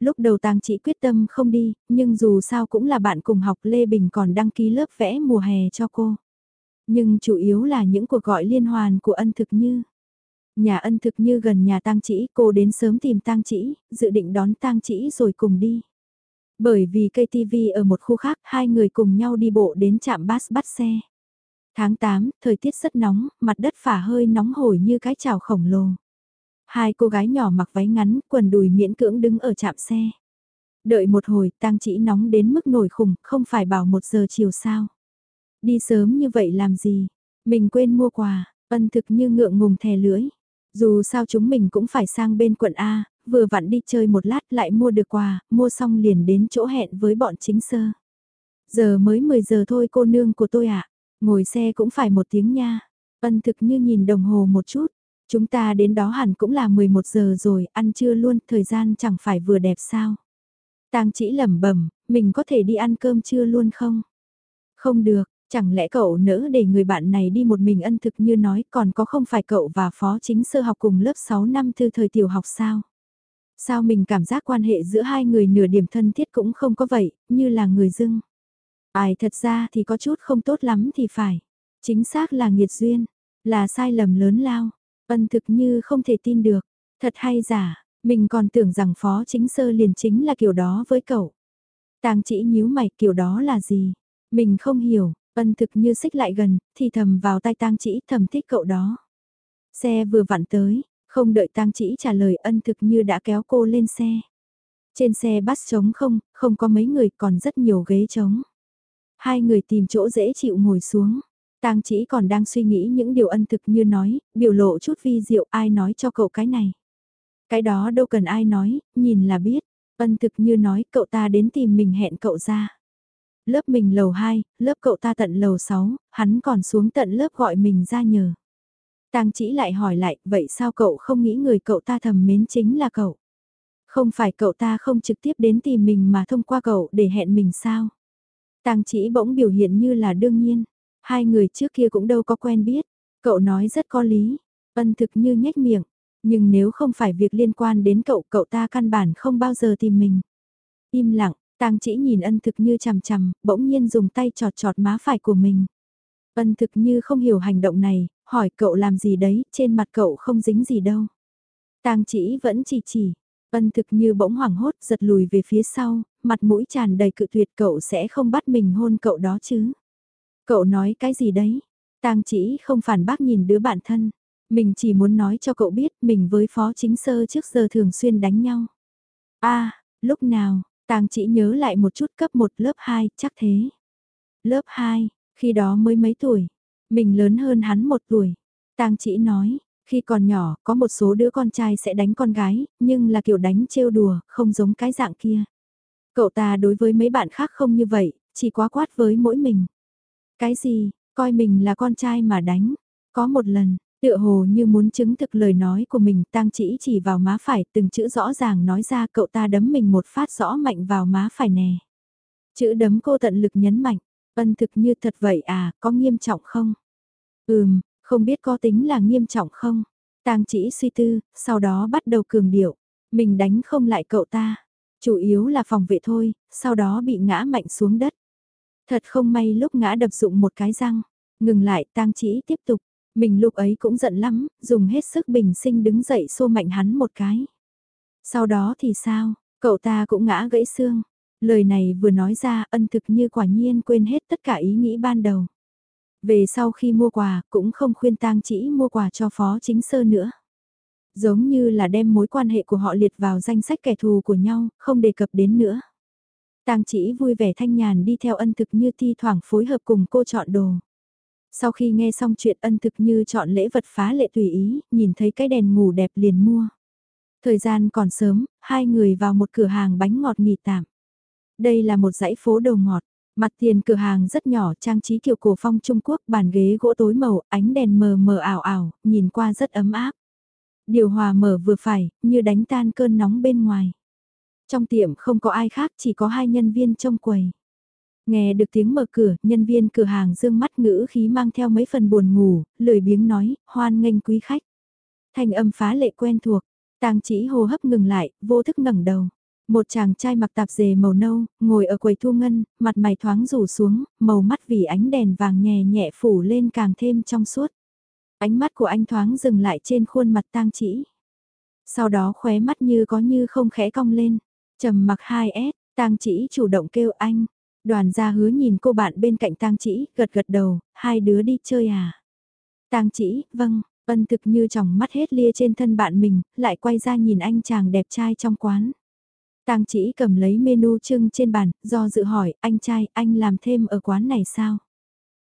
Speaker 1: Lúc đầu tang chỉ quyết tâm không đi, nhưng dù sao cũng là bạn cùng học Lê Bình còn đăng ký lớp vẽ mùa hè cho cô. Nhưng chủ yếu là những cuộc gọi liên hoàn của ân thực như. Nhà ân thực như gần nhà tang chỉ, cô đến sớm tìm tang chỉ, dự định đón tang chỉ rồi cùng đi. Bởi vì cây TV ở một khu khác, hai người cùng nhau đi bộ đến trạm bus bắt xe. Tháng 8, thời tiết rất nóng, mặt đất phả hơi nóng hổi như cái chảo khổng lồ. Hai cô gái nhỏ mặc váy ngắn, quần đùi miễn cưỡng đứng ở trạm xe. Đợi một hồi, tang chỉ nóng đến mức nổi khủng, không phải bảo một giờ chiều sao. Đi sớm như vậy làm gì? Mình quên mua quà, ân thực như ngượng ngùng thè lưỡi. Dù sao chúng mình cũng phải sang bên quận A, vừa vặn đi chơi một lát lại mua được quà, mua xong liền đến chỗ hẹn với bọn chính sơ. Giờ mới 10 giờ thôi cô nương của tôi ạ, ngồi xe cũng phải một tiếng nha. Ân thực như nhìn đồng hồ một chút, chúng ta đến đó hẳn cũng là 11 giờ rồi, ăn trưa luôn, thời gian chẳng phải vừa đẹp sao. Tang chỉ lẩm bẩm, mình có thể đi ăn cơm trưa luôn không? Không được, Chẳng lẽ cậu nỡ để người bạn này đi một mình ân thực như nói còn có không phải cậu và phó chính sơ học cùng lớp 6 năm thư thời tiểu học sao? Sao mình cảm giác quan hệ giữa hai người nửa điểm thân thiết cũng không có vậy, như là người dưng. Ai thật ra thì có chút không tốt lắm thì phải. Chính xác là nghiệt duyên, là sai lầm lớn lao. Ân thực như không thể tin được. Thật hay giả, mình còn tưởng rằng phó chính sơ liền chính là kiểu đó với cậu. Tàng chỉ nhíu mày kiểu đó là gì? Mình không hiểu, Ân thực như xích lại gần, thì thầm vào tay tang chỉ thầm thích cậu đó. Xe vừa vặn tới, không đợi tang chỉ trả lời ân thực như đã kéo cô lên xe. Trên xe bus trống không, không có mấy người còn rất nhiều ghế trống. Hai người tìm chỗ dễ chịu ngồi xuống. Tang chỉ còn đang suy nghĩ những điều ân thực như nói, biểu lộ chút vi diệu ai nói cho cậu cái này. Cái đó đâu cần ai nói, nhìn là biết. Ân thực như nói cậu ta đến tìm mình hẹn cậu ra. Lớp mình lầu 2, lớp cậu ta tận lầu 6, hắn còn xuống tận lớp gọi mình ra nhờ. Tang chỉ lại hỏi lại, vậy sao cậu không nghĩ người cậu ta thầm mến chính là cậu? Không phải cậu ta không trực tiếp đến tìm mình mà thông qua cậu để hẹn mình sao? Tang chỉ bỗng biểu hiện như là đương nhiên. Hai người trước kia cũng đâu có quen biết. Cậu nói rất có lý. Ân thực như nhếch miệng. Nhưng nếu không phải việc liên quan đến cậu, cậu ta căn bản không bao giờ tìm mình. Im lặng, Tang chỉ nhìn ân thực như chằm chằm, bỗng nhiên dùng tay trọt trọt má phải của mình. Ân thực như không hiểu hành động này, hỏi cậu làm gì đấy, trên mặt cậu không dính gì đâu. Tang chỉ vẫn chỉ chỉ, ân thực như bỗng hoảng hốt giật lùi về phía sau, mặt mũi tràn đầy cự tuyệt cậu sẽ không bắt mình hôn cậu đó chứ. Cậu nói cái gì đấy? Tang chỉ không phản bác nhìn đứa bạn thân. Mình chỉ muốn nói cho cậu biết mình với phó chính sơ trước giờ thường xuyên đánh nhau. a lúc nào, Tang chỉ nhớ lại một chút cấp 1 lớp 2, chắc thế. Lớp 2, khi đó mới mấy tuổi. Mình lớn hơn hắn một tuổi. Tang chỉ nói, khi còn nhỏ, có một số đứa con trai sẽ đánh con gái, nhưng là kiểu đánh trêu đùa, không giống cái dạng kia. Cậu ta đối với mấy bạn khác không như vậy, chỉ quá quát với mỗi mình. Cái gì, coi mình là con trai mà đánh. Có một lần, tựa hồ như muốn chứng thực lời nói của mình, tang chỉ chỉ vào má phải, từng chữ rõ ràng nói ra cậu ta đấm mình một phát rõ mạnh vào má phải nè. Chữ đấm cô tận lực nhấn mạnh, ân thực như thật vậy à, có nghiêm trọng không? Ừm, không biết có tính là nghiêm trọng không? Tang chỉ suy tư, sau đó bắt đầu cường điệu. Mình đánh không lại cậu ta. Chủ yếu là phòng vệ thôi, sau đó bị ngã mạnh xuống đất. Thật không may lúc ngã đập dụng một cái răng. Ngừng lại tang chỉ tiếp tục. Mình lúc ấy cũng giận lắm, dùng hết sức bình sinh đứng dậy xô mạnh hắn một cái. Sau đó thì sao, cậu ta cũng ngã gãy xương. Lời này vừa nói ra ân thực như quả nhiên quên hết tất cả ý nghĩ ban đầu. Về sau khi mua quà, cũng không khuyên tang chỉ mua quà cho phó chính sơ nữa. Giống như là đem mối quan hệ của họ liệt vào danh sách kẻ thù của nhau, không đề cập đến nữa. Tang chỉ vui vẻ thanh nhàn đi theo ân thực như thi thoảng phối hợp cùng cô chọn đồ. Sau khi nghe xong chuyện ân thực như chọn lễ vật phá lệ tùy ý, nhìn thấy cái đèn ngủ đẹp liền mua. Thời gian còn sớm, hai người vào một cửa hàng bánh ngọt nghỉ tạm. Đây là một dãy phố đầu ngọt, Mặt tiền cửa hàng rất nhỏ trang trí kiểu cổ phong Trung Quốc bàn ghế gỗ tối màu, ánh đèn mờ mờ ảo ảo, nhìn qua rất ấm áp. Điều hòa mở vừa phải, như đánh tan cơn nóng bên ngoài. Trong tiệm không có ai khác chỉ có hai nhân viên trong quầy. Nghe được tiếng mở cửa, nhân viên cửa hàng dương mắt ngữ khí mang theo mấy phần buồn ngủ, lười biếng nói, hoan nghênh quý khách. Thanh âm phá lệ quen thuộc, tang chỉ hô hấp ngừng lại, vô thức ngẩng đầu. Một chàng trai mặc tạp dề màu nâu, ngồi ở quầy thu ngân, mặt mày thoáng rủ xuống, màu mắt vì ánh đèn vàng nhẹ nhẹ phủ lên càng thêm trong suốt. Ánh mắt của anh thoáng dừng lại trên khuôn mặt tang chỉ. Sau đó khóe mắt như có như không khẽ cong lên trầm mặc 2S, tang chỉ chủ động kêu anh. Đoàn gia hứa nhìn cô bạn bên cạnh tang chỉ, gật gật đầu, hai đứa đi chơi à. Tang chỉ, vâng, ân thực như tròng mắt hết lia trên thân bạn mình, lại quay ra nhìn anh chàng đẹp trai trong quán. Tang chỉ cầm lấy menu trưng trên bàn, do dự hỏi, anh trai, anh làm thêm ở quán này sao?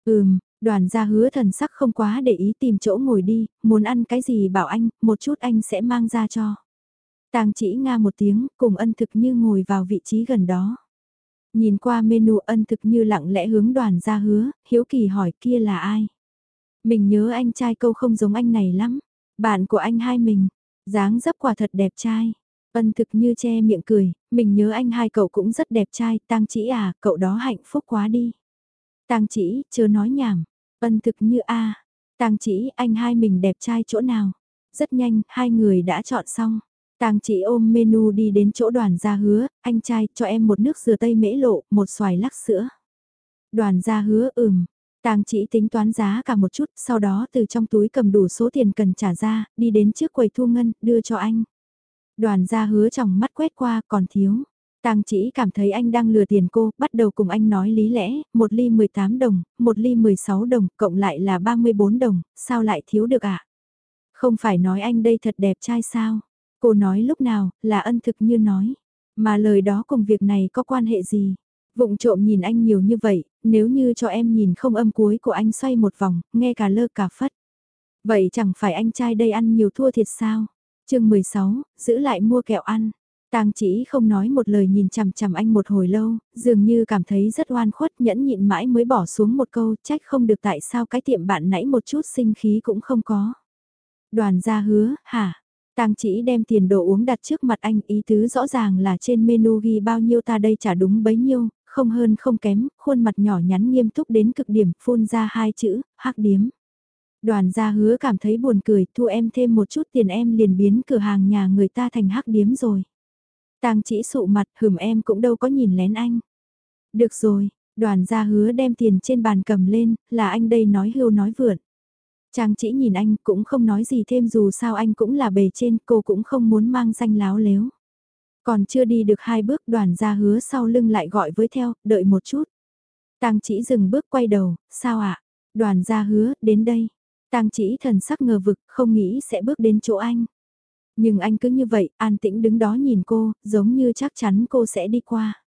Speaker 1: Ừm, đoàn gia hứa thần sắc không quá để ý tìm chỗ ngồi đi, muốn ăn cái gì bảo anh, một chút anh sẽ mang ra cho. Tang chỉ nga một tiếng, cùng ân thực như ngồi vào vị trí gần đó. Nhìn qua menu ân thực như lặng lẽ hướng đoàn ra hứa, hiếu kỳ hỏi kia là ai? Mình nhớ anh trai câu không giống anh này lắm. Bạn của anh hai mình, dáng dấp quả thật đẹp trai. Ân thực như che miệng cười, mình nhớ anh hai cậu cũng rất đẹp trai, tang chỉ à, cậu đó hạnh phúc quá đi. Tang chỉ, chưa nói nhảm. Ân thực như a, à. tang chỉ, anh hai mình đẹp trai chỗ nào? Rất nhanh, hai người đã chọn xong. Tang chỉ ôm menu đi đến chỗ đoàn gia hứa, anh trai cho em một nước dừa tây mễ lộ, một xoài lắc sữa. Đoàn gia hứa ừm, Tang chỉ tính toán giá cả một chút, sau đó từ trong túi cầm đủ số tiền cần trả ra, đi đến trước quầy thu ngân, đưa cho anh. Đoàn gia hứa trong mắt quét qua còn thiếu. Tang chỉ cảm thấy anh đang lừa tiền cô, bắt đầu cùng anh nói lý lẽ, một ly 18 đồng, một ly 16 đồng, cộng lại là 34 đồng, sao lại thiếu được ạ? À? Không phải nói anh đây thật đẹp trai sao? Cô nói lúc nào, là ân thực như nói. Mà lời đó cùng việc này có quan hệ gì? Vụng trộm nhìn anh nhiều như vậy, nếu như cho em nhìn không âm cuối của anh xoay một vòng, nghe cả lơ cả phất. Vậy chẳng phải anh trai đây ăn nhiều thua thiệt sao? chương 16, giữ lại mua kẹo ăn. Tang chỉ không nói một lời nhìn chằm chằm anh một hồi lâu, dường như cảm thấy rất oan khuất nhẫn nhịn mãi mới bỏ xuống một câu trách không được tại sao cái tiệm bạn nãy một chút sinh khí cũng không có. Đoàn gia hứa, hả? Tang chỉ đem tiền đồ uống đặt trước mặt anh ý tứ rõ ràng là trên menu ghi bao nhiêu ta đây trả đúng bấy nhiêu, không hơn không kém, khuôn mặt nhỏ nhắn nghiêm túc đến cực điểm phun ra hai chữ, hắc điếm. Đoàn gia hứa cảm thấy buồn cười, thu em thêm một chút tiền em liền biến cửa hàng nhà người ta thành hắc điếm rồi. Tang chỉ sụ mặt, hửm em cũng đâu có nhìn lén anh. Được rồi, Đoàn gia hứa đem tiền trên bàn cầm lên, là anh đây nói hưu nói vượn. Trang chỉ nhìn anh cũng không nói gì thêm dù sao anh cũng là bề trên cô cũng không muốn mang danh láo lếu. Còn chưa đi được hai bước đoàn gia hứa sau lưng lại gọi với theo, đợi một chút. Tang chỉ dừng bước quay đầu, sao ạ? Đoàn gia hứa, đến đây. Tang chỉ thần sắc ngờ vực, không nghĩ sẽ bước đến chỗ anh. Nhưng anh cứ như vậy, an tĩnh đứng đó nhìn cô, giống như chắc chắn cô sẽ đi qua.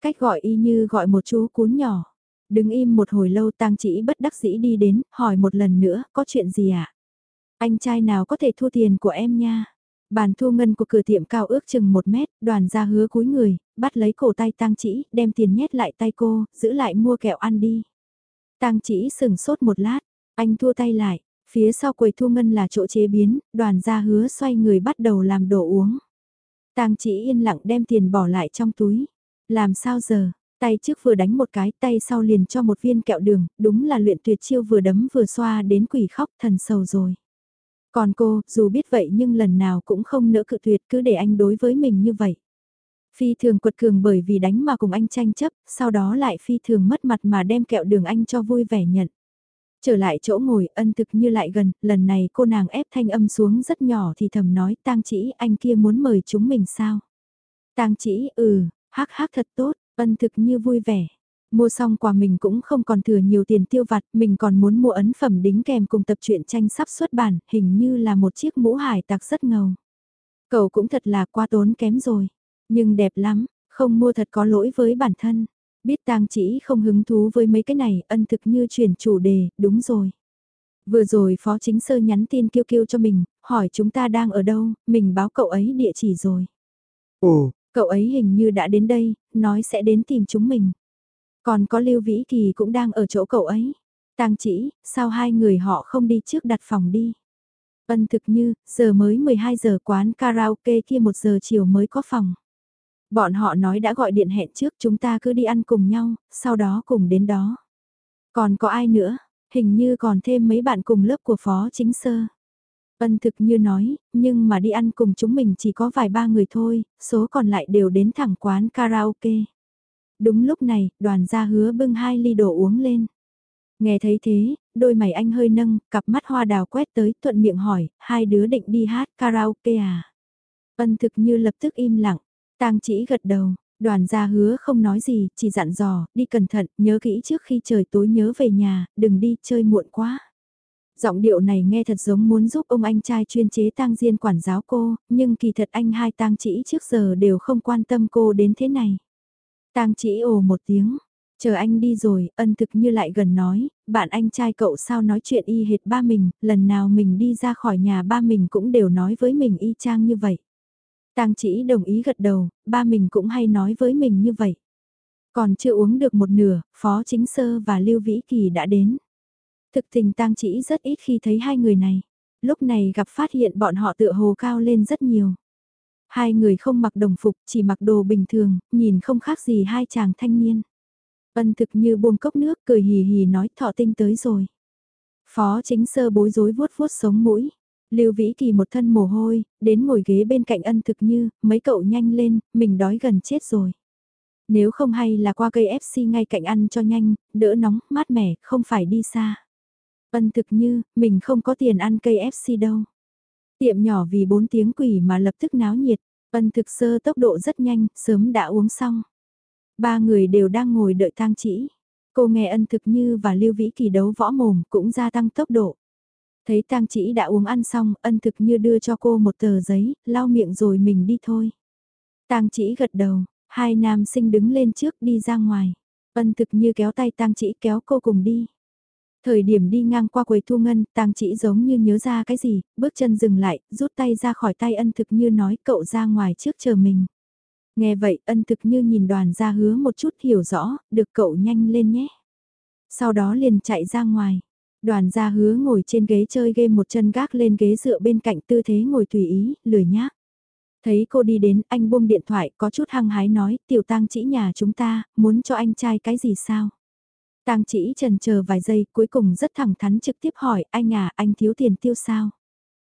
Speaker 1: Cách gọi y như gọi một chú cún nhỏ. Đứng im một hồi lâu tang chỉ bất đắc dĩ đi đến, hỏi một lần nữa, có chuyện gì ạ? À? Anh trai nào có thể thu tiền của em nha? Bàn thu ngân của cửa tiệm cao ước chừng một mét, đoàn ra hứa cúi người, bắt lấy cổ tay tang chỉ, đem tiền nhét lại tay cô, giữ lại mua kẹo ăn đi. Tang chỉ sừng sốt một lát, anh thua tay lại, phía sau quầy thu ngân là chỗ chế biến, đoàn ra hứa xoay người bắt đầu làm đồ uống. Tang chỉ yên lặng đem tiền bỏ lại trong túi. Làm sao giờ, tay trước vừa đánh một cái tay sau liền cho một viên kẹo đường, đúng là luyện tuyệt chiêu vừa đấm vừa xoa đến quỷ khóc thần sầu rồi. Còn cô, dù biết vậy nhưng lần nào cũng không nỡ cự tuyệt cứ để anh đối với mình như vậy. Phi thường quật cường bởi vì đánh mà cùng anh tranh chấp, sau đó lại phi thường mất mặt mà đem kẹo đường anh cho vui vẻ nhận. Trở lại chỗ ngồi ân thực như lại gần, lần này cô nàng ép thanh âm xuống rất nhỏ thì thầm nói tang chỉ anh kia muốn mời chúng mình sao. tang chỉ ừ, hắc hắc thật tốt, ân thực như vui vẻ. Mua xong quà mình cũng không còn thừa nhiều tiền tiêu vặt, mình còn muốn mua ấn phẩm đính kèm cùng tập truyện tranh sắp xuất bản, hình như là một chiếc mũ hải tặc rất ngầu. Cậu cũng thật là quá tốn kém rồi, nhưng đẹp lắm, không mua thật có lỗi với bản thân. Biết tang chỉ không hứng thú với mấy cái này, ân thực như chuyển chủ đề, đúng rồi. Vừa rồi phó chính sơ nhắn tin kêu kêu cho mình, hỏi chúng ta đang ở đâu, mình báo cậu ấy địa chỉ rồi.
Speaker 2: Ồ,
Speaker 1: cậu ấy hình như đã đến đây, nói sẽ đến tìm chúng mình. Còn có Lưu Vĩ Kỳ cũng đang ở chỗ cậu ấy. Tang chỉ, sao hai người họ không đi trước đặt phòng đi? Ân thực như, giờ mới 12 giờ quán karaoke kia 1 giờ chiều mới có phòng. Bọn họ nói đã gọi điện hẹn trước chúng ta cứ đi ăn cùng nhau, sau đó cùng đến đó. Còn có ai nữa? Hình như còn thêm mấy bạn cùng lớp của phó chính sơ. Ân thực như nói, nhưng mà đi ăn cùng chúng mình chỉ có vài ba người thôi, số còn lại đều đến thẳng quán karaoke. Đúng lúc này, đoàn gia hứa bưng hai ly đồ uống lên. Nghe thấy thế, đôi mày anh hơi nâng, cặp mắt hoa đào quét tới, thuận miệng hỏi, hai đứa định đi hát karaoke à? Ân thực như lập tức im lặng, tang chỉ gật đầu, đoàn gia hứa không nói gì, chỉ dặn dò, đi cẩn thận, nhớ kỹ trước khi trời tối nhớ về nhà, đừng đi chơi muộn quá. Giọng điệu này nghe thật giống muốn giúp ông anh trai chuyên chế tang diên quản giáo cô, nhưng kỳ thật anh hai tang chỉ trước giờ đều không quan tâm cô đến thế này. Tang chỉ ồ một tiếng, chờ anh đi rồi, ân thực như lại gần nói, bạn anh trai cậu sao nói chuyện y hệt ba mình, lần nào mình đi ra khỏi nhà ba mình cũng đều nói với mình y chang như vậy. Tang chỉ đồng ý gật đầu, ba mình cũng hay nói với mình như vậy. Còn chưa uống được một nửa, Phó Chính Sơ và Lưu Vĩ Kỳ đã đến. Thực tình Tang chỉ rất ít khi thấy hai người này. Lúc này gặp phát hiện bọn họ tựa hồ cao lên rất nhiều. Hai người không mặc đồng phục, chỉ mặc đồ bình thường, nhìn không khác gì hai chàng thanh niên. Ân thực như buông cốc nước cười hì hì nói thọ tinh tới rồi. Phó chính sơ bối rối vuốt vuốt sống mũi. Lưu Vĩ Kỳ một thân mồ hôi, đến ngồi ghế bên cạnh ân thực như, mấy cậu nhanh lên, mình đói gần chết rồi. Nếu không hay là qua cây FC ngay cạnh ăn cho nhanh, đỡ nóng, mát mẻ, không phải đi xa. Ân thực như, mình không có tiền ăn cây FC đâu. Tiệm nhỏ vì bốn tiếng quỷ mà lập tức náo nhiệt, ân thực sơ tốc độ rất nhanh, sớm đã uống xong. Ba người đều đang ngồi đợi tang chỉ. Cô nghe ân thực như và lưu vĩ kỳ đấu võ mồm cũng gia tăng tốc độ. Thấy tang chỉ đã uống ăn xong, ân thực như đưa cho cô một tờ giấy, lau miệng rồi mình đi thôi. Tang chỉ gật đầu, hai nam sinh đứng lên trước đi ra ngoài. Ân thực như kéo tay tang chỉ kéo cô cùng đi. Thời điểm đi ngang qua quầy thu ngân, tang chỉ giống như nhớ ra cái gì, bước chân dừng lại, rút tay ra khỏi tay ân thực như nói cậu ra ngoài trước chờ mình. Nghe vậy ân thực như nhìn đoàn ra hứa một chút hiểu rõ, được cậu nhanh lên nhé. Sau đó liền chạy ra ngoài. Đoàn gia hứa ngồi trên ghế chơi game một chân gác lên ghế dựa bên cạnh tư thế ngồi tùy ý, lười nhác. Thấy cô đi đến, anh buông điện thoại, có chút hăng hái nói, tiểu tang chỉ nhà chúng ta, muốn cho anh trai cái gì sao? Tang chỉ trần chờ vài giây, cuối cùng rất thẳng thắn trực tiếp hỏi, anh à, anh thiếu tiền tiêu sao?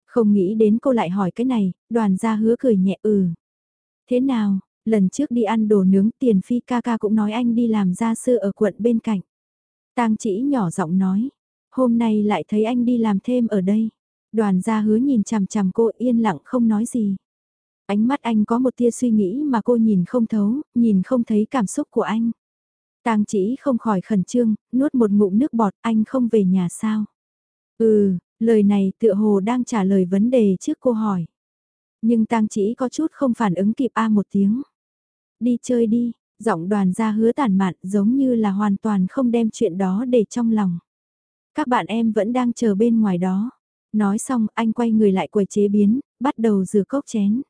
Speaker 1: Không nghĩ đến cô lại hỏi cái này, đoàn gia hứa cười nhẹ ừ. Thế nào, Lần trước đi ăn đồ nướng tiền phi ca ca cũng nói anh đi làm gia sư ở quận bên cạnh. Tang chỉ nhỏ giọng nói, hôm nay lại thấy anh đi làm thêm ở đây. Đoàn gia hứa nhìn chằm chằm cô yên lặng không nói gì. Ánh mắt anh có một tia suy nghĩ mà cô nhìn không thấu, nhìn không thấy cảm xúc của anh. Tang chỉ không khỏi khẩn trương, nuốt một ngụm nước bọt anh không về nhà sao. Ừ, lời này tựa hồ đang trả lời vấn đề trước cô hỏi. Nhưng Tang chỉ có chút không phản ứng kịp A một tiếng. Đi chơi đi, giọng đoàn gia hứa tàn mạn giống như là hoàn toàn không đem chuyện đó để trong lòng. Các bạn em vẫn đang chờ bên ngoài đó. Nói xong anh quay người lại quầy chế biến, bắt đầu rửa cốc chén.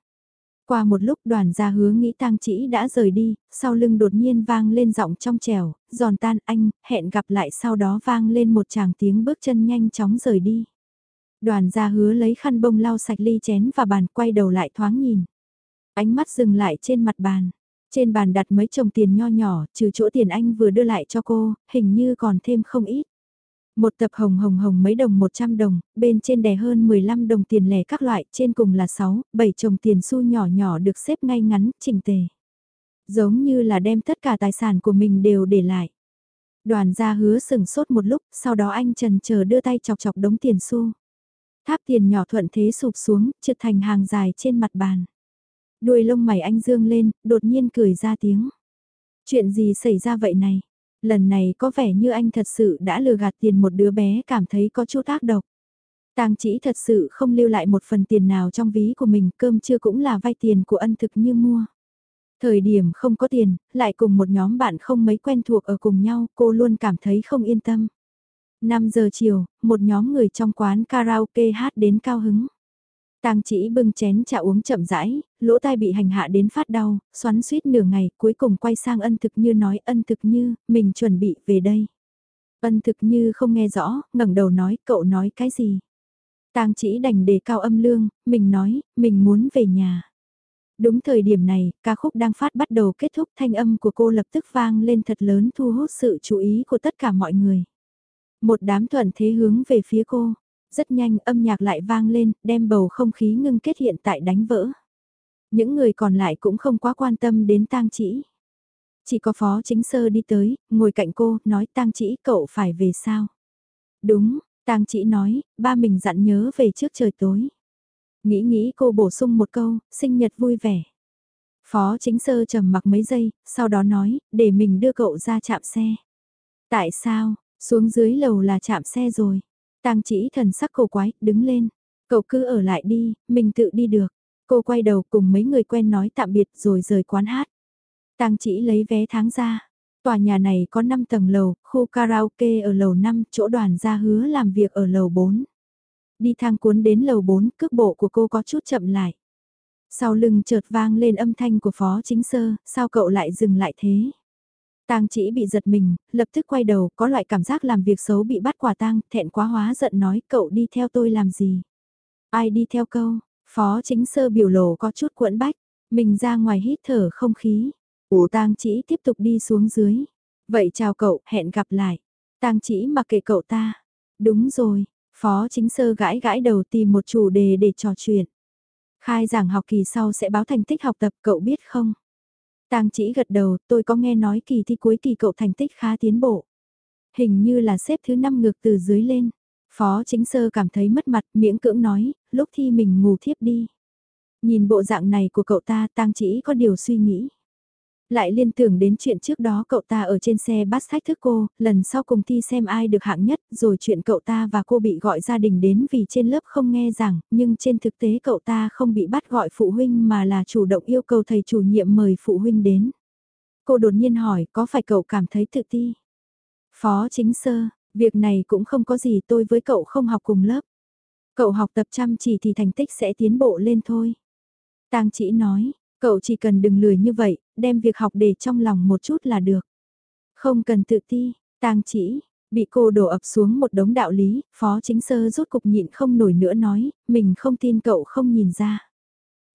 Speaker 1: Qua một lúc đoàn gia hứa nghĩ tang chỉ đã rời đi, sau lưng đột nhiên vang lên giọng trong trèo, giòn tan anh, hẹn gặp lại sau đó vang lên một chàng tiếng bước chân nhanh chóng rời đi. Đoàn gia hứa lấy khăn bông lau sạch ly chén và bàn quay đầu lại thoáng nhìn. Ánh mắt dừng lại trên mặt bàn. Trên bàn đặt mấy chồng tiền nho nhỏ, trừ chỗ tiền anh vừa đưa lại cho cô, hình như còn thêm không ít. Một tập hồng hồng hồng mấy đồng 100 đồng, bên trên đè hơn 15 đồng tiền lẻ các loại, trên cùng là 6, 7 chồng tiền xu nhỏ nhỏ được xếp ngay ngắn, chỉnh tề. Giống như là đem tất cả tài sản của mình đều để lại. Đoàn gia hứa sừng sốt một lúc, sau đó anh trần chờ đưa tay chọc chọc đống tiền xu. Tháp tiền nhỏ thuận thế sụp xuống, trượt thành hàng dài trên mặt bàn. Đuôi lông mày anh dương lên, đột nhiên cười ra tiếng. Chuyện gì xảy ra vậy này? Lần này có vẻ như anh thật sự đã lừa gạt tiền một đứa bé cảm thấy có chút ác độc. Tang chỉ thật sự không lưu lại một phần tiền nào trong ví của mình, cơm chưa cũng là vay tiền của ân thực như mua. Thời điểm không có tiền, lại cùng một nhóm bạn không mấy quen thuộc ở cùng nhau, cô luôn cảm thấy không yên tâm. 5 giờ chiều, một nhóm người trong quán karaoke hát đến cao hứng. Tang chỉ bưng chén trà uống chậm rãi, lỗ tai bị hành hạ đến phát đau, xoắn suýt nửa ngày, cuối cùng quay sang ân thực như nói ân thực như, mình chuẩn bị về đây. Ân thực như không nghe rõ, ngẩng đầu nói, cậu nói cái gì? Tang chỉ đành đề cao âm lương, mình nói, mình muốn về nhà. Đúng thời điểm này, ca khúc đang phát bắt đầu kết thúc thanh âm của cô lập tức vang lên thật lớn thu hút sự chú ý của tất cả mọi người. Một đám thuận thế hướng về phía cô. Rất nhanh âm nhạc lại vang lên, đem bầu không khí ngưng kết hiện tại đánh vỡ. Những người còn lại cũng không quá quan tâm đến tang chỉ. Chỉ có phó chính sơ đi tới, ngồi cạnh cô, nói tang chỉ cậu phải về sao? Đúng, tang chỉ nói, ba mình dặn nhớ về trước trời tối. Nghĩ nghĩ cô bổ sung một câu, sinh nhật vui vẻ. Phó chính sơ trầm mặc mấy giây, sau đó nói, để mình đưa cậu ra chạm xe. Tại sao, xuống dưới lầu là chạm xe rồi. Tang chỉ thần sắc cổ quái, đứng lên. Cậu cứ ở lại đi, mình tự đi được. Cô quay đầu cùng mấy người quen nói tạm biệt rồi rời quán hát. Tang chỉ lấy vé tháng ra. Tòa nhà này có 5 tầng lầu, khu karaoke ở lầu 5, chỗ đoàn gia hứa làm việc ở lầu 4. Đi thang cuốn đến lầu 4, cước bộ của cô có chút chậm lại. Sau lưng chợt vang lên âm thanh của phó chính sơ, sao cậu lại dừng lại thế? Tang chỉ bị giật mình, lập tức quay đầu, có loại cảm giác làm việc xấu bị bắt quả tang, thẹn quá hóa giận nói cậu đi theo tôi làm gì. Ai đi theo câu, phó chính sơ biểu lộ có chút quẫn bách, mình ra ngoài hít thở không khí. Ủ tang chỉ tiếp tục đi xuống dưới. Vậy chào cậu, hẹn gặp lại. Tang chỉ mặc kệ cậu ta. Đúng rồi, phó chính sơ gãi gãi đầu tìm một chủ đề để trò chuyện. Khai giảng học kỳ sau sẽ báo thành tích học tập cậu biết không? Tang chỉ gật đầu, tôi có nghe nói kỳ thi cuối kỳ cậu thành tích khá tiến bộ. Hình như là xếp thứ 5 ngược từ dưới lên. Phó chính sơ cảm thấy mất mặt, miễn cưỡng nói, lúc thi mình ngủ thiếp đi. Nhìn bộ dạng này của cậu ta, Tang chỉ có điều suy nghĩ. Lại liên tưởng đến chuyện trước đó cậu ta ở trên xe bắt sách thức cô, lần sau cùng thi xem ai được hạng nhất, rồi chuyện cậu ta và cô bị gọi gia đình đến vì trên lớp không nghe rằng, nhưng trên thực tế cậu ta không bị bắt gọi phụ huynh mà là chủ động yêu cầu thầy chủ nhiệm mời phụ huynh đến. Cô đột nhiên hỏi có phải cậu cảm thấy tự ti? Phó chính sơ, việc này cũng không có gì tôi với cậu không học cùng lớp. Cậu học tập chăm chỉ thì thành tích sẽ tiến bộ lên thôi. Tang chỉ nói, Cậu chỉ cần đừng lười như vậy, đem việc học để trong lòng một chút là được. Không cần tự ti, tang chỉ, bị cô đổ ập xuống một đống đạo lý, phó chính sơ rút cục nhịn không nổi nữa nói, mình không tin cậu không nhìn ra.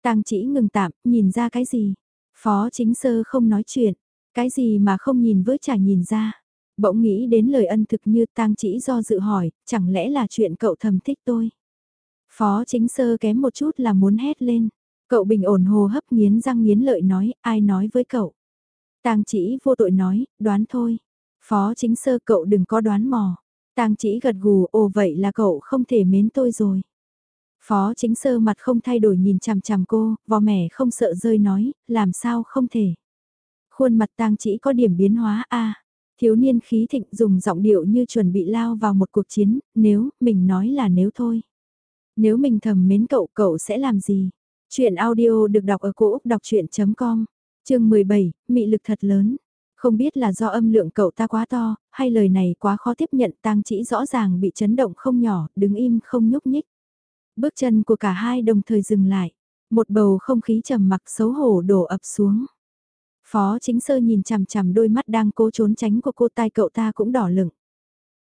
Speaker 1: Tang chỉ ngừng tạm, nhìn ra cái gì? Phó chính sơ không nói chuyện, cái gì mà không nhìn với chả nhìn ra. Bỗng nghĩ đến lời ân thực như tang chỉ do dự hỏi, chẳng lẽ là chuyện cậu thầm thích tôi? Phó chính sơ kém một chút là muốn hét lên. Cậu bình ổn hồ hấp nghiến răng nghiến lợi nói, ai nói với cậu. Tang chỉ vô tội nói, đoán thôi. Phó chính sơ cậu đừng có đoán mò. Tang chỉ gật gù, ồ vậy là cậu không thể mến tôi rồi. Phó chính sơ mặt không thay đổi nhìn chằm chằm cô, vò mẻ không sợ rơi nói, làm sao không thể. Khuôn mặt tang chỉ có điểm biến hóa a Thiếu niên khí thịnh dùng giọng điệu như chuẩn bị lao vào một cuộc chiến, nếu, mình nói là nếu thôi. Nếu mình thầm mến cậu, cậu sẽ làm gì? Chuyện audio được đọc ở cổ Úc đọc chuyện.com, chương 17, mị lực thật lớn. Không biết là do âm lượng cậu ta quá to, hay lời này quá khó tiếp nhận tang chỉ rõ ràng bị chấn động không nhỏ, đứng im không nhúc nhích. Bước chân của cả hai đồng thời dừng lại. Một bầu không khí trầm mặc xấu hổ đổ ập xuống. Phó chính sơ nhìn chằm chằm đôi mắt đang cố trốn tránh của cô tai cậu ta cũng đỏ lửng.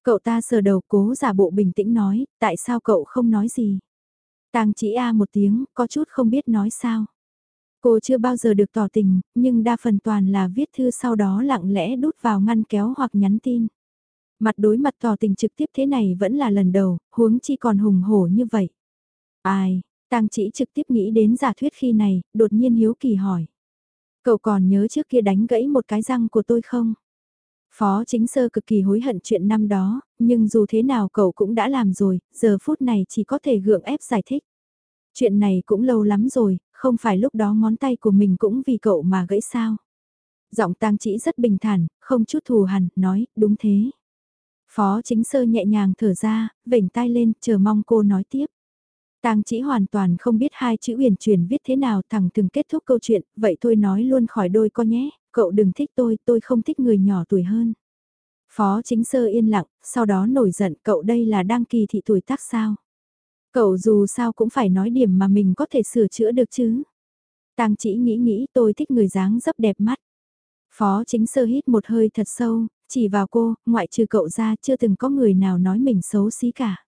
Speaker 1: Cậu ta sờ đầu cố giả bộ bình tĩnh nói, tại sao cậu không nói gì? Tang chỉ A một tiếng, có chút không biết nói sao. Cô chưa bao giờ được tỏ tình, nhưng đa phần toàn là viết thư sau đó lặng lẽ đút vào ngăn kéo hoặc nhắn tin. Mặt đối mặt tỏ tình trực tiếp thế này vẫn là lần đầu, huống chi còn hùng hổ như vậy. Ai, tang chỉ trực tiếp nghĩ đến giả thuyết khi này, đột nhiên hiếu kỳ hỏi. Cậu còn nhớ trước kia đánh gãy một cái răng của tôi không? Phó chính sơ cực kỳ hối hận chuyện năm đó, nhưng dù thế nào cậu cũng đã làm rồi, giờ phút này chỉ có thể gượng ép giải thích. Chuyện này cũng lâu lắm rồi, không phải lúc đó ngón tay của mình cũng vì cậu mà gãy sao. Giọng tang chỉ rất bình thản, không chút thù hằn, nói, đúng thế. Phó chính sơ nhẹ nhàng thở ra, vểnh tay lên, chờ mong cô nói tiếp. Tang chỉ hoàn toàn không biết hai chữ uyển chuyển viết thế nào thẳng từng kết thúc câu chuyện, vậy thôi nói luôn khỏi đôi co nhé, cậu đừng thích tôi, tôi không thích người nhỏ tuổi hơn. Phó chính sơ yên lặng, sau đó nổi giận cậu đây là đang kỳ thị tuổi tác sao. Cậu dù sao cũng phải nói điểm mà mình có thể sửa chữa được chứ. Tang chỉ nghĩ nghĩ tôi thích người dáng dấp đẹp mắt. Phó chính sơ hít một hơi thật sâu, chỉ vào cô, ngoại trừ cậu ra chưa từng có người nào nói mình xấu xí cả.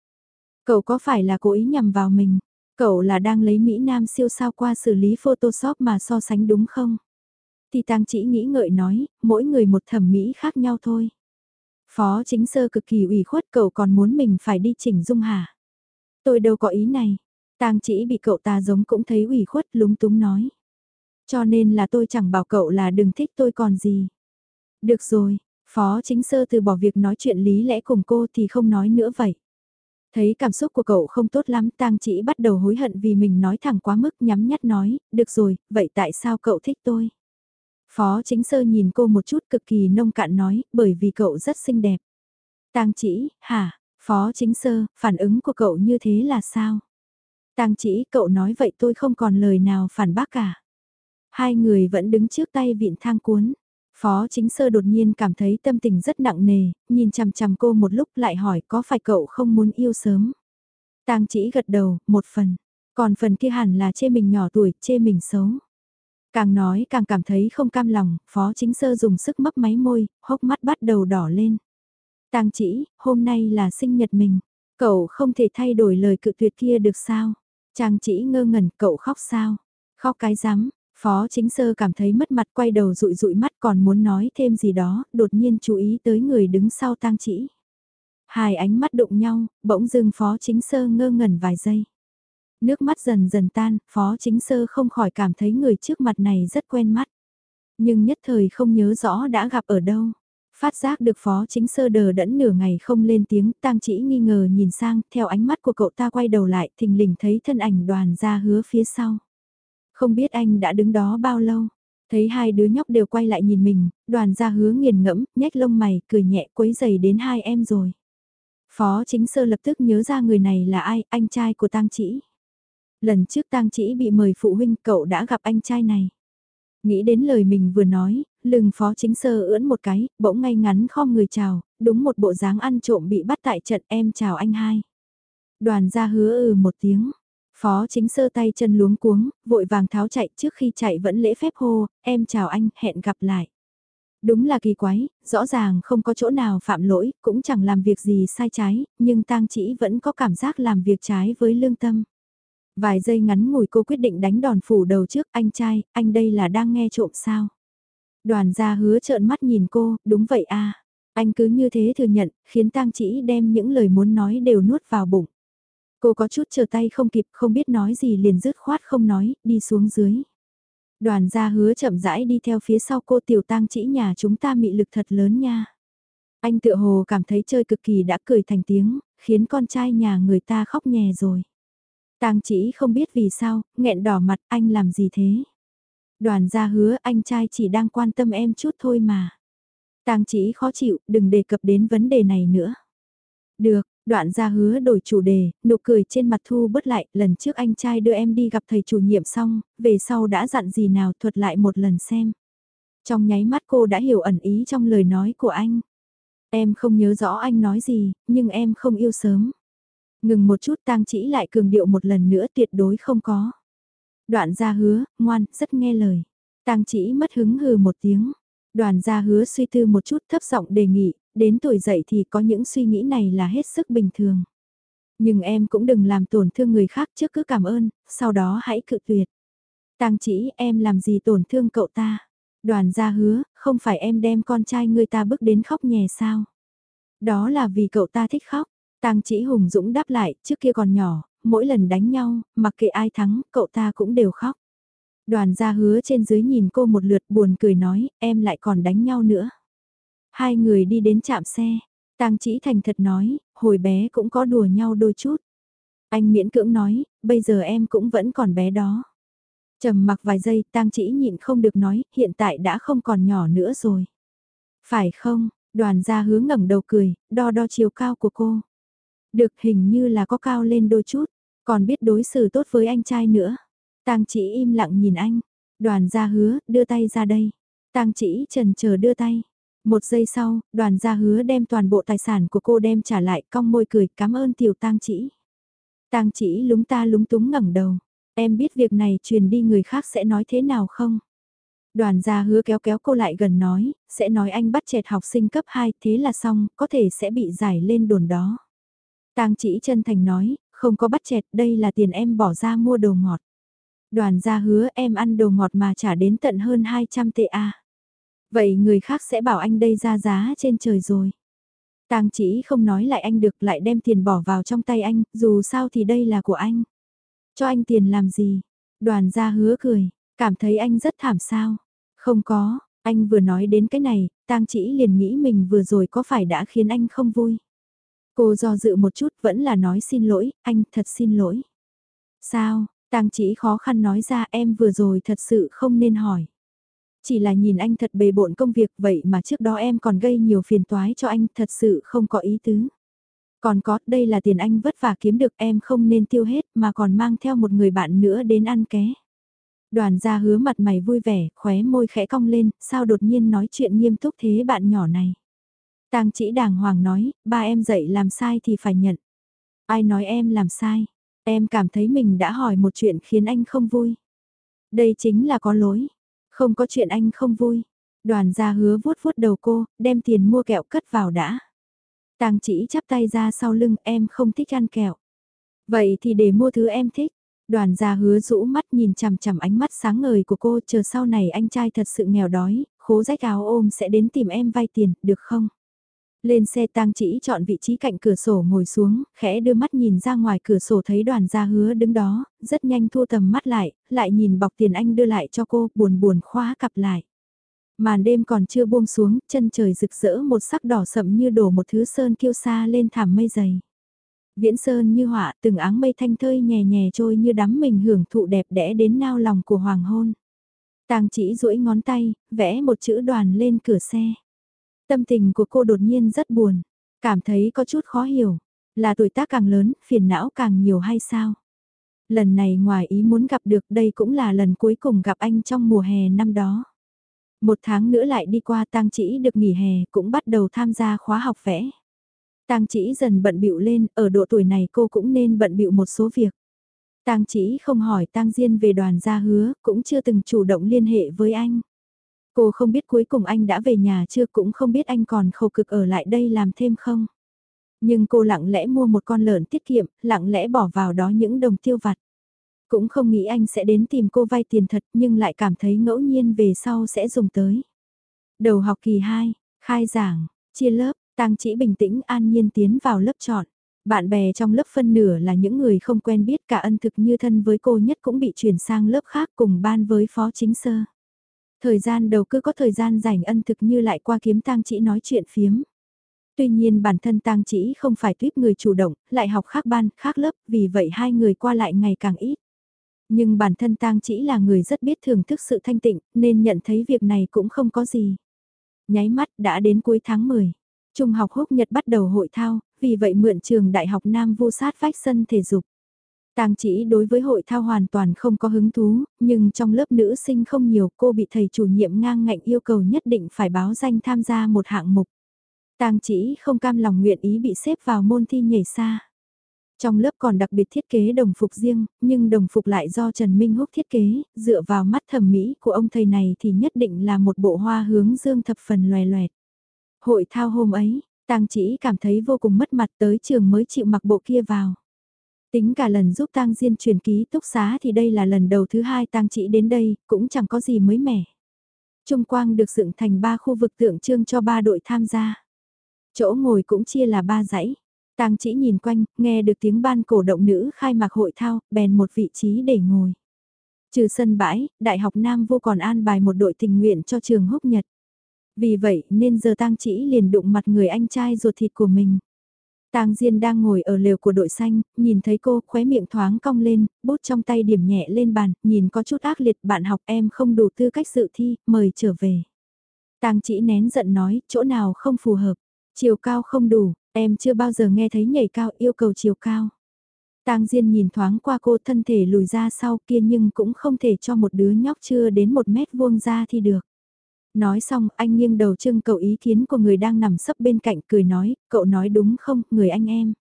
Speaker 1: Cậu có phải là cố ý nhằm vào mình? Cậu là đang lấy Mỹ Nam siêu sao qua xử lý Photoshop mà so sánh đúng không? Thì tang chỉ nghĩ ngợi nói, mỗi người một thẩm mỹ khác nhau thôi. Phó chính sơ cực kỳ ủy khuất cậu còn muốn mình phải đi chỉnh dung hả? Tôi đâu có ý này. Tang chỉ bị cậu ta giống cũng thấy ủy khuất lúng túng nói. Cho nên là tôi chẳng bảo cậu là đừng thích tôi còn gì. Được rồi, phó chính sơ từ bỏ việc nói chuyện lý lẽ cùng cô thì không nói nữa vậy. Thấy cảm xúc của cậu không tốt lắm tang chỉ bắt đầu hối hận vì mình nói thẳng quá mức nhắm nhắt nói, được rồi, vậy tại sao cậu thích tôi? Phó chính sơ nhìn cô một chút cực kỳ nông cạn nói, bởi vì cậu rất xinh đẹp. tang chỉ, hả, phó chính sơ, phản ứng của cậu như thế là sao? tang chỉ, cậu nói vậy tôi không còn lời nào phản bác cả. Hai người vẫn đứng trước tay viện thang cuốn. Phó chính sơ đột nhiên cảm thấy tâm tình rất nặng nề, nhìn chằm chằm cô một lúc lại hỏi có phải cậu không muốn yêu sớm. Tang chỉ gật đầu, một phần, còn phần kia hẳn là chê mình nhỏ tuổi, chê mình xấu. Càng nói càng cảm thấy không cam lòng, phó chính sơ dùng sức mấp máy môi, hốc mắt bắt đầu đỏ lên. Tang chỉ, hôm nay là sinh nhật mình, cậu không thể thay đổi lời cự tuyệt kia được sao? Trang chỉ ngơ ngẩn, cậu khóc sao? Khóc cái rắm Phó chính sơ cảm thấy mất mặt quay đầu rụi rụi mắt còn muốn nói thêm gì đó, đột nhiên chú ý tới người đứng sau tang chỉ. Hai ánh mắt đụng nhau, bỗng dưng phó chính sơ ngơ ngẩn vài giây. Nước mắt dần dần tan, phó chính sơ không khỏi cảm thấy người trước mặt này rất quen mắt. Nhưng nhất thời không nhớ rõ đã gặp ở đâu. Phát giác được phó chính sơ đờ đẫn nửa ngày không lên tiếng, tang chỉ nghi ngờ nhìn sang, theo ánh mắt của cậu ta quay đầu lại, thình lình thấy thân ảnh đoàn ra hứa phía sau. Không biết anh đã đứng đó bao lâu. Thấy hai đứa nhóc đều quay lại nhìn mình, đoàn ra hứa nghiền ngẫm, nhếch lông mày, cười nhẹ quấy giày đến hai em rồi. Phó chính sơ lập tức nhớ ra người này là ai, anh trai của tang chỉ. Lần trước tang chỉ bị mời phụ huynh cậu đã gặp anh trai này. Nghĩ đến lời mình vừa nói, lừng phó chính sơ ưỡn một cái, bỗng ngay ngắn khom người chào, đúng một bộ dáng ăn trộm bị bắt tại trận em chào anh hai. Đoàn ra hứa ừ một tiếng, Phó chính sơ tay chân luống cuống, vội vàng tháo chạy trước khi chạy vẫn lễ phép hô, em chào anh, hẹn gặp lại. Đúng là kỳ quái, rõ ràng không có chỗ nào phạm lỗi, cũng chẳng làm việc gì sai trái, nhưng tang chỉ vẫn có cảm giác làm việc trái với lương tâm. Vài giây ngắn ngủi cô quyết định đánh đòn phủ đầu trước, anh trai, anh đây là đang nghe trộm sao? Đoàn gia hứa trợn mắt nhìn cô, đúng vậy à. Anh cứ như thế thừa nhận, khiến tang chỉ đem những lời muốn nói đều nuốt vào bụng. Cô có chút chờ tay không kịp không biết nói gì liền dứt khoát không nói, đi xuống dưới. Đoàn gia hứa chậm rãi đi theo phía sau cô tiểu tang chỉ nhà chúng ta mị lực thật lớn nha. Anh tựa hồ cảm thấy chơi cực kỳ đã cười thành tiếng, khiến con trai nhà người ta khóc nhè rồi. Tang chỉ không biết vì sao, nghẹn đỏ mặt anh làm gì thế. Đoàn gia hứa anh trai chỉ đang quan tâm em chút thôi mà. Tang chỉ khó chịu, đừng đề cập đến vấn đề này nữa. Được, đoạn gia hứa đổi chủ đề, nụ cười trên mặt thu bớt lại, lần trước anh trai đưa em đi gặp thầy chủ nhiệm xong, về sau đã dặn gì nào thuật lại một lần xem. Trong nháy mắt cô đã hiểu ẩn ý trong lời nói của anh. Em không nhớ rõ anh nói gì, nhưng em không yêu sớm. Ngừng một chút tang chỉ lại cường điệu một lần nữa tuyệt đối không có. Đoạn gia hứa, ngoan, rất nghe lời. tang chỉ mất hứng hừ một tiếng. Đoàn gia hứa suy tư một chút thấp giọng đề nghị, đến tuổi dậy thì có những suy nghĩ này là hết sức bình thường. Nhưng em cũng đừng làm tổn thương người khác trước cứ cảm ơn, sau đó hãy cự tuyệt. Tang chỉ em làm gì tổn thương cậu ta. Đoàn gia hứa, không phải em đem con trai người ta bước đến khóc nhè sao. Đó là vì cậu ta thích khóc. Tang chỉ hùng dũng đáp lại, trước kia còn nhỏ, mỗi lần đánh nhau, mặc kệ ai thắng, cậu ta cũng đều khóc. Đoàn gia hứa trên dưới nhìn cô một lượt buồn cười nói, em lại còn đánh nhau nữa. Hai người đi đến trạm xe, Tang chỉ thành thật nói, hồi bé cũng có đùa nhau đôi chút. Anh miễn cưỡng nói, bây giờ em cũng vẫn còn bé đó. Trầm mặc vài giây, Tang chỉ nhịn không được nói, hiện tại đã không còn nhỏ nữa rồi. Phải không, đoàn gia hứa ngẩng đầu cười, đo đo chiều cao của cô. Được hình như là có cao lên đôi chút, còn biết đối xử tốt với anh trai nữa. Tang chỉ im lặng nhìn anh, đoàn gia hứa, đưa tay ra đây. Tang chỉ trần chờ đưa tay. Một giây sau, đoàn gia hứa đem toàn bộ tài sản của cô đem trả lại cong môi cười cảm ơn tiểu tang chỉ. Tang chỉ lúng ta lúng túng ngẩng đầu. Em biết việc này truyền đi người khác sẽ nói thế nào không? Đoàn gia hứa kéo kéo cô lại gần nói, sẽ nói anh bắt chẹt học sinh cấp 2 thế là xong, có thể sẽ bị giải lên đồn đó. Tang chỉ chân thành nói, không có bắt chẹt, đây là tiền em bỏ ra mua đồ ngọt. Đoàn gia hứa em ăn đồ ngọt mà trả đến tận hơn 200 tệ a. Vậy người khác sẽ bảo anh đây ra giá trên trời rồi. Tang chỉ không nói lại anh được lại đem tiền bỏ vào trong tay anh, dù sao thì đây là của anh. Cho anh tiền làm gì? Đoàn gia hứa cười, cảm thấy anh rất thảm sao? Không có, anh vừa nói đến cái này, tang chỉ liền nghĩ mình vừa rồi có phải đã khiến anh không vui. Cô do dự một chút vẫn là nói xin lỗi, anh thật xin lỗi. Sao, tang chỉ khó khăn nói ra em vừa rồi thật sự không nên hỏi. Chỉ là nhìn anh thật bề bộn công việc vậy mà trước đó em còn gây nhiều phiền toái cho anh thật sự không có ý tứ. Còn có, đây là tiền anh vất vả kiếm được em không nên tiêu hết mà còn mang theo một người bạn nữa đến ăn ké. Đoàn gia hứa mặt mày vui vẻ, khóe môi khẽ cong lên, sao đột nhiên nói chuyện nghiêm túc thế bạn nhỏ này. Tang chỉ đàng hoàng nói, ba em dạy làm sai thì phải nhận. Ai nói em làm sai? Em cảm thấy mình đã hỏi một chuyện khiến anh không vui. Đây chính là có lỗi. Không có chuyện anh không vui. Đoàn gia hứa vuốt vuốt đầu cô, đem tiền mua kẹo cất vào đã. Tang chỉ chắp tay ra sau lưng em không thích ăn kẹo. Vậy thì để mua thứ em thích. Đoàn gia hứa rũ mắt nhìn chằm chằm ánh mắt sáng ngời của cô chờ sau này anh trai thật sự nghèo đói, khố rách áo ôm sẽ đến tìm em vay tiền, được không? Lên xe tang chỉ chọn vị trí cạnh cửa sổ ngồi xuống, khẽ đưa mắt nhìn ra ngoài cửa sổ thấy đoàn gia hứa đứng đó, rất nhanh thu tầm mắt lại, lại nhìn bọc tiền anh đưa lại cho cô, buồn buồn khóa cặp lại. Màn đêm còn chưa buông xuống, chân trời rực rỡ một sắc đỏ sậm như đổ một thứ sơn kiêu xa lên thảm mây dày. Viễn sơn như họa, từng áng mây thanh thơi nhẹ nhẹ trôi như đắm mình hưởng thụ đẹp đẽ đến nao lòng của hoàng hôn. Tàng chỉ duỗi ngón tay, vẽ một chữ đoàn lên cửa xe. Tâm tình của cô đột nhiên rất buồn, cảm thấy có chút khó hiểu, là tuổi tác càng lớn, phiền não càng nhiều hay sao? Lần này ngoài ý muốn gặp được đây cũng là lần cuối cùng gặp anh trong mùa hè năm đó. Một tháng nữa lại đi qua tang chỉ được nghỉ hè cũng bắt đầu tham gia khóa học vẽ. Tang chỉ dần bận bịu lên, ở độ tuổi này cô cũng nên bận bịu một số việc. Tang chỉ không hỏi Tang Diên về đoàn gia hứa, cũng chưa từng chủ động liên hệ với anh. Cô không biết cuối cùng anh đã về nhà chưa cũng không biết anh còn khổ cực ở lại đây làm thêm không. Nhưng cô lặng lẽ mua một con lợn tiết kiệm, lặng lẽ bỏ vào đó những đồng tiêu vặt. Cũng không nghĩ anh sẽ đến tìm cô vay tiền thật nhưng lại cảm thấy ngẫu nhiên về sau sẽ dùng tới. Đầu học kỳ 2, khai giảng, chia lớp, Tang chỉ bình tĩnh an nhiên tiến vào lớp chọn. Bạn bè trong lớp phân nửa là những người không quen biết cả ân thực như thân với cô nhất cũng bị chuyển sang lớp khác cùng ban với phó chính sơ. Thời gian đầu cứ có thời gian rảnh ân thực như lại qua kiếm tang chỉ nói chuyện phiếm. Tuy nhiên bản thân tang chỉ không phải tuyếp người chủ động, lại học khác ban, khác lớp, vì vậy hai người qua lại ngày càng ít. Nhưng bản thân tang chỉ là người rất biết thưởng thức sự thanh tịnh, nên nhận thấy việc này cũng không có gì. Nháy mắt đã đến cuối tháng 10. Trung học húc nhật bắt đầu hội thao, vì vậy mượn trường Đại học Nam vô sát vách sân thể dục. Tàng chỉ đối với hội thao hoàn toàn không có hứng thú, nhưng trong lớp nữ sinh không nhiều cô bị thầy chủ nhiệm ngang ngạnh yêu cầu nhất định phải báo danh tham gia một hạng mục. Tàng chỉ không cam lòng nguyện ý bị xếp vào môn thi nhảy xa. Trong lớp còn đặc biệt thiết kế đồng phục riêng, nhưng đồng phục lại do Trần Minh Húc thiết kế, dựa vào mắt thẩm mỹ của ông thầy này thì nhất định là một bộ hoa hướng dương thập phần loè loẹt. Hội thao hôm ấy, Tang chỉ cảm thấy vô cùng mất mặt tới trường mới chịu mặc bộ kia vào. Tính cả lần giúp Tang Diên truyền ký túc xá thì đây là lần đầu thứ hai Tang chỉ đến đây, cũng chẳng có gì mới mẻ. Trung quang được dựng thành ba khu vực tượng trưng cho ba đội tham gia. Chỗ ngồi cũng chia là ba dãy. Tang chỉ nhìn quanh, nghe được tiếng ban cổ động nữ khai mạc hội thao, bèn một vị trí để ngồi. Trừ sân bãi, Đại học Nam vô còn an bài một đội tình nguyện cho trường húc nhật. Vì vậy nên giờ tang chỉ liền đụng mặt người anh trai ruột thịt của mình. Tang Diên đang ngồi ở lều của đội xanh, nhìn thấy cô khóe miệng thoáng cong lên, bút trong tay điểm nhẹ lên bàn, nhìn có chút ác liệt bạn học em không đủ tư cách dự thi, mời trở về. Tang chỉ nén giận nói, chỗ nào không phù hợp, chiều cao không đủ, em chưa bao giờ nghe thấy nhảy cao yêu cầu chiều cao. Tang Diên nhìn thoáng qua cô thân thể lùi ra sau kia nhưng cũng không thể cho một đứa nhóc chưa đến một mét vuông ra thì được. Nói xong, anh nghiêng đầu trưng cầu ý kiến của người đang nằm sấp bên cạnh cười nói, cậu nói đúng không, người anh em.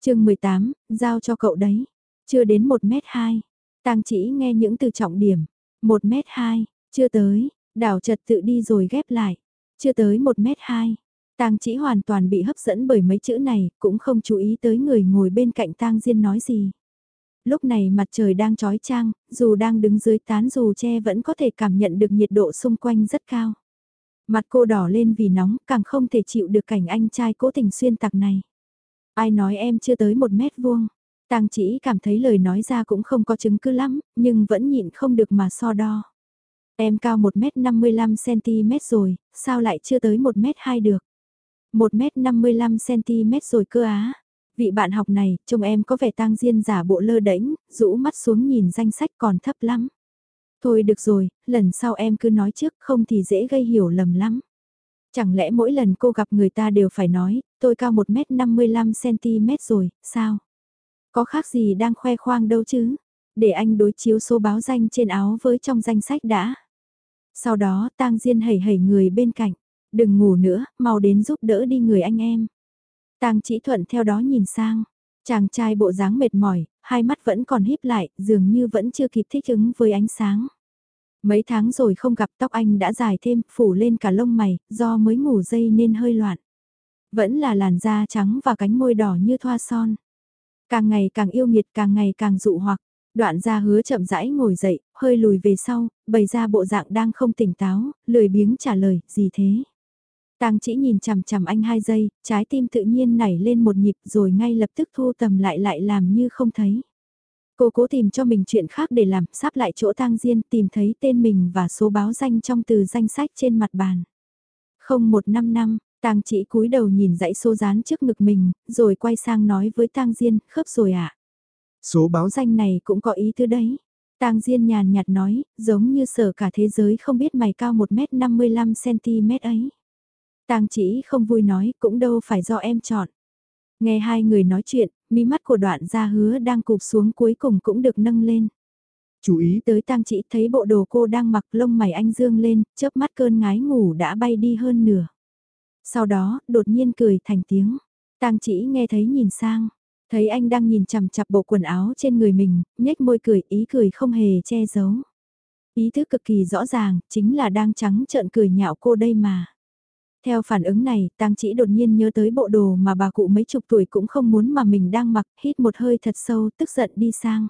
Speaker 1: chương 18, giao cho cậu đấy. Chưa đến 1m2. Tang chỉ nghe những từ trọng điểm. 1m2, chưa tới, đảo trật tự đi rồi ghép lại. Chưa tới 1m2. Tang chỉ hoàn toàn bị hấp dẫn bởi mấy chữ này, cũng không chú ý tới người ngồi bên cạnh Tang Diên nói gì lúc này mặt trời đang trói trang, dù đang đứng dưới tán dù che vẫn có thể cảm nhận được nhiệt độ xung quanh rất cao. Mặt cô đỏ lên vì nóng, càng không thể chịu được cảnh anh trai cố tình xuyên tạc này. Ai nói em chưa tới một mét vuông. Tàng chỉ cảm thấy lời nói ra cũng không có chứng cứ lắm, nhưng vẫn nhịn không được mà so đo. Em cao 1m55cm rồi, sao lại chưa tới 1m2 được? 1m55cm rồi cơ á. Vị bạn học này, trông em có vẻ tang diên giả bộ lơ đễnh, rũ mắt xuống nhìn danh sách còn thấp lắm. Thôi được rồi, lần sau em cứ nói trước không thì dễ gây hiểu lầm lắm. Chẳng lẽ mỗi lần cô gặp người ta đều phải nói, tôi cao 1m55cm rồi, sao? Có khác gì đang khoe khoang đâu chứ? Để anh đối chiếu số báo danh trên áo với trong danh sách đã. Sau đó tang Diên hẩy hẩy người bên cạnh. Đừng ngủ nữa, mau đến giúp đỡ đi người anh em. Tang chỉ thuận theo đó nhìn sang. Chàng trai bộ dáng mệt mỏi, hai mắt vẫn còn híp lại, dường như vẫn chưa kịp thích ứng với ánh sáng. Mấy tháng rồi không gặp tóc anh đã dài thêm, phủ lên cả lông mày, do mới ngủ dây nên hơi loạn. Vẫn là làn da trắng và cánh môi đỏ như thoa son. Càng ngày càng yêu nghiệt càng ngày càng dụ hoặc. Đoạn ra hứa chậm rãi ngồi dậy, hơi lùi về sau, bày ra bộ dạng đang không tỉnh táo, lười biếng trả lời, gì thế? Tang chỉ nhìn chằm chằm anh hai giây, trái tim tự nhiên nảy lên một nhịp rồi ngay lập tức thu tầm lại lại làm như không thấy. Cô cố tìm cho mình chuyện khác để làm, sắp lại chỗ tang diên tìm thấy tên mình và số báo danh trong từ danh sách trên mặt bàn. 0155, tang chỉ cúi đầu nhìn dãy số dán trước ngực mình, rồi quay sang nói với tang diên, khớp rồi ạ. À?
Speaker 2: Số báo
Speaker 1: danh này cũng có ý tư đấy. Tang Diên nhàn nhạt nói, giống như sở cả thế giới không biết mày cao 1m55cm ấy. Tang chỉ không vui nói, cũng đâu phải do em chọn. Nghe hai người nói chuyện, mí mắt của đoạn gia hứa đang cụp xuống cuối cùng cũng được nâng lên.
Speaker 2: Chú ý
Speaker 1: tới tang chỉ thấy bộ đồ cô đang mặc lông mày anh dương lên, chớp mắt cơn ngái ngủ đã bay đi hơn nửa. Sau đó, đột nhiên cười thành tiếng. Tang chỉ nghe thấy nhìn sang, thấy anh đang nhìn chằm chặp bộ quần áo trên người mình, nhếch môi cười, ý cười không hề che giấu. Ý thức cực kỳ rõ ràng, chính là đang trắng trợn cười nhạo cô đây mà. Theo phản ứng này, tang chỉ đột nhiên nhớ tới bộ đồ mà bà cụ mấy chục tuổi cũng không muốn mà mình đang mặc, hít một hơi thật sâu, tức giận đi sang.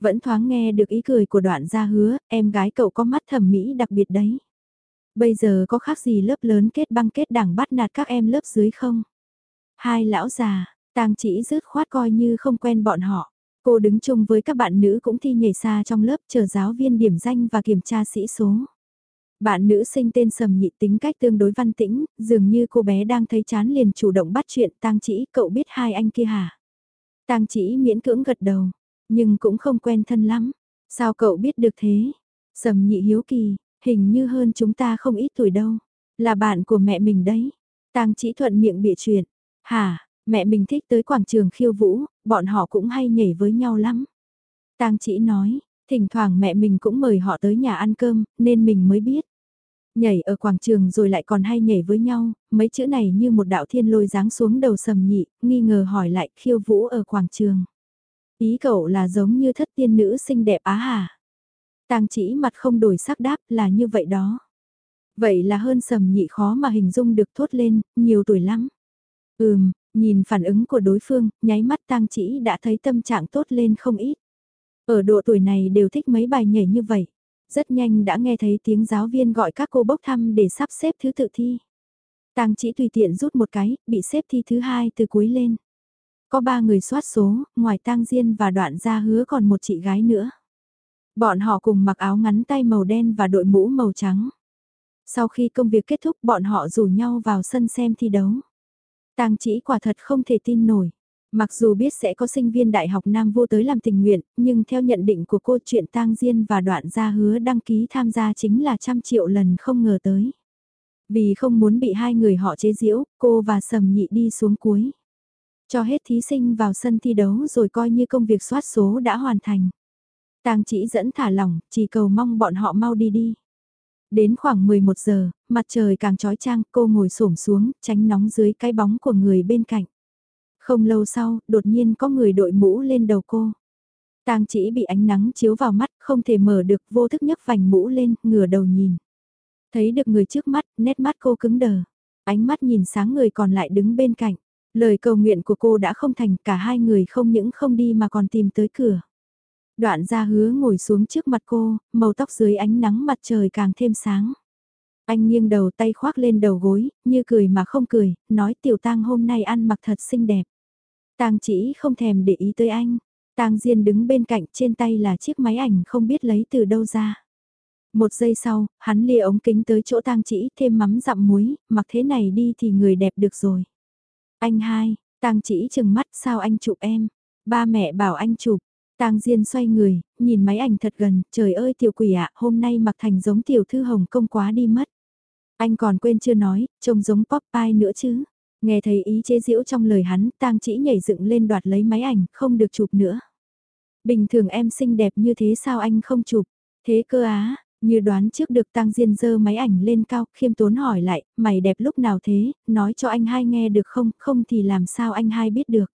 Speaker 1: Vẫn thoáng nghe được ý cười của đoạn gia hứa, em gái cậu có mắt thẩm mỹ đặc biệt đấy. Bây giờ có khác gì lớp lớn kết băng kết đảng bắt nạt các em lớp dưới không? Hai lão già, Tang chỉ rứt khoát coi như không quen bọn họ. Cô đứng chung với các bạn nữ cũng thi nhảy xa trong lớp chờ giáo viên điểm danh và kiểm tra sĩ số. Bạn nữ sinh tên Sầm Nhị tính cách tương đối văn tĩnh, dường như cô bé đang thấy chán liền chủ động bắt chuyện Tang Chỉ, cậu biết hai anh kia hả? Tang Chỉ miễn cưỡng gật đầu, nhưng cũng không quen thân lắm. Sao cậu biết được thế? Sầm Nhị hiếu kỳ, hình như hơn chúng ta không ít tuổi đâu. Là bạn của mẹ mình đấy. Tang Chỉ thuận miệng bịa chuyện. Hả, mẹ mình thích tới quảng trường khiêu vũ, bọn họ cũng hay nhảy với nhau lắm. Tang Chỉ nói, thỉnh thoảng mẹ mình cũng mời họ tới nhà ăn cơm, nên mình mới biết. Nhảy ở quảng trường rồi lại còn hay nhảy với nhau, mấy chữ này như một đạo thiên lôi giáng xuống đầu sầm nhị, nghi ngờ hỏi lại khiêu vũ ở quảng trường. Ý cậu là giống như thất tiên nữ xinh đẹp á hả? Tang chỉ mặt không đổi sắc đáp là như vậy đó. Vậy là hơn sầm nhị khó mà hình dung được thốt lên, nhiều tuổi lắm. Ừm, nhìn phản ứng của đối phương, nháy mắt tang chỉ đã thấy tâm trạng tốt lên không ít. Ở độ tuổi này đều thích mấy bài nhảy như vậy. Rất nhanh đã nghe thấy tiếng giáo viên gọi các cô bốc thăm để sắp xếp thứ tự thi. Tang chỉ tùy tiện rút một cái, bị xếp thi thứ hai từ cuối lên. Có ba người soát số, ngoài Tang Diên và đoạn Gia hứa còn một chị gái nữa. Bọn họ cùng mặc áo ngắn tay màu đen và đội mũ màu trắng. Sau khi công việc kết thúc bọn họ rủ nhau vào sân xem thi đấu. Tang chỉ quả thật không thể tin nổi. Mặc dù biết sẽ có sinh viên Đại học Nam Vô tới làm tình nguyện, nhưng theo nhận định của cô chuyện tang Diên và đoạn gia hứa đăng ký tham gia chính là trăm triệu lần không ngờ tới. Vì không muốn bị hai người họ chế giễu, cô và Sầm Nhị đi xuống cuối. Cho hết thí sinh vào sân thi đấu rồi coi như công việc soát số đã hoàn thành. Tang chỉ dẫn thả lỏng, chỉ cầu mong bọn họ mau đi đi. Đến khoảng 11 giờ, mặt trời càng trói trang, cô ngồi xổm xuống, tránh nóng dưới cái bóng của người bên cạnh. Không lâu sau, đột nhiên có người đội mũ lên đầu cô. Tang chỉ bị ánh nắng chiếu vào mắt, không thể mở được, vô thức nhấc vành mũ lên, ngửa đầu nhìn. Thấy được người trước mắt, nét mắt cô cứng đờ. Ánh mắt nhìn sáng người còn lại đứng bên cạnh. Lời cầu nguyện của cô đã không thành, cả hai người không những không đi mà còn tìm tới cửa. Đoạn ra hứa ngồi xuống trước mặt cô, màu tóc dưới ánh nắng mặt trời càng thêm sáng. Anh nghiêng đầu tay khoác lên đầu gối, như cười mà không cười, nói tiểu tang hôm nay ăn mặc thật xinh đẹp. Tang chỉ không thèm để ý tới anh. Tang Diên đứng bên cạnh trên tay là chiếc máy ảnh không biết lấy từ đâu ra. Một giây sau, hắn lìa ống kính tới chỗ tang chỉ thêm mắm dặm muối, mặc thế này đi thì người đẹp được rồi. Anh hai, tang chỉ chừng mắt sao anh chụp em. Ba mẹ bảo anh chụp. Tang Diên xoay người, nhìn máy ảnh thật gần, trời ơi tiểu quỷ ạ, hôm nay mặc thành giống tiểu thư hồng công quá đi mất. Anh còn quên chưa nói, trông giống Popeye nữa chứ. Nghe thấy ý chế giễu trong lời hắn, tang chỉ nhảy dựng lên đoạt lấy máy ảnh, không được chụp nữa. Bình thường em xinh đẹp như thế sao anh không chụp? Thế cơ á, như đoán trước được tang diên dơ máy ảnh lên cao, khiêm tốn hỏi lại, mày đẹp lúc nào thế, nói cho anh hai nghe được không, không thì làm sao anh hai biết được.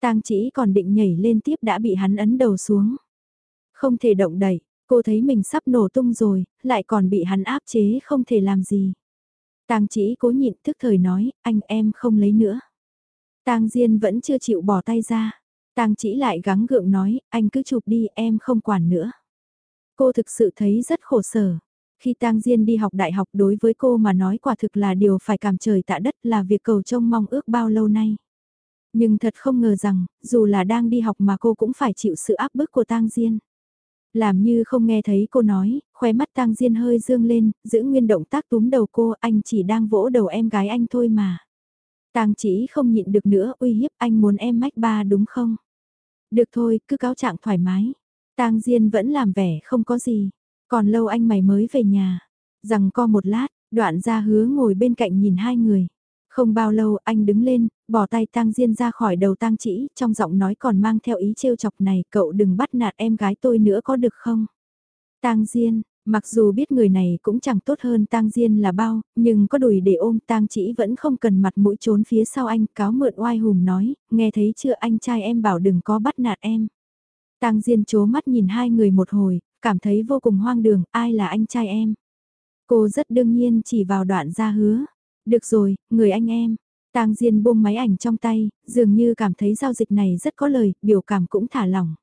Speaker 1: Tang chỉ còn định nhảy lên tiếp đã bị hắn ấn đầu xuống. Không thể động đẩy, cô thấy mình sắp nổ tung rồi, lại còn bị hắn áp chế không thể làm gì. Tang chỉ cố nhịn thức thời nói, anh em không lấy nữa. Tang Diên vẫn chưa chịu bỏ tay ra. Tang chỉ lại gắng gượng nói, anh cứ chụp đi, em không quản nữa. Cô thực sự thấy rất khổ sở. Khi Tang Diên đi học đại học đối với cô mà nói quả thực là điều phải cảm trời tạ đất là việc cầu trông mong ước bao lâu nay. Nhưng thật không ngờ rằng, dù là đang đi học mà cô cũng phải chịu sự áp bức của Tang Diên. Làm như không nghe thấy cô nói, khóe mắt tang diên hơi dương lên, giữ nguyên động tác túm đầu cô, anh chỉ đang vỗ đầu em gái anh thôi mà. Tang chỉ không nhịn được nữa, uy hiếp anh muốn em mách ba đúng không? Được thôi, cứ cáo trạng thoải mái. Tang Diên vẫn làm vẻ không có gì. Còn lâu anh mày mới về nhà. Rằng co một lát, đoạn ra hứa ngồi bên cạnh nhìn hai người. Không bao lâu anh đứng lên, bỏ tay tang diên ra khỏi đầu tang chỉ, trong giọng nói còn mang theo ý trêu chọc này, cậu đừng bắt nạt em gái tôi nữa có được không? Tang diên, mặc dù biết người này cũng chẳng tốt hơn tang diên là bao, nhưng có đùi để ôm tang chỉ vẫn không cần mặt mũi trốn phía sau anh, cáo mượn oai hùng nói, nghe thấy chưa anh trai em bảo đừng có bắt nạt em. Tang diên chố mắt nhìn hai người một hồi, cảm thấy vô cùng hoang đường, ai là anh trai em? Cô rất đương nhiên chỉ vào đoạn ra hứa. Được rồi, người anh em. Tang Diên buông máy ảnh trong tay, dường như cảm thấy giao dịch này rất có lời, biểu cảm cũng thả lỏng.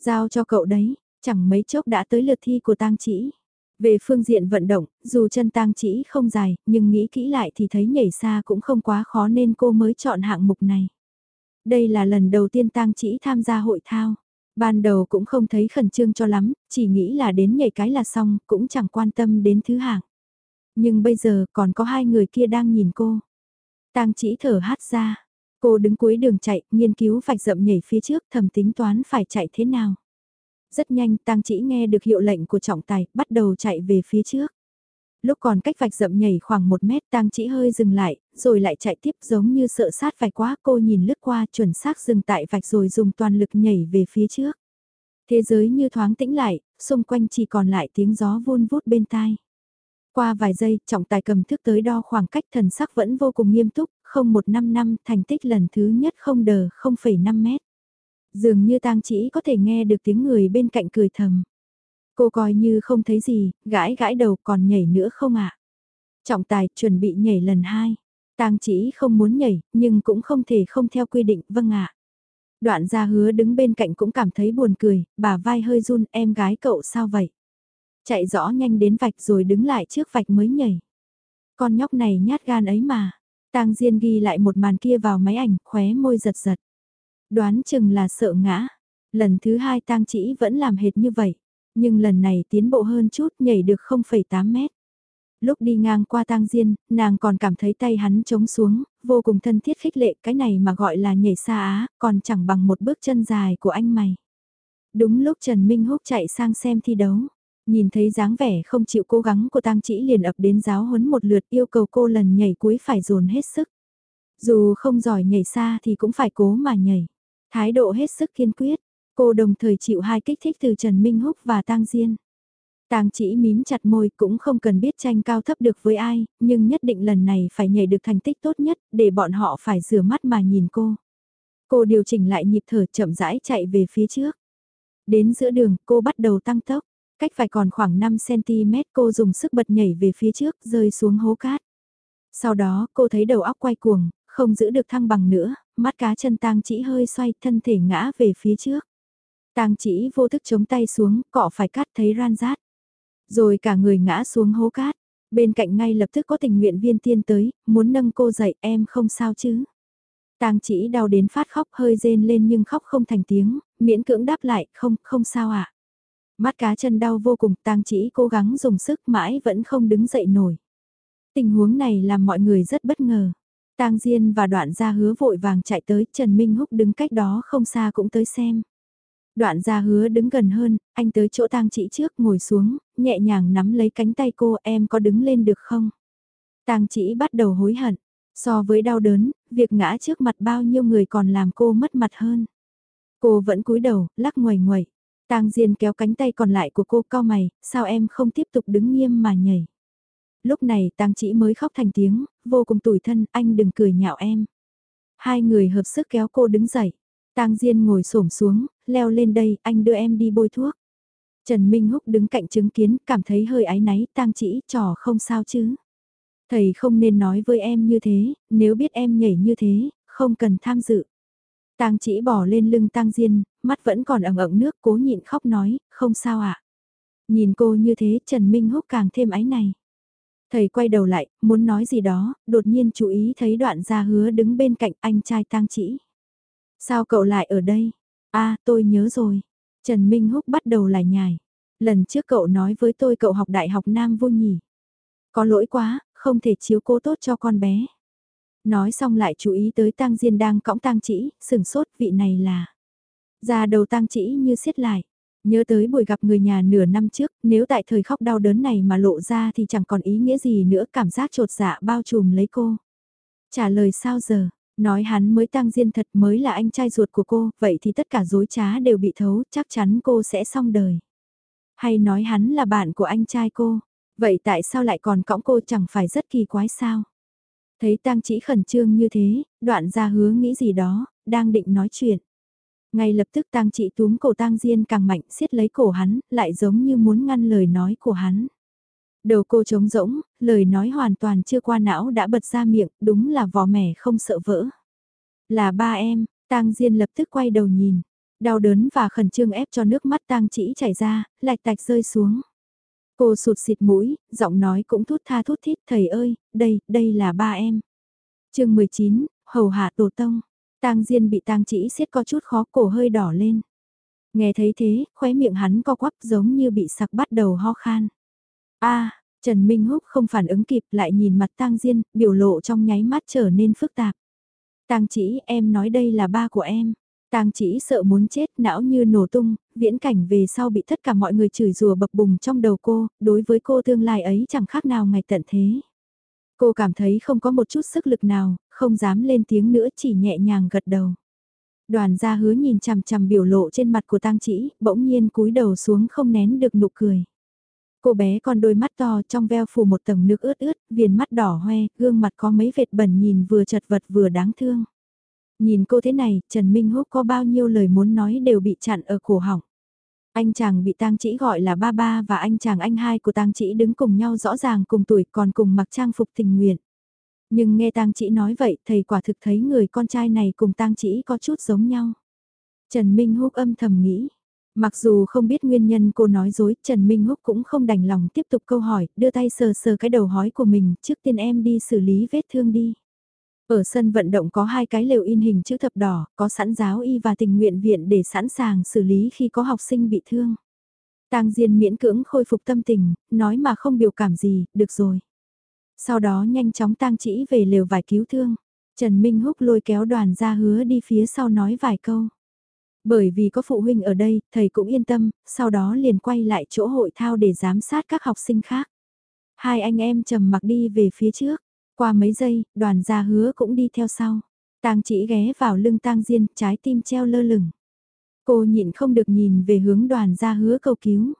Speaker 1: Giao cho cậu đấy, chẳng mấy chốc đã tới lượt thi của Tang Chỉ. Về phương diện vận động, dù chân Tang Chỉ không dài, nhưng nghĩ kỹ lại thì thấy nhảy xa cũng không quá khó nên cô mới chọn hạng mục này. Đây là lần đầu tiên tang chỉ tham gia hội thao. Ban đầu cũng không thấy khẩn trương cho lắm, chỉ nghĩ là đến nhảy cái là xong, cũng chẳng quan tâm đến thứ hạng. Nhưng bây giờ còn có hai người kia đang nhìn cô. Tang chỉ thở hát ra. Cô đứng cuối đường chạy, nghiên cứu vạch rậm nhảy phía trước thầm tính toán phải chạy thế nào. Rất nhanh Tang chỉ nghe được hiệu lệnh của trọng tài, bắt đầu chạy về phía trước. Lúc còn cách vạch rậm nhảy khoảng một mét Tang chỉ hơi dừng lại, rồi lại chạy tiếp giống như sợ sát vạch quá cô nhìn lướt qua chuẩn xác dừng tại vạch rồi dùng toàn lực nhảy về phía trước. Thế giới như thoáng tĩnh lại, xung quanh chỉ còn lại tiếng gió vun vút bên tai. Qua vài giây, trọng tài cầm thước tới đo khoảng cách thần sắc vẫn vô cùng nghiêm túc, không một năm năm thành tích lần thứ nhất không đờ 0,5 mét. Dường như tang chỉ có thể nghe được tiếng người bên cạnh cười thầm. Cô coi như không thấy gì, gãi gãi đầu còn nhảy nữa không ạ? Trọng tài chuẩn bị nhảy lần hai. Tang chỉ không muốn nhảy, nhưng cũng không thể không theo quy định, vâng ạ. Đoạn gia hứa đứng bên cạnh cũng cảm thấy buồn cười, bà vai hơi run, em gái cậu sao vậy? Chạy rõ nhanh đến vạch rồi đứng lại trước vạch mới nhảy. Con nhóc này nhát gan ấy mà. Tang Diên ghi lại một màn kia vào máy ảnh, khóe môi giật giật. Đoán chừng là sợ ngã. Lần thứ hai Tang Chỉ vẫn làm hệt như vậy. Nhưng lần này tiến bộ hơn chút nhảy được 0,8 mét. Lúc đi ngang qua tang diên, nàng còn cảm thấy tay hắn trống xuống, vô cùng thân thiết khích lệ cái này mà gọi là nhảy xa á, còn chẳng bằng một bước chân dài của anh mày. Đúng lúc Trần Minh Húc chạy sang xem thi đấu, nhìn thấy dáng vẻ không chịu cố gắng của tang chỉ liền ập đến giáo huấn một lượt yêu cầu cô lần nhảy cuối phải dồn hết sức. Dù không giỏi nhảy xa thì cũng phải cố mà nhảy. Thái độ hết sức kiên quyết, cô đồng thời chịu hai kích thích từ Trần Minh Húc và Tang Diên. Tang chỉ mím chặt môi cũng không cần biết tranh cao thấp được với ai, nhưng nhất định lần này phải nhảy được thành tích tốt nhất để bọn họ phải rửa mắt mà nhìn cô. Cô điều chỉnh lại nhịp thở chậm rãi chạy về phía trước. Đến giữa đường cô bắt đầu tăng tốc, cách phải còn khoảng 5cm cô dùng sức bật nhảy về phía trước rơi xuống hố cát. Sau đó cô thấy đầu óc quay cuồng, không giữ được thăng bằng nữa, mắt cá chân tang chỉ hơi xoay thân thể ngã về phía trước. Tang chỉ vô thức chống tay xuống, cọ phải cát thấy ran rát. Rồi cả người ngã xuống hố cát. Bên cạnh ngay lập tức có tình nguyện viên tiên tới, muốn nâng cô dậy em không sao chứ. Tang chỉ đau đến phát khóc hơi rên lên nhưng khóc không thành tiếng, miễn cưỡng đáp lại không, không sao ạ. À. Mắt cá chân đau vô cùng, tang chỉ cố gắng dùng sức mãi vẫn không đứng dậy nổi. Tình huống này làm mọi người rất bất ngờ. Tang Diên và đoạn gia hứa vội vàng chạy tới, Trần Minh Húc đứng cách đó không xa cũng tới xem. Đoạn gia hứa đứng gần hơn, anh tới chỗ tang chỉ trước ngồi xuống, nhẹ nhàng nắm lấy cánh tay cô em có đứng lên được không? Tang chỉ bắt đầu hối hận, so với đau đớn, việc ngã trước mặt bao nhiêu người còn làm cô mất mặt hơn. Cô vẫn cúi đầu, lắc ngoài ngoài. Tang Diên kéo cánh tay còn lại của cô cao mày, sao em không tiếp tục đứng nghiêm mà nhảy? Lúc này Tang Chỉ mới khóc thành tiếng, vô cùng tủi thân, anh đừng cười nhạo em. Hai người hợp sức kéo cô đứng dậy. Tang Diên ngồi xổm xuống, leo lên đây, anh đưa em đi bôi thuốc. Trần Minh Húc đứng cạnh chứng kiến, cảm thấy hơi áy náy, Tang Chỉ trò không sao chứ. Thầy không nên nói với em như thế, nếu biết em nhảy như thế, không cần tham dự. Tang Chỉ bỏ lên lưng Tang Diên, mắt vẫn còn ẩn ẩn nước, cố nhịn khóc nói, không sao ạ. À? Nhìn cô như thế, Trần Minh Húc càng thêm áy này. Thầy quay đầu lại, muốn nói gì đó, đột nhiên chú ý thấy đoạn gia hứa đứng bên cạnh anh trai tang chỉ. Sao cậu lại ở đây? a à, tôi nhớ rồi. Trần Minh Húc bắt đầu lại nhài. Lần trước cậu nói với tôi cậu học đại học Nam vô nhỉ. Có lỗi quá, không thể chiếu cố tốt cho con bé. Nói xong lại chú ý tới tang diên đang cõng tang chỉ, sừng sốt vị này là. Già đầu tang chỉ như xiết lại. Nhớ tới buổi gặp người nhà nửa năm trước, nếu tại thời khóc đau đớn này mà lộ ra thì chẳng còn ý nghĩa gì nữa, cảm giác trột dạ bao trùm lấy cô. Trả lời sao giờ, nói hắn mới tăng diên thật mới là anh trai ruột của cô, vậy thì tất cả dối trá đều bị thấu, chắc chắn cô sẽ xong đời. Hay nói hắn là bạn của anh trai cô, vậy tại sao lại còn cõng cô chẳng phải rất kỳ quái sao? Thấy tang chỉ khẩn trương như thế, đoạn ra hứa nghĩ gì đó, đang định nói chuyện. Ngay lập tức tang chị túm cổ tang diên càng mạnh siết lấy cổ hắn, lại giống như muốn ngăn lời nói của hắn. Đầu cô trống rỗng, lời nói hoàn toàn chưa qua não đã bật ra miệng, đúng là vò mẻ không sợ vỡ. Là ba em, tang diên lập tức quay đầu nhìn, đau đớn và khẩn trương ép cho nước mắt tang chỉ chảy ra, lạch tạch rơi xuống. Cô sụt xịt mũi, giọng nói cũng thút tha thút thít, thầy ơi, đây, đây là ba em. chương 19, Hầu Hạ Tổ Tông. Tang Diên bị Tang Chỉ siết có chút khó cổ hơi đỏ lên. Nghe thấy thế, khóe miệng hắn co quắp giống như bị sặc bắt đầu ho khan. A, Trần Minh Húc không phản ứng kịp lại nhìn mặt Tang Diên, biểu lộ trong nháy mắt trở nên phức tạp. Tang Chỉ, em nói đây là ba của em. Tang Chỉ sợ muốn chết, não như nổ tung, viễn cảnh về sau bị tất cả mọi người chửi rủa bập bùng trong đầu cô, đối với cô tương lai ấy chẳng khác nào ngày tận thế. Cô cảm thấy không có một chút sức lực nào, không dám lên tiếng nữa chỉ nhẹ nhàng gật đầu. Đoàn gia hứa nhìn chằm chằm biểu lộ trên mặt của tang chỉ, bỗng nhiên cúi đầu xuống không nén được nụ cười. Cô bé còn đôi mắt to trong veo phủ một tầng nước ướt ướt, viền mắt đỏ hoe, gương mặt có mấy vệt bẩn nhìn vừa chật vật vừa đáng thương. Nhìn cô thế này, Trần Minh Húc có bao nhiêu lời muốn nói đều bị chặn ở cổ họng. Anh chàng bị tang chỉ gọi là ba ba và anh chàng anh hai của tang chỉ đứng cùng nhau rõ ràng cùng tuổi còn cùng mặc trang phục tình nguyện. Nhưng nghe tang chỉ nói vậy thầy quả thực thấy người con trai này cùng tang chỉ có chút giống nhau. Trần Minh Húc âm thầm nghĩ. Mặc dù không biết nguyên nhân cô nói dối, Trần Minh Húc cũng không đành lòng tiếp tục câu hỏi, đưa tay sờ sờ cái đầu hói của mình, trước tiên em đi xử lý vết thương đi. Ở sân vận động có hai cái lều in hình chữ thập đỏ, có sẵn giáo y và tình nguyện viện để sẵn sàng xử lý khi có học sinh bị thương. Tang Diên miễn cưỡng khôi phục tâm tình, nói mà không biểu cảm gì, được rồi. Sau đó nhanh chóng tang chỉ về lều vải cứu thương. Trần Minh Húc lôi kéo đoàn ra hứa đi phía sau nói vài câu. Bởi vì có phụ huynh ở đây, thầy cũng yên tâm, sau đó liền quay lại chỗ hội thao để giám sát các học sinh khác. Hai anh em trầm mặc đi về phía trước. Qua mấy giây, đoàn gia hứa cũng đi theo sau. Tang chỉ ghé vào lưng tang diên, trái tim treo lơ lửng. Cô nhịn không được nhìn về hướng đoàn gia hứa cầu cứu.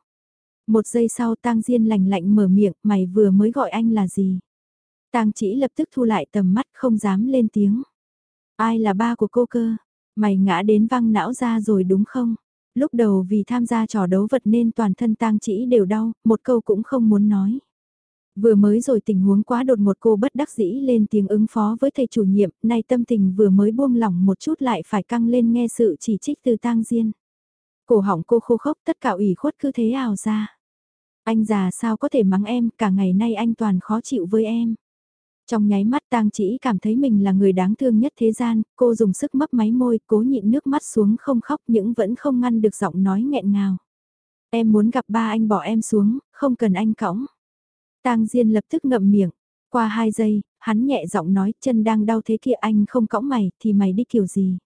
Speaker 1: Một giây sau tang diên lạnh lạnh mở miệng, mày vừa mới gọi anh là gì? Tang chỉ lập tức thu lại tầm mắt không dám lên tiếng. Ai là ba của cô cơ? Mày ngã đến văng não ra rồi đúng không? Lúc đầu vì tham gia trò đấu vật nên toàn thân tang chỉ đều đau, một câu cũng không muốn nói. Vừa mới rồi tình huống quá đột ngột cô bất đắc dĩ lên tiếng ứng phó với thầy chủ nhiệm, nay tâm tình vừa mới buông lỏng một chút lại phải căng lên nghe sự chỉ trích từ tang diên. Cổ họng cô khô khốc tất cả ủy khuất cứ thế ảo ra. Anh già sao có thể mắng em, cả ngày nay anh toàn khó chịu với em. Trong nháy mắt tang chỉ cảm thấy mình là người đáng thương nhất thế gian, cô dùng sức mấp máy môi, cố nhịn nước mắt xuống không khóc nhưng vẫn không ngăn được giọng nói nghẹn ngào. Em muốn gặp ba anh bỏ em xuống, không cần anh cõng. Tang Diên lập tức ngậm miệng. Qua hai giây, hắn nhẹ giọng nói chân đang đau thế kia anh không cõng mày thì mày đi kiểu gì.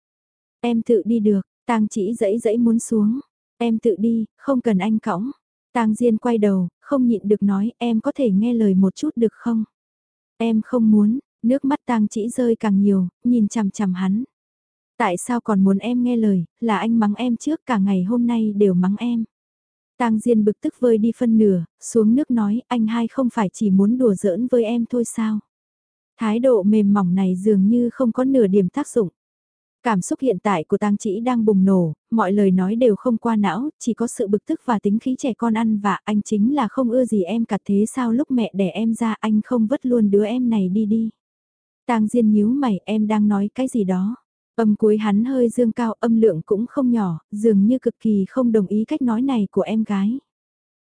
Speaker 1: Em tự đi được, Tang chỉ dẫy dẫy muốn xuống. Em tự đi, không cần anh cõng. Tang Diên quay đầu, không nhịn được nói em có thể nghe lời một chút được không? Em không muốn, nước mắt Tang chỉ rơi càng nhiều, nhìn chằm chằm hắn. Tại sao còn muốn em nghe lời, là anh mắng em trước cả ngày hôm nay đều mắng em. Tang Diên bực tức vơi đi phân nửa, xuống nước nói anh hai không phải chỉ muốn đùa giỡn với em thôi sao. Thái độ mềm mỏng này dường như không có nửa điểm tác dụng. Cảm xúc hiện tại của Tang Chỉ đang bùng nổ, mọi lời nói đều không qua não, chỉ có sự bực tức và tính khí trẻ con ăn và anh chính là không ưa gì em cả thế sao lúc mẹ đẻ em ra anh không vứt luôn đứa em này đi đi. Tang Diên nhíu mày em đang nói cái gì đó. Âm cuối hắn hơi dương cao âm lượng cũng không nhỏ, dường như cực kỳ không đồng ý cách nói này của em gái.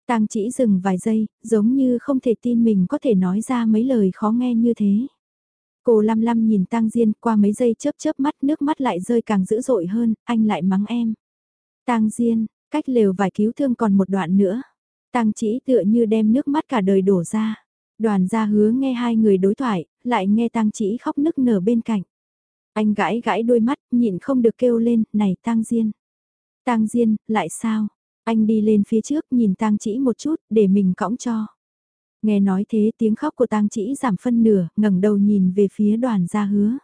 Speaker 1: Tang chỉ dừng vài giây, giống như không thể tin mình có thể nói ra mấy lời khó nghe như thế. Cô lăm lăm nhìn Tang Diên qua mấy giây chớp chớp mắt nước mắt lại rơi càng dữ dội hơn, anh lại mắng em. Tang Diên, cách lều vài cứu thương còn một đoạn nữa. Tang chỉ tựa như đem nước mắt cả đời đổ ra. Đoàn gia hứa nghe hai người đối thoại, lại nghe Tang chỉ khóc nức nở bên cạnh. Anh gãi gãi đôi mắt, nhịn không được kêu lên, này tang Diên. tang Diên, lại sao? Anh đi lên phía trước nhìn tang chỉ một chút, để mình cõng cho. Nghe nói thế tiếng khóc của tang chỉ giảm phân nửa, ngẩng đầu nhìn về phía đoàn gia hứa.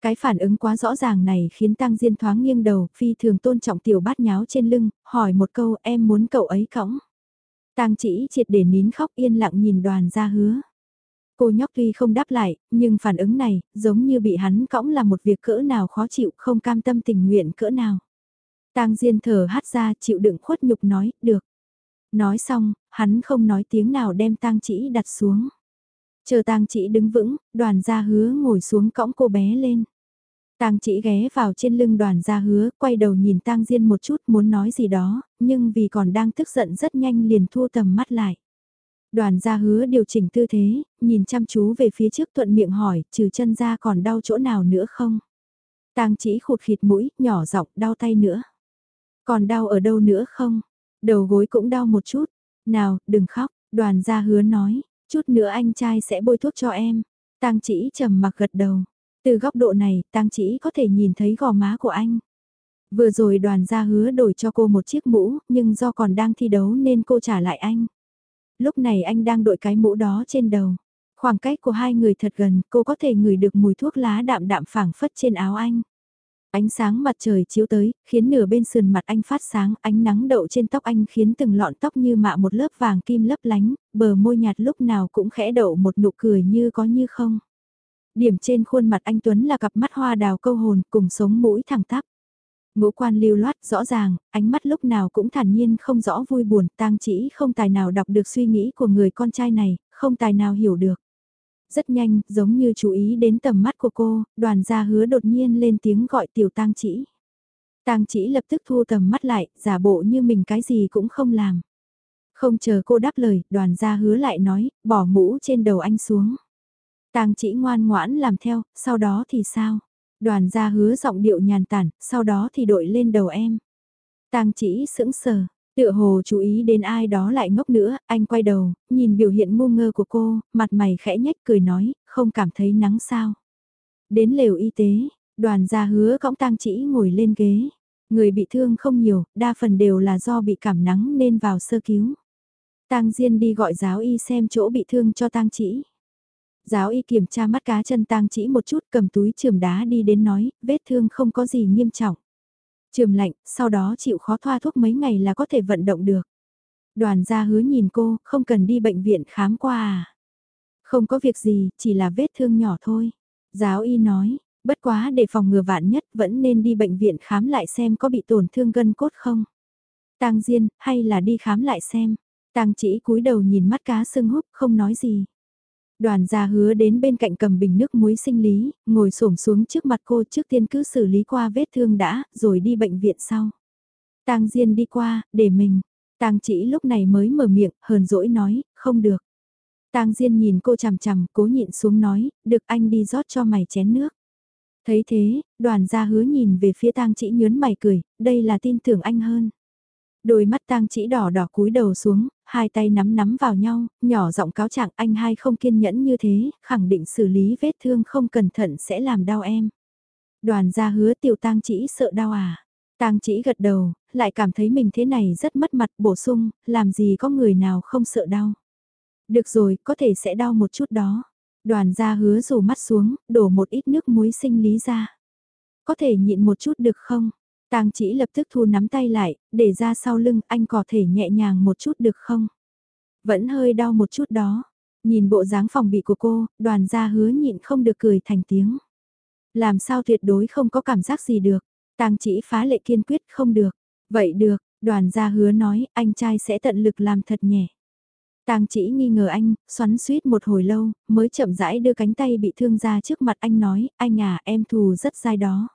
Speaker 1: Cái phản ứng quá rõ ràng này khiến tang Diên thoáng nghiêng đầu, phi thường tôn trọng tiểu bát nháo trên lưng, hỏi một câu em muốn cậu ấy cõng. tang chỉ triệt để nín khóc yên lặng nhìn đoàn gia hứa. Cô nhóc tuy không đáp lại, nhưng phản ứng này, giống như bị hắn cõng là một việc cỡ nào khó chịu, không cam tâm tình nguyện cỡ nào. Tang Diên thở hát ra chịu đựng khuất nhục nói, được. Nói xong, hắn không nói tiếng nào đem tang chỉ đặt xuống. Chờ tang chỉ đứng vững, đoàn gia hứa ngồi xuống cõng cô bé lên. Tang chỉ ghé vào trên lưng đoàn gia hứa, quay đầu nhìn tang Diên một chút muốn nói gì đó, nhưng vì còn đang tức giận rất nhanh liền thu tầm mắt lại. Đoàn gia hứa điều chỉnh tư thế, nhìn chăm chú về phía trước thuận miệng hỏi, trừ chân ra còn đau chỗ nào nữa không? Tang chỉ khụt khịt mũi, nhỏ giọng đau tay nữa. Còn đau ở đâu nữa không? Đầu gối cũng đau một chút. Nào, đừng khóc, đoàn gia hứa nói, chút nữa anh trai sẽ bôi thuốc cho em. Tang chỉ trầm mặc gật đầu. Từ góc độ này, Tang chỉ có thể nhìn thấy gò má của anh. Vừa rồi đoàn gia hứa đổi cho cô một chiếc mũ, nhưng do còn đang thi đấu nên cô trả lại anh. Lúc này anh đang đội cái mũ đó trên đầu. Khoảng cách của hai người thật gần, cô có thể ngửi được mùi thuốc lá đạm đạm phảng phất trên áo anh. Ánh sáng mặt trời chiếu tới, khiến nửa bên sườn mặt anh phát sáng, ánh nắng đậu trên tóc anh khiến từng lọn tóc như mạ một lớp vàng kim lấp lánh, bờ môi nhạt lúc nào cũng khẽ đậu một nụ cười như có như không. Điểm trên khuôn mặt anh Tuấn là cặp mắt hoa đào câu hồn cùng sống mũi thẳng tắp. Ngũ quan lưu loát rõ ràng, ánh mắt lúc nào cũng thản nhiên không rõ vui buồn, tang chỉ không tài nào đọc được suy nghĩ của người con trai này, không tài nào hiểu được. Rất nhanh, giống như chú ý đến tầm mắt của cô, đoàn gia hứa đột nhiên lên tiếng gọi tiểu tang chỉ. Tang chỉ lập tức thu tầm mắt lại, giả bộ như mình cái gì cũng không làm. Không chờ cô đáp lời, đoàn gia hứa lại nói, bỏ mũ trên đầu anh xuống. Tang chỉ ngoan ngoãn làm theo, sau đó thì sao? Đoàn gia hứa giọng điệu nhàn tản, sau đó thì đội lên đầu em. Tang chỉ sững sờ, tựa hồ chú ý đến ai đó lại ngốc nữa, anh quay đầu, nhìn biểu hiện ngu ngơ của cô, mặt mày khẽ nhếch cười nói, không cảm thấy nắng sao. Đến lều y tế, đoàn gia hứa cõng tang chỉ ngồi lên ghế. Người bị thương không nhiều, đa phần đều là do bị cảm nắng nên vào sơ cứu. Tang Diên đi gọi giáo y xem chỗ bị thương cho tang chỉ. Giáo y kiểm tra mắt cá chân tang chỉ một chút cầm túi trường đá đi đến nói, vết thương không có gì nghiêm trọng. Trường lạnh, sau đó chịu khó thoa thuốc mấy ngày là có thể vận động được. Đoàn gia hứa nhìn cô, không cần đi bệnh viện khám qua à. Không có việc gì, chỉ là vết thương nhỏ thôi. Giáo y nói, bất quá để phòng ngừa vạn nhất vẫn nên đi bệnh viện khám lại xem có bị tổn thương gân cốt không. Tang Diên, hay là đi khám lại xem. Tang chỉ cúi đầu nhìn mắt cá sưng húp, không nói gì. Đoàn gia hứa đến bên cạnh cầm bình nước muối sinh lý, ngồi xổm xuống trước mặt cô trước tiên cứ xử lý qua vết thương đã, rồi đi bệnh viện sau. Tang Diên đi qua, để mình. Tang chỉ lúc này mới mở miệng, hờn dỗi nói, không được. Tang Diên nhìn cô chằm chằm, cố nhịn xuống nói, được anh đi rót cho mày chén nước. Thấy thế, đoàn gia hứa nhìn về phía tang chỉ nhớn mày cười, đây là tin tưởng anh hơn. Đôi mắt tang chỉ đỏ đỏ cúi đầu xuống, hai tay nắm nắm vào nhau, nhỏ giọng cáo trạng anh hai không kiên nhẫn như thế, khẳng định xử lý vết thương không cẩn thận sẽ làm đau em. Đoàn gia hứa tiểu tang chỉ sợ đau à. Tang chỉ gật đầu, lại cảm thấy mình thế này rất mất mặt bổ sung, làm gì có người nào không sợ đau. Được rồi, có thể sẽ đau một chút đó. Đoàn gia hứa rủ mắt xuống, đổ một ít nước muối sinh lý ra. Có thể nhịn một chút được không? Tang chỉ lập tức thu nắm tay lại, để ra sau lưng anh có thể nhẹ nhàng một chút được không? Vẫn hơi đau một chút đó. Nhìn bộ dáng phòng bị của cô, đoàn gia hứa nhịn không được cười thành tiếng. Làm sao tuyệt đối không có cảm giác gì được. Tang chỉ phá lệ kiên quyết không được. Vậy được, đoàn gia hứa nói anh trai sẽ tận lực làm thật nhẹ. Tang chỉ nghi ngờ anh, xoắn suýt một hồi lâu, mới chậm rãi đưa cánh tay bị thương ra trước mặt anh nói, anh à em thù rất dai đó.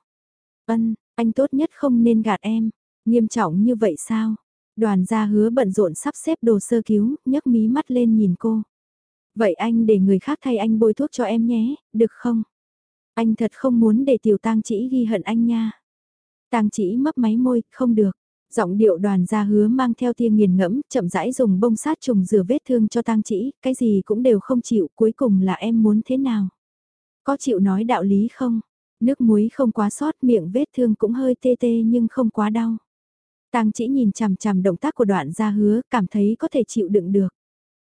Speaker 1: Ân, anh tốt nhất không nên gạt em. Nghiêm trọng như vậy sao? Đoàn gia hứa bận rộn sắp xếp đồ sơ cứu, nhấc mí mắt lên nhìn cô. Vậy anh để người khác thay anh bôi thuốc cho em nhé, được không? Anh thật không muốn để tiểu tang chỉ ghi hận anh nha. Tang chỉ mấp máy môi, không được. Giọng điệu đoàn gia hứa mang theo tia nghiền ngẫm, chậm rãi dùng bông sát trùng rửa vết thương cho tang chỉ, cái gì cũng đều không chịu, cuối cùng là em muốn thế nào? Có chịu nói đạo lý không? Nước muối không quá sót miệng vết thương cũng hơi tê tê nhưng không quá đau. Tang chỉ nhìn chằm chằm động tác của đoạn gia hứa, cảm thấy có thể chịu đựng được.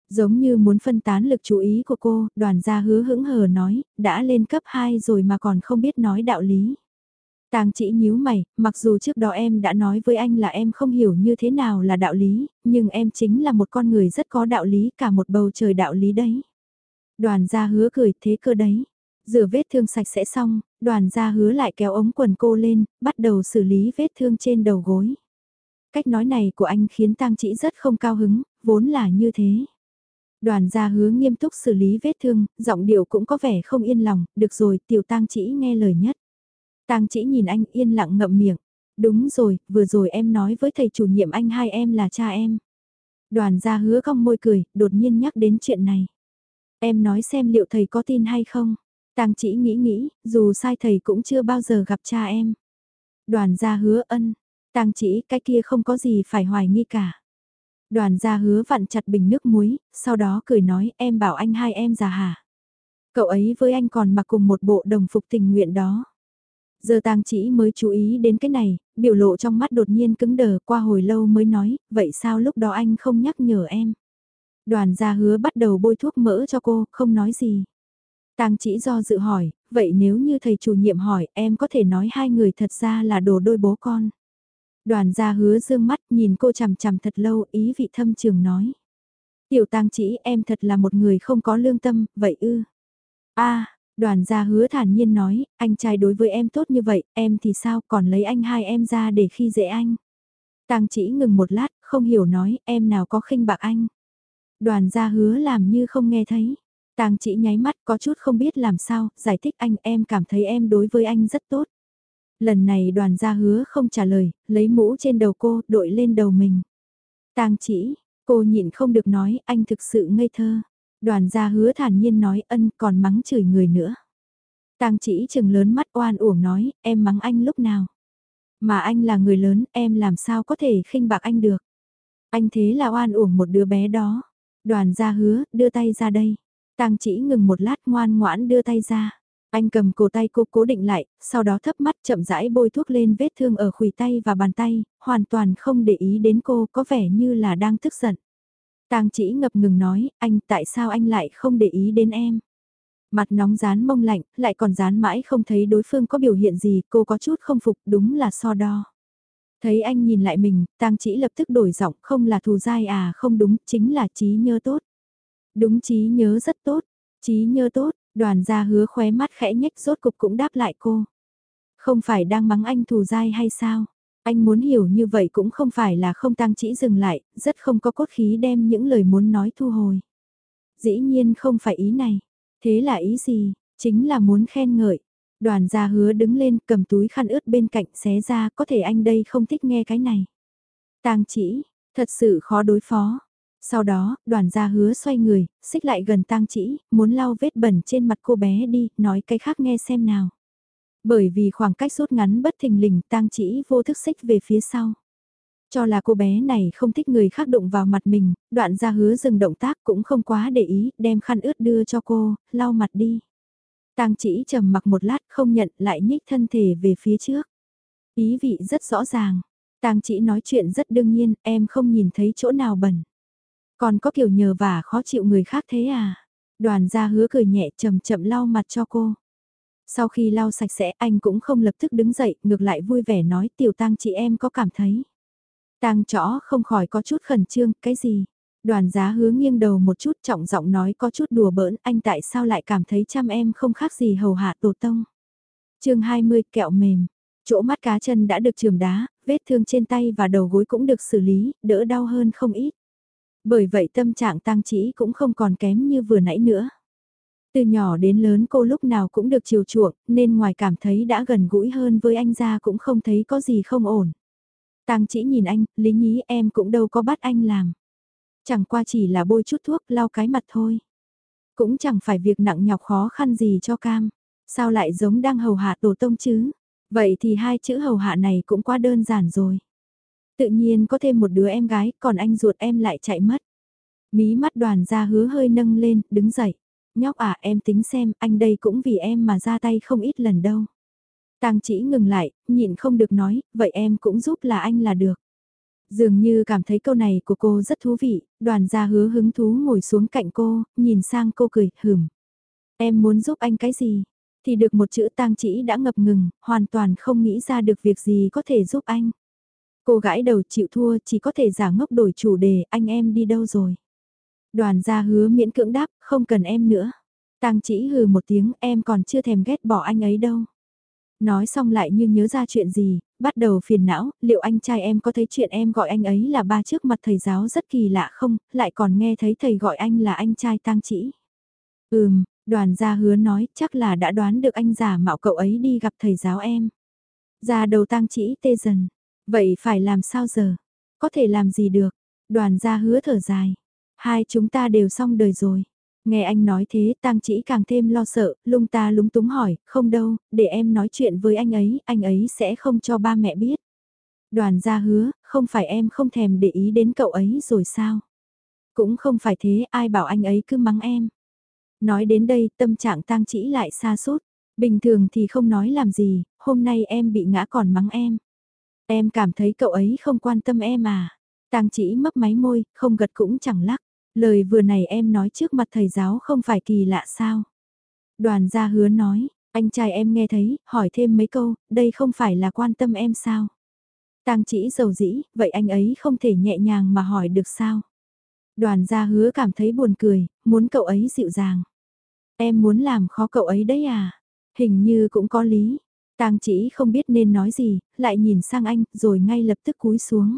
Speaker 1: Giống như muốn phân tán lực chú ý của cô, đoàn gia hứa hững hờ nói, đã lên cấp 2 rồi mà còn không biết nói đạo lý. Tang chỉ nhíu mày, mặc dù trước đó em đã nói với anh là em không hiểu như thế nào là đạo lý, nhưng em chính là một con người rất có đạo lý cả một bầu trời đạo lý đấy. Đoàn gia hứa cười thế cơ đấy. Rửa vết thương sạch sẽ xong, đoàn gia hứa lại kéo ống quần cô lên, bắt đầu xử lý vết thương trên đầu gối. Cách nói này của anh khiến tang chỉ rất không cao hứng, vốn là như thế. Đoàn gia hứa nghiêm túc xử lý vết thương, giọng điệu cũng có vẻ không yên lòng, được rồi, tiểu tang chỉ nghe lời nhất. Tang chỉ nhìn anh yên lặng ngậm miệng. Đúng rồi, vừa rồi em nói với thầy chủ nhiệm anh hai em là cha em. Đoàn gia hứa cong môi cười, đột nhiên nhắc đến chuyện này. Em nói xem liệu thầy có tin hay không? Tang chỉ nghĩ nghĩ, dù sai thầy cũng chưa bao giờ gặp cha em. Đoàn gia hứa ân, Tang chỉ cái kia không có gì phải hoài nghi cả. Đoàn gia hứa vặn chặt bình nước muối, sau đó cười nói em bảo anh hai em già hả. Cậu ấy với anh còn mặc cùng một bộ đồng phục tình nguyện đó. Giờ tang chỉ mới chú ý đến cái này, biểu lộ trong mắt đột nhiên cứng đờ qua hồi lâu mới nói, vậy sao lúc đó anh không nhắc nhở em. Đoàn gia hứa bắt đầu bôi thuốc mỡ cho cô, không nói gì. Tang chỉ do dự hỏi, vậy nếu như thầy chủ nhiệm hỏi em có thể nói hai người thật ra là đồ đôi bố con. Đoàn gia hứa dương mắt nhìn cô chằm chằm thật lâu ý vị thâm trường nói. Tiểu tang chỉ em thật là một người không có lương tâm, vậy ư. a đoàn gia hứa thản nhiên nói, anh trai đối với em tốt như vậy, em thì sao còn lấy anh hai em ra để khi dễ anh. Tang chỉ ngừng một lát, không hiểu nói, em nào có khinh bạc anh. Đoàn gia hứa làm như không nghe thấy. Tang chỉ nháy mắt có chút không biết làm sao, giải thích anh em cảm thấy em đối với anh rất tốt. Lần này đoàn gia hứa không trả lời, lấy mũ trên đầu cô, đội lên đầu mình. Tang chỉ, cô nhịn không được nói, anh thực sự ngây thơ. Đoàn gia hứa thản nhiên nói ân còn mắng chửi người nữa. Tang chỉ chừng lớn mắt oan uổng nói, em mắng anh lúc nào. Mà anh là người lớn, em làm sao có thể khinh bạc anh được. Anh thế là oan uổng một đứa bé đó. Đoàn gia hứa, đưa tay ra đây. Tang chỉ ngừng một lát ngoan ngoãn đưa tay ra. Anh cầm cổ tay cô cố định lại, sau đó thấp mắt chậm rãi bôi thuốc lên vết thương ở khuỷu tay và bàn tay, hoàn toàn không để ý đến cô có vẻ như là đang tức giận. Tang chỉ ngập ngừng nói, anh tại sao anh lại không để ý đến em? Mặt nóng rán mông lạnh, lại còn rán mãi không thấy đối phương có biểu hiện gì, cô có chút không phục, đúng là so đo. Thấy anh nhìn lại mình, tang chỉ lập tức đổi giọng, không là thù dai à, không đúng, chính là trí nhớ tốt. Đúng trí nhớ rất tốt, trí nhớ tốt, đoàn gia hứa khóe mắt khẽ nhếch rốt cục cũng đáp lại cô. Không phải đang mắng anh thù dai hay sao? Anh muốn hiểu như vậy cũng không phải là không tăng chỉ dừng lại, rất không có cốt khí đem những lời muốn nói thu hồi. Dĩ nhiên không phải ý này. Thế là ý gì? Chính là muốn khen ngợi. Đoàn gia hứa đứng lên cầm túi khăn ướt bên cạnh xé ra có thể anh đây không thích nghe cái này. Tang chỉ, thật sự khó đối phó. Sau đó, đoàn gia hứa xoay người, xích lại gần tang chỉ, muốn lau vết bẩn trên mặt cô bé đi, nói cái khác nghe xem nào. Bởi vì khoảng cách rút ngắn bất thình lình tang chỉ vô thức xích về phía sau. Cho là cô bé này không thích người khác đụng vào mặt mình, đoạn gia hứa dừng động tác cũng không quá để ý, đem khăn ướt đưa cho cô, lau mặt đi. Tang chỉ trầm mặc một lát không nhận lại nhích thân thể về phía trước. Ý vị rất rõ ràng. Tang chỉ nói chuyện rất đương nhiên, em không nhìn thấy chỗ nào bẩn. Còn có kiểu nhờ vả khó chịu người khác thế à? Đoàn gia hứa cười nhẹ chậm chậm lau mặt cho cô. Sau khi lau sạch sẽ anh cũng không lập tức đứng dậy, ngược lại vui vẻ nói tiểu tang chị em có cảm thấy. Tang chõ không khỏi có chút khẩn trương, cái gì? Đoàn giá hứa nghiêng đầu một chút trọng giọng nói có chút đùa bỡn, anh tại sao lại cảm thấy chăm em không khác gì hầu hạ tổ tông. chương 20 kẹo mềm, chỗ mắt cá chân đã được trường đá, vết thương trên tay và đầu gối cũng được xử lý, đỡ đau hơn không ít. Bởi vậy tâm trạng tăng chỉ cũng không còn kém như vừa nãy nữa. Từ nhỏ đến lớn cô lúc nào cũng được chiều chuộng, nên ngoài cảm thấy đã gần gũi hơn với anh ra cũng không thấy có gì không ổn. Tăng chỉ nhìn anh, lý nhí em cũng đâu có bắt anh làm. Chẳng qua chỉ là bôi chút thuốc lau cái mặt thôi. Cũng chẳng phải việc nặng nhọc khó khăn gì cho cam. Sao lại giống đang hầu hạ tổ tông chứ? Vậy thì hai chữ hầu hạ này cũng quá đơn giản rồi. Tự nhiên có thêm một đứa em gái, còn anh ruột em lại chạy mất. Mí mắt đoàn ra hứa hơi nâng lên, đứng dậy. Nhóc à em tính xem, anh đây cũng vì em mà ra tay không ít lần đâu. Tang chỉ ngừng lại, nhịn không được nói, vậy em cũng giúp là anh là được. Dường như cảm thấy câu này của cô rất thú vị, đoàn gia hứa hứng thú ngồi xuống cạnh cô, nhìn sang cô cười, hửm. Em muốn giúp anh cái gì? Thì được một chữ tang chỉ đã ngập ngừng, hoàn toàn không nghĩ ra được việc gì có thể giúp anh. Cô gãi đầu chịu thua chỉ có thể giả ngốc đổi chủ đề, anh em đi đâu rồi? Đoàn gia hứa miễn cưỡng đáp, không cần em nữa. Tang chỉ hừ một tiếng, em còn chưa thèm ghét bỏ anh ấy đâu. Nói xong lại như nhớ ra chuyện gì, bắt đầu phiền não, liệu anh trai em có thấy chuyện em gọi anh ấy là ba trước mặt thầy giáo rất kỳ lạ không, lại còn nghe thấy thầy gọi anh là anh trai tang chỉ. Ừm, đoàn gia hứa nói chắc là đã đoán được anh giả mạo cậu ấy đi gặp thầy giáo em. Ra đầu tang chỉ tê dần, vậy phải làm sao giờ? Có thể làm gì được? Đoàn gia hứa thở dài. Hai chúng ta đều xong đời rồi. Nghe anh nói thế tang chỉ càng thêm lo sợ, lung ta lúng túng hỏi, không đâu, để em nói chuyện với anh ấy, anh ấy sẽ không cho ba mẹ biết. Đoàn gia hứa, không phải em không thèm để ý đến cậu ấy rồi sao? Cũng không phải thế, ai bảo anh ấy cứ mắng em. Nói đến đây, tâm trạng tang chỉ lại xa sút Bình thường thì không nói làm gì, hôm nay em bị ngã còn mắng em. Em cảm thấy cậu ấy không quan tâm em à. Tang chỉ mấp máy môi, không gật cũng chẳng lắc. Lời vừa này em nói trước mặt thầy giáo không phải kỳ lạ sao. Đoàn gia hứa nói, anh trai em nghe thấy, hỏi thêm mấy câu, đây không phải là quan tâm em sao. Tang chỉ dầu dĩ, vậy anh ấy không thể nhẹ nhàng mà hỏi được sao. Đoàn gia hứa cảm thấy buồn cười, muốn cậu ấy dịu dàng. Em muốn làm khó cậu ấy đấy à? Hình như cũng có lý. Tang chỉ không biết nên nói gì, lại nhìn sang anh, rồi ngay lập tức cúi xuống.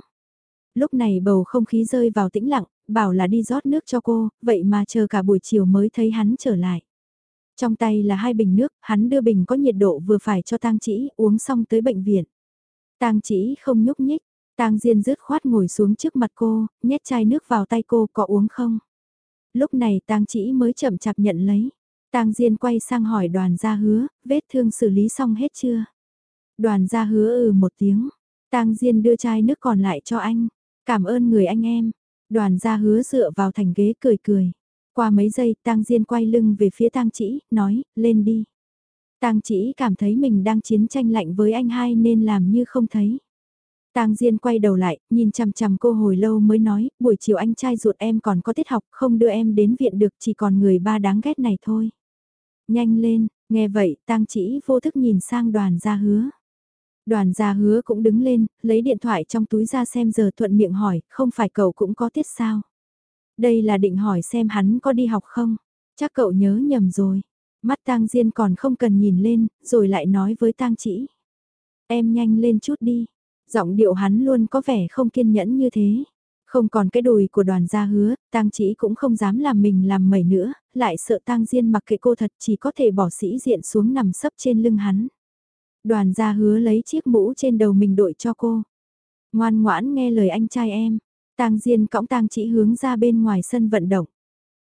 Speaker 1: Lúc này bầu không khí rơi vào tĩnh lặng, bảo là đi rót nước cho cô, vậy mà chờ cả buổi chiều mới thấy hắn trở lại. Trong tay là hai bình nước, hắn đưa bình có nhiệt độ vừa phải cho tang chỉ, uống xong tới bệnh viện. Tang chỉ không nhúc nhích, tang diên rứt khoát ngồi xuống trước mặt cô, nhét chai nước vào tay cô, có uống không? Lúc này tang chỉ mới chậm chạp nhận lấy. Tang Diên quay sang hỏi đoàn gia hứa, vết thương xử lý xong hết chưa? Đoàn gia hứa ừ một tiếng. Tang Diên đưa chai nước còn lại cho anh. Cảm ơn người anh em. Đoàn gia hứa dựa vào thành ghế cười cười. Qua mấy giây Tang Diên quay lưng về phía Tang Chỉ, nói, lên đi. Tang Chỉ cảm thấy mình đang chiến tranh lạnh với anh hai nên làm như không thấy. Tang Diên quay đầu lại, nhìn chằm chằm cô hồi lâu mới nói, buổi chiều anh trai ruột em còn có tiết học, không đưa em đến viện được, chỉ còn người ba đáng ghét này thôi. Nhanh lên, nghe vậy, tang chỉ vô thức nhìn sang đoàn gia hứa. Đoàn gia hứa cũng đứng lên, lấy điện thoại trong túi ra xem giờ thuận miệng hỏi, không phải cậu cũng có tiết sao? Đây là định hỏi xem hắn có đi học không? Chắc cậu nhớ nhầm rồi. Mắt tang Diên còn không cần nhìn lên, rồi lại nói với tang chỉ. Em nhanh lên chút đi. Giọng điệu hắn luôn có vẻ không kiên nhẫn như thế. Không còn cái đùi của đoàn gia hứa, tang chỉ cũng không dám làm mình làm mẩy nữa, lại sợ tang diên mặc kệ cô thật chỉ có thể bỏ sĩ diện xuống nằm sấp trên lưng hắn. Đoàn gia hứa lấy chiếc mũ trên đầu mình đội cho cô. Ngoan ngoãn nghe lời anh trai em, tang diên cõng tang chỉ hướng ra bên ngoài sân vận động.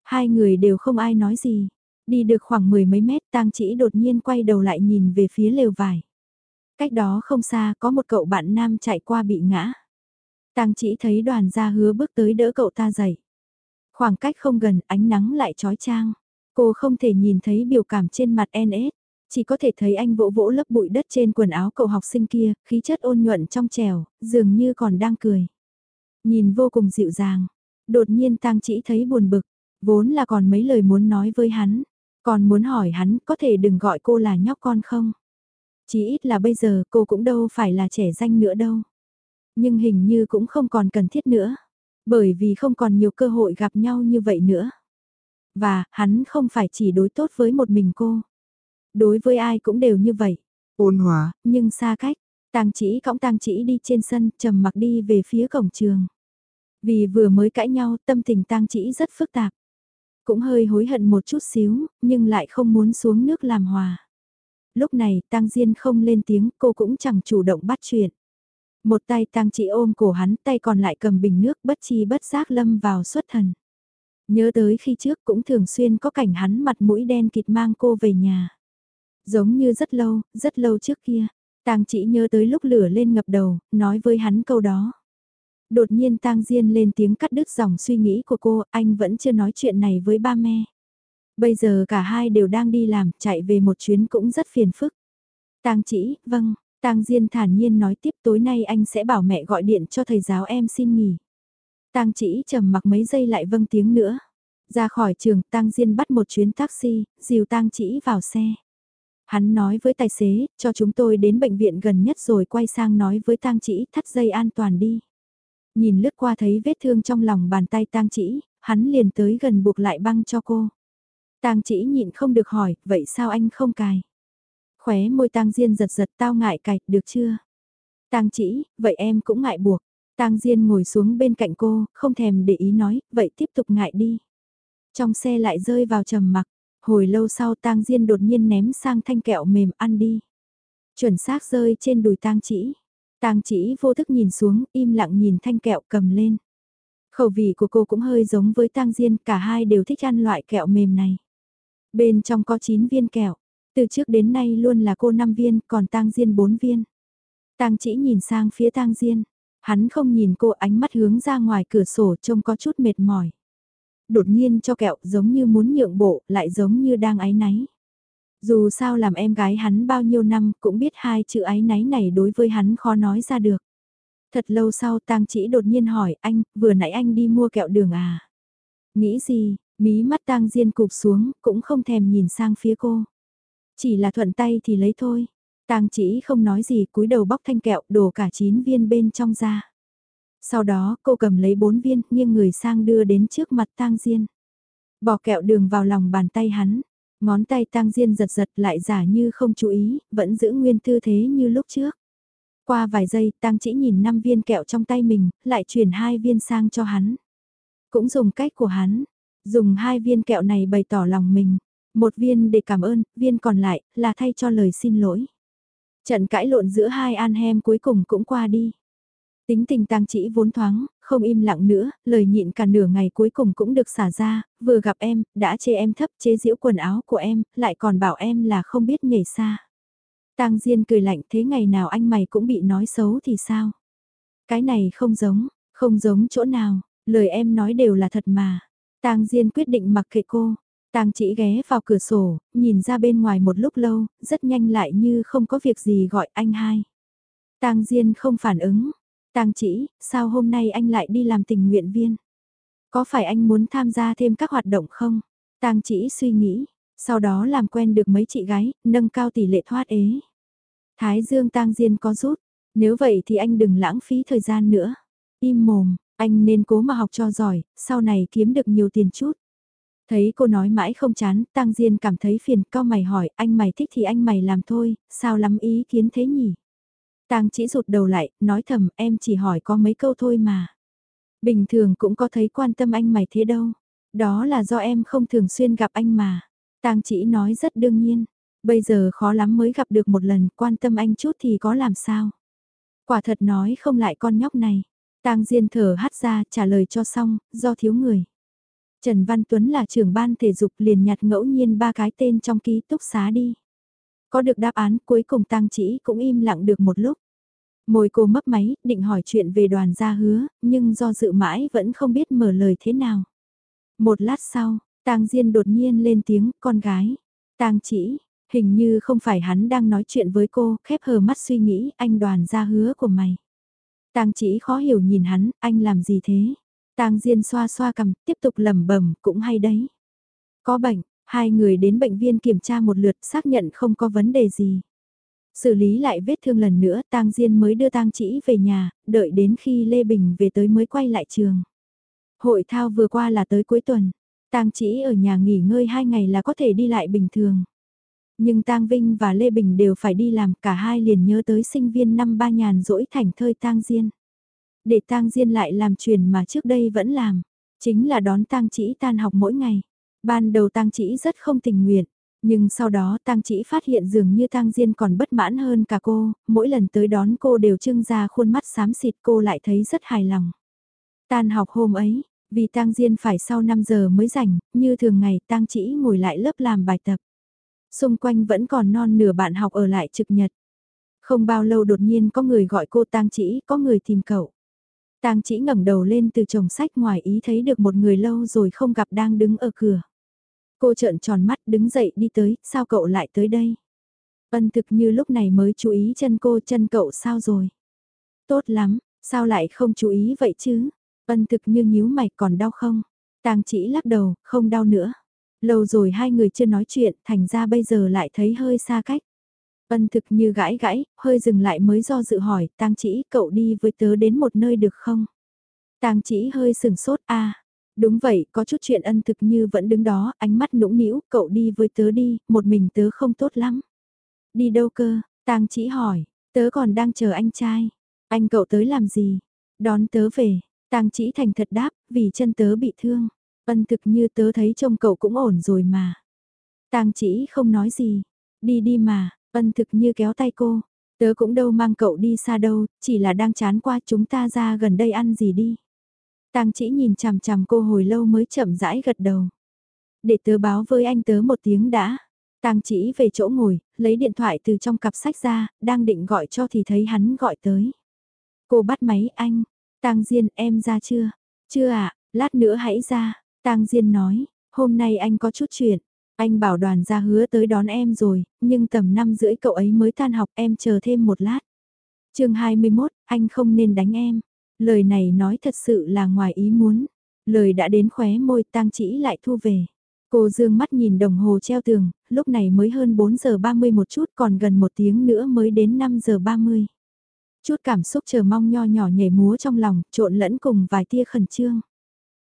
Speaker 1: Hai người đều không ai nói gì. Đi được khoảng mười mấy mét tang chỉ đột nhiên quay đầu lại nhìn về phía lều vải. Cách đó không xa có một cậu bạn nam chạy qua bị ngã. Tang chỉ thấy đoàn gia hứa bước tới đỡ cậu ta dậy. Khoảng cách không gần, ánh nắng lại trói trang. Cô không thể nhìn thấy biểu cảm trên mặt NS, chỉ có thể thấy anh vỗ vỗ lớp bụi đất trên quần áo cậu học sinh kia, khí chất ôn nhuận trong trèo, dường như còn đang cười. Nhìn vô cùng dịu dàng, đột nhiên tang chỉ thấy buồn bực, vốn là còn mấy lời muốn nói với hắn, còn muốn hỏi hắn có thể đừng gọi cô là nhóc con không? Chỉ ít là bây giờ cô cũng đâu phải là trẻ danh nữa đâu. Nhưng hình như cũng không còn cần thiết nữa. Bởi vì không còn nhiều cơ hội gặp nhau như vậy nữa. Và, hắn không phải chỉ đối tốt với một mình cô. Đối với ai cũng đều như vậy.
Speaker 2: Ôn hòa.
Speaker 1: Nhưng xa cách, tang chỉ cõng tang chỉ đi trên sân, trầm mặc đi về phía cổng trường. Vì vừa mới cãi nhau, tâm tình tang chỉ rất phức tạp. Cũng hơi hối hận một chút xíu, nhưng lại không muốn xuống nước làm hòa. Lúc này, tang Diên không lên tiếng, cô cũng chẳng chủ động bắt chuyện. Một tay tang chỉ ôm cổ hắn, tay còn lại cầm bình nước bất chi bất giác lâm vào xuất thần. Nhớ tới khi trước cũng thường xuyên có cảnh hắn mặt mũi đen kịt mang cô về nhà. Giống như rất lâu, rất lâu trước kia, tang chỉ nhớ tới lúc lửa lên ngập đầu, nói với hắn câu đó. Đột nhiên tang Diên lên tiếng cắt đứt dòng suy nghĩ của cô, anh vẫn chưa nói chuyện này với ba mẹ. Bây giờ cả hai đều đang đi làm, chạy về một chuyến cũng rất phiền phức. Tang chỉ, vâng, Tang Diên thản nhiên nói tiếp tối nay anh sẽ bảo mẹ gọi điện cho thầy giáo em xin nghỉ. Tang chỉ trầm mặc mấy giây lại vâng tiếng nữa. Ra khỏi trường, Tang Diên bắt một chuyến taxi, dìu Tang chỉ vào xe. Hắn nói với tài xế, cho chúng tôi đến bệnh viện gần nhất rồi quay sang nói với Tang chỉ thắt dây an toàn đi. Nhìn lướt qua thấy vết thương trong lòng bàn tay Tang chỉ, hắn liền tới gần buộc lại băng cho cô. Tang chỉ nhịn không được hỏi, vậy sao anh không cài? Khóe môi tang diên giật giật tao ngại cạch được chưa? Tang chỉ, vậy em cũng ngại buộc. Tang Diên ngồi xuống bên cạnh cô, không thèm để ý nói, vậy tiếp tục ngại đi. Trong xe lại rơi vào trầm mặc, hồi lâu sau Tang Diên đột nhiên ném sang thanh kẹo mềm ăn đi. Chuẩn xác rơi trên đùi Tang Chỉ. Tang Chỉ vô thức nhìn xuống, im lặng nhìn thanh kẹo cầm lên. Khẩu vị của cô cũng hơi giống với tang Diên, cả hai đều thích ăn loại kẹo mềm này. Bên trong có 9 viên kẹo, từ trước đến nay luôn là cô 5 viên, còn tang Diên 4 viên. Tang chỉ nhìn sang phía tang Diên, hắn không nhìn cô ánh mắt hướng ra ngoài cửa sổ trông có chút mệt mỏi. Đột nhiên cho kẹo giống như muốn nhượng bộ, lại giống như đang ái náy. Dù sao làm em gái hắn bao nhiêu năm cũng biết hai chữ ái náy này đối với hắn khó nói ra được. Thật lâu sau tang chỉ đột nhiên hỏi anh, vừa nãy anh đi mua kẹo đường à? Nghĩ gì, mí mắt tang diên cụp xuống, cũng không thèm nhìn sang phía cô. Chỉ là thuận tay thì lấy thôi. Tang chỉ không nói gì cúi đầu bóc thanh kẹo đổ cả 9 viên bên trong ra. Sau đó cô cầm lấy 4 viên nghiêng người sang đưa đến trước mặt tang diên. Bỏ kẹo đường vào lòng bàn tay hắn. Ngón tay tang diên giật giật lại giả như không chú ý, vẫn giữ nguyên tư thế như lúc trước. Qua vài giây, tang chỉ nhìn 5 viên kẹo trong tay mình, lại chuyển hai viên sang cho hắn. Cũng dùng cách của hắn, dùng hai viên kẹo này bày tỏ lòng mình. Một viên để cảm ơn, viên còn lại là thay cho lời xin lỗi. Trận cãi lộn giữa hai an hem cuối cùng cũng qua đi. Tính tình tang chỉ vốn thoáng, không im lặng nữa, lời nhịn cả nửa ngày cuối cùng cũng được xả ra, vừa gặp em, đã chê em thấp chế giễu quần áo của em, lại còn bảo em là không biết nhảy xa. Tang Diên cười lạnh thế ngày nào anh mày cũng bị nói xấu thì sao? Cái này không giống, không giống chỗ nào, lời em nói đều là thật mà. Tang Diên quyết định mặc kệ cô. Tang chỉ ghé vào cửa sổ, nhìn ra bên ngoài một lúc lâu, rất nhanh lại như không có việc gì gọi anh hai. Tang Diên không phản ứng, Tang chỉ, sao hôm nay anh lại đi làm tình nguyện viên? Có phải anh muốn tham gia thêm các hoạt động không? Tang chỉ suy nghĩ, sau đó làm quen được mấy chị gái, nâng cao tỷ lệ thoát ế. Thái Dương Tang Diên có rút, nếu vậy thì anh đừng lãng phí thời gian nữa. Im mồm, anh nên cố mà học cho giỏi, sau này kiếm được nhiều tiền chút. Thấy cô nói mãi không chán, Tang Diên cảm thấy phiền, cao mày hỏi, anh mày thích thì anh mày làm thôi, sao lắm ý kiến thế nhỉ? Tang chỉ rụt đầu lại, nói thầm em chỉ hỏi có mấy câu thôi mà. Bình thường cũng có thấy quan tâm anh mày thế đâu. Đó là do em không thường xuyên gặp anh mà. Tang chỉ nói rất đương nhiên. Bây giờ khó lắm mới gặp được một lần, quan tâm anh chút thì có làm sao. Quả thật nói không lại con nhóc này. Tang Diên thở hắt ra trả lời cho xong, do thiếu người. Trần Văn Tuấn là trưởng ban thể dục liền nhặt ngẫu nhiên ba cái tên trong ký túc xá đi. Có được đáp án cuối cùng tang chỉ cũng im lặng được một lúc. Môi cô mấp máy, định hỏi chuyện về đoàn gia hứa, nhưng do dự mãi vẫn không biết mở lời thế nào. Một lát sau, tang Diên đột nhiên lên tiếng, con gái. tang chỉ, hình như không phải hắn đang nói chuyện với cô, khép hờ mắt suy nghĩ, anh đoàn gia hứa của mày. tang chỉ khó hiểu nhìn hắn, anh làm gì thế? Tang Diên xoa xoa cầm, tiếp tục lẩm bẩm cũng hay đấy. Có bệnh, Hai người đến bệnh viện kiểm tra một lượt xác nhận không có vấn đề gì. Xử lý lại vết thương lần nữa tang Diên mới đưa tang chỉ về nhà, đợi đến khi Lê Bình về tới mới quay lại trường. Hội thao vừa qua là tới cuối tuần, tang chỉ ở nhà nghỉ ngơi hai ngày là có thể đi lại bình thường. Nhưng tang Vinh và Lê Bình đều phải đi làm cả hai liền nhớ tới sinh viên năm ba nhàn rỗi thành thơi tang Diên. Để tang Diên lại làm truyền mà trước đây vẫn làm, chính là đón tang chỉ tan học mỗi ngày. Ban đầu tang chỉ rất không tình nguyện, nhưng sau đó tang chỉ phát hiện dường như tang diên còn bất mãn hơn cả cô, mỗi lần tới đón cô đều trưng ra khuôn mắt xám xịt cô lại thấy rất hài lòng. Tan học hôm ấy, vì tang diên phải sau 5 giờ mới rảnh, như thường ngày tang chỉ ngồi lại lớp làm bài tập. Xung quanh vẫn còn non nửa bạn học ở lại trực nhật. Không bao lâu đột nhiên có người gọi cô tang chỉ, có người tìm cậu. Tang chỉ ngẩng đầu lên từ chồng sách ngoài ý thấy được một người lâu rồi không gặp đang đứng ở cửa. Cô trợn tròn mắt đứng dậy đi tới, sao cậu lại tới đây? Ân thực như lúc này mới chú ý chân cô, chân cậu sao rồi? Tốt lắm, sao lại không chú ý vậy chứ? Ân thực như nhíu mày còn đau không? Tang chỉ lắc đầu, không đau nữa. Lâu rồi hai người chưa nói chuyện, thành ra bây giờ lại thấy hơi xa cách. Ân thực như gãi gãi, hơi dừng lại mới do dự hỏi, tang chỉ cậu đi với tớ đến một nơi được không? Tang chỉ hơi sừng sốt a Đúng vậy, có chút chuyện ân thực như vẫn đứng đó, ánh mắt nũng nĩu, cậu đi với tớ đi, một mình tớ không tốt lắm. Đi đâu cơ, tang chỉ hỏi, tớ còn đang chờ anh trai. Anh cậu tới làm gì? Đón tớ về, tang chỉ thành thật đáp, vì chân tớ bị thương. Ân thực như tớ thấy trông cậu cũng ổn rồi mà. tang chỉ không nói gì, đi đi mà, ân thực như kéo tay cô. Tớ cũng đâu mang cậu đi xa đâu, chỉ là đang chán qua chúng ta ra gần đây ăn gì đi. Tang chỉ nhìn chằm chằm cô hồi lâu mới chậm rãi gật đầu. Để tớ báo với anh tớ một tiếng đã. Tang chỉ về chỗ ngồi, lấy điện thoại từ trong cặp sách ra, đang định gọi cho thì thấy hắn gọi tới. Cô bắt máy anh. Tang Diên em ra chưa? Chưa ạ, lát nữa hãy ra. Tang Diên nói, hôm nay anh có chút chuyện. Anh bảo đoàn ra hứa tới đón em rồi, nhưng tầm năm rưỡi cậu ấy mới tan học em chờ thêm một lát. chương 21, anh không nên đánh em. Lời này nói thật sự là ngoài ý muốn. Lời đã đến khóe môi tang chỉ lại thu về. Cô dương mắt nhìn đồng hồ treo tường, lúc này mới hơn 4 giờ 30 một chút còn gần một tiếng nữa mới đến 5 giờ 30. Chút cảm xúc chờ mong nho nhỏ nhảy múa trong lòng, trộn lẫn cùng vài tia khẩn trương.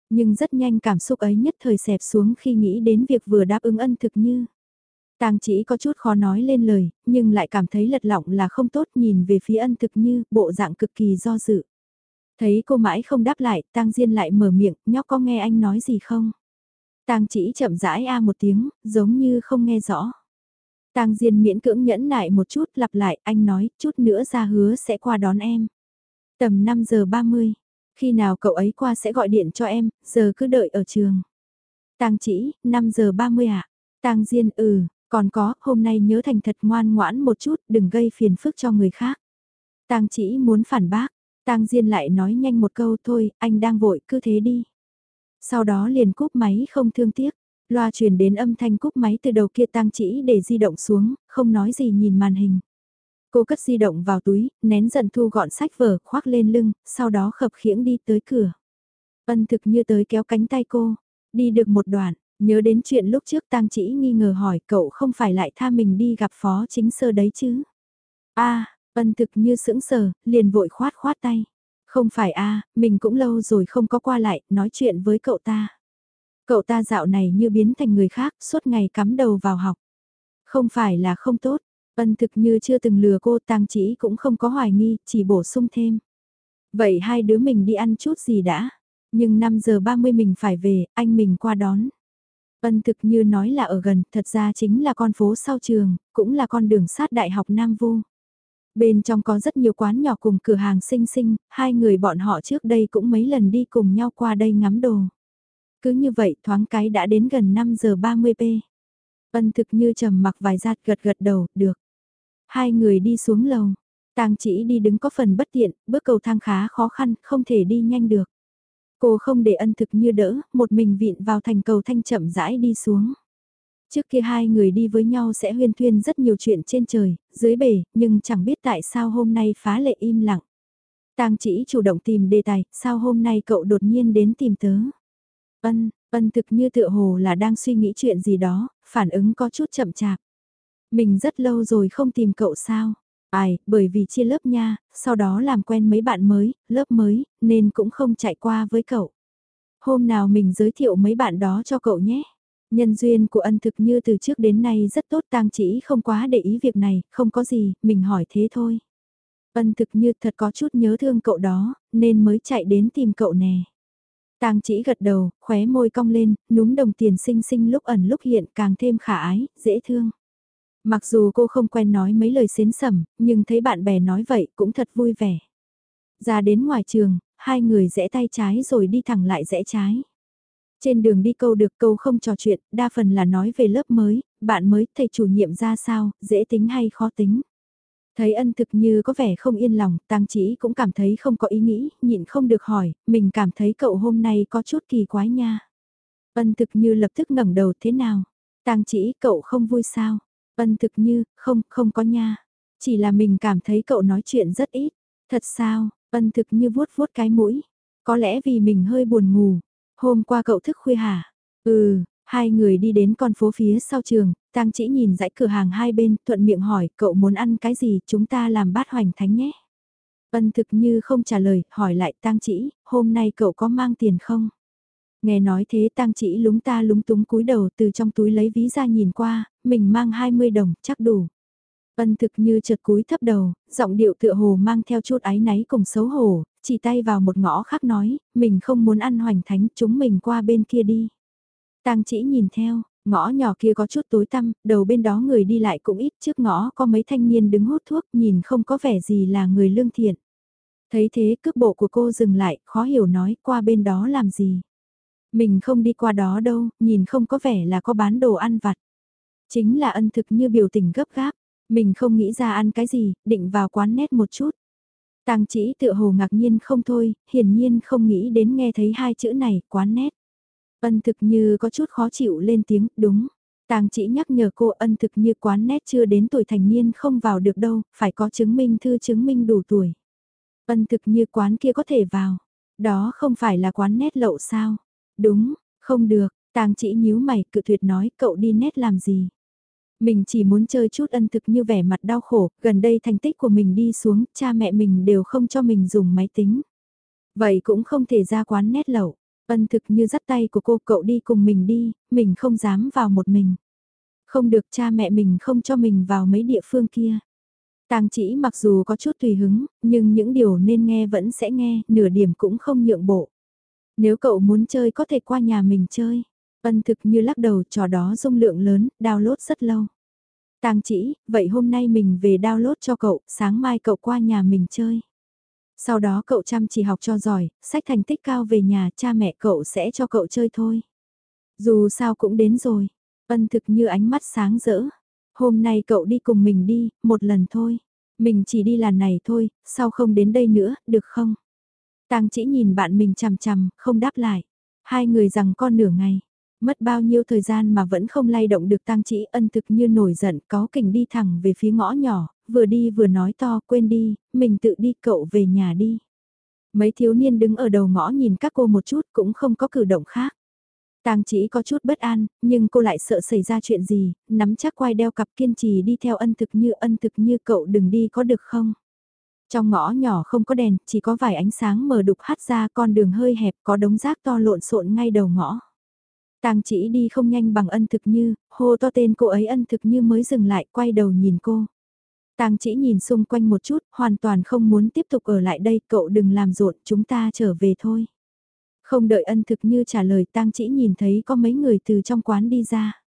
Speaker 1: Nhưng rất nhanh cảm xúc ấy nhất thời xẹp xuống khi nghĩ đến việc vừa đáp ứng ân thực như. Tang chỉ có chút khó nói lên lời, nhưng lại cảm thấy lật lọng là không tốt nhìn về phía ân thực như, bộ dạng cực kỳ do dự. Thấy cô mãi không đáp lại, Tang Diên lại mở miệng, nhóc có nghe anh nói gì không? Tang chỉ chậm rãi a một tiếng, giống như không nghe rõ. Tang Diên miễn cưỡng nhẫn nại một chút lặp lại, anh nói, chút nữa ra hứa sẽ qua đón em. Tầm 5 giờ 30, khi nào cậu ấy qua sẽ gọi điện cho em, giờ cứ đợi ở trường. Tang chỉ, 5 giờ 30 ạ. À? Tang Diên ừ, còn có, hôm nay nhớ thành thật ngoan ngoãn một chút, đừng gây phiền phức cho người khác. Tang chỉ muốn phản bác, Tang Diên lại nói nhanh một câu thôi, anh đang vội, cứ thế đi. Sau đó liền cúp máy không thương tiếc, loa truyền đến âm thanh cúp máy từ đầu kia Tang chỉ để di động xuống, không nói gì nhìn màn hình. Cô cất di động vào túi, nén giận thu gọn sách vở, khoác lên lưng, sau đó khập khiễng đi tới cửa. Ân thực như tới kéo cánh tay cô, đi được một đoạn, nhớ đến chuyện lúc trước tang chỉ nghi ngờ hỏi cậu không phải lại tha mình đi gặp phó chính sơ đấy chứ. a ân thực như sững sờ, liền vội khoát khoát tay. Không phải a mình cũng lâu rồi không có qua lại, nói chuyện với cậu ta. Cậu ta dạo này như biến thành người khác, suốt ngày cắm đầu vào học. Không phải là không tốt, Ân thực như chưa từng lừa cô tang chỉ cũng không có hoài nghi, chỉ bổ sung thêm. Vậy hai đứa mình đi ăn chút gì đã? Nhưng 5 giờ 30 mình phải về, anh mình qua đón. Ân thực như nói là ở gần, thật ra chính là con phố sau trường, cũng là con đường sát đại học Nam Vu. Bên trong có rất nhiều quán nhỏ cùng cửa hàng xinh xinh, hai người bọn họ trước đây cũng mấy lần đi cùng nhau qua đây ngắm đồ. Cứ như vậy thoáng cái đã đến gần 5 giờ 30 p. Ân thực như trầm mặc vài giạt gật gật đầu, được. Hai người đi xuống lầu. Tang chỉ đi đứng có phần bất tiện, bước cầu thang khá khó khăn, không thể đi nhanh được. Cô không để ân thực như đỡ, một mình vịn vào thành cầu thanh chậm rãi đi xuống. Trước kia hai người đi với nhau sẽ huyên thuyên rất nhiều chuyện trên trời, dưới bể, nhưng chẳng biết tại sao hôm nay phá lệ im lặng. Tang chỉ chủ động tìm đề tài, sao hôm nay cậu đột nhiên đến tìm tớ. Ân, ân thực như tựa hồ là đang suy nghĩ chuyện gì đó, phản ứng có chút chậm chạp. Mình rất lâu rồi không tìm cậu sao? Ai, bởi vì chia lớp nha, sau đó làm quen mấy bạn mới, lớp mới, nên cũng không chạy qua với cậu. Hôm nào mình giới thiệu mấy bạn đó cho cậu nhé. Nhân duyên của ân thực như từ trước đến nay rất tốt tang chỉ không quá để ý việc này, không có gì, mình hỏi thế thôi. Ân thực như thật có chút nhớ thương cậu đó, nên mới chạy đến tìm cậu nè. Tang chỉ gật đầu, khóe môi cong lên, núm đồng tiền xinh xinh lúc ẩn lúc hiện càng thêm khả ái, dễ thương. Mặc dù cô không quen nói mấy lời xến sẩm, nhưng thấy bạn bè nói vậy cũng thật vui vẻ. Ra đến ngoài trường, hai người rẽ tay trái rồi đi thẳng lại rẽ trái. Trên đường đi câu được câu không trò chuyện, đa phần là nói về lớp mới, bạn mới, thầy chủ nhiệm ra sao, dễ tính hay khó tính. Thấy ân thực như có vẻ không yên lòng, tang chỉ cũng cảm thấy không có ý nghĩ, nhịn không được hỏi, mình cảm thấy cậu hôm nay có chút kỳ quái nha. Ân thực như lập tức ngẩng đầu thế nào? tang chỉ cậu không vui sao? Ân thực như, không, không có nha. Chỉ là mình cảm thấy cậu nói chuyện rất ít. Thật sao, ân thực như vuốt vuốt cái mũi. Có lẽ vì mình hơi buồn ngủ. Hôm qua cậu thức khuya hả? Ừ, hai người đi đến con phố phía sau trường, Tang chỉ nhìn dãy cửa hàng hai bên, thuận miệng hỏi, cậu muốn ăn cái gì, chúng ta làm bát hoành thánh nhé. Ân thực như không trả lời, hỏi lại Tang chỉ, hôm nay cậu có mang tiền không? Nghe nói thế tang chỉ lúng ta lúng túng cúi đầu từ trong túi lấy ví ra nhìn qua, mình mang 20 đồng, chắc đủ. Ân thực như chợt cúi thấp đầu, giọng điệu tựa hồ mang theo chút ái náy cùng xấu hổ, chỉ tay vào một ngõ khác nói, mình không muốn ăn hoành thánh, chúng mình qua bên kia đi. Tang chỉ nhìn theo, ngõ nhỏ kia có chút tối tăm, đầu bên đó người đi lại cũng ít, trước ngõ có mấy thanh niên đứng hút thuốc, nhìn không có vẻ gì là người lương thiện. Thấy thế cước bộ của cô dừng lại, khó hiểu nói qua bên đó làm gì. Mình không đi qua đó đâu, nhìn không có vẻ là có bán đồ ăn vặt. Chính là ân thực như biểu tình gấp gáp, mình không nghĩ ra ăn cái gì, định vào quán nét một chút. Tang chỉ tự hồ ngạc nhiên không thôi, hiển nhiên không nghĩ đến nghe thấy hai chữ này, quán nét. Ân thực như có chút khó chịu lên tiếng, đúng. Tang chỉ nhắc nhở cô ân thực như quán nét chưa đến tuổi thành niên không vào được đâu, phải có chứng minh thư chứng minh đủ tuổi. Ân thực như quán kia có thể vào. Đó không phải là quán nét lậu sao? Đúng, không được, Tang chỉ nhíu mày cự tuyệt nói cậu đi nét làm gì? Mình chỉ muốn chơi chút ân thực như vẻ mặt đau khổ, gần đây thành tích của mình đi xuống, cha mẹ mình đều không cho mình dùng máy tính. Vậy cũng không thể ra quán nét lậu. Ân thực như dắt tay của cô cậu đi cùng mình đi, mình không dám vào một mình. Không được cha mẹ mình không cho mình vào mấy địa phương kia. Tàng chỉ mặc dù có chút tùy hứng, nhưng những điều nên nghe vẫn sẽ nghe, nửa điểm cũng không nhượng bộ. Nếu cậu muốn chơi có thể qua nhà mình chơi. Ân thực như lắc đầu trò đó dung lượng lớn, download rất lâu. Tàng chỉ, vậy hôm nay mình về download cho cậu, sáng mai cậu qua nhà mình chơi. Sau đó cậu chăm chỉ học cho giỏi, sách thành tích cao về nhà cha mẹ cậu sẽ cho cậu chơi thôi. Dù sao cũng đến rồi, ân thực như ánh mắt sáng rỡ. Hôm nay cậu đi cùng mình đi, một lần thôi. Mình chỉ đi lần này thôi, sao không đến đây nữa, được không? Tang chỉ nhìn bạn mình chằm chằm, không đáp lại. Hai người rằng con nửa ngày. Mất bao nhiêu thời gian mà vẫn không lay động được tang chỉ ân thực như nổi giận có kình đi thẳng về phía ngõ nhỏ, vừa đi vừa nói to quên đi, mình tự đi cậu về nhà đi. Mấy thiếu niên đứng ở đầu ngõ nhìn các cô một chút cũng không có cử động khác. Tang chỉ có chút bất an, nhưng cô lại sợ xảy ra chuyện gì, nắm chắc quai đeo cặp kiên trì đi theo ân thực như ân thực như cậu đừng đi có được không? Trong ngõ nhỏ không có đèn, chỉ có vài ánh sáng mờ đục hắt ra con đường hơi hẹp có đống rác to lộn xộn ngay đầu ngõ. Tang chỉ đi không nhanh bằng ân thực như, hô to tên cô ấy ân thực như mới dừng lại quay đầu nhìn cô. Tang chỉ nhìn xung quanh một chút, hoàn toàn không muốn tiếp tục ở lại đây, cậu đừng làm rộn, chúng ta trở về thôi. Không đợi ân thực như trả lời Tang chỉ nhìn thấy có mấy người từ trong quán đi ra.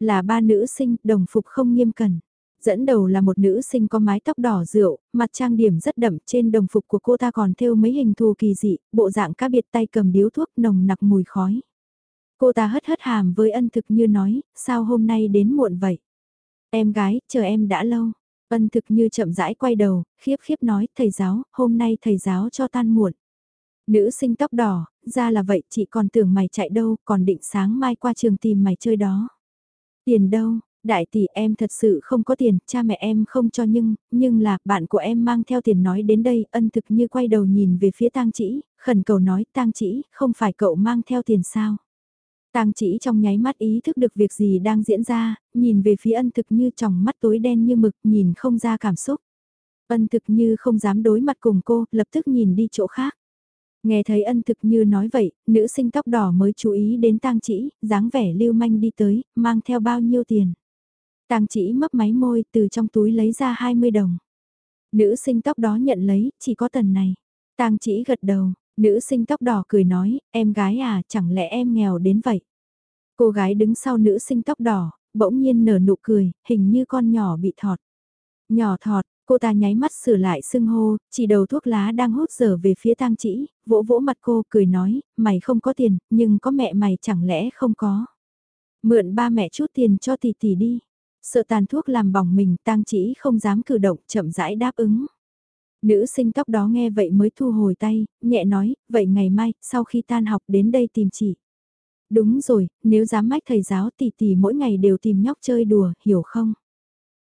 Speaker 1: Là ba nữ sinh, đồng phục không nghiêm cẩn. Dẫn đầu là một nữ sinh có mái tóc đỏ rượu, mặt trang điểm rất đậm trên đồng phục của cô ta còn thêu mấy hình thù kỳ dị, bộ dạng cá biệt tay cầm điếu thuốc nồng nặc mùi khói. Cô ta hất hất hàm với ân thực như nói, sao hôm nay đến muộn vậy? Em gái, chờ em đã lâu. Ân thực như chậm rãi quay đầu, khiếp khiếp nói, thầy giáo, hôm nay thầy giáo cho tan muộn. Nữ sinh tóc đỏ, ra là vậy chị còn tưởng mày chạy đâu, còn định sáng mai qua trường tìm mày chơi đó. Tiền đâu, đại tỷ em thật sự không có tiền, cha mẹ em không cho nhưng, nhưng là bạn của em mang theo tiền nói đến đây, ân thực như quay đầu nhìn về phía tang chỉ, khẩn cầu nói tang chỉ, không phải cậu mang theo tiền sao. Tang chỉ trong nháy mắt ý thức được việc gì đang diễn ra, nhìn về phía ân thực như tròng mắt tối đen như mực nhìn không ra cảm xúc. Ân thực như không dám đối mặt cùng cô, lập tức nhìn đi chỗ khác. Nghe thấy ân thực như nói vậy, nữ sinh tóc đỏ mới chú ý đến tang chỉ, dáng vẻ lưu manh đi tới, mang theo bao nhiêu tiền. Tang chỉ mấp máy môi từ trong túi lấy ra 20 đồng. Nữ sinh tóc đó nhận lấy, chỉ có tần này. Tang chỉ gật đầu, nữ sinh tóc đỏ cười nói, em gái à, chẳng lẽ em nghèo đến vậy? Cô gái đứng sau nữ sinh tóc đỏ, bỗng nhiên nở nụ cười, hình như con nhỏ bị thọt. Nhỏ thọt, cô ta nháy mắt sửa lại sưng hô, chỉ đầu thuốc lá đang hút dở về phía tang chỉ, vỗ vỗ mặt cô cười nói, mày không có tiền, nhưng có mẹ mày chẳng lẽ không có. Mượn ba mẹ chút tiền cho tỷ tỷ đi. Sợ tàn thuốc làm bỏng mình tang chỉ không dám cử động chậm rãi đáp ứng. Nữ sinh tóc đó nghe vậy mới thu hồi tay, nhẹ nói, vậy ngày mai, sau khi tan học đến đây tìm chị. Đúng rồi, nếu dám mách thầy giáo tỷ tỷ mỗi ngày đều tìm nhóc chơi đùa, hiểu không?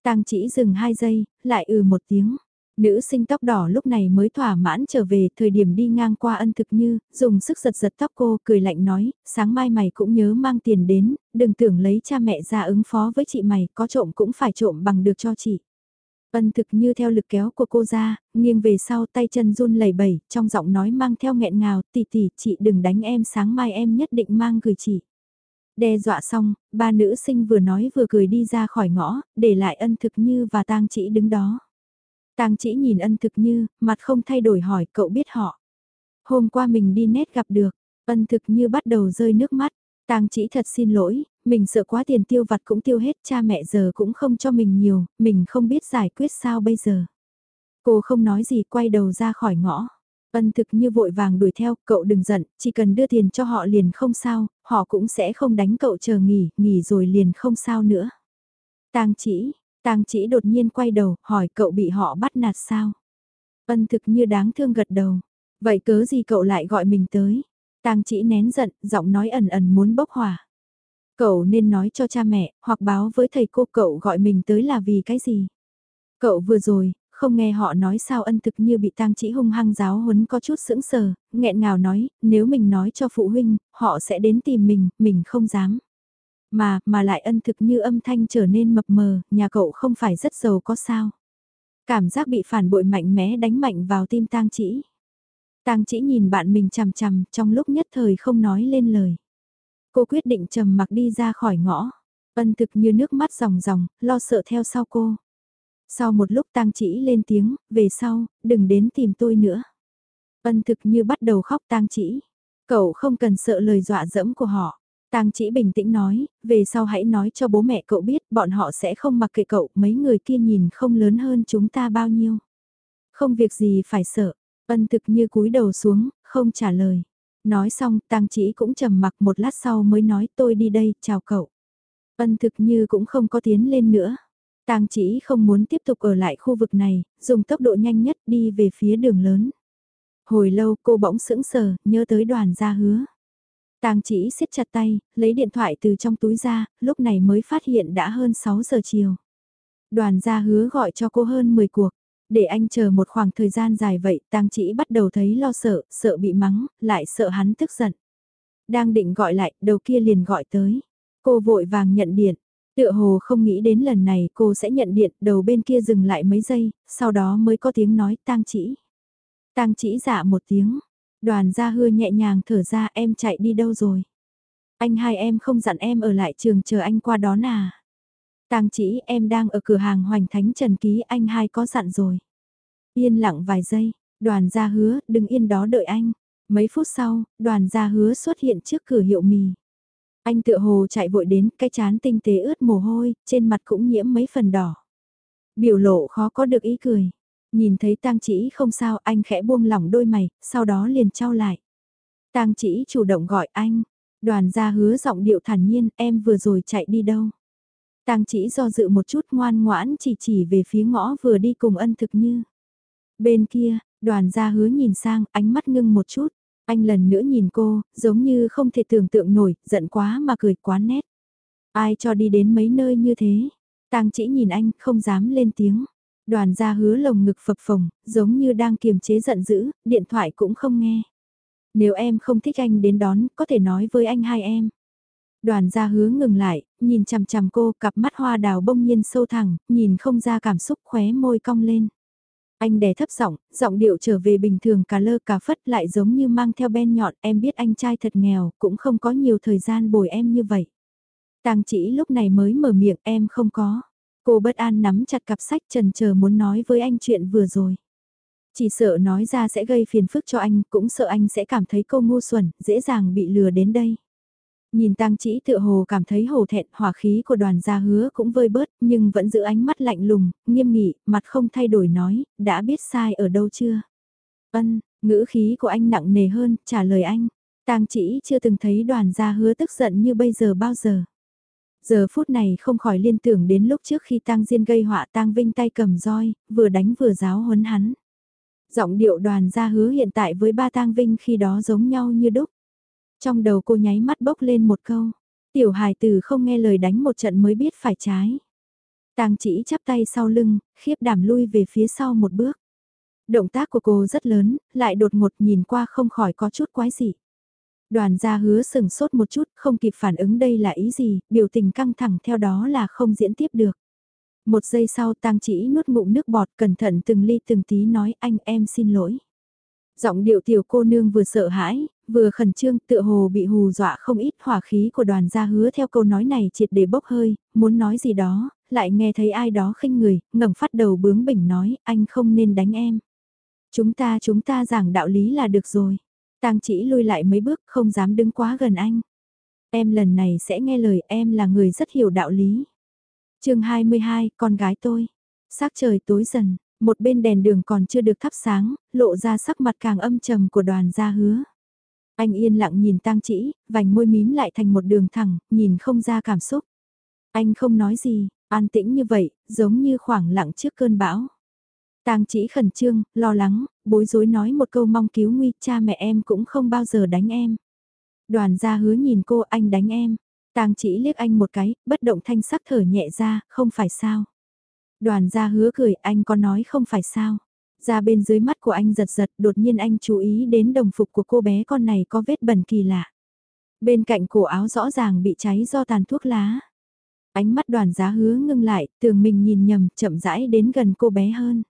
Speaker 1: Tang chỉ dừng hai giây, lại ừ một tiếng. Nữ sinh tóc đỏ lúc này mới thỏa mãn trở về thời điểm đi ngang qua ân thực như, dùng sức giật giật tóc cô cười lạnh nói, sáng mai mày cũng nhớ mang tiền đến, đừng tưởng lấy cha mẹ ra ứng phó với chị mày, có trộm cũng phải trộm bằng được cho chị. Ân thực như theo lực kéo của cô ra, nghiêng về sau tay chân run lẩy bẩy, trong giọng nói mang theo nghẹn ngào, tỷ tỷ chị đừng đánh em sáng mai em nhất định mang gửi chị. Đe dọa xong, ba nữ sinh vừa nói vừa cười đi ra khỏi ngõ, để lại ân thực như và tang chỉ đứng đó. Tang chỉ nhìn ân thực như, mặt không thay đổi hỏi cậu biết họ. Hôm qua mình đi nét gặp được, ân thực như bắt đầu rơi nước mắt. Tang chỉ thật xin lỗi, mình sợ quá tiền tiêu vặt cũng tiêu hết, cha mẹ giờ cũng không cho mình nhiều, mình không biết giải quyết sao bây giờ. Cô không nói gì quay đầu ra khỏi ngõ. Ân thực như vội vàng đuổi theo, cậu đừng giận, chỉ cần đưa tiền cho họ liền không sao, họ cũng sẽ không đánh cậu chờ nghỉ, nghỉ rồi liền không sao nữa. Tang chỉ, Tang chỉ đột nhiên quay đầu, hỏi cậu bị họ bắt nạt sao? Ân thực như đáng thương gật đầu. Vậy cớ gì cậu lại gọi mình tới? Tang chỉ nén giận, giọng nói ẩn ẩn muốn bốc hỏa. Cậu nên nói cho cha mẹ, hoặc báo với thầy cô cậu gọi mình tới là vì cái gì? Cậu vừa rồi, không nghe họ nói sao ân thực như bị tang chỉ hung hăng giáo huấn có chút sững sờ, nghẹn ngào nói, nếu mình nói cho phụ huynh, họ sẽ đến tìm mình, mình không dám. Mà, mà lại ân thực như âm thanh trở nên mập mờ, nhà cậu không phải rất giàu có sao. Cảm giác bị phản bội mạnh mẽ đánh mạnh vào tim tang chỉ. Tang chỉ nhìn bạn mình chằm chằm trong lúc nhất thời không nói lên lời. Cô quyết định trầm mặc đi ra khỏi ngõ. Ân thực như nước mắt ròng ròng, lo sợ theo sau cô. Sau một lúc tang chỉ lên tiếng, về sau, đừng đến tìm tôi nữa. Ân thực như bắt đầu khóc tang chỉ. Cậu không cần sợ lời dọa dẫm của họ. Tang chỉ bình tĩnh nói, về sau hãy nói cho bố mẹ cậu biết bọn họ sẽ không mặc kệ cậu, mấy người kia nhìn không lớn hơn chúng ta bao nhiêu. Không việc gì phải sợ, ân thực như cúi đầu xuống, không trả lời. Nói xong, Tang chỉ cũng trầm mặc một lát sau mới nói tôi đi đây, chào cậu. Ân thực như cũng không có tiến lên nữa. Tang chỉ không muốn tiếp tục ở lại khu vực này, dùng tốc độ nhanh nhất đi về phía đường lớn. Hồi lâu cô bỗng sững sờ, nhớ tới đoàn gia hứa. Tang chỉ siết chặt tay, lấy điện thoại từ trong túi ra, lúc này mới phát hiện đã hơn 6 giờ chiều. Đoàn gia hứa gọi cho cô hơn 10 cuộc. Để anh chờ một khoảng thời gian dài vậy, Tang chỉ bắt đầu thấy lo sợ, sợ bị mắng, lại sợ hắn tức giận. Đang định gọi lại, đầu kia liền gọi tới. Cô vội vàng nhận điện, Tựa hồ không nghĩ đến lần này cô sẽ nhận điện, đầu bên kia dừng lại mấy giây, sau đó mới có tiếng nói tang chỉ. Tang chỉ dạ một tiếng, đoàn gia hưa nhẹ nhàng thở ra em chạy đi đâu rồi. Anh hai em không dặn em ở lại trường chờ anh qua đó à. Tang chỉ em đang ở cửa hàng Hoành Thánh Trần Ký anh hai có dặn rồi. Yên lặng vài giây, đoàn gia hứa đừng yên đó đợi anh. Mấy phút sau, đoàn gia hứa xuất hiện trước cửa hiệu mì. Anh tựa hồ chạy vội đến, cái chán tinh tế ướt mồ hôi, trên mặt cũng nhiễm mấy phần đỏ. Biểu lộ khó có được ý cười. Nhìn thấy tang chỉ không sao, anh khẽ buông lỏng đôi mày, sau đó liền trao lại. Tang chỉ chủ động gọi anh. Đoàn gia hứa giọng điệu thản nhiên, em vừa rồi chạy đi đâu. Tang chỉ do dự một chút ngoan ngoãn chỉ chỉ về phía ngõ vừa đi cùng ân thực như. Bên kia, đoàn gia hứa nhìn sang, ánh mắt ngưng một chút. Anh lần nữa nhìn cô, giống như không thể tưởng tượng nổi, giận quá mà cười quá nét. Ai cho đi đến mấy nơi như thế? Tang chỉ nhìn anh, không dám lên tiếng. Đoàn gia hứa lồng ngực phập phồng, giống như đang kiềm chế giận dữ, điện thoại cũng không nghe. Nếu em không thích anh đến đón, có thể nói với anh hai em. Đoàn gia hứa ngừng lại, nhìn chằm chằm cô, cặp mắt hoa đào bông nhiên sâu thẳng, nhìn không ra cảm xúc khóe môi cong lên. Anh đè thấp giọng, giọng điệu trở về bình thường cả lơ cả phất lại giống như mang theo ben nhọn, em biết anh trai thật nghèo, cũng không có nhiều thời gian bồi em như vậy. Tàng chỉ lúc này mới mở miệng em không có. Cô bất an nắm chặt cặp sách trần chờ muốn nói với anh chuyện vừa rồi. Chỉ sợ nói ra sẽ gây phiền phức cho anh, cũng sợ anh sẽ cảm thấy cô ngu xuẩn, dễ dàng bị lừa đến đây. Nhìn tang chỉ tựa hồ cảm thấy hổ thẹn hỏa khí của đoàn gia hứa cũng vơi bớt nhưng vẫn giữ ánh mắt lạnh lùng, nghiêm nghị, mặt không thay đổi nói, đã biết sai ở đâu chưa? Ân, ngữ khí của anh nặng nề hơn, trả lời anh. tang chỉ chưa từng thấy đoàn gia hứa tức giận như bây giờ bao giờ. Giờ phút này không khỏi liên tưởng đến lúc trước khi tang diên gây họa tang vinh tay cầm roi, vừa đánh vừa giáo huấn hắn. Giọng điệu đoàn gia hứa hiện tại với ba tang vinh khi đó giống nhau như đúc. Trong đầu cô nháy mắt bốc lên một câu. Tiểu hài tử không nghe lời đánh một trận mới biết phải trái. tang chỉ chắp tay sau lưng, khiếp đảm lui về phía sau một bước. Động tác của cô rất lớn, lại đột ngột nhìn qua không khỏi có chút quái dị. Đoàn gia hứa sừng sốt một chút, không kịp phản ứng đây là ý gì, biểu tình căng thẳng theo đó là không diễn tiếp được. Một giây sau tang chỉ nuốt ngụm nước bọt cẩn thận từng ly từng tí nói anh em xin lỗi. Giọng điệu tiểu cô nương vừa sợ hãi, vừa khẩn trương tựa hồ bị hù dọa không ít hỏa khí của đoàn gia hứa theo câu nói này triệt để bốc hơi, muốn nói gì đó, lại nghe thấy ai đó khinh người, ngẩng phát đầu bướng bỉnh nói, anh không nên đánh em. Chúng ta chúng ta giảng đạo lý là được rồi. Tang chỉ lui lại mấy bước không dám đứng quá gần anh. Em lần này sẽ nghe lời em là người rất hiểu đạo lý. chương 22, con gái tôi. Sắc trời tối dần, Một bên đèn đường còn chưa được thắp sáng, lộ ra sắc mặt càng âm trầm của đoàn gia hứa. Anh yên lặng nhìn tang chỉ, vành môi mím lại thành một đường thẳng, nhìn không ra cảm xúc. Anh không nói gì, an tĩnh như vậy, giống như khoảng lặng trước cơn bão. Tang chỉ khẩn trương, lo lắng, bối rối nói một câu mong cứu nguy, cha mẹ em cũng không bao giờ đánh em. Đoàn gia hứa nhìn cô anh đánh em. Tang chỉ liếc anh một cái, bất động thanh sắc thở nhẹ ra, không phải sao. Đoàn gia hứa cười, anh có nói không phải sao. Ra bên dưới mắt của anh giật giật, đột nhiên anh chú ý đến đồng phục của cô bé con này có vết bẩn kỳ lạ. Bên cạnh cổ áo rõ ràng bị cháy do tàn thuốc lá. Ánh mắt đoàn giá hứa ngưng lại, tưởng mình nhìn nhầm, chậm rãi đến gần cô bé hơn.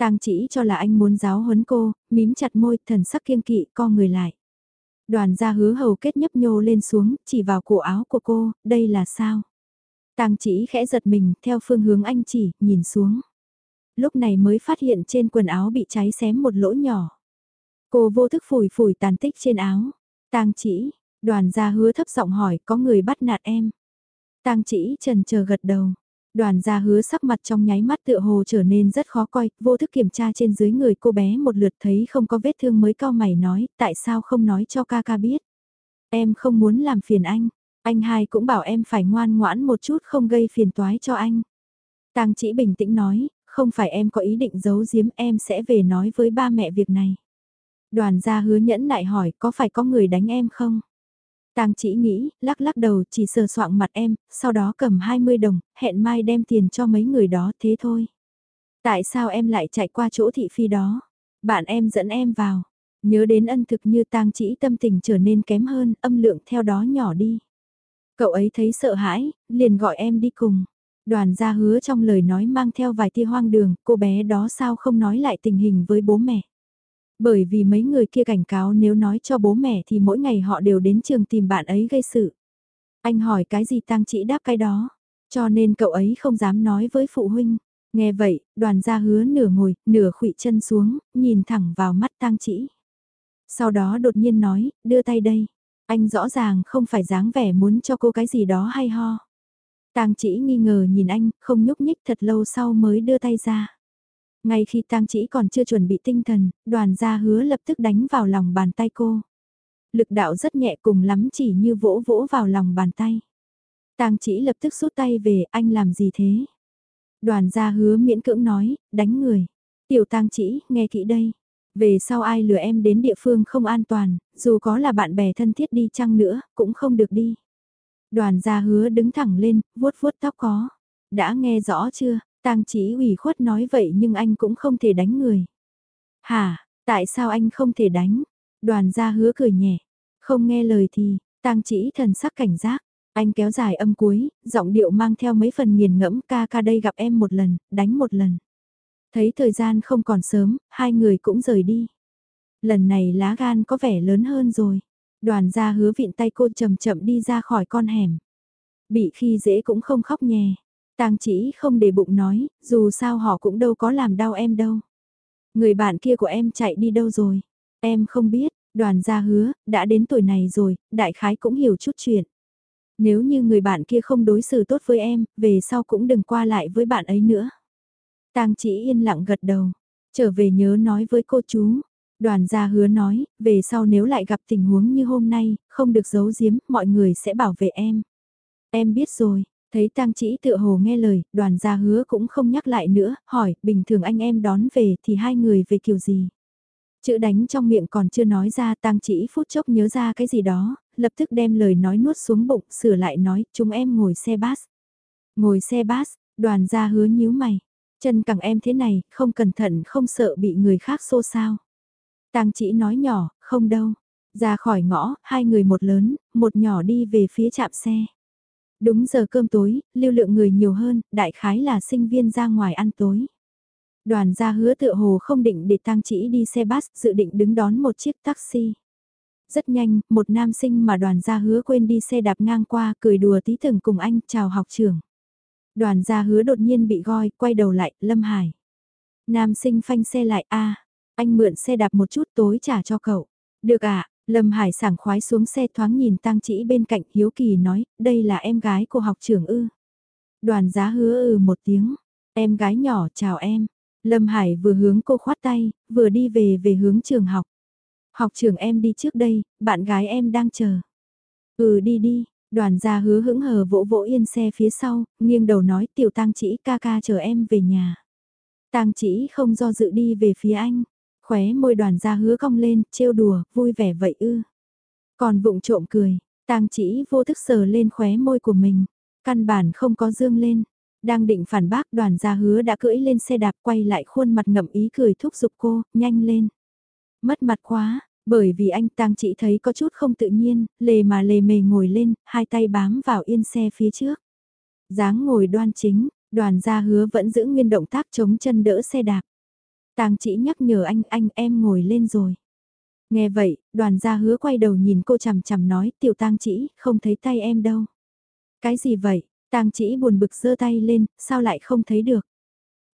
Speaker 1: Tang chỉ cho là anh muốn giáo huấn cô, mím chặt môi, thần sắc kiêng kỵ, co người lại. Đoàn gia hứa hầu kết nhấp nhô lên xuống, chỉ vào cổ áo của cô, đây là sao? Tang chỉ khẽ giật mình, theo phương hướng anh chỉ, nhìn xuống. Lúc này mới phát hiện trên quần áo bị cháy xém một lỗ nhỏ. Cô vô thức phủi phủi tàn tích trên áo. Tang chỉ, đoàn gia hứa thấp giọng hỏi có người bắt nạt em. Tang chỉ trần chờ gật đầu. Đoàn gia hứa sắc mặt trong nháy mắt tựa hồ trở nên rất khó coi, vô thức kiểm tra trên dưới người cô bé một lượt thấy không có vết thương mới cao mày nói, tại sao không nói cho ca ca biết. Em không muốn làm phiền anh, anh hai cũng bảo em phải ngoan ngoãn một chút không gây phiền toái cho anh. Tang chỉ bình tĩnh nói, không phải em có ý định giấu giếm em sẽ về nói với ba mẹ việc này. Đoàn gia hứa nhẫn nại hỏi có phải có người đánh em không? Tang chỉ nghĩ, lắc lắc đầu chỉ sờ soạng mặt em, sau đó cầm 20 đồng, hẹn mai đem tiền cho mấy người đó thế thôi. Tại sao em lại chạy qua chỗ thị phi đó? Bạn em dẫn em vào. Nhớ đến ân thực như tang chỉ tâm tình trở nên kém hơn, âm lượng theo đó nhỏ đi. Cậu ấy thấy sợ hãi, liền gọi em đi cùng. Đoàn gia hứa trong lời nói mang theo vài tia hoang đường, cô bé đó sao không nói lại tình hình với bố mẹ. Bởi vì mấy người kia cảnh cáo nếu nói cho bố mẹ thì mỗi ngày họ đều đến trường tìm bạn ấy gây sự. Anh hỏi cái gì Tang chỉ đáp cái đó, cho nên cậu ấy không dám nói với phụ huynh. Nghe vậy, đoàn gia hứa nửa ngồi, nửa khụy chân xuống, nhìn thẳng vào mắt tang chỉ. Sau đó đột nhiên nói, đưa tay đây. Anh rõ ràng không phải dáng vẻ muốn cho cô cái gì đó hay ho. Tang chỉ nghi ngờ nhìn anh, không nhúc nhích thật lâu sau mới đưa tay ra. Ngay khi tang chỉ còn chưa chuẩn bị tinh thần, đoàn gia hứa lập tức đánh vào lòng bàn tay cô. Lực đạo rất nhẹ cùng lắm chỉ như vỗ vỗ vào lòng bàn tay. Tang chỉ lập tức rút tay về, anh làm gì thế? Đoàn gia hứa miễn cưỡng nói, đánh người. Tiểu tang chỉ, nghe kỹ đây. Về sau ai lừa em đến địa phương không an toàn, dù có là bạn bè thân thiết đi chăng nữa, cũng không được đi. Đoàn gia hứa đứng thẳng lên, vuốt vuốt tóc có. Đã nghe rõ chưa, tang chỉ ủy khuất nói vậy nhưng anh cũng không thể đánh người. Hả, tại sao anh không thể đánh? Đoàn gia hứa cười nhẹ. Không nghe lời thì, tang chỉ thần sắc cảnh giác. Anh kéo dài âm cuối, giọng điệu mang theo mấy phần nghiền ngẫm ca ca đây gặp em một lần, đánh một lần. Thấy thời gian không còn sớm, hai người cũng rời đi. Lần này lá gan có vẻ lớn hơn rồi. Đoàn gia hứa vịn tay cô chậm chậm đi ra khỏi con hẻm. Bị khi dễ cũng không khóc nhè. Tang chỉ không để bụng nói, dù sao họ cũng đâu có làm đau em đâu. Người bạn kia của em chạy đi đâu rồi? Em không biết, đoàn gia hứa, đã đến tuổi này rồi, đại khái cũng hiểu chút chuyện. Nếu như người bạn kia không đối xử tốt với em, về sau cũng đừng qua lại với bạn ấy nữa. Tang chỉ yên lặng gật đầu, trở về nhớ nói với cô chú, Đoàn gia hứa nói, về sau nếu lại gặp tình huống như hôm nay, không được giấu giếm, mọi người sẽ bảo vệ em. Em biết rồi, thấy tang chỉ tựa hồ nghe lời, đoàn gia hứa cũng không nhắc lại nữa, hỏi, bình thường anh em đón về thì hai người về kiểu gì? Chữ đánh trong miệng còn chưa nói ra tang chỉ phút chốc nhớ ra cái gì đó, lập tức đem lời nói nuốt xuống bụng, sửa lại nói, chúng em ngồi xe bus. Ngồi xe bus, đoàn gia hứa nhíu mày. Chân cẳng em thế này, không cẩn thận không sợ bị người khác xô sao. Tang chỉ nói nhỏ, không đâu. Ra khỏi ngõ, hai người một lớn, một nhỏ đi về phía trạm xe. Đúng giờ cơm tối, lưu lượng người nhiều hơn, đại khái là sinh viên ra ngoài ăn tối. Đoàn gia hứa tựa hồ không định để tang chỉ đi xe bus, dự định đứng đón một chiếc taxi. Rất nhanh, một nam sinh mà đoàn gia hứa quên đi xe đạp ngang qua, cười đùa tí từng cùng anh, chào học trưởng. Đoàn gia hứa đột nhiên bị goi, quay đầu lại, Lâm Hải. Nam sinh phanh xe lại, a anh mượn xe đạp một chút tối trả cho cậu. Được ạ, Lâm Hải sảng khoái xuống xe thoáng nhìn tang chỉ bên cạnh hiếu kỳ nói, đây là em gái của học trưởng ư. Đoàn giá hứa ừ một tiếng, em gái nhỏ chào em. Lâm Hải vừa hướng cô khoát tay, vừa đi về về hướng trường học. Học trường em đi trước đây, bạn gái em đang chờ. Ừ đi đi, đoàn gia hứa hững hờ vỗ vỗ yên xe phía sau, nghiêng đầu nói tiểu tang chỉ ca ca chờ em về nhà. Tang chỉ không do dự đi về phía anh, khóe môi đoàn gia hứa cong lên, trêu đùa, vui vẻ vậy ư. Còn vụng trộm cười, tang chỉ vô thức sờ lên khóe môi của mình, căn bản không có dương lên. Đang định phản bác đoàn gia hứa đã cưỡi lên xe đạp quay lại khuôn mặt ngậm ý cười thúc giục cô, nhanh lên. Mất mặt quá, bởi vì anh tang chỉ thấy có chút không tự nhiên, lề mà lề mề ngồi lên, hai tay bám vào yên xe phía trước. dáng ngồi đoan chính, đoàn gia hứa vẫn giữ nguyên động tác chống chân đỡ xe đạp. Tang chỉ nhắc nhở anh, anh em ngồi lên rồi. Nghe vậy, đoàn gia hứa quay đầu nhìn cô chằm chằm nói, tiểu tang chỉ, không thấy tay em đâu. Cái gì vậy? Tang chỉ buồn bực giơ tay lên, sao lại không thấy được?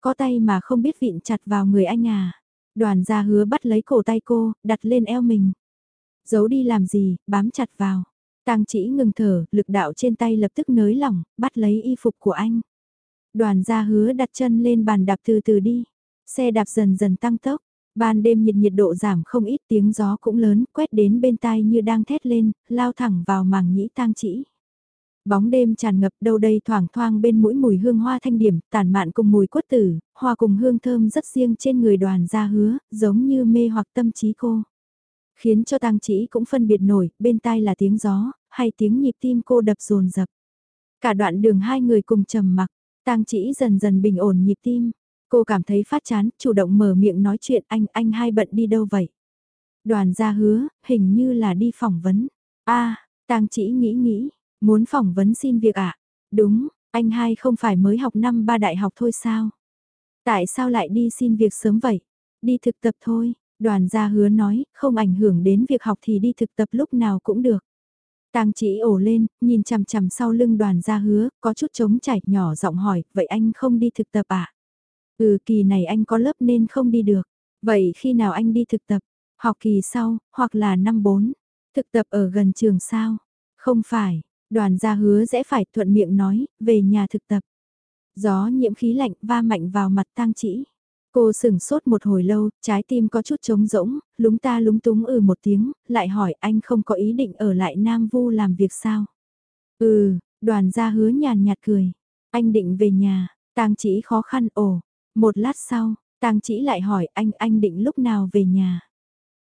Speaker 1: Có tay mà không biết vịn chặt vào người anh à? Đoàn gia hứa bắt lấy cổ tay cô, đặt lên eo mình. Giấu đi làm gì, bám chặt vào. Tang chỉ ngừng thở, lực đạo trên tay lập tức nới lỏng, bắt lấy y phục của anh. Đoàn gia hứa đặt chân lên bàn đạp từ từ đi. Xe đạp dần dần tăng tốc. Ban đêm nhiệt nhiệt độ giảm không ít tiếng gió cũng lớn, quét đến bên tai như đang thét lên, lao thẳng vào màng nhĩ tang chỉ. Bóng đêm tràn ngập đâu đây thoảng thoang bên mũi mùi hương hoa thanh điểm, tàn mạn cùng mùi quất tử, hoa cùng hương thơm rất riêng trên người đoàn gia hứa, giống như mê hoặc tâm trí cô. Khiến cho tang chỉ cũng phân biệt nổi, bên tai là tiếng gió, hay tiếng nhịp tim cô đập rồn rập. Cả đoạn đường hai người cùng trầm mặc, tang chỉ dần dần bình ổn nhịp tim. Cô cảm thấy phát chán, chủ động mở miệng nói chuyện anh, anh hai bận đi đâu vậy? Đoàn gia hứa, hình như là đi phỏng vấn. a tang chỉ nghĩ nghĩ, Muốn phỏng vấn xin việc ạ? À? Đúng, anh hai không phải mới học năm ba đại học thôi sao? Tại sao lại đi xin việc sớm vậy? Đi thực tập thôi, đoàn gia hứa nói, không ảnh hưởng đến việc học thì đi thực tập lúc nào cũng được. Tang chỉ ổ lên, nhìn chằm chằm sau lưng đoàn gia hứa, có chút trống chảy nhỏ giọng hỏi, vậy anh không đi thực tập à? Ừ kỳ này anh có lớp nên không đi được. Vậy khi nào anh đi thực tập? Học kỳ sau, hoặc là năm 4. Thực tập ở gần trường sao? Không phải, Đoàn gia hứa sẽ phải thuận miệng nói, về nhà thực tập. Gió nhiễm khí lạnh va mạnh vào mặt tang chỉ. Cô sửng sốt một hồi lâu, trái tim có chút trống rỗng, lúng ta lúng túng ừ một tiếng, lại hỏi anh không có ý định ở lại Nam Vu làm việc sao? Ừ, đoàn gia hứa nhàn nhạt cười. Anh định về nhà, tang chỉ khó khăn ồ. Một lát sau, tang chỉ lại hỏi anh anh định lúc nào về nhà?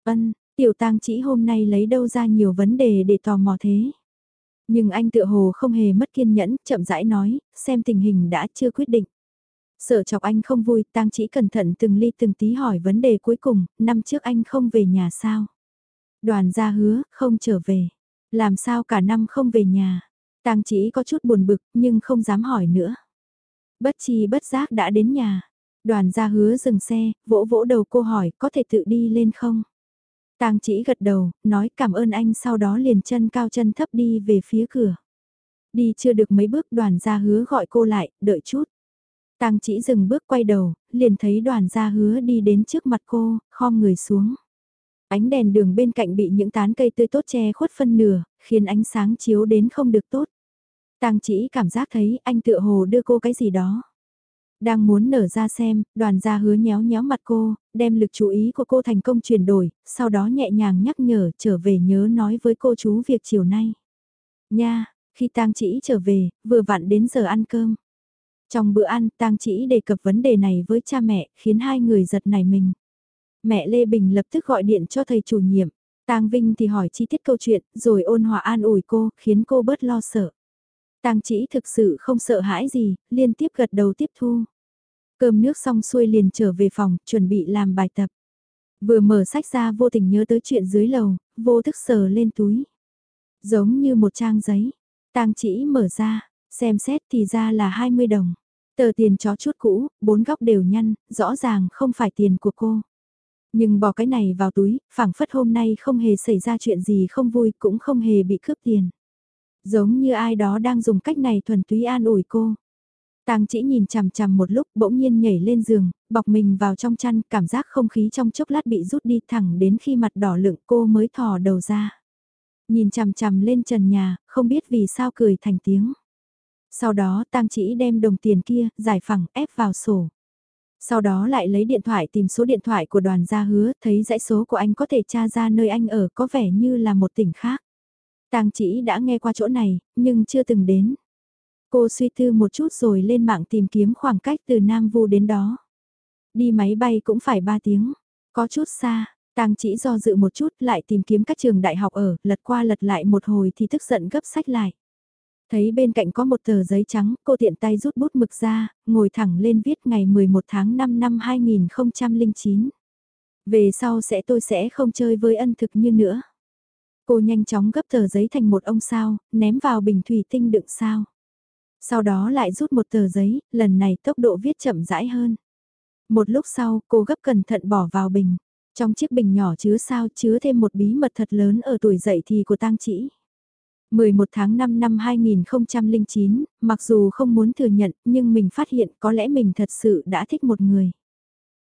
Speaker 1: Ân, tiểu tang chỉ hôm nay lấy đâu ra nhiều vấn đề để tò mò thế? Nhưng anh tự hồ không hề mất kiên nhẫn, chậm rãi nói, xem tình hình đã chưa quyết định. Sợ chọc anh không vui, tang chỉ cẩn thận từng ly từng tí hỏi vấn đề cuối cùng, năm trước anh không về nhà sao? Đoàn gia hứa, không trở về. Làm sao cả năm không về nhà? Tang chỉ có chút buồn bực, nhưng không dám hỏi nữa. Bất chi bất giác đã đến nhà. Đoàn gia hứa dừng xe, vỗ vỗ đầu cô hỏi, có thể tự đi lên không? Tang chỉ gật đầu, nói cảm ơn anh sau đó liền chân cao chân thấp đi về phía cửa. Đi chưa được mấy bước đoàn gia hứa gọi cô lại, đợi chút. Tang chỉ dừng bước quay đầu, liền thấy đoàn gia hứa đi đến trước mặt cô, khom người xuống. Ánh đèn đường bên cạnh bị những tán cây tươi tốt che khuất phân nửa, khiến ánh sáng chiếu đến không được tốt. Tang chỉ cảm giác thấy anh tựa hồ đưa cô cái gì đó. Đang muốn nở ra xem, đoàn gia hứa nhéo nhéo mặt cô, đem lực chú ý của cô thành công chuyển đổi, sau đó nhẹ nhàng nhắc nhở trở về nhớ nói với cô chú việc chiều nay. Nha, khi tang chỉ trở về, vừa vặn đến giờ ăn cơm. Trong bữa ăn, tang chỉ đề cập vấn đề này với cha mẹ, khiến hai người giật nảy mình. Mẹ Lê Bình lập tức gọi điện cho thầy chủ nhiệm. Tang Vinh thì hỏi chi tiết câu chuyện, rồi ôn hòa an ủi cô, khiến cô bớt lo sợ. Tang chỉ thực sự không sợ hãi gì, liên tiếp gật đầu tiếp thu. Cơm nước xong xuôi liền trở về phòng, chuẩn bị làm bài tập. Vừa mở sách ra vô tình nhớ tới chuyện dưới lầu, vô thức sờ lên túi. Giống như một trang giấy. Tang chỉ mở ra, xem xét thì ra là 20 đồng. Tờ tiền chó chút cũ, bốn góc đều nhăn, rõ ràng không phải tiền của cô. Nhưng bỏ cái này vào túi, phảng phất hôm nay không hề xảy ra chuyện gì không vui cũng không hề bị cướp tiền. Giống như ai đó đang dùng cách này thuần túy an ủi cô. Tang chỉ nhìn chằm chằm một lúc bỗng nhiên nhảy lên giường, bọc mình vào trong chăn, cảm giác không khí trong chốc lát bị rút đi thẳng đến khi mặt đỏ lượng cô mới thò đầu ra. Nhìn chằm chằm lên trần nhà, không biết vì sao cười thành tiếng. Sau đó tang chỉ đem đồng tiền kia, giải phẳng ép vào sổ. Sau đó lại lấy điện thoại tìm số điện thoại của đoàn gia hứa, thấy dãy số của anh có thể tra ra nơi anh ở có vẻ như là một tỉnh khác. Tang chỉ đã nghe qua chỗ này, nhưng chưa từng đến. Cô suy tư một chút rồi lên mạng tìm kiếm khoảng cách từ Nam Vu đến đó. Đi máy bay cũng phải 3 tiếng, có chút xa, Tang chỉ do dự một chút lại tìm kiếm các trường đại học ở, lật qua lật lại một hồi thì tức giận gấp sách lại. Thấy bên cạnh có một tờ giấy trắng, cô tiện tay rút bút mực ra, ngồi thẳng lên viết ngày 11 tháng 5 năm 2009. Về sau sẽ tôi sẽ không chơi với ân thực như nữa. Cô nhanh chóng gấp tờ giấy thành một ông sao, ném vào bình thủy tinh đựng sao. Sau đó lại rút một tờ giấy, lần này tốc độ viết chậm rãi hơn. Một lúc sau, cô gấp cẩn thận bỏ vào bình. Trong chiếc bình nhỏ chứa sao chứa thêm một bí mật thật lớn ở tuổi dậy thì của tang chỉ. 11 tháng 5 năm 2009, mặc dù không muốn thừa nhận nhưng mình phát hiện có lẽ mình thật sự đã thích một người.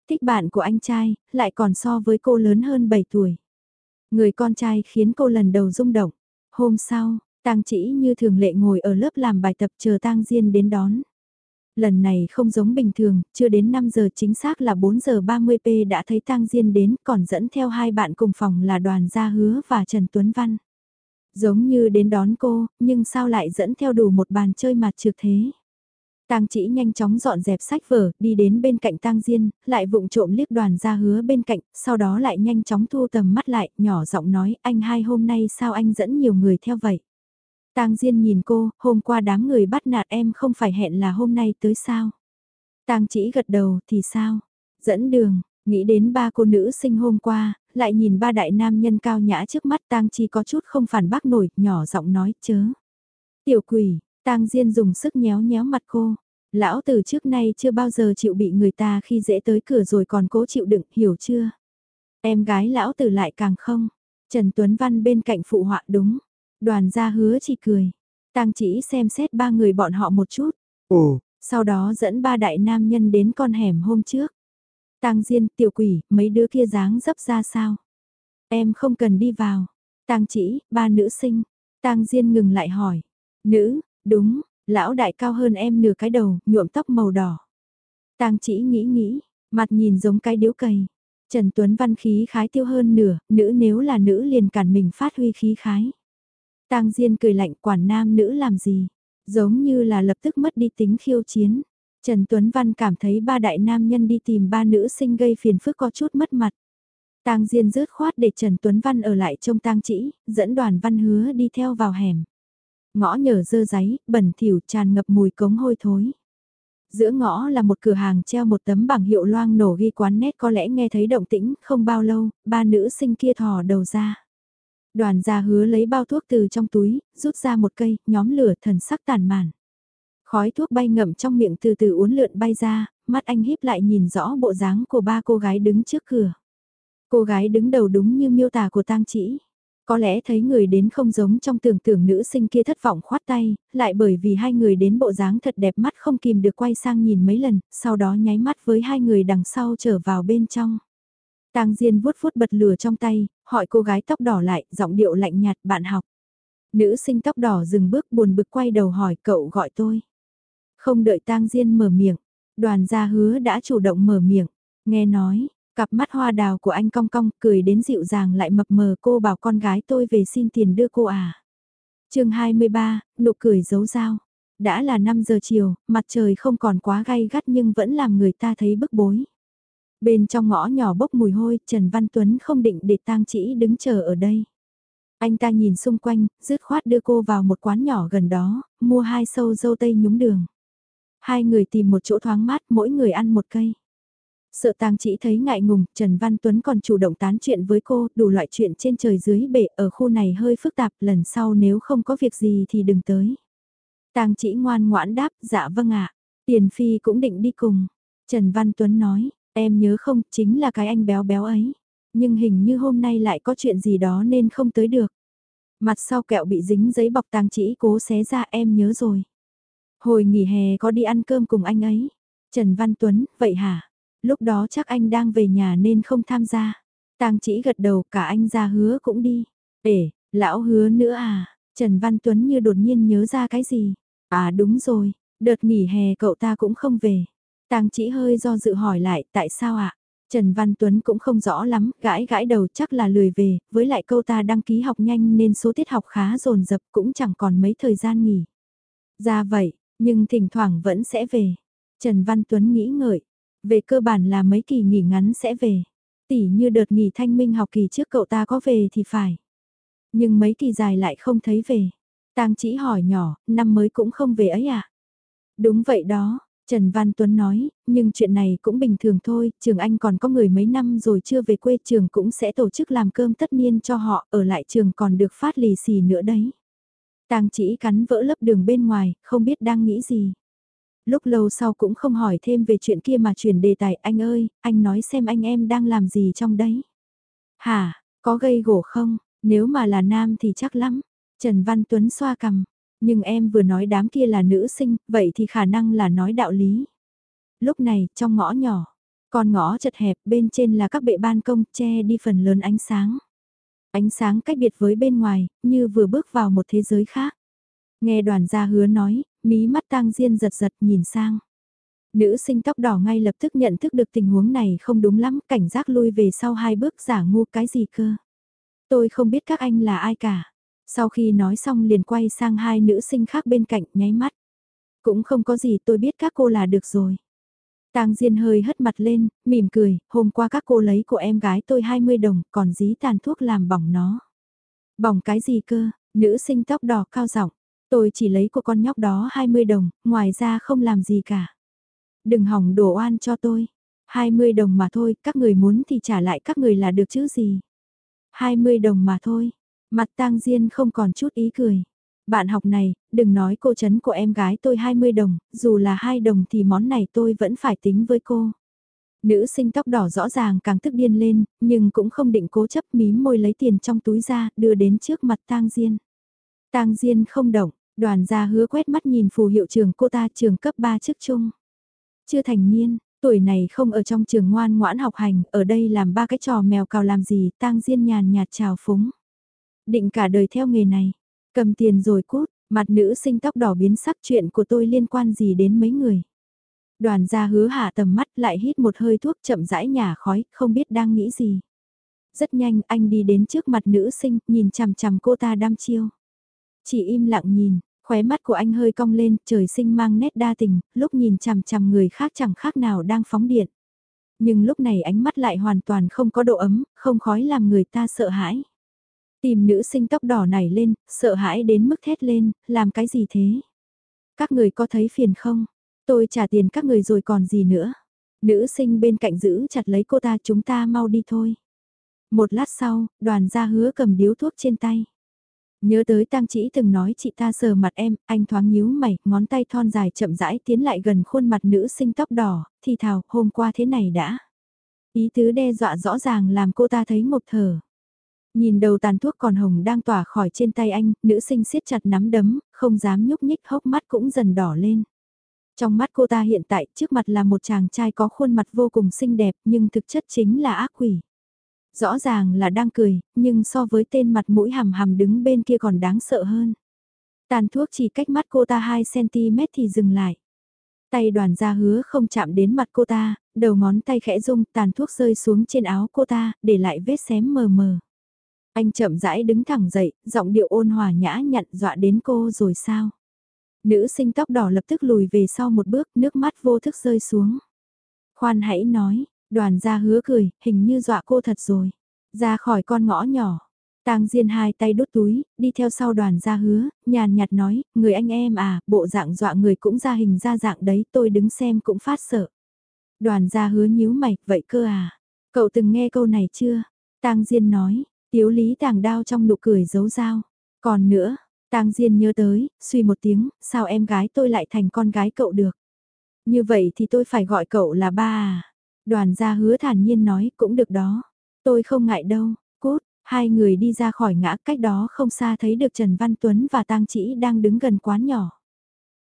Speaker 1: Thích bạn của anh trai, lại còn so với cô lớn hơn 7 tuổi. Người con trai khiến cô lần đầu rung động. Hôm sau, tang chỉ như thường lệ ngồi ở lớp làm bài tập chờ tang Diên đến đón. Lần này không giống bình thường, chưa đến 5 giờ chính xác là 4 giờ 30p đã thấy tang Diên đến còn dẫn theo hai bạn cùng phòng là đoàn gia hứa và Trần Tuấn Văn. Giống như đến đón cô, nhưng sao lại dẫn theo đủ một bàn chơi mặt trược thế. Tang chỉ nhanh chóng dọn dẹp sách vở, đi đến bên cạnh Tang Diên, lại vụng trộm liếc đoàn ra hứa bên cạnh, sau đó lại nhanh chóng thu tầm mắt lại, nhỏ giọng nói, anh hai hôm nay sao anh dẫn nhiều người theo vậy? Tang Diên nhìn cô, hôm qua đám người bắt nạt em không phải hẹn là hôm nay tới sao? Tang chỉ gật đầu, thì sao? Dẫn đường, nghĩ đến ba cô nữ sinh hôm qua, lại nhìn ba đại nam nhân cao nhã trước mắt tang chi có chút không phản bác nổi, nhỏ giọng nói chớ. Tiểu quỷ, tang diên dùng sức nhéo nhéo mặt cô. Lão từ trước nay chưa bao giờ chịu bị người ta khi dễ tới cửa rồi còn cố chịu đựng, hiểu chưa? Em gái lão từ lại càng không. Trần Tuấn Văn bên cạnh phụ họa đúng. Đoàn gia hứa chỉ cười. Tang chỉ xem xét ba người bọn họ một chút.
Speaker 2: Ồ.
Speaker 1: Sau đó dẫn ba đại nam nhân đến con hẻm hôm trước. Tang Diên, tiểu quỷ, mấy đứa kia dáng dấp ra sao? Em không cần đi vào. Tang chỉ, ba nữ sinh. Tang Diên ngừng lại hỏi. Nữ, đúng, lão đại cao hơn em nửa cái đầu, nhuộm tóc màu đỏ. Tang chỉ nghĩ nghĩ, mặt nhìn giống cái điếu cày. Trần Tuấn Văn khí khái tiêu hơn nửa, nữ nếu là nữ liền cản mình phát huy khí khái. Tang Diên cười lạnh quản nam nữ làm gì, giống như là lập tức mất đi tính khiêu chiến. Trần Tuấn Văn cảm thấy ba đại nam nhân đi tìm ba nữ sinh gây phiền phức có chút mất mặt. Tang Diên rớt khoát để Trần Tuấn Văn ở lại trông tang chỉ, dẫn đoàn văn hứa đi theo vào hẻm. Ngõ nhờ dơ giấy, bẩn thỉu tràn ngập mùi cống hôi thối. Giữa ngõ là một cửa hàng treo một tấm bảng hiệu loang nổ ghi quán nét có lẽ nghe thấy động tĩnh, không bao lâu, ba nữ sinh kia thò đầu ra. Đoàn gia hứa lấy bao thuốc từ trong túi, rút ra một cây, nhóm lửa thần sắc tàn màn. Khói thuốc bay ngậm trong miệng từ từ uốn lượn bay ra, mắt anh híp lại nhìn rõ bộ dáng của ba cô gái đứng trước cửa. Cô gái đứng đầu đúng như miêu tả của tang chỉ. Có lẽ thấy người đến không giống trong tưởng tượng nữ sinh kia thất vọng khoát tay, lại bởi vì hai người đến bộ dáng thật đẹp mắt không kìm được quay sang nhìn mấy lần, sau đó nháy mắt với hai người đằng sau trở vào bên trong. Tang Diên vuốt vuốt bật lửa trong tay, hỏi cô gái tóc đỏ lại, giọng điệu lạnh nhạt, bạn học. Nữ sinh tóc đỏ dừng bước buồn bực quay đầu hỏi cậu gọi tôi. Không đợi tang Diên mở miệng, đoàn gia hứa đã chủ động mở miệng, nghe nói, cặp mắt hoa đào của anh cong cong cười đến dịu dàng lại mập mờ cô bảo con gái tôi về xin tiền đưa cô à. chương 23, nụ cười giấu dao. Đã là 5 giờ chiều, mặt trời không còn quá gay gắt nhưng vẫn làm người ta thấy bức bối. Bên trong ngõ nhỏ bốc mùi hôi, Trần Văn Tuấn không định để tang chỉ đứng chờ ở đây. Anh ta nhìn xung quanh, dứt khoát đưa cô vào một quán nhỏ gần đó, mua hai sâu dâu tây nhúng đường. Hai người tìm một chỗ thoáng mát mỗi người ăn một cây. Sợ tang chỉ thấy ngại ngùng, Trần Văn Tuấn còn chủ động tán chuyện với cô, đủ loại chuyện trên trời dưới bể ở khu này hơi phức tạp, lần sau nếu không có việc gì thì đừng tới. Tang chỉ ngoan ngoãn đáp, dạ vâng ạ, Tiền Phi cũng định đi cùng. Trần Văn Tuấn nói, em nhớ không, chính là cái anh béo béo ấy. Nhưng hình như hôm nay lại có chuyện gì đó nên không tới được. Mặt sau kẹo bị dính giấy bọc tang chỉ cố xé ra em nhớ rồi. Hồi nghỉ hè có đi ăn cơm cùng anh ấy. Trần Văn Tuấn, vậy hả? Lúc đó chắc anh đang về nhà nên không tham gia. Tang chỉ gật đầu cả anh ra hứa cũng đi. Ể, lão hứa nữa à? Trần Văn Tuấn như đột nhiên nhớ ra cái gì? À đúng rồi, đợt nghỉ hè cậu ta cũng không về. Tang chỉ hơi do dự hỏi lại tại sao ạ? Trần Văn Tuấn cũng không rõ lắm, gãi gãi đầu chắc là lười về, với lại câu ta đăng ký học nhanh nên số tiết học khá dồn dập cũng chẳng còn mấy thời gian nghỉ. Ra vậy, nhưng thỉnh thoảng vẫn sẽ về. Trần Văn Tuấn nghĩ ngợi, về cơ bản là mấy kỳ nghỉ ngắn sẽ về. Tỉ như đợt nghỉ thanh minh học kỳ trước cậu ta có về thì phải. Nhưng mấy kỳ dài lại không thấy về. Tang chỉ hỏi nhỏ, năm mới cũng không về ấy à? Đúng vậy đó, Trần Văn Tuấn nói, nhưng chuyện này cũng bình thường thôi, trường anh còn có người mấy năm rồi chưa về quê trường cũng sẽ tổ chức làm cơm tất niên cho họ, ở lại trường còn được phát lì xì nữa đấy. Tang chỉ cắn vỡ lớp đường bên ngoài, không biết đang nghĩ gì. Lúc lâu sau cũng không hỏi thêm về chuyện kia mà chuyển đề tài, anh ơi, anh nói xem anh em đang làm gì trong đấy. Hả, có gây gỗ không, nếu mà là nam thì chắc lắm. Trần Văn Tuấn xoa cằm, nhưng em vừa nói đám kia là nữ sinh, vậy thì khả năng là nói đạo lý. Lúc này, trong ngõ nhỏ, con ngõ chật hẹp bên trên là các bệ ban công che đi phần lớn ánh sáng. Ánh sáng cách biệt với bên ngoài, như vừa bước vào một thế giới khác. Nghe đoàn gia hứa nói, mí mắt tang diên giật giật nhìn sang. Nữ sinh tóc đỏ ngay lập tức nhận thức được tình huống này không đúng lắm, cảnh giác lui về sau hai bước giả ngu cái gì cơ. Tôi không biết các anh là ai cả. Sau khi nói xong liền quay sang hai nữ sinh khác bên cạnh nháy mắt. Cũng không có gì tôi biết các cô là được rồi. Tang Diên hơi hất mặt lên, mỉm cười, hôm qua các cô lấy của em gái tôi 20 đồng, còn dí tàn thuốc làm bỏng nó. Bỏng cái gì cơ, nữ sinh tóc đỏ cao giọng tôi chỉ lấy của con nhóc đó 20 đồng, ngoài ra không làm gì cả. Đừng hỏng đổ oan cho tôi. 20 đồng mà thôi, các người muốn thì trả lại các người là được chứ gì. 20 đồng mà thôi, Mặt tang Diên không còn chút ý cười. Bạn học này, đừng nói cô chấn của em gái tôi 20 đồng, dù là 2 đồng thì món này tôi vẫn phải tính với cô. Nữ sinh tóc đỏ rõ ràng càng tức điên lên, nhưng cũng không định cố chấp mím môi lấy tiền trong túi ra, đưa đến trước mặt tang Diên tang Diên không động, đoàn gia hứa quét mắt nhìn phù hiệu trường cô ta trường cấp 3 chức trung. Chưa thành niên, tuổi này không ở trong trường ngoan ngoãn học hành, ở đây làm ba cái trò mèo cào làm gì, tang Diên nhàn nhạt chào phúng. Định cả đời theo nghề này. Cầm tiền rồi cút, mặt nữ sinh tóc đỏ biến sắc chuyện của tôi liên quan gì đến mấy người. Đoàn gia hứa hạ tầm mắt lại hít một hơi thuốc chậm rãi nhả khói, không biết đang nghĩ gì. Rất nhanh anh đi đến trước mặt nữ sinh, nhìn chằm chằm cô ta đăm chiêu. Chỉ im lặng nhìn, khóe mắt của anh hơi cong lên, trời sinh mang nét đa tình, lúc nhìn chằm chằm người khác chẳng khác nào đang phóng điện. Nhưng lúc này ánh mắt lại hoàn toàn không có độ ấm, không khói làm người ta sợ hãi. Tìm nữ sinh tóc đỏ này lên, sợ hãi đến mức thét lên, làm cái gì thế? Các người có thấy phiền không? Tôi trả tiền các người rồi còn gì nữa? Nữ sinh bên cạnh giữ chặt lấy cô ta chúng ta mau đi thôi. Một lát sau, đoàn gia hứa cầm điếu thuốc trên tay. Nhớ tới tang chỉ từng nói chị ta sờ mặt em, anh thoáng nhíu mày, ngón tay thon dài chậm rãi tiến lại gần khuôn mặt nữ sinh tóc đỏ, thì thào, hôm qua thế này đã. Ý tứ đe dọa rõ ràng làm cô ta thấy một thở. Nhìn đầu tàn thuốc còn hồng đang tỏa khỏi trên tay anh, nữ sinh siết chặt nắm đấm, không dám nhúc nhích hốc mắt cũng dần đỏ lên. Trong mắt cô ta hiện tại trước mặt là một chàng trai có khuôn mặt vô cùng xinh đẹp nhưng thực chất chính là ác quỷ. Rõ ràng là đang cười, nhưng so với tên mặt mũi hầm hầm đứng bên kia còn đáng sợ hơn. Tàn thuốc chỉ cách mắt cô ta 2cm thì dừng lại. Tay đoàn ra hứa không chạm đến mặt cô ta, đầu ngón tay khẽ rung tàn thuốc rơi xuống trên áo cô ta, để lại vết xém mờ mờ. Anh chậm rãi đứng thẳng dậy, giọng điệu ôn hòa nhã nhặn dọa đến cô rồi sao? Nữ sinh tóc đỏ lập tức lùi về sau một bước, nước mắt vô thức rơi xuống. Khoan hãy nói, đoàn gia hứa cười, hình như dọa cô thật rồi. Ra khỏi con ngõ nhỏ, Tang Diên hai tay đút túi, đi theo sau đoàn gia hứa, nhàn nhạt nói, người anh em à, bộ dạng dọa người cũng ra hình ra dạng đấy, tôi đứng xem cũng phát sợ. Đoàn gia hứa nhíu mày, vậy cơ à? Cậu từng nghe câu này chưa? Tang Diên nói, Tiếu lý tàng đao trong nụ cười giấu dao. Còn nữa, tang Diên nhớ tới, suy một tiếng, sao em gái tôi lại thành con gái cậu được? Như vậy thì tôi phải gọi cậu là ba à? Đoàn gia hứa thản nhiên nói, cũng được đó. Tôi không ngại đâu, cút, hai người đi ra khỏi ngã cách đó không xa thấy được Trần Văn Tuấn và tang Chỉ đang đứng gần quán nhỏ.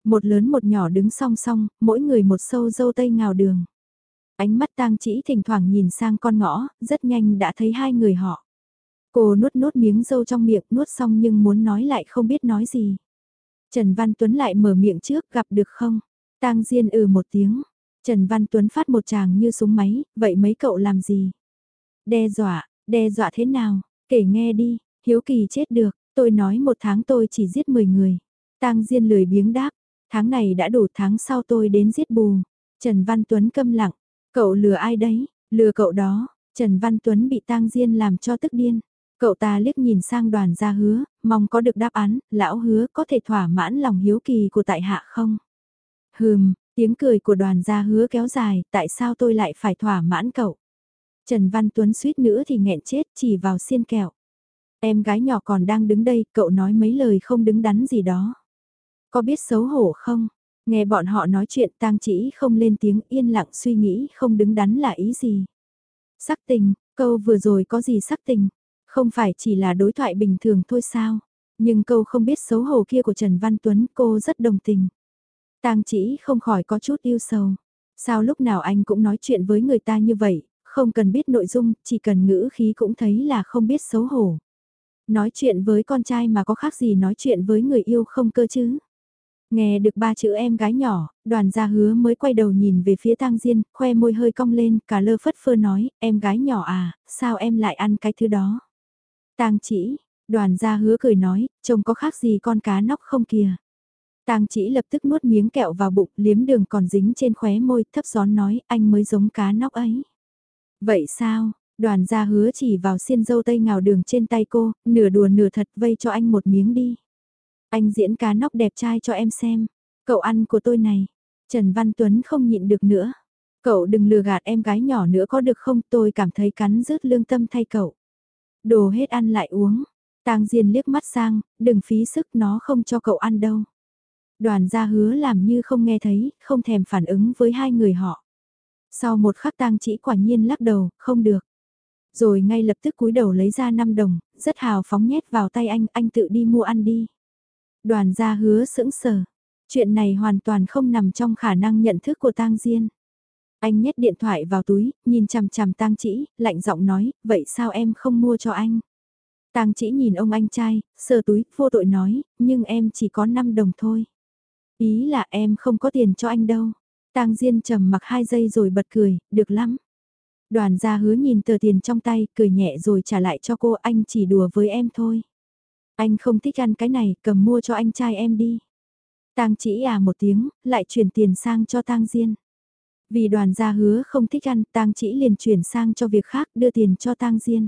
Speaker 1: Một lớn một nhỏ đứng song song, mỗi người một sâu dâu tây ngào đường. Ánh mắt tang Chỉ thỉnh thoảng nhìn sang con ngõ, rất nhanh đã thấy hai người họ. Cô nuốt nuốt miếng dâu trong miệng nuốt xong nhưng muốn nói lại không biết nói gì. Trần Văn Tuấn lại mở miệng trước gặp được không? Tang Diên ừ một tiếng. Trần Văn Tuấn phát một chàng như súng máy, vậy mấy cậu làm gì? Đe dọa, đe dọa thế nào? Kể nghe đi, hiếu kỳ chết được, tôi nói một tháng tôi chỉ giết 10 người. Tang Diên lười biếng đáp, tháng này đã đủ tháng sau tôi đến giết bù. Trần Văn Tuấn câm lặng, cậu lừa ai đấy, lừa cậu đó, Trần Văn Tuấn bị Tang Diên làm cho tức điên. Cậu ta liếc nhìn sang đoàn gia hứa, mong có được đáp án, lão hứa có thể thỏa mãn lòng hiếu kỳ của tại hạ không? Hừm, tiếng cười của đoàn gia hứa kéo dài, tại sao tôi lại phải thỏa mãn cậu? Trần Văn Tuấn suýt nữa thì nghẹn chết chỉ vào xiên kẹo. Em gái nhỏ còn đang đứng đây, cậu nói mấy lời không đứng đắn gì đó. Có biết xấu hổ không? Nghe bọn họ nói chuyện tang chỉ không lên tiếng yên lặng suy nghĩ không đứng đắn là ý gì. Sắc tình, câu vừa rồi có gì sắc tình? Không phải chỉ là đối thoại bình thường thôi sao? Nhưng câu không biết xấu hổ kia của Trần Văn Tuấn cô rất đồng tình. Tang chỉ không khỏi có chút yêu sầu. Sao lúc nào anh cũng nói chuyện với người ta như vậy, không cần biết nội dung, chỉ cần ngữ khí cũng thấy là không biết xấu hổ. Nói chuyện với con trai mà có khác gì nói chuyện với người yêu không cơ chứ? Nghe được ba chữ em gái nhỏ, đoàn gia hứa mới quay đầu nhìn về phía tang Diên, khoe môi hơi cong lên, cả lơ phất phơ nói, em gái nhỏ à, sao em lại ăn cái thứ đó? tang chỉ, đoàn gia hứa cười nói, Chồng có khác gì con cá nóc không kìa? Tang chỉ lập tức nuốt miếng kẹo vào bụng, liếm đường còn dính trên khóe môi, thấp gión nói, anh mới giống cá nóc ấy. Vậy sao? Đoàn gia hứa chỉ vào xiên dâu tây ngào đường trên tay cô, nửa đùa nửa thật vây cho anh một miếng đi. Anh diễn cá nóc đẹp trai cho em xem. Cậu ăn của tôi này. Trần Văn Tuấn không nhịn được nữa. Cậu đừng lừa gạt em gái nhỏ nữa có được không tôi cảm thấy cắn rứt lương tâm thay cậu. Đồ hết ăn lại uống. Tang Diên liếc mắt sang, đừng phí sức nó không cho cậu ăn đâu. Đoàn gia hứa làm như không nghe thấy, không thèm phản ứng với hai người họ. Sau một khắc tang chỉ quả nhiên lắc đầu, không được. Rồi ngay lập tức cúi đầu lấy ra 5 đồng, rất hào phóng nhét vào tay anh, anh tự đi mua ăn đi. Đoàn gia hứa sững sờ. Chuyện này hoàn toàn không nằm trong khả năng nhận thức của tang Diên. Anh nhét điện thoại vào túi, nhìn chằm chằm tang chỉ, lạnh giọng nói, vậy sao em không mua cho anh? Tang chỉ nhìn ông anh trai, sờ túi, vô tội nói, nhưng em chỉ có 5 đồng thôi. Ý là em không có tiền cho anh đâu. Tang Diên trầm mặc hai giây rồi bật cười, được lắm. Đoàn gia hứa nhìn tờ tiền trong tay, cười nhẹ rồi trả lại cho cô anh chỉ đùa với em thôi. Anh không thích ăn cái này, cầm mua cho anh trai em đi. Tang chỉ à một tiếng, lại chuyển tiền sang cho Tang Diên. Vì đoàn gia hứa không thích ăn, Tang chỉ liền chuyển sang cho việc khác đưa tiền cho Tang Diên.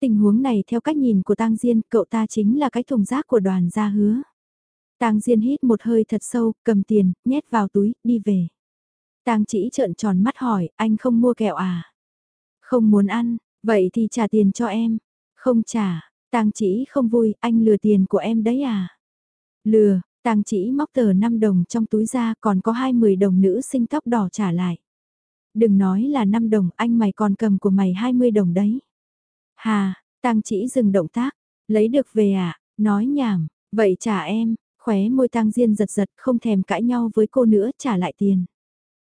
Speaker 1: Tình huống này theo cách nhìn của Tang Diên, cậu ta chính là cái thùng rác của đoàn gia hứa. Tang Diên hít một hơi thật sâu, cầm tiền, nhét vào túi, đi về. Tang chỉ trợn tròn mắt hỏi, anh không mua kẹo à? Không muốn ăn, vậy thì trả tiền cho em. Không trả, Tang chỉ không vui, anh lừa tiền của em đấy à? Lừa, Tang chỉ móc tờ 5 đồng trong túi ra còn có 20 đồng nữ sinh tóc đỏ trả lại. Đừng nói là 5 đồng, anh mày còn cầm của mày 20 đồng đấy. Hà, Tang chỉ dừng động tác, lấy được về à, nói nhảm, vậy trả em, khóe môi Tang Diên giật giật không thèm cãi nhau với cô nữa trả lại tiền.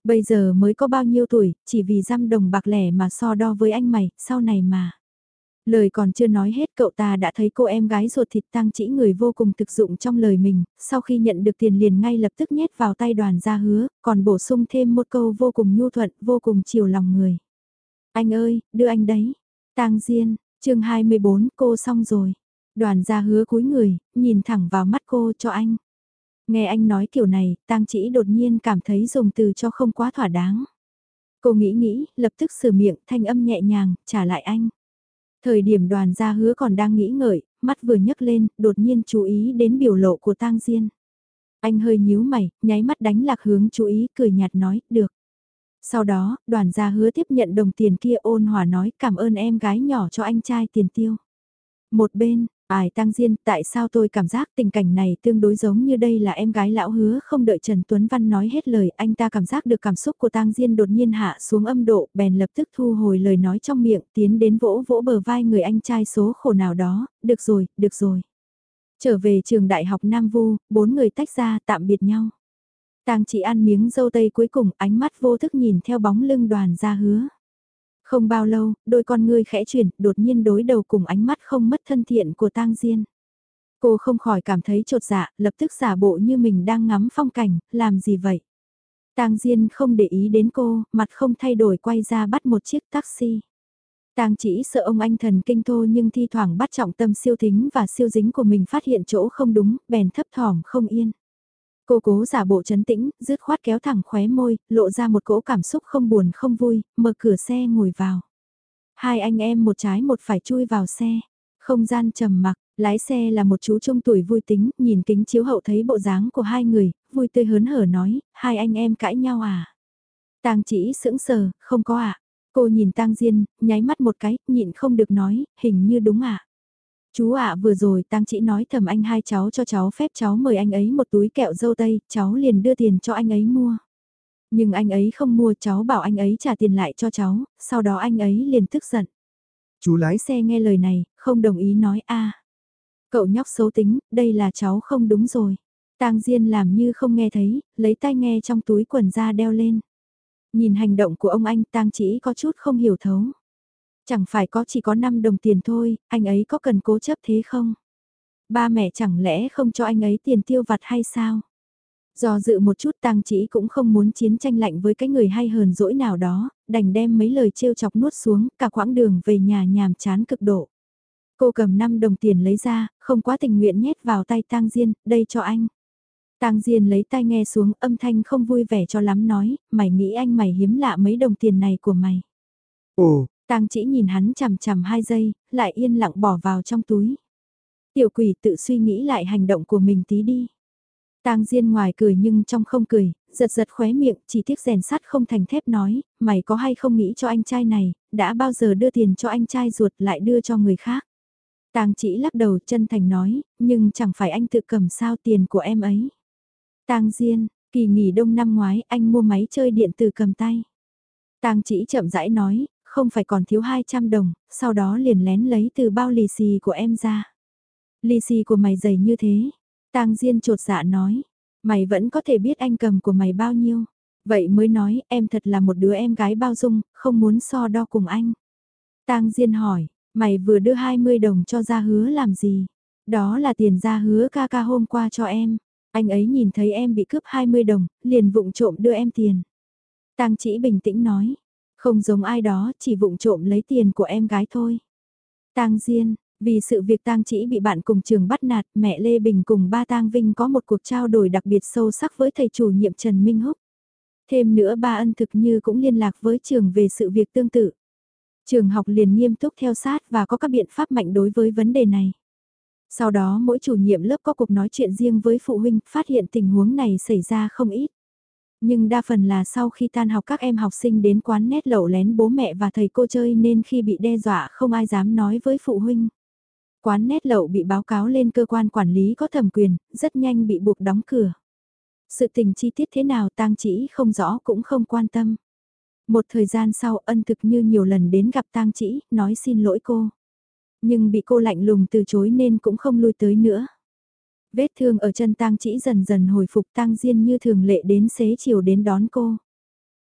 Speaker 1: Bây giờ mới có bao nhiêu tuổi, chỉ vì giam đồng bạc lẻ mà so đo với anh mày, sau này mà. Lời còn chưa nói hết cậu ta đã thấy cô em gái ruột thịt tăng chỉ người vô cùng thực dụng trong lời mình, sau khi nhận được tiền liền ngay lập tức nhét vào tay đoàn gia hứa, còn bổ sung thêm một câu vô cùng nhu thuận, vô cùng chiều lòng người. Anh ơi, đưa anh đấy. tang Diên, chương 24 cô xong rồi. Đoàn gia hứa cúi người, nhìn thẳng vào mắt cô cho anh. Nghe anh nói kiểu này, tang chỉ đột nhiên cảm thấy dùng từ cho không quá thỏa đáng. Cô nghĩ nghĩ, lập tức sửa miệng, thanh âm nhẹ nhàng, trả lại anh. Thời điểm đoàn gia hứa còn đang nghĩ ngợi, mắt vừa nhấc lên, đột nhiên chú ý đến biểu lộ của tang Diên. Anh hơi nhíu mày, nháy mắt đánh lạc hướng chú ý, cười nhạt nói, được. Sau đó, đoàn gia hứa tiếp nhận đồng tiền kia ôn hòa nói cảm ơn em gái nhỏ cho anh trai tiền tiêu. Một bên, Ai tăng diên, tại sao tôi cảm giác tình cảnh này tương đối giống như đây là em gái lão hứa không đợi Trần Tuấn Văn nói hết lời, anh ta cảm giác được cảm xúc của tang diên đột nhiên hạ xuống âm độ, bèn lập tức thu hồi lời nói trong miệng, tiến đến vỗ vỗ bờ vai người anh trai số khổ nào đó, được rồi, được rồi. Trở về trường đại học Nam Vu, bốn người tách ra tạm biệt nhau. Tang chỉ ăn miếng dâu tây cuối cùng ánh mắt vô thức nhìn theo bóng lưng đoàn ra hứa. Không bao lâu, đôi con ngươi khẽ chuyển, đột nhiên đối đầu cùng ánh mắt không mất thân thiện của tang Diên. Cô không khỏi cảm thấy trột dạ, lập tức giả bộ như mình đang ngắm phong cảnh, làm gì vậy? Tang Diên không để ý đến cô, mặt không thay đổi quay ra bắt một chiếc taxi. Tang chỉ sợ ông anh thần kinh thô nhưng thi thoảng bắt trọng tâm siêu thính và siêu dính của mình phát hiện chỗ không đúng, bèn thấp thỏm không yên. Cô cố giả bộ chấn tĩnh, dứt khoát kéo thẳng khóe môi, lộ ra một cỗ cảm xúc không buồn không vui, mở cửa xe ngồi vào. Hai anh em một trái một phải chui vào xe. Không gian trầm mặc, lái xe là một chú trung tuổi vui tính, nhìn kính chiếu hậu thấy bộ dáng của hai người, vui tươi hớn hở nói, hai anh em cãi nhau à? Tang chỉ sững sờ, không có ạ. À? Cô nhìn Tang Diên, nháy mắt một cái, nhịn không được nói, hình như đúng ạ. À? Chú ạ vừa rồi Tang chỉ nói thầm anh hai cháu cho cháu phép cháu mời anh ấy một túi kẹo dâu tây, cháu liền đưa tiền cho anh ấy mua. Nhưng anh ấy không mua cháu bảo anh ấy trả tiền lại cho cháu, sau đó anh ấy liền tức giận.
Speaker 2: Chú lái
Speaker 1: xe nghe lời này, không đồng ý nói a Cậu nhóc xấu tính, đây là cháu không đúng rồi. Tang Diên làm như không nghe thấy, lấy tai nghe trong túi quần ra đeo lên. Nhìn hành động của ông anh Tang chỉ có chút không hiểu thấu. Chẳng phải có chỉ có 5 đồng tiền thôi, anh ấy có cần cố chấp thế không? Ba mẹ chẳng lẽ không cho anh ấy tiền tiêu vặt hay sao? Do dự một chút tang chỉ cũng không muốn chiến tranh lạnh với cái người hay hờn dỗi nào đó, đành đem mấy lời trêu chọc nuốt xuống cả quãng đường về nhà nhàm chán cực độ. Cô cầm 5 đồng tiền lấy ra, không quá tình nguyện nhét vào tay tang Diên, đây cho anh. Tang Diên lấy tay nghe xuống âm thanh không vui vẻ cho lắm nói, mày nghĩ anh mày hiếm lạ mấy đồng tiền này của mày.
Speaker 2: Ồ,
Speaker 1: Tang chỉ nhìn hắn chằm chằm hai giây, lại yên lặng bỏ vào trong túi. Tiểu quỷ tự suy nghĩ lại hành động của mình tí đi. Tang Diên ngoài cười nhưng trong không cười, giật giật khóe miệng, chỉ tiếc rèn sắt không thành thép nói, mày có hay không nghĩ cho anh trai này, đã bao giờ đưa tiền cho anh trai ruột lại đưa cho người khác. Tang chỉ lắc đầu chân thành nói, nhưng chẳng phải anh tự cầm sao tiền của em ấy. Tang Diên, kỳ nghỉ đông năm ngoái anh mua máy chơi điện tử cầm tay. Tang chỉ chậm rãi nói, không phải còn thiếu 200 đồng, sau đó liền lén lấy từ bao lì xì của em ra. Lì xì của mày dày như thế, Tang Diên trột dạ nói, mày vẫn có thể biết anh cầm của mày bao nhiêu. Vậy mới nói em thật là một đứa em gái bao dung, không muốn so đo cùng anh. Tang Diên hỏi, mày vừa đưa 20 đồng cho ra hứa làm gì? Đó là tiền ra hứa ca ca hôm qua cho em. Anh ấy nhìn thấy em bị cướp 20 đồng, liền vụng trộm đưa em tiền. Tang chỉ bình tĩnh nói, không giống ai đó, chỉ vụng trộm lấy tiền của em gái thôi. Tang Diên, vì sự việc tang chỉ bị bạn cùng trường bắt nạt, mẹ Lê Bình cùng ba tang Vinh có một cuộc trao đổi đặc biệt sâu sắc với thầy chủ nhiệm Trần Minh Húc. Thêm nữa ba ân thực như cũng liên lạc với trường về sự việc tương tự. Trường học liền nghiêm túc theo sát và có các biện pháp mạnh đối với vấn đề này. Sau đó mỗi chủ nhiệm lớp có cuộc nói chuyện riêng với phụ huynh, phát hiện tình huống này xảy ra không ít. Nhưng đa phần là sau khi tan học các em học sinh đến quán nét lậu lén bố mẹ và thầy cô chơi nên khi bị đe dọa không ai dám nói với phụ huynh. Quán nét lậu bị báo cáo lên cơ quan quản lý có thẩm quyền, rất nhanh bị buộc đóng cửa. Sự tình chi tiết thế nào tang chỉ không rõ cũng không quan tâm. Một thời gian sau ân thực như nhiều lần đến gặp tang chỉ, nói xin lỗi cô. Nhưng bị cô lạnh lùng từ chối nên cũng không lui tới nữa. Vết thương ở chân tang chỉ dần dần hồi phục tang diên như thường lệ đến xế chiều đến đón cô.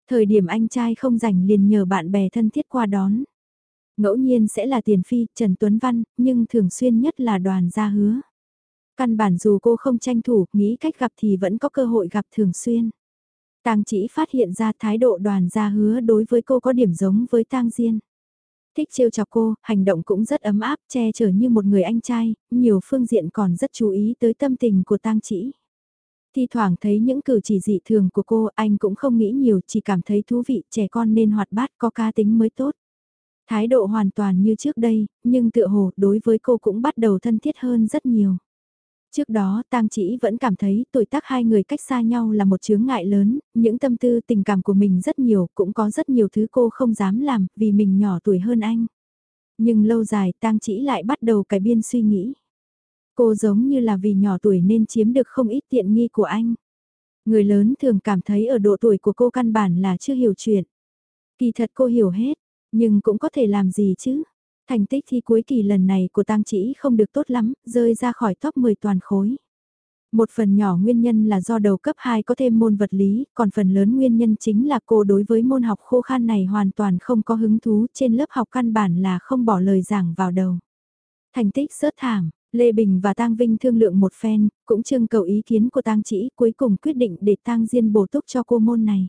Speaker 1: Thời điểm anh trai không rảnh liền nhờ bạn bè thân thiết qua đón. Ngẫu nhiên sẽ là Tiền Phi, Trần Tuấn Văn, nhưng thường xuyên nhất là đoàn gia hứa. Căn bản dù cô không tranh thủ, nghĩ cách gặp thì vẫn có cơ hội gặp thường xuyên. Tang chỉ phát hiện ra thái độ đoàn gia hứa đối với cô có điểm giống với Tang Diên. Thích trêu chọc cô, hành động cũng rất ấm áp, che chở như một người anh trai, nhiều phương diện còn rất chú ý tới tâm tình của Tang chỉ. Thi thoảng thấy những cử chỉ dị thường của cô, anh cũng không nghĩ nhiều, chỉ cảm thấy thú vị, trẻ con nên hoạt bát, có cá tính mới tốt. Thái độ hoàn toàn như trước đây, nhưng tựa hồ đối với cô cũng bắt đầu thân thiết hơn rất nhiều. Trước đó tang chỉ vẫn cảm thấy tuổi tác hai người cách xa nhau là một chướng ngại lớn, những tâm tư tình cảm của mình rất nhiều, cũng có rất nhiều thứ cô không dám làm vì mình nhỏ tuổi hơn anh. Nhưng lâu dài tang chỉ lại bắt đầu cải biên suy nghĩ. Cô giống như là vì nhỏ tuổi nên chiếm được không ít tiện nghi của anh. Người lớn thường cảm thấy ở độ tuổi của cô căn bản là chưa hiểu chuyện. Kỳ thật cô hiểu hết, nhưng cũng có thể làm gì chứ? Thành tích thi cuối kỳ lần này của Tang Chỉ không được tốt lắm, rơi ra khỏi top 10 toàn khối. Một phần nhỏ nguyên nhân là do đầu cấp 2 có thêm môn vật lý, còn phần lớn nguyên nhân chính là cô đối với môn học khô khan này hoàn toàn không có hứng thú trên lớp học căn bản là không bỏ lời giảng vào đầu. Thành tích rớt thảm, Lê Bình và Tang Vinh thương lượng một phen, cũng trưng cầu ý kiến của Tang Chỉ, cuối cùng quyết định để Tang Diên bổ túc cho cô môn này.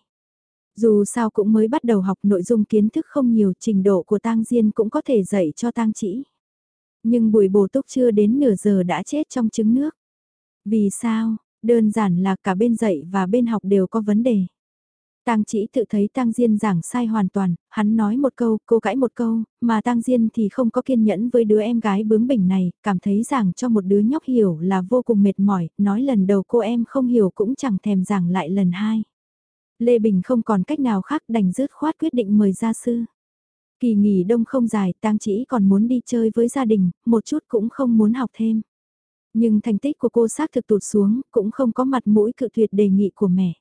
Speaker 1: Dù sao cũng mới bắt đầu học nội dung kiến thức không nhiều, trình độ của Tang Diên cũng có thể dạy cho Tang Chỉ. Nhưng buổi bổ túc chưa đến nửa giờ đã chết trong trứng nước. Vì sao? Đơn giản là cả bên dạy và bên học đều có vấn đề. Tang chỉ tự thấy Tang Diên giảng sai hoàn toàn, hắn nói một câu, cô cãi một câu, mà Tang Diên thì không có kiên nhẫn với đứa em gái bướng bỉnh này, cảm thấy giảng cho một đứa nhóc hiểu là vô cùng mệt mỏi, nói lần đầu cô em không hiểu cũng chẳng thèm giảng lại lần hai. Lê Bình không còn cách nào khác đành dứt khoát quyết định mời gia sư. Kỳ nghỉ đông không dài, Tang chỉ còn muốn đi chơi với gia đình, một chút cũng không muốn học thêm. Nhưng thành tích của cô xác thực tụt xuống, cũng không có mặt mũi cự tuyệt đề nghị của mẹ.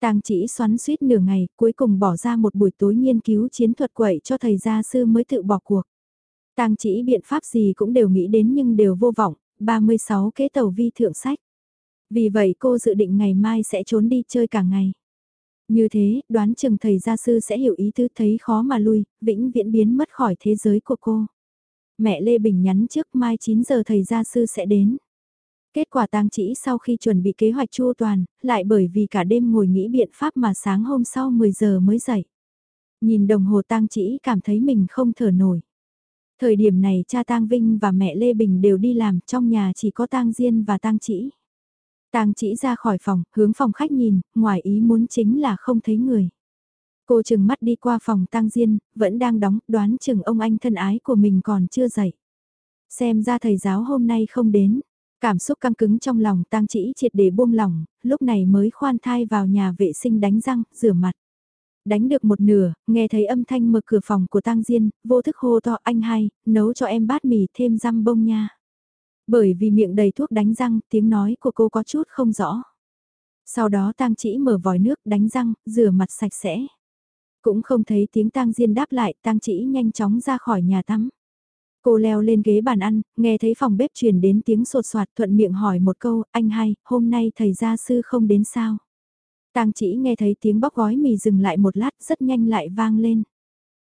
Speaker 1: Tang chỉ xoắn suýt nửa ngày, cuối cùng bỏ ra một buổi tối nghiên cứu chiến thuật quậy cho thầy gia sư mới tự bỏ cuộc. Tang chỉ biện pháp gì cũng đều nghĩ đến nhưng đều vô vọng, 36 kế tàu vi thượng sách. Vì vậy cô dự định ngày mai sẽ trốn đi chơi cả ngày. Như thế, đoán chừng thầy gia sư sẽ hiểu ý tứ thấy khó mà lui, vĩnh viễn biến mất khỏi thế giới của cô. Mẹ Lê Bình nhắn trước mai 9 giờ thầy gia sư sẽ đến. Kết quả tang chỉ sau khi chuẩn bị kế hoạch chu toàn, lại bởi vì cả đêm ngồi nghĩ biện pháp mà sáng hôm sau 10 giờ mới dậy. Nhìn đồng hồ tang chỉ cảm thấy mình không thở nổi. Thời điểm này cha tang Vinh và mẹ Lê Bình đều đi làm, trong nhà chỉ có tang Diên và tang chỉ. Tang chỉ ra khỏi phòng, hướng phòng khách nhìn, ngoài ý muốn chính là không thấy người. Cô chừng mắt đi qua phòng tang Diên, vẫn đang đóng, đoán chừng ông anh thân ái của mình còn chưa dậy. Xem ra thầy giáo hôm nay không đến, Cảm xúc căng cứng trong lòng tang chỉ triệt để buông lỏng, lúc này mới khoan thai vào nhà vệ sinh đánh răng, rửa mặt. Đánh được một nửa, nghe thấy âm thanh mở cửa phòng của tang Diên, vô thức hô to anh hai, nấu cho em bát mì thêm răm bông nha. Bởi vì miệng đầy thuốc đánh răng, tiếng nói của cô có chút không rõ. Sau đó tang chỉ mở vòi nước đánh răng, rửa mặt sạch sẽ. Cũng không thấy tiếng tang Diên đáp lại, tang chỉ nhanh chóng ra khỏi nhà tắm. Cô leo lên ghế bàn ăn, nghe thấy phòng bếp truyền đến tiếng sột soạt thuận miệng hỏi một câu, anh hai, hôm nay thầy gia sư không đến sao? Tang chỉ nghe thấy tiếng bóc gói mì dừng lại một lát rất nhanh lại vang lên.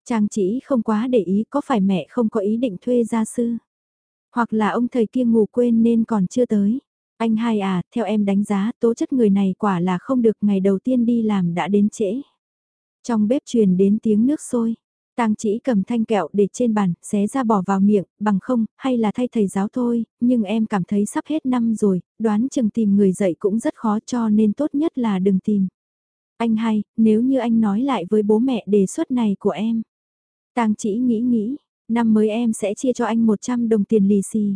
Speaker 1: Trang chỉ không quá để ý có phải mẹ không có ý định thuê gia sư. Hoặc là ông thầy kia ngủ quên nên còn chưa tới. Anh hai à, theo em đánh giá tố chất người này quả là không được ngày đầu tiên đi làm đã đến trễ. Trong bếp truyền đến tiếng nước sôi. Tang chỉ cầm thanh kẹo để trên bàn, xé ra bỏ vào miệng, bằng không, hay là thay thầy giáo thôi, nhưng em cảm thấy sắp hết năm rồi, đoán chừng tìm người dạy cũng rất khó cho nên tốt nhất là đừng tìm. Anh hai nếu như anh nói lại với bố mẹ đề xuất này của em. Tang chỉ nghĩ nghĩ, năm mới em sẽ chia cho anh 100 đồng tiền lì xì.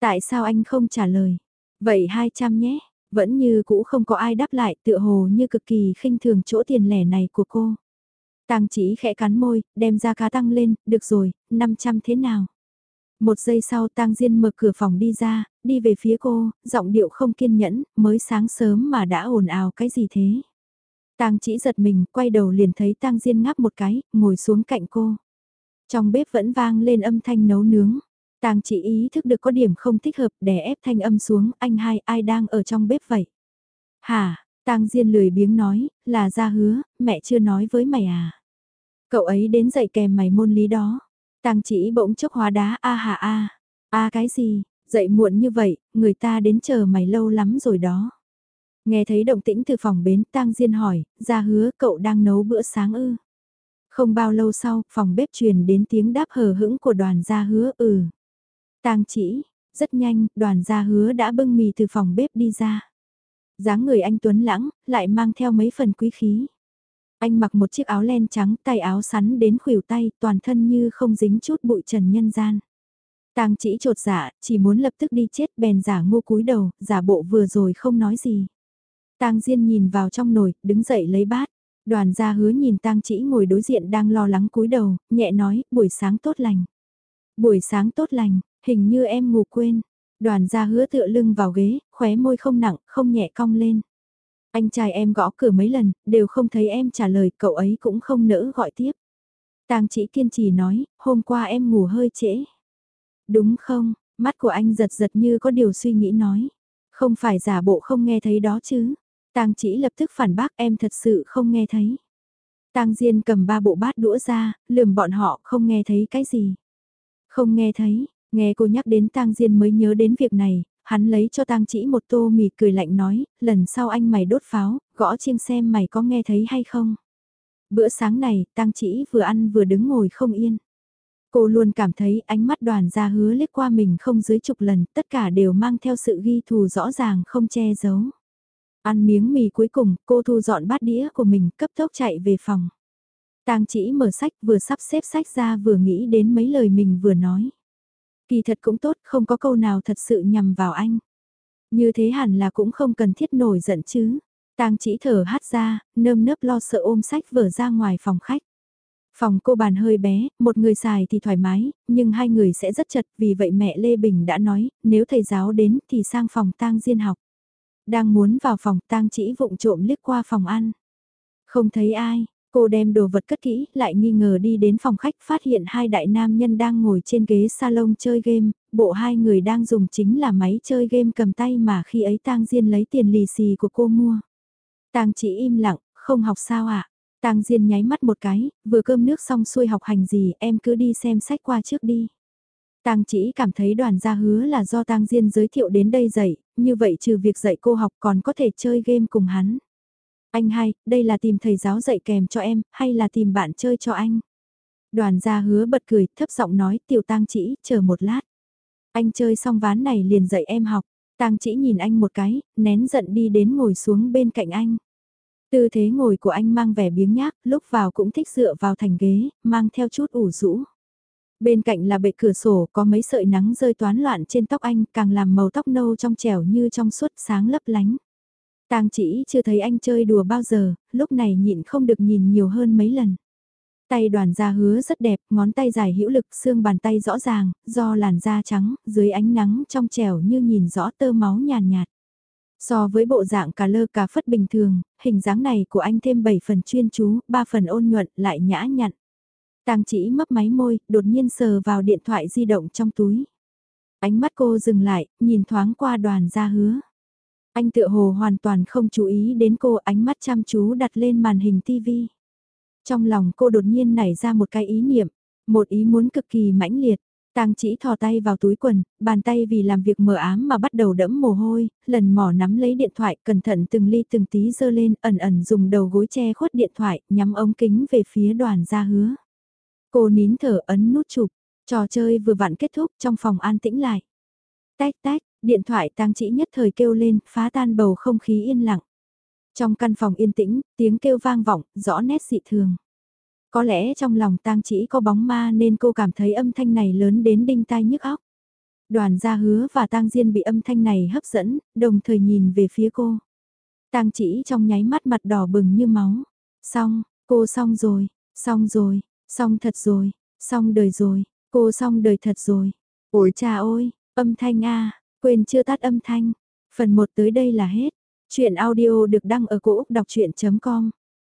Speaker 1: Tại sao anh không trả lời? Vậy 200 nhé, vẫn như cũ không có ai đáp lại tựa hồ như cực kỳ khinh thường chỗ tiền lẻ này của cô. Tang chỉ khẽ cắn môi, đem ra cá tăng lên, được rồi, 500 thế nào? Một giây sau Tang Diên mở cửa phòng đi ra, đi về phía cô, giọng điệu không kiên nhẫn, mới sáng sớm mà đã ồn ào cái gì thế? Tang chỉ giật mình, quay đầu liền thấy Tang Diên ngáp một cái, ngồi xuống cạnh cô. Trong bếp vẫn vang lên âm thanh nấu nướng. Tang chỉ ý thức được có điểm không thích hợp đè ép thanh âm xuống, anh hai ai đang ở trong bếp vậy? Hả, Tang Diên lười biếng nói, là ra hứa, mẹ chưa nói với mày à. Cậu ấy đến dạy kèm mày môn lý đó. Tang chỉ bỗng chốc hóa đá a hà a. A cái gì, dậy muộn như vậy, người ta đến chờ mày lâu lắm rồi đó. Nghe thấy động tĩnh từ phòng bến Tang Diên hỏi, ra hứa cậu đang nấu bữa sáng ư. Không bao lâu sau, phòng bếp truyền đến tiếng đáp hờ hững của đoàn gia hứa ừ. Tang chỉ, rất nhanh, đoàn gia hứa đã bưng mì từ phòng bếp đi ra dáng người anh tuấn lãng, lại mang theo mấy phần quý khí. Anh mặc một chiếc áo len trắng, tay áo sắn đến khuỷu tay, toàn thân như không dính chút bụi trần nhân gian. Tang chỉ trột dạ, chỉ muốn lập tức đi chết bèn giả ngu cúi đầu, giả bộ vừa rồi không nói gì. Tang Diên nhìn vào trong nồi, đứng dậy lấy bát. Đoàn gia hứa nhìn Tang chỉ ngồi đối diện đang lo lắng cúi đầu, nhẹ nói, buổi sáng tốt lành. Buổi sáng tốt lành, hình như em ngủ quên. Đoàn gia hứa tựa lưng vào ghế, khóe môi không nặng, không nhẹ cong lên. Anh trai em gõ cửa mấy lần, đều không thấy em trả lời, cậu ấy cũng không nỡ gọi tiếp. Tang chỉ kiên trì nói, hôm qua em ngủ hơi trễ. Đúng không, mắt của anh giật giật như có điều suy nghĩ nói. Không phải giả bộ không nghe thấy đó chứ. Tang chỉ lập tức phản bác em thật sự không nghe thấy. Tang Diên cầm ba bộ bát đũa ra, lườm bọn họ không nghe thấy cái gì. Không nghe thấy, Nghe cô nhắc đến tang Diên mới nhớ đến việc này, hắn lấy cho tang chỉ một tô mì cười lạnh nói, lần sau anh mày đốt pháo, gõ chiêng xem mày có nghe thấy hay không. Bữa sáng này, tang chỉ vừa ăn vừa đứng ngồi không yên. Cô luôn cảm thấy ánh mắt đoàn ra hứa liếc qua mình không dưới chục lần, tất cả đều mang theo sự ghi thù rõ ràng không che giấu. Ăn miếng mì cuối cùng, cô thu dọn bát đĩa của mình, cấp tốc chạy về phòng. Tang chỉ mở sách vừa sắp xếp sách ra vừa nghĩ đến mấy lời mình vừa nói. Kỳ thật cũng tốt, không có câu nào thật sự nhằm vào anh. Như thế hẳn là cũng không cần thiết nổi giận chứ. Tang chỉ thở hát ra, nơm nớp lo sợ ôm sách vở ra ngoài phòng khách. Phòng cô bàn hơi bé, một người xài thì thoải mái, nhưng hai người sẽ rất chật, vì vậy mẹ Lê Bình đã nói, nếu thầy giáo đến thì sang phòng tang diên học. Đang muốn vào phòng tang chỉ vụng trộm liếc qua phòng ăn. Không thấy ai, cô đem đồ vật cất kỹ, lại nghi ngờ đi đến phòng khách phát hiện hai đại nam nhân đang ngồi trên ghế salon chơi game, bộ hai người đang dùng chính là máy chơi game cầm tay mà khi ấy tang diên lấy tiền lì xì của cô mua. Tang chỉ im lặng, không học sao ạ? À? Tang Diên nháy mắt một cái, vừa cơm nước xong xuôi học hành gì, em cứ đi xem sách qua trước đi. Tang chỉ cảm thấy đoàn gia hứa là do Tang Diên giới thiệu đến đây dạy, như vậy trừ việc dạy cô học còn có thể chơi game cùng hắn. Anh hai, đây là tìm thầy giáo dạy kèm cho em, hay là tìm bạn chơi cho anh? Đoàn gia hứa bật cười, thấp giọng nói, tiểu Tang chỉ, chờ một lát. Anh chơi xong ván này liền dạy em học. Tang chỉ nhìn anh một cái, nén giận đi đến ngồi xuống bên cạnh anh. Tư thế ngồi của anh mang vẻ biếng nhác, lúc vào cũng thích dựa vào thành ghế, mang theo chút ủ rũ. Bên cạnh là bệ cửa sổ có mấy sợi nắng rơi toán loạn trên tóc anh càng làm màu tóc nâu trong trẻo như trong suốt sáng lấp lánh. Tang chỉ chưa thấy anh chơi đùa bao giờ, lúc này nhịn không được nhìn nhiều hơn mấy lần. Tay đoàn da hứa rất đẹp, ngón tay dài hữu lực, xương bàn tay rõ ràng, do làn da trắng, dưới ánh nắng trong trẻo như nhìn rõ tơ máu nhàn nhạt, nhạt. So với bộ dạng cà lơ cà phất bình thường, hình dáng này của anh thêm 7 phần chuyên chú, 3 phần ôn nhuận, lại nhã nhặn. Tang chỉ mấp máy môi, đột nhiên sờ vào điện thoại di động trong túi. Ánh mắt cô dừng lại, nhìn thoáng qua đoàn Gia hứa. Anh tựa hồ hoàn toàn không chú ý đến cô ánh mắt chăm chú đặt lên màn hình tivi. Trong lòng cô đột nhiên nảy ra một cái ý niệm, một ý muốn cực kỳ mãnh liệt. Tang chỉ thò tay vào túi quần, bàn tay vì làm việc mờ ám mà bắt đầu đẫm mồ hôi, lần mò nắm lấy điện thoại cẩn thận từng ly từng tí dơ lên ẩn ẩn dùng đầu gối che khuất điện thoại nhắm ống kính về phía đoàn Gia hứa. Cô nín thở ấn nút chụp, trò chơi vừa vặn kết thúc trong phòng an tĩnh lại. Tách tách, điện thoại tang chỉ nhất thời kêu lên phá tan bầu không khí yên lặng. Trong căn phòng yên tĩnh, tiếng kêu vang vọng, rõ nét dị thường. Có lẽ trong lòng tang chỉ có bóng ma nên cô cảm thấy âm thanh này lớn đến đinh tai nhức óc. Đoàn gia hứa và tang diên bị âm thanh này hấp dẫn, đồng thời nhìn về phía cô. Tang chỉ trong nháy mắt mặt đỏ bừng như máu. Xong, cô xong rồi, xong rồi, xong thật rồi, xong đời rồi, cô xong đời thật rồi. Ôi cha ôi, âm thanh a quên chưa tắt âm thanh. Phần 1 tới đây là hết. Chuyện audio được đăng ở cổ Úc đọc chuyện.com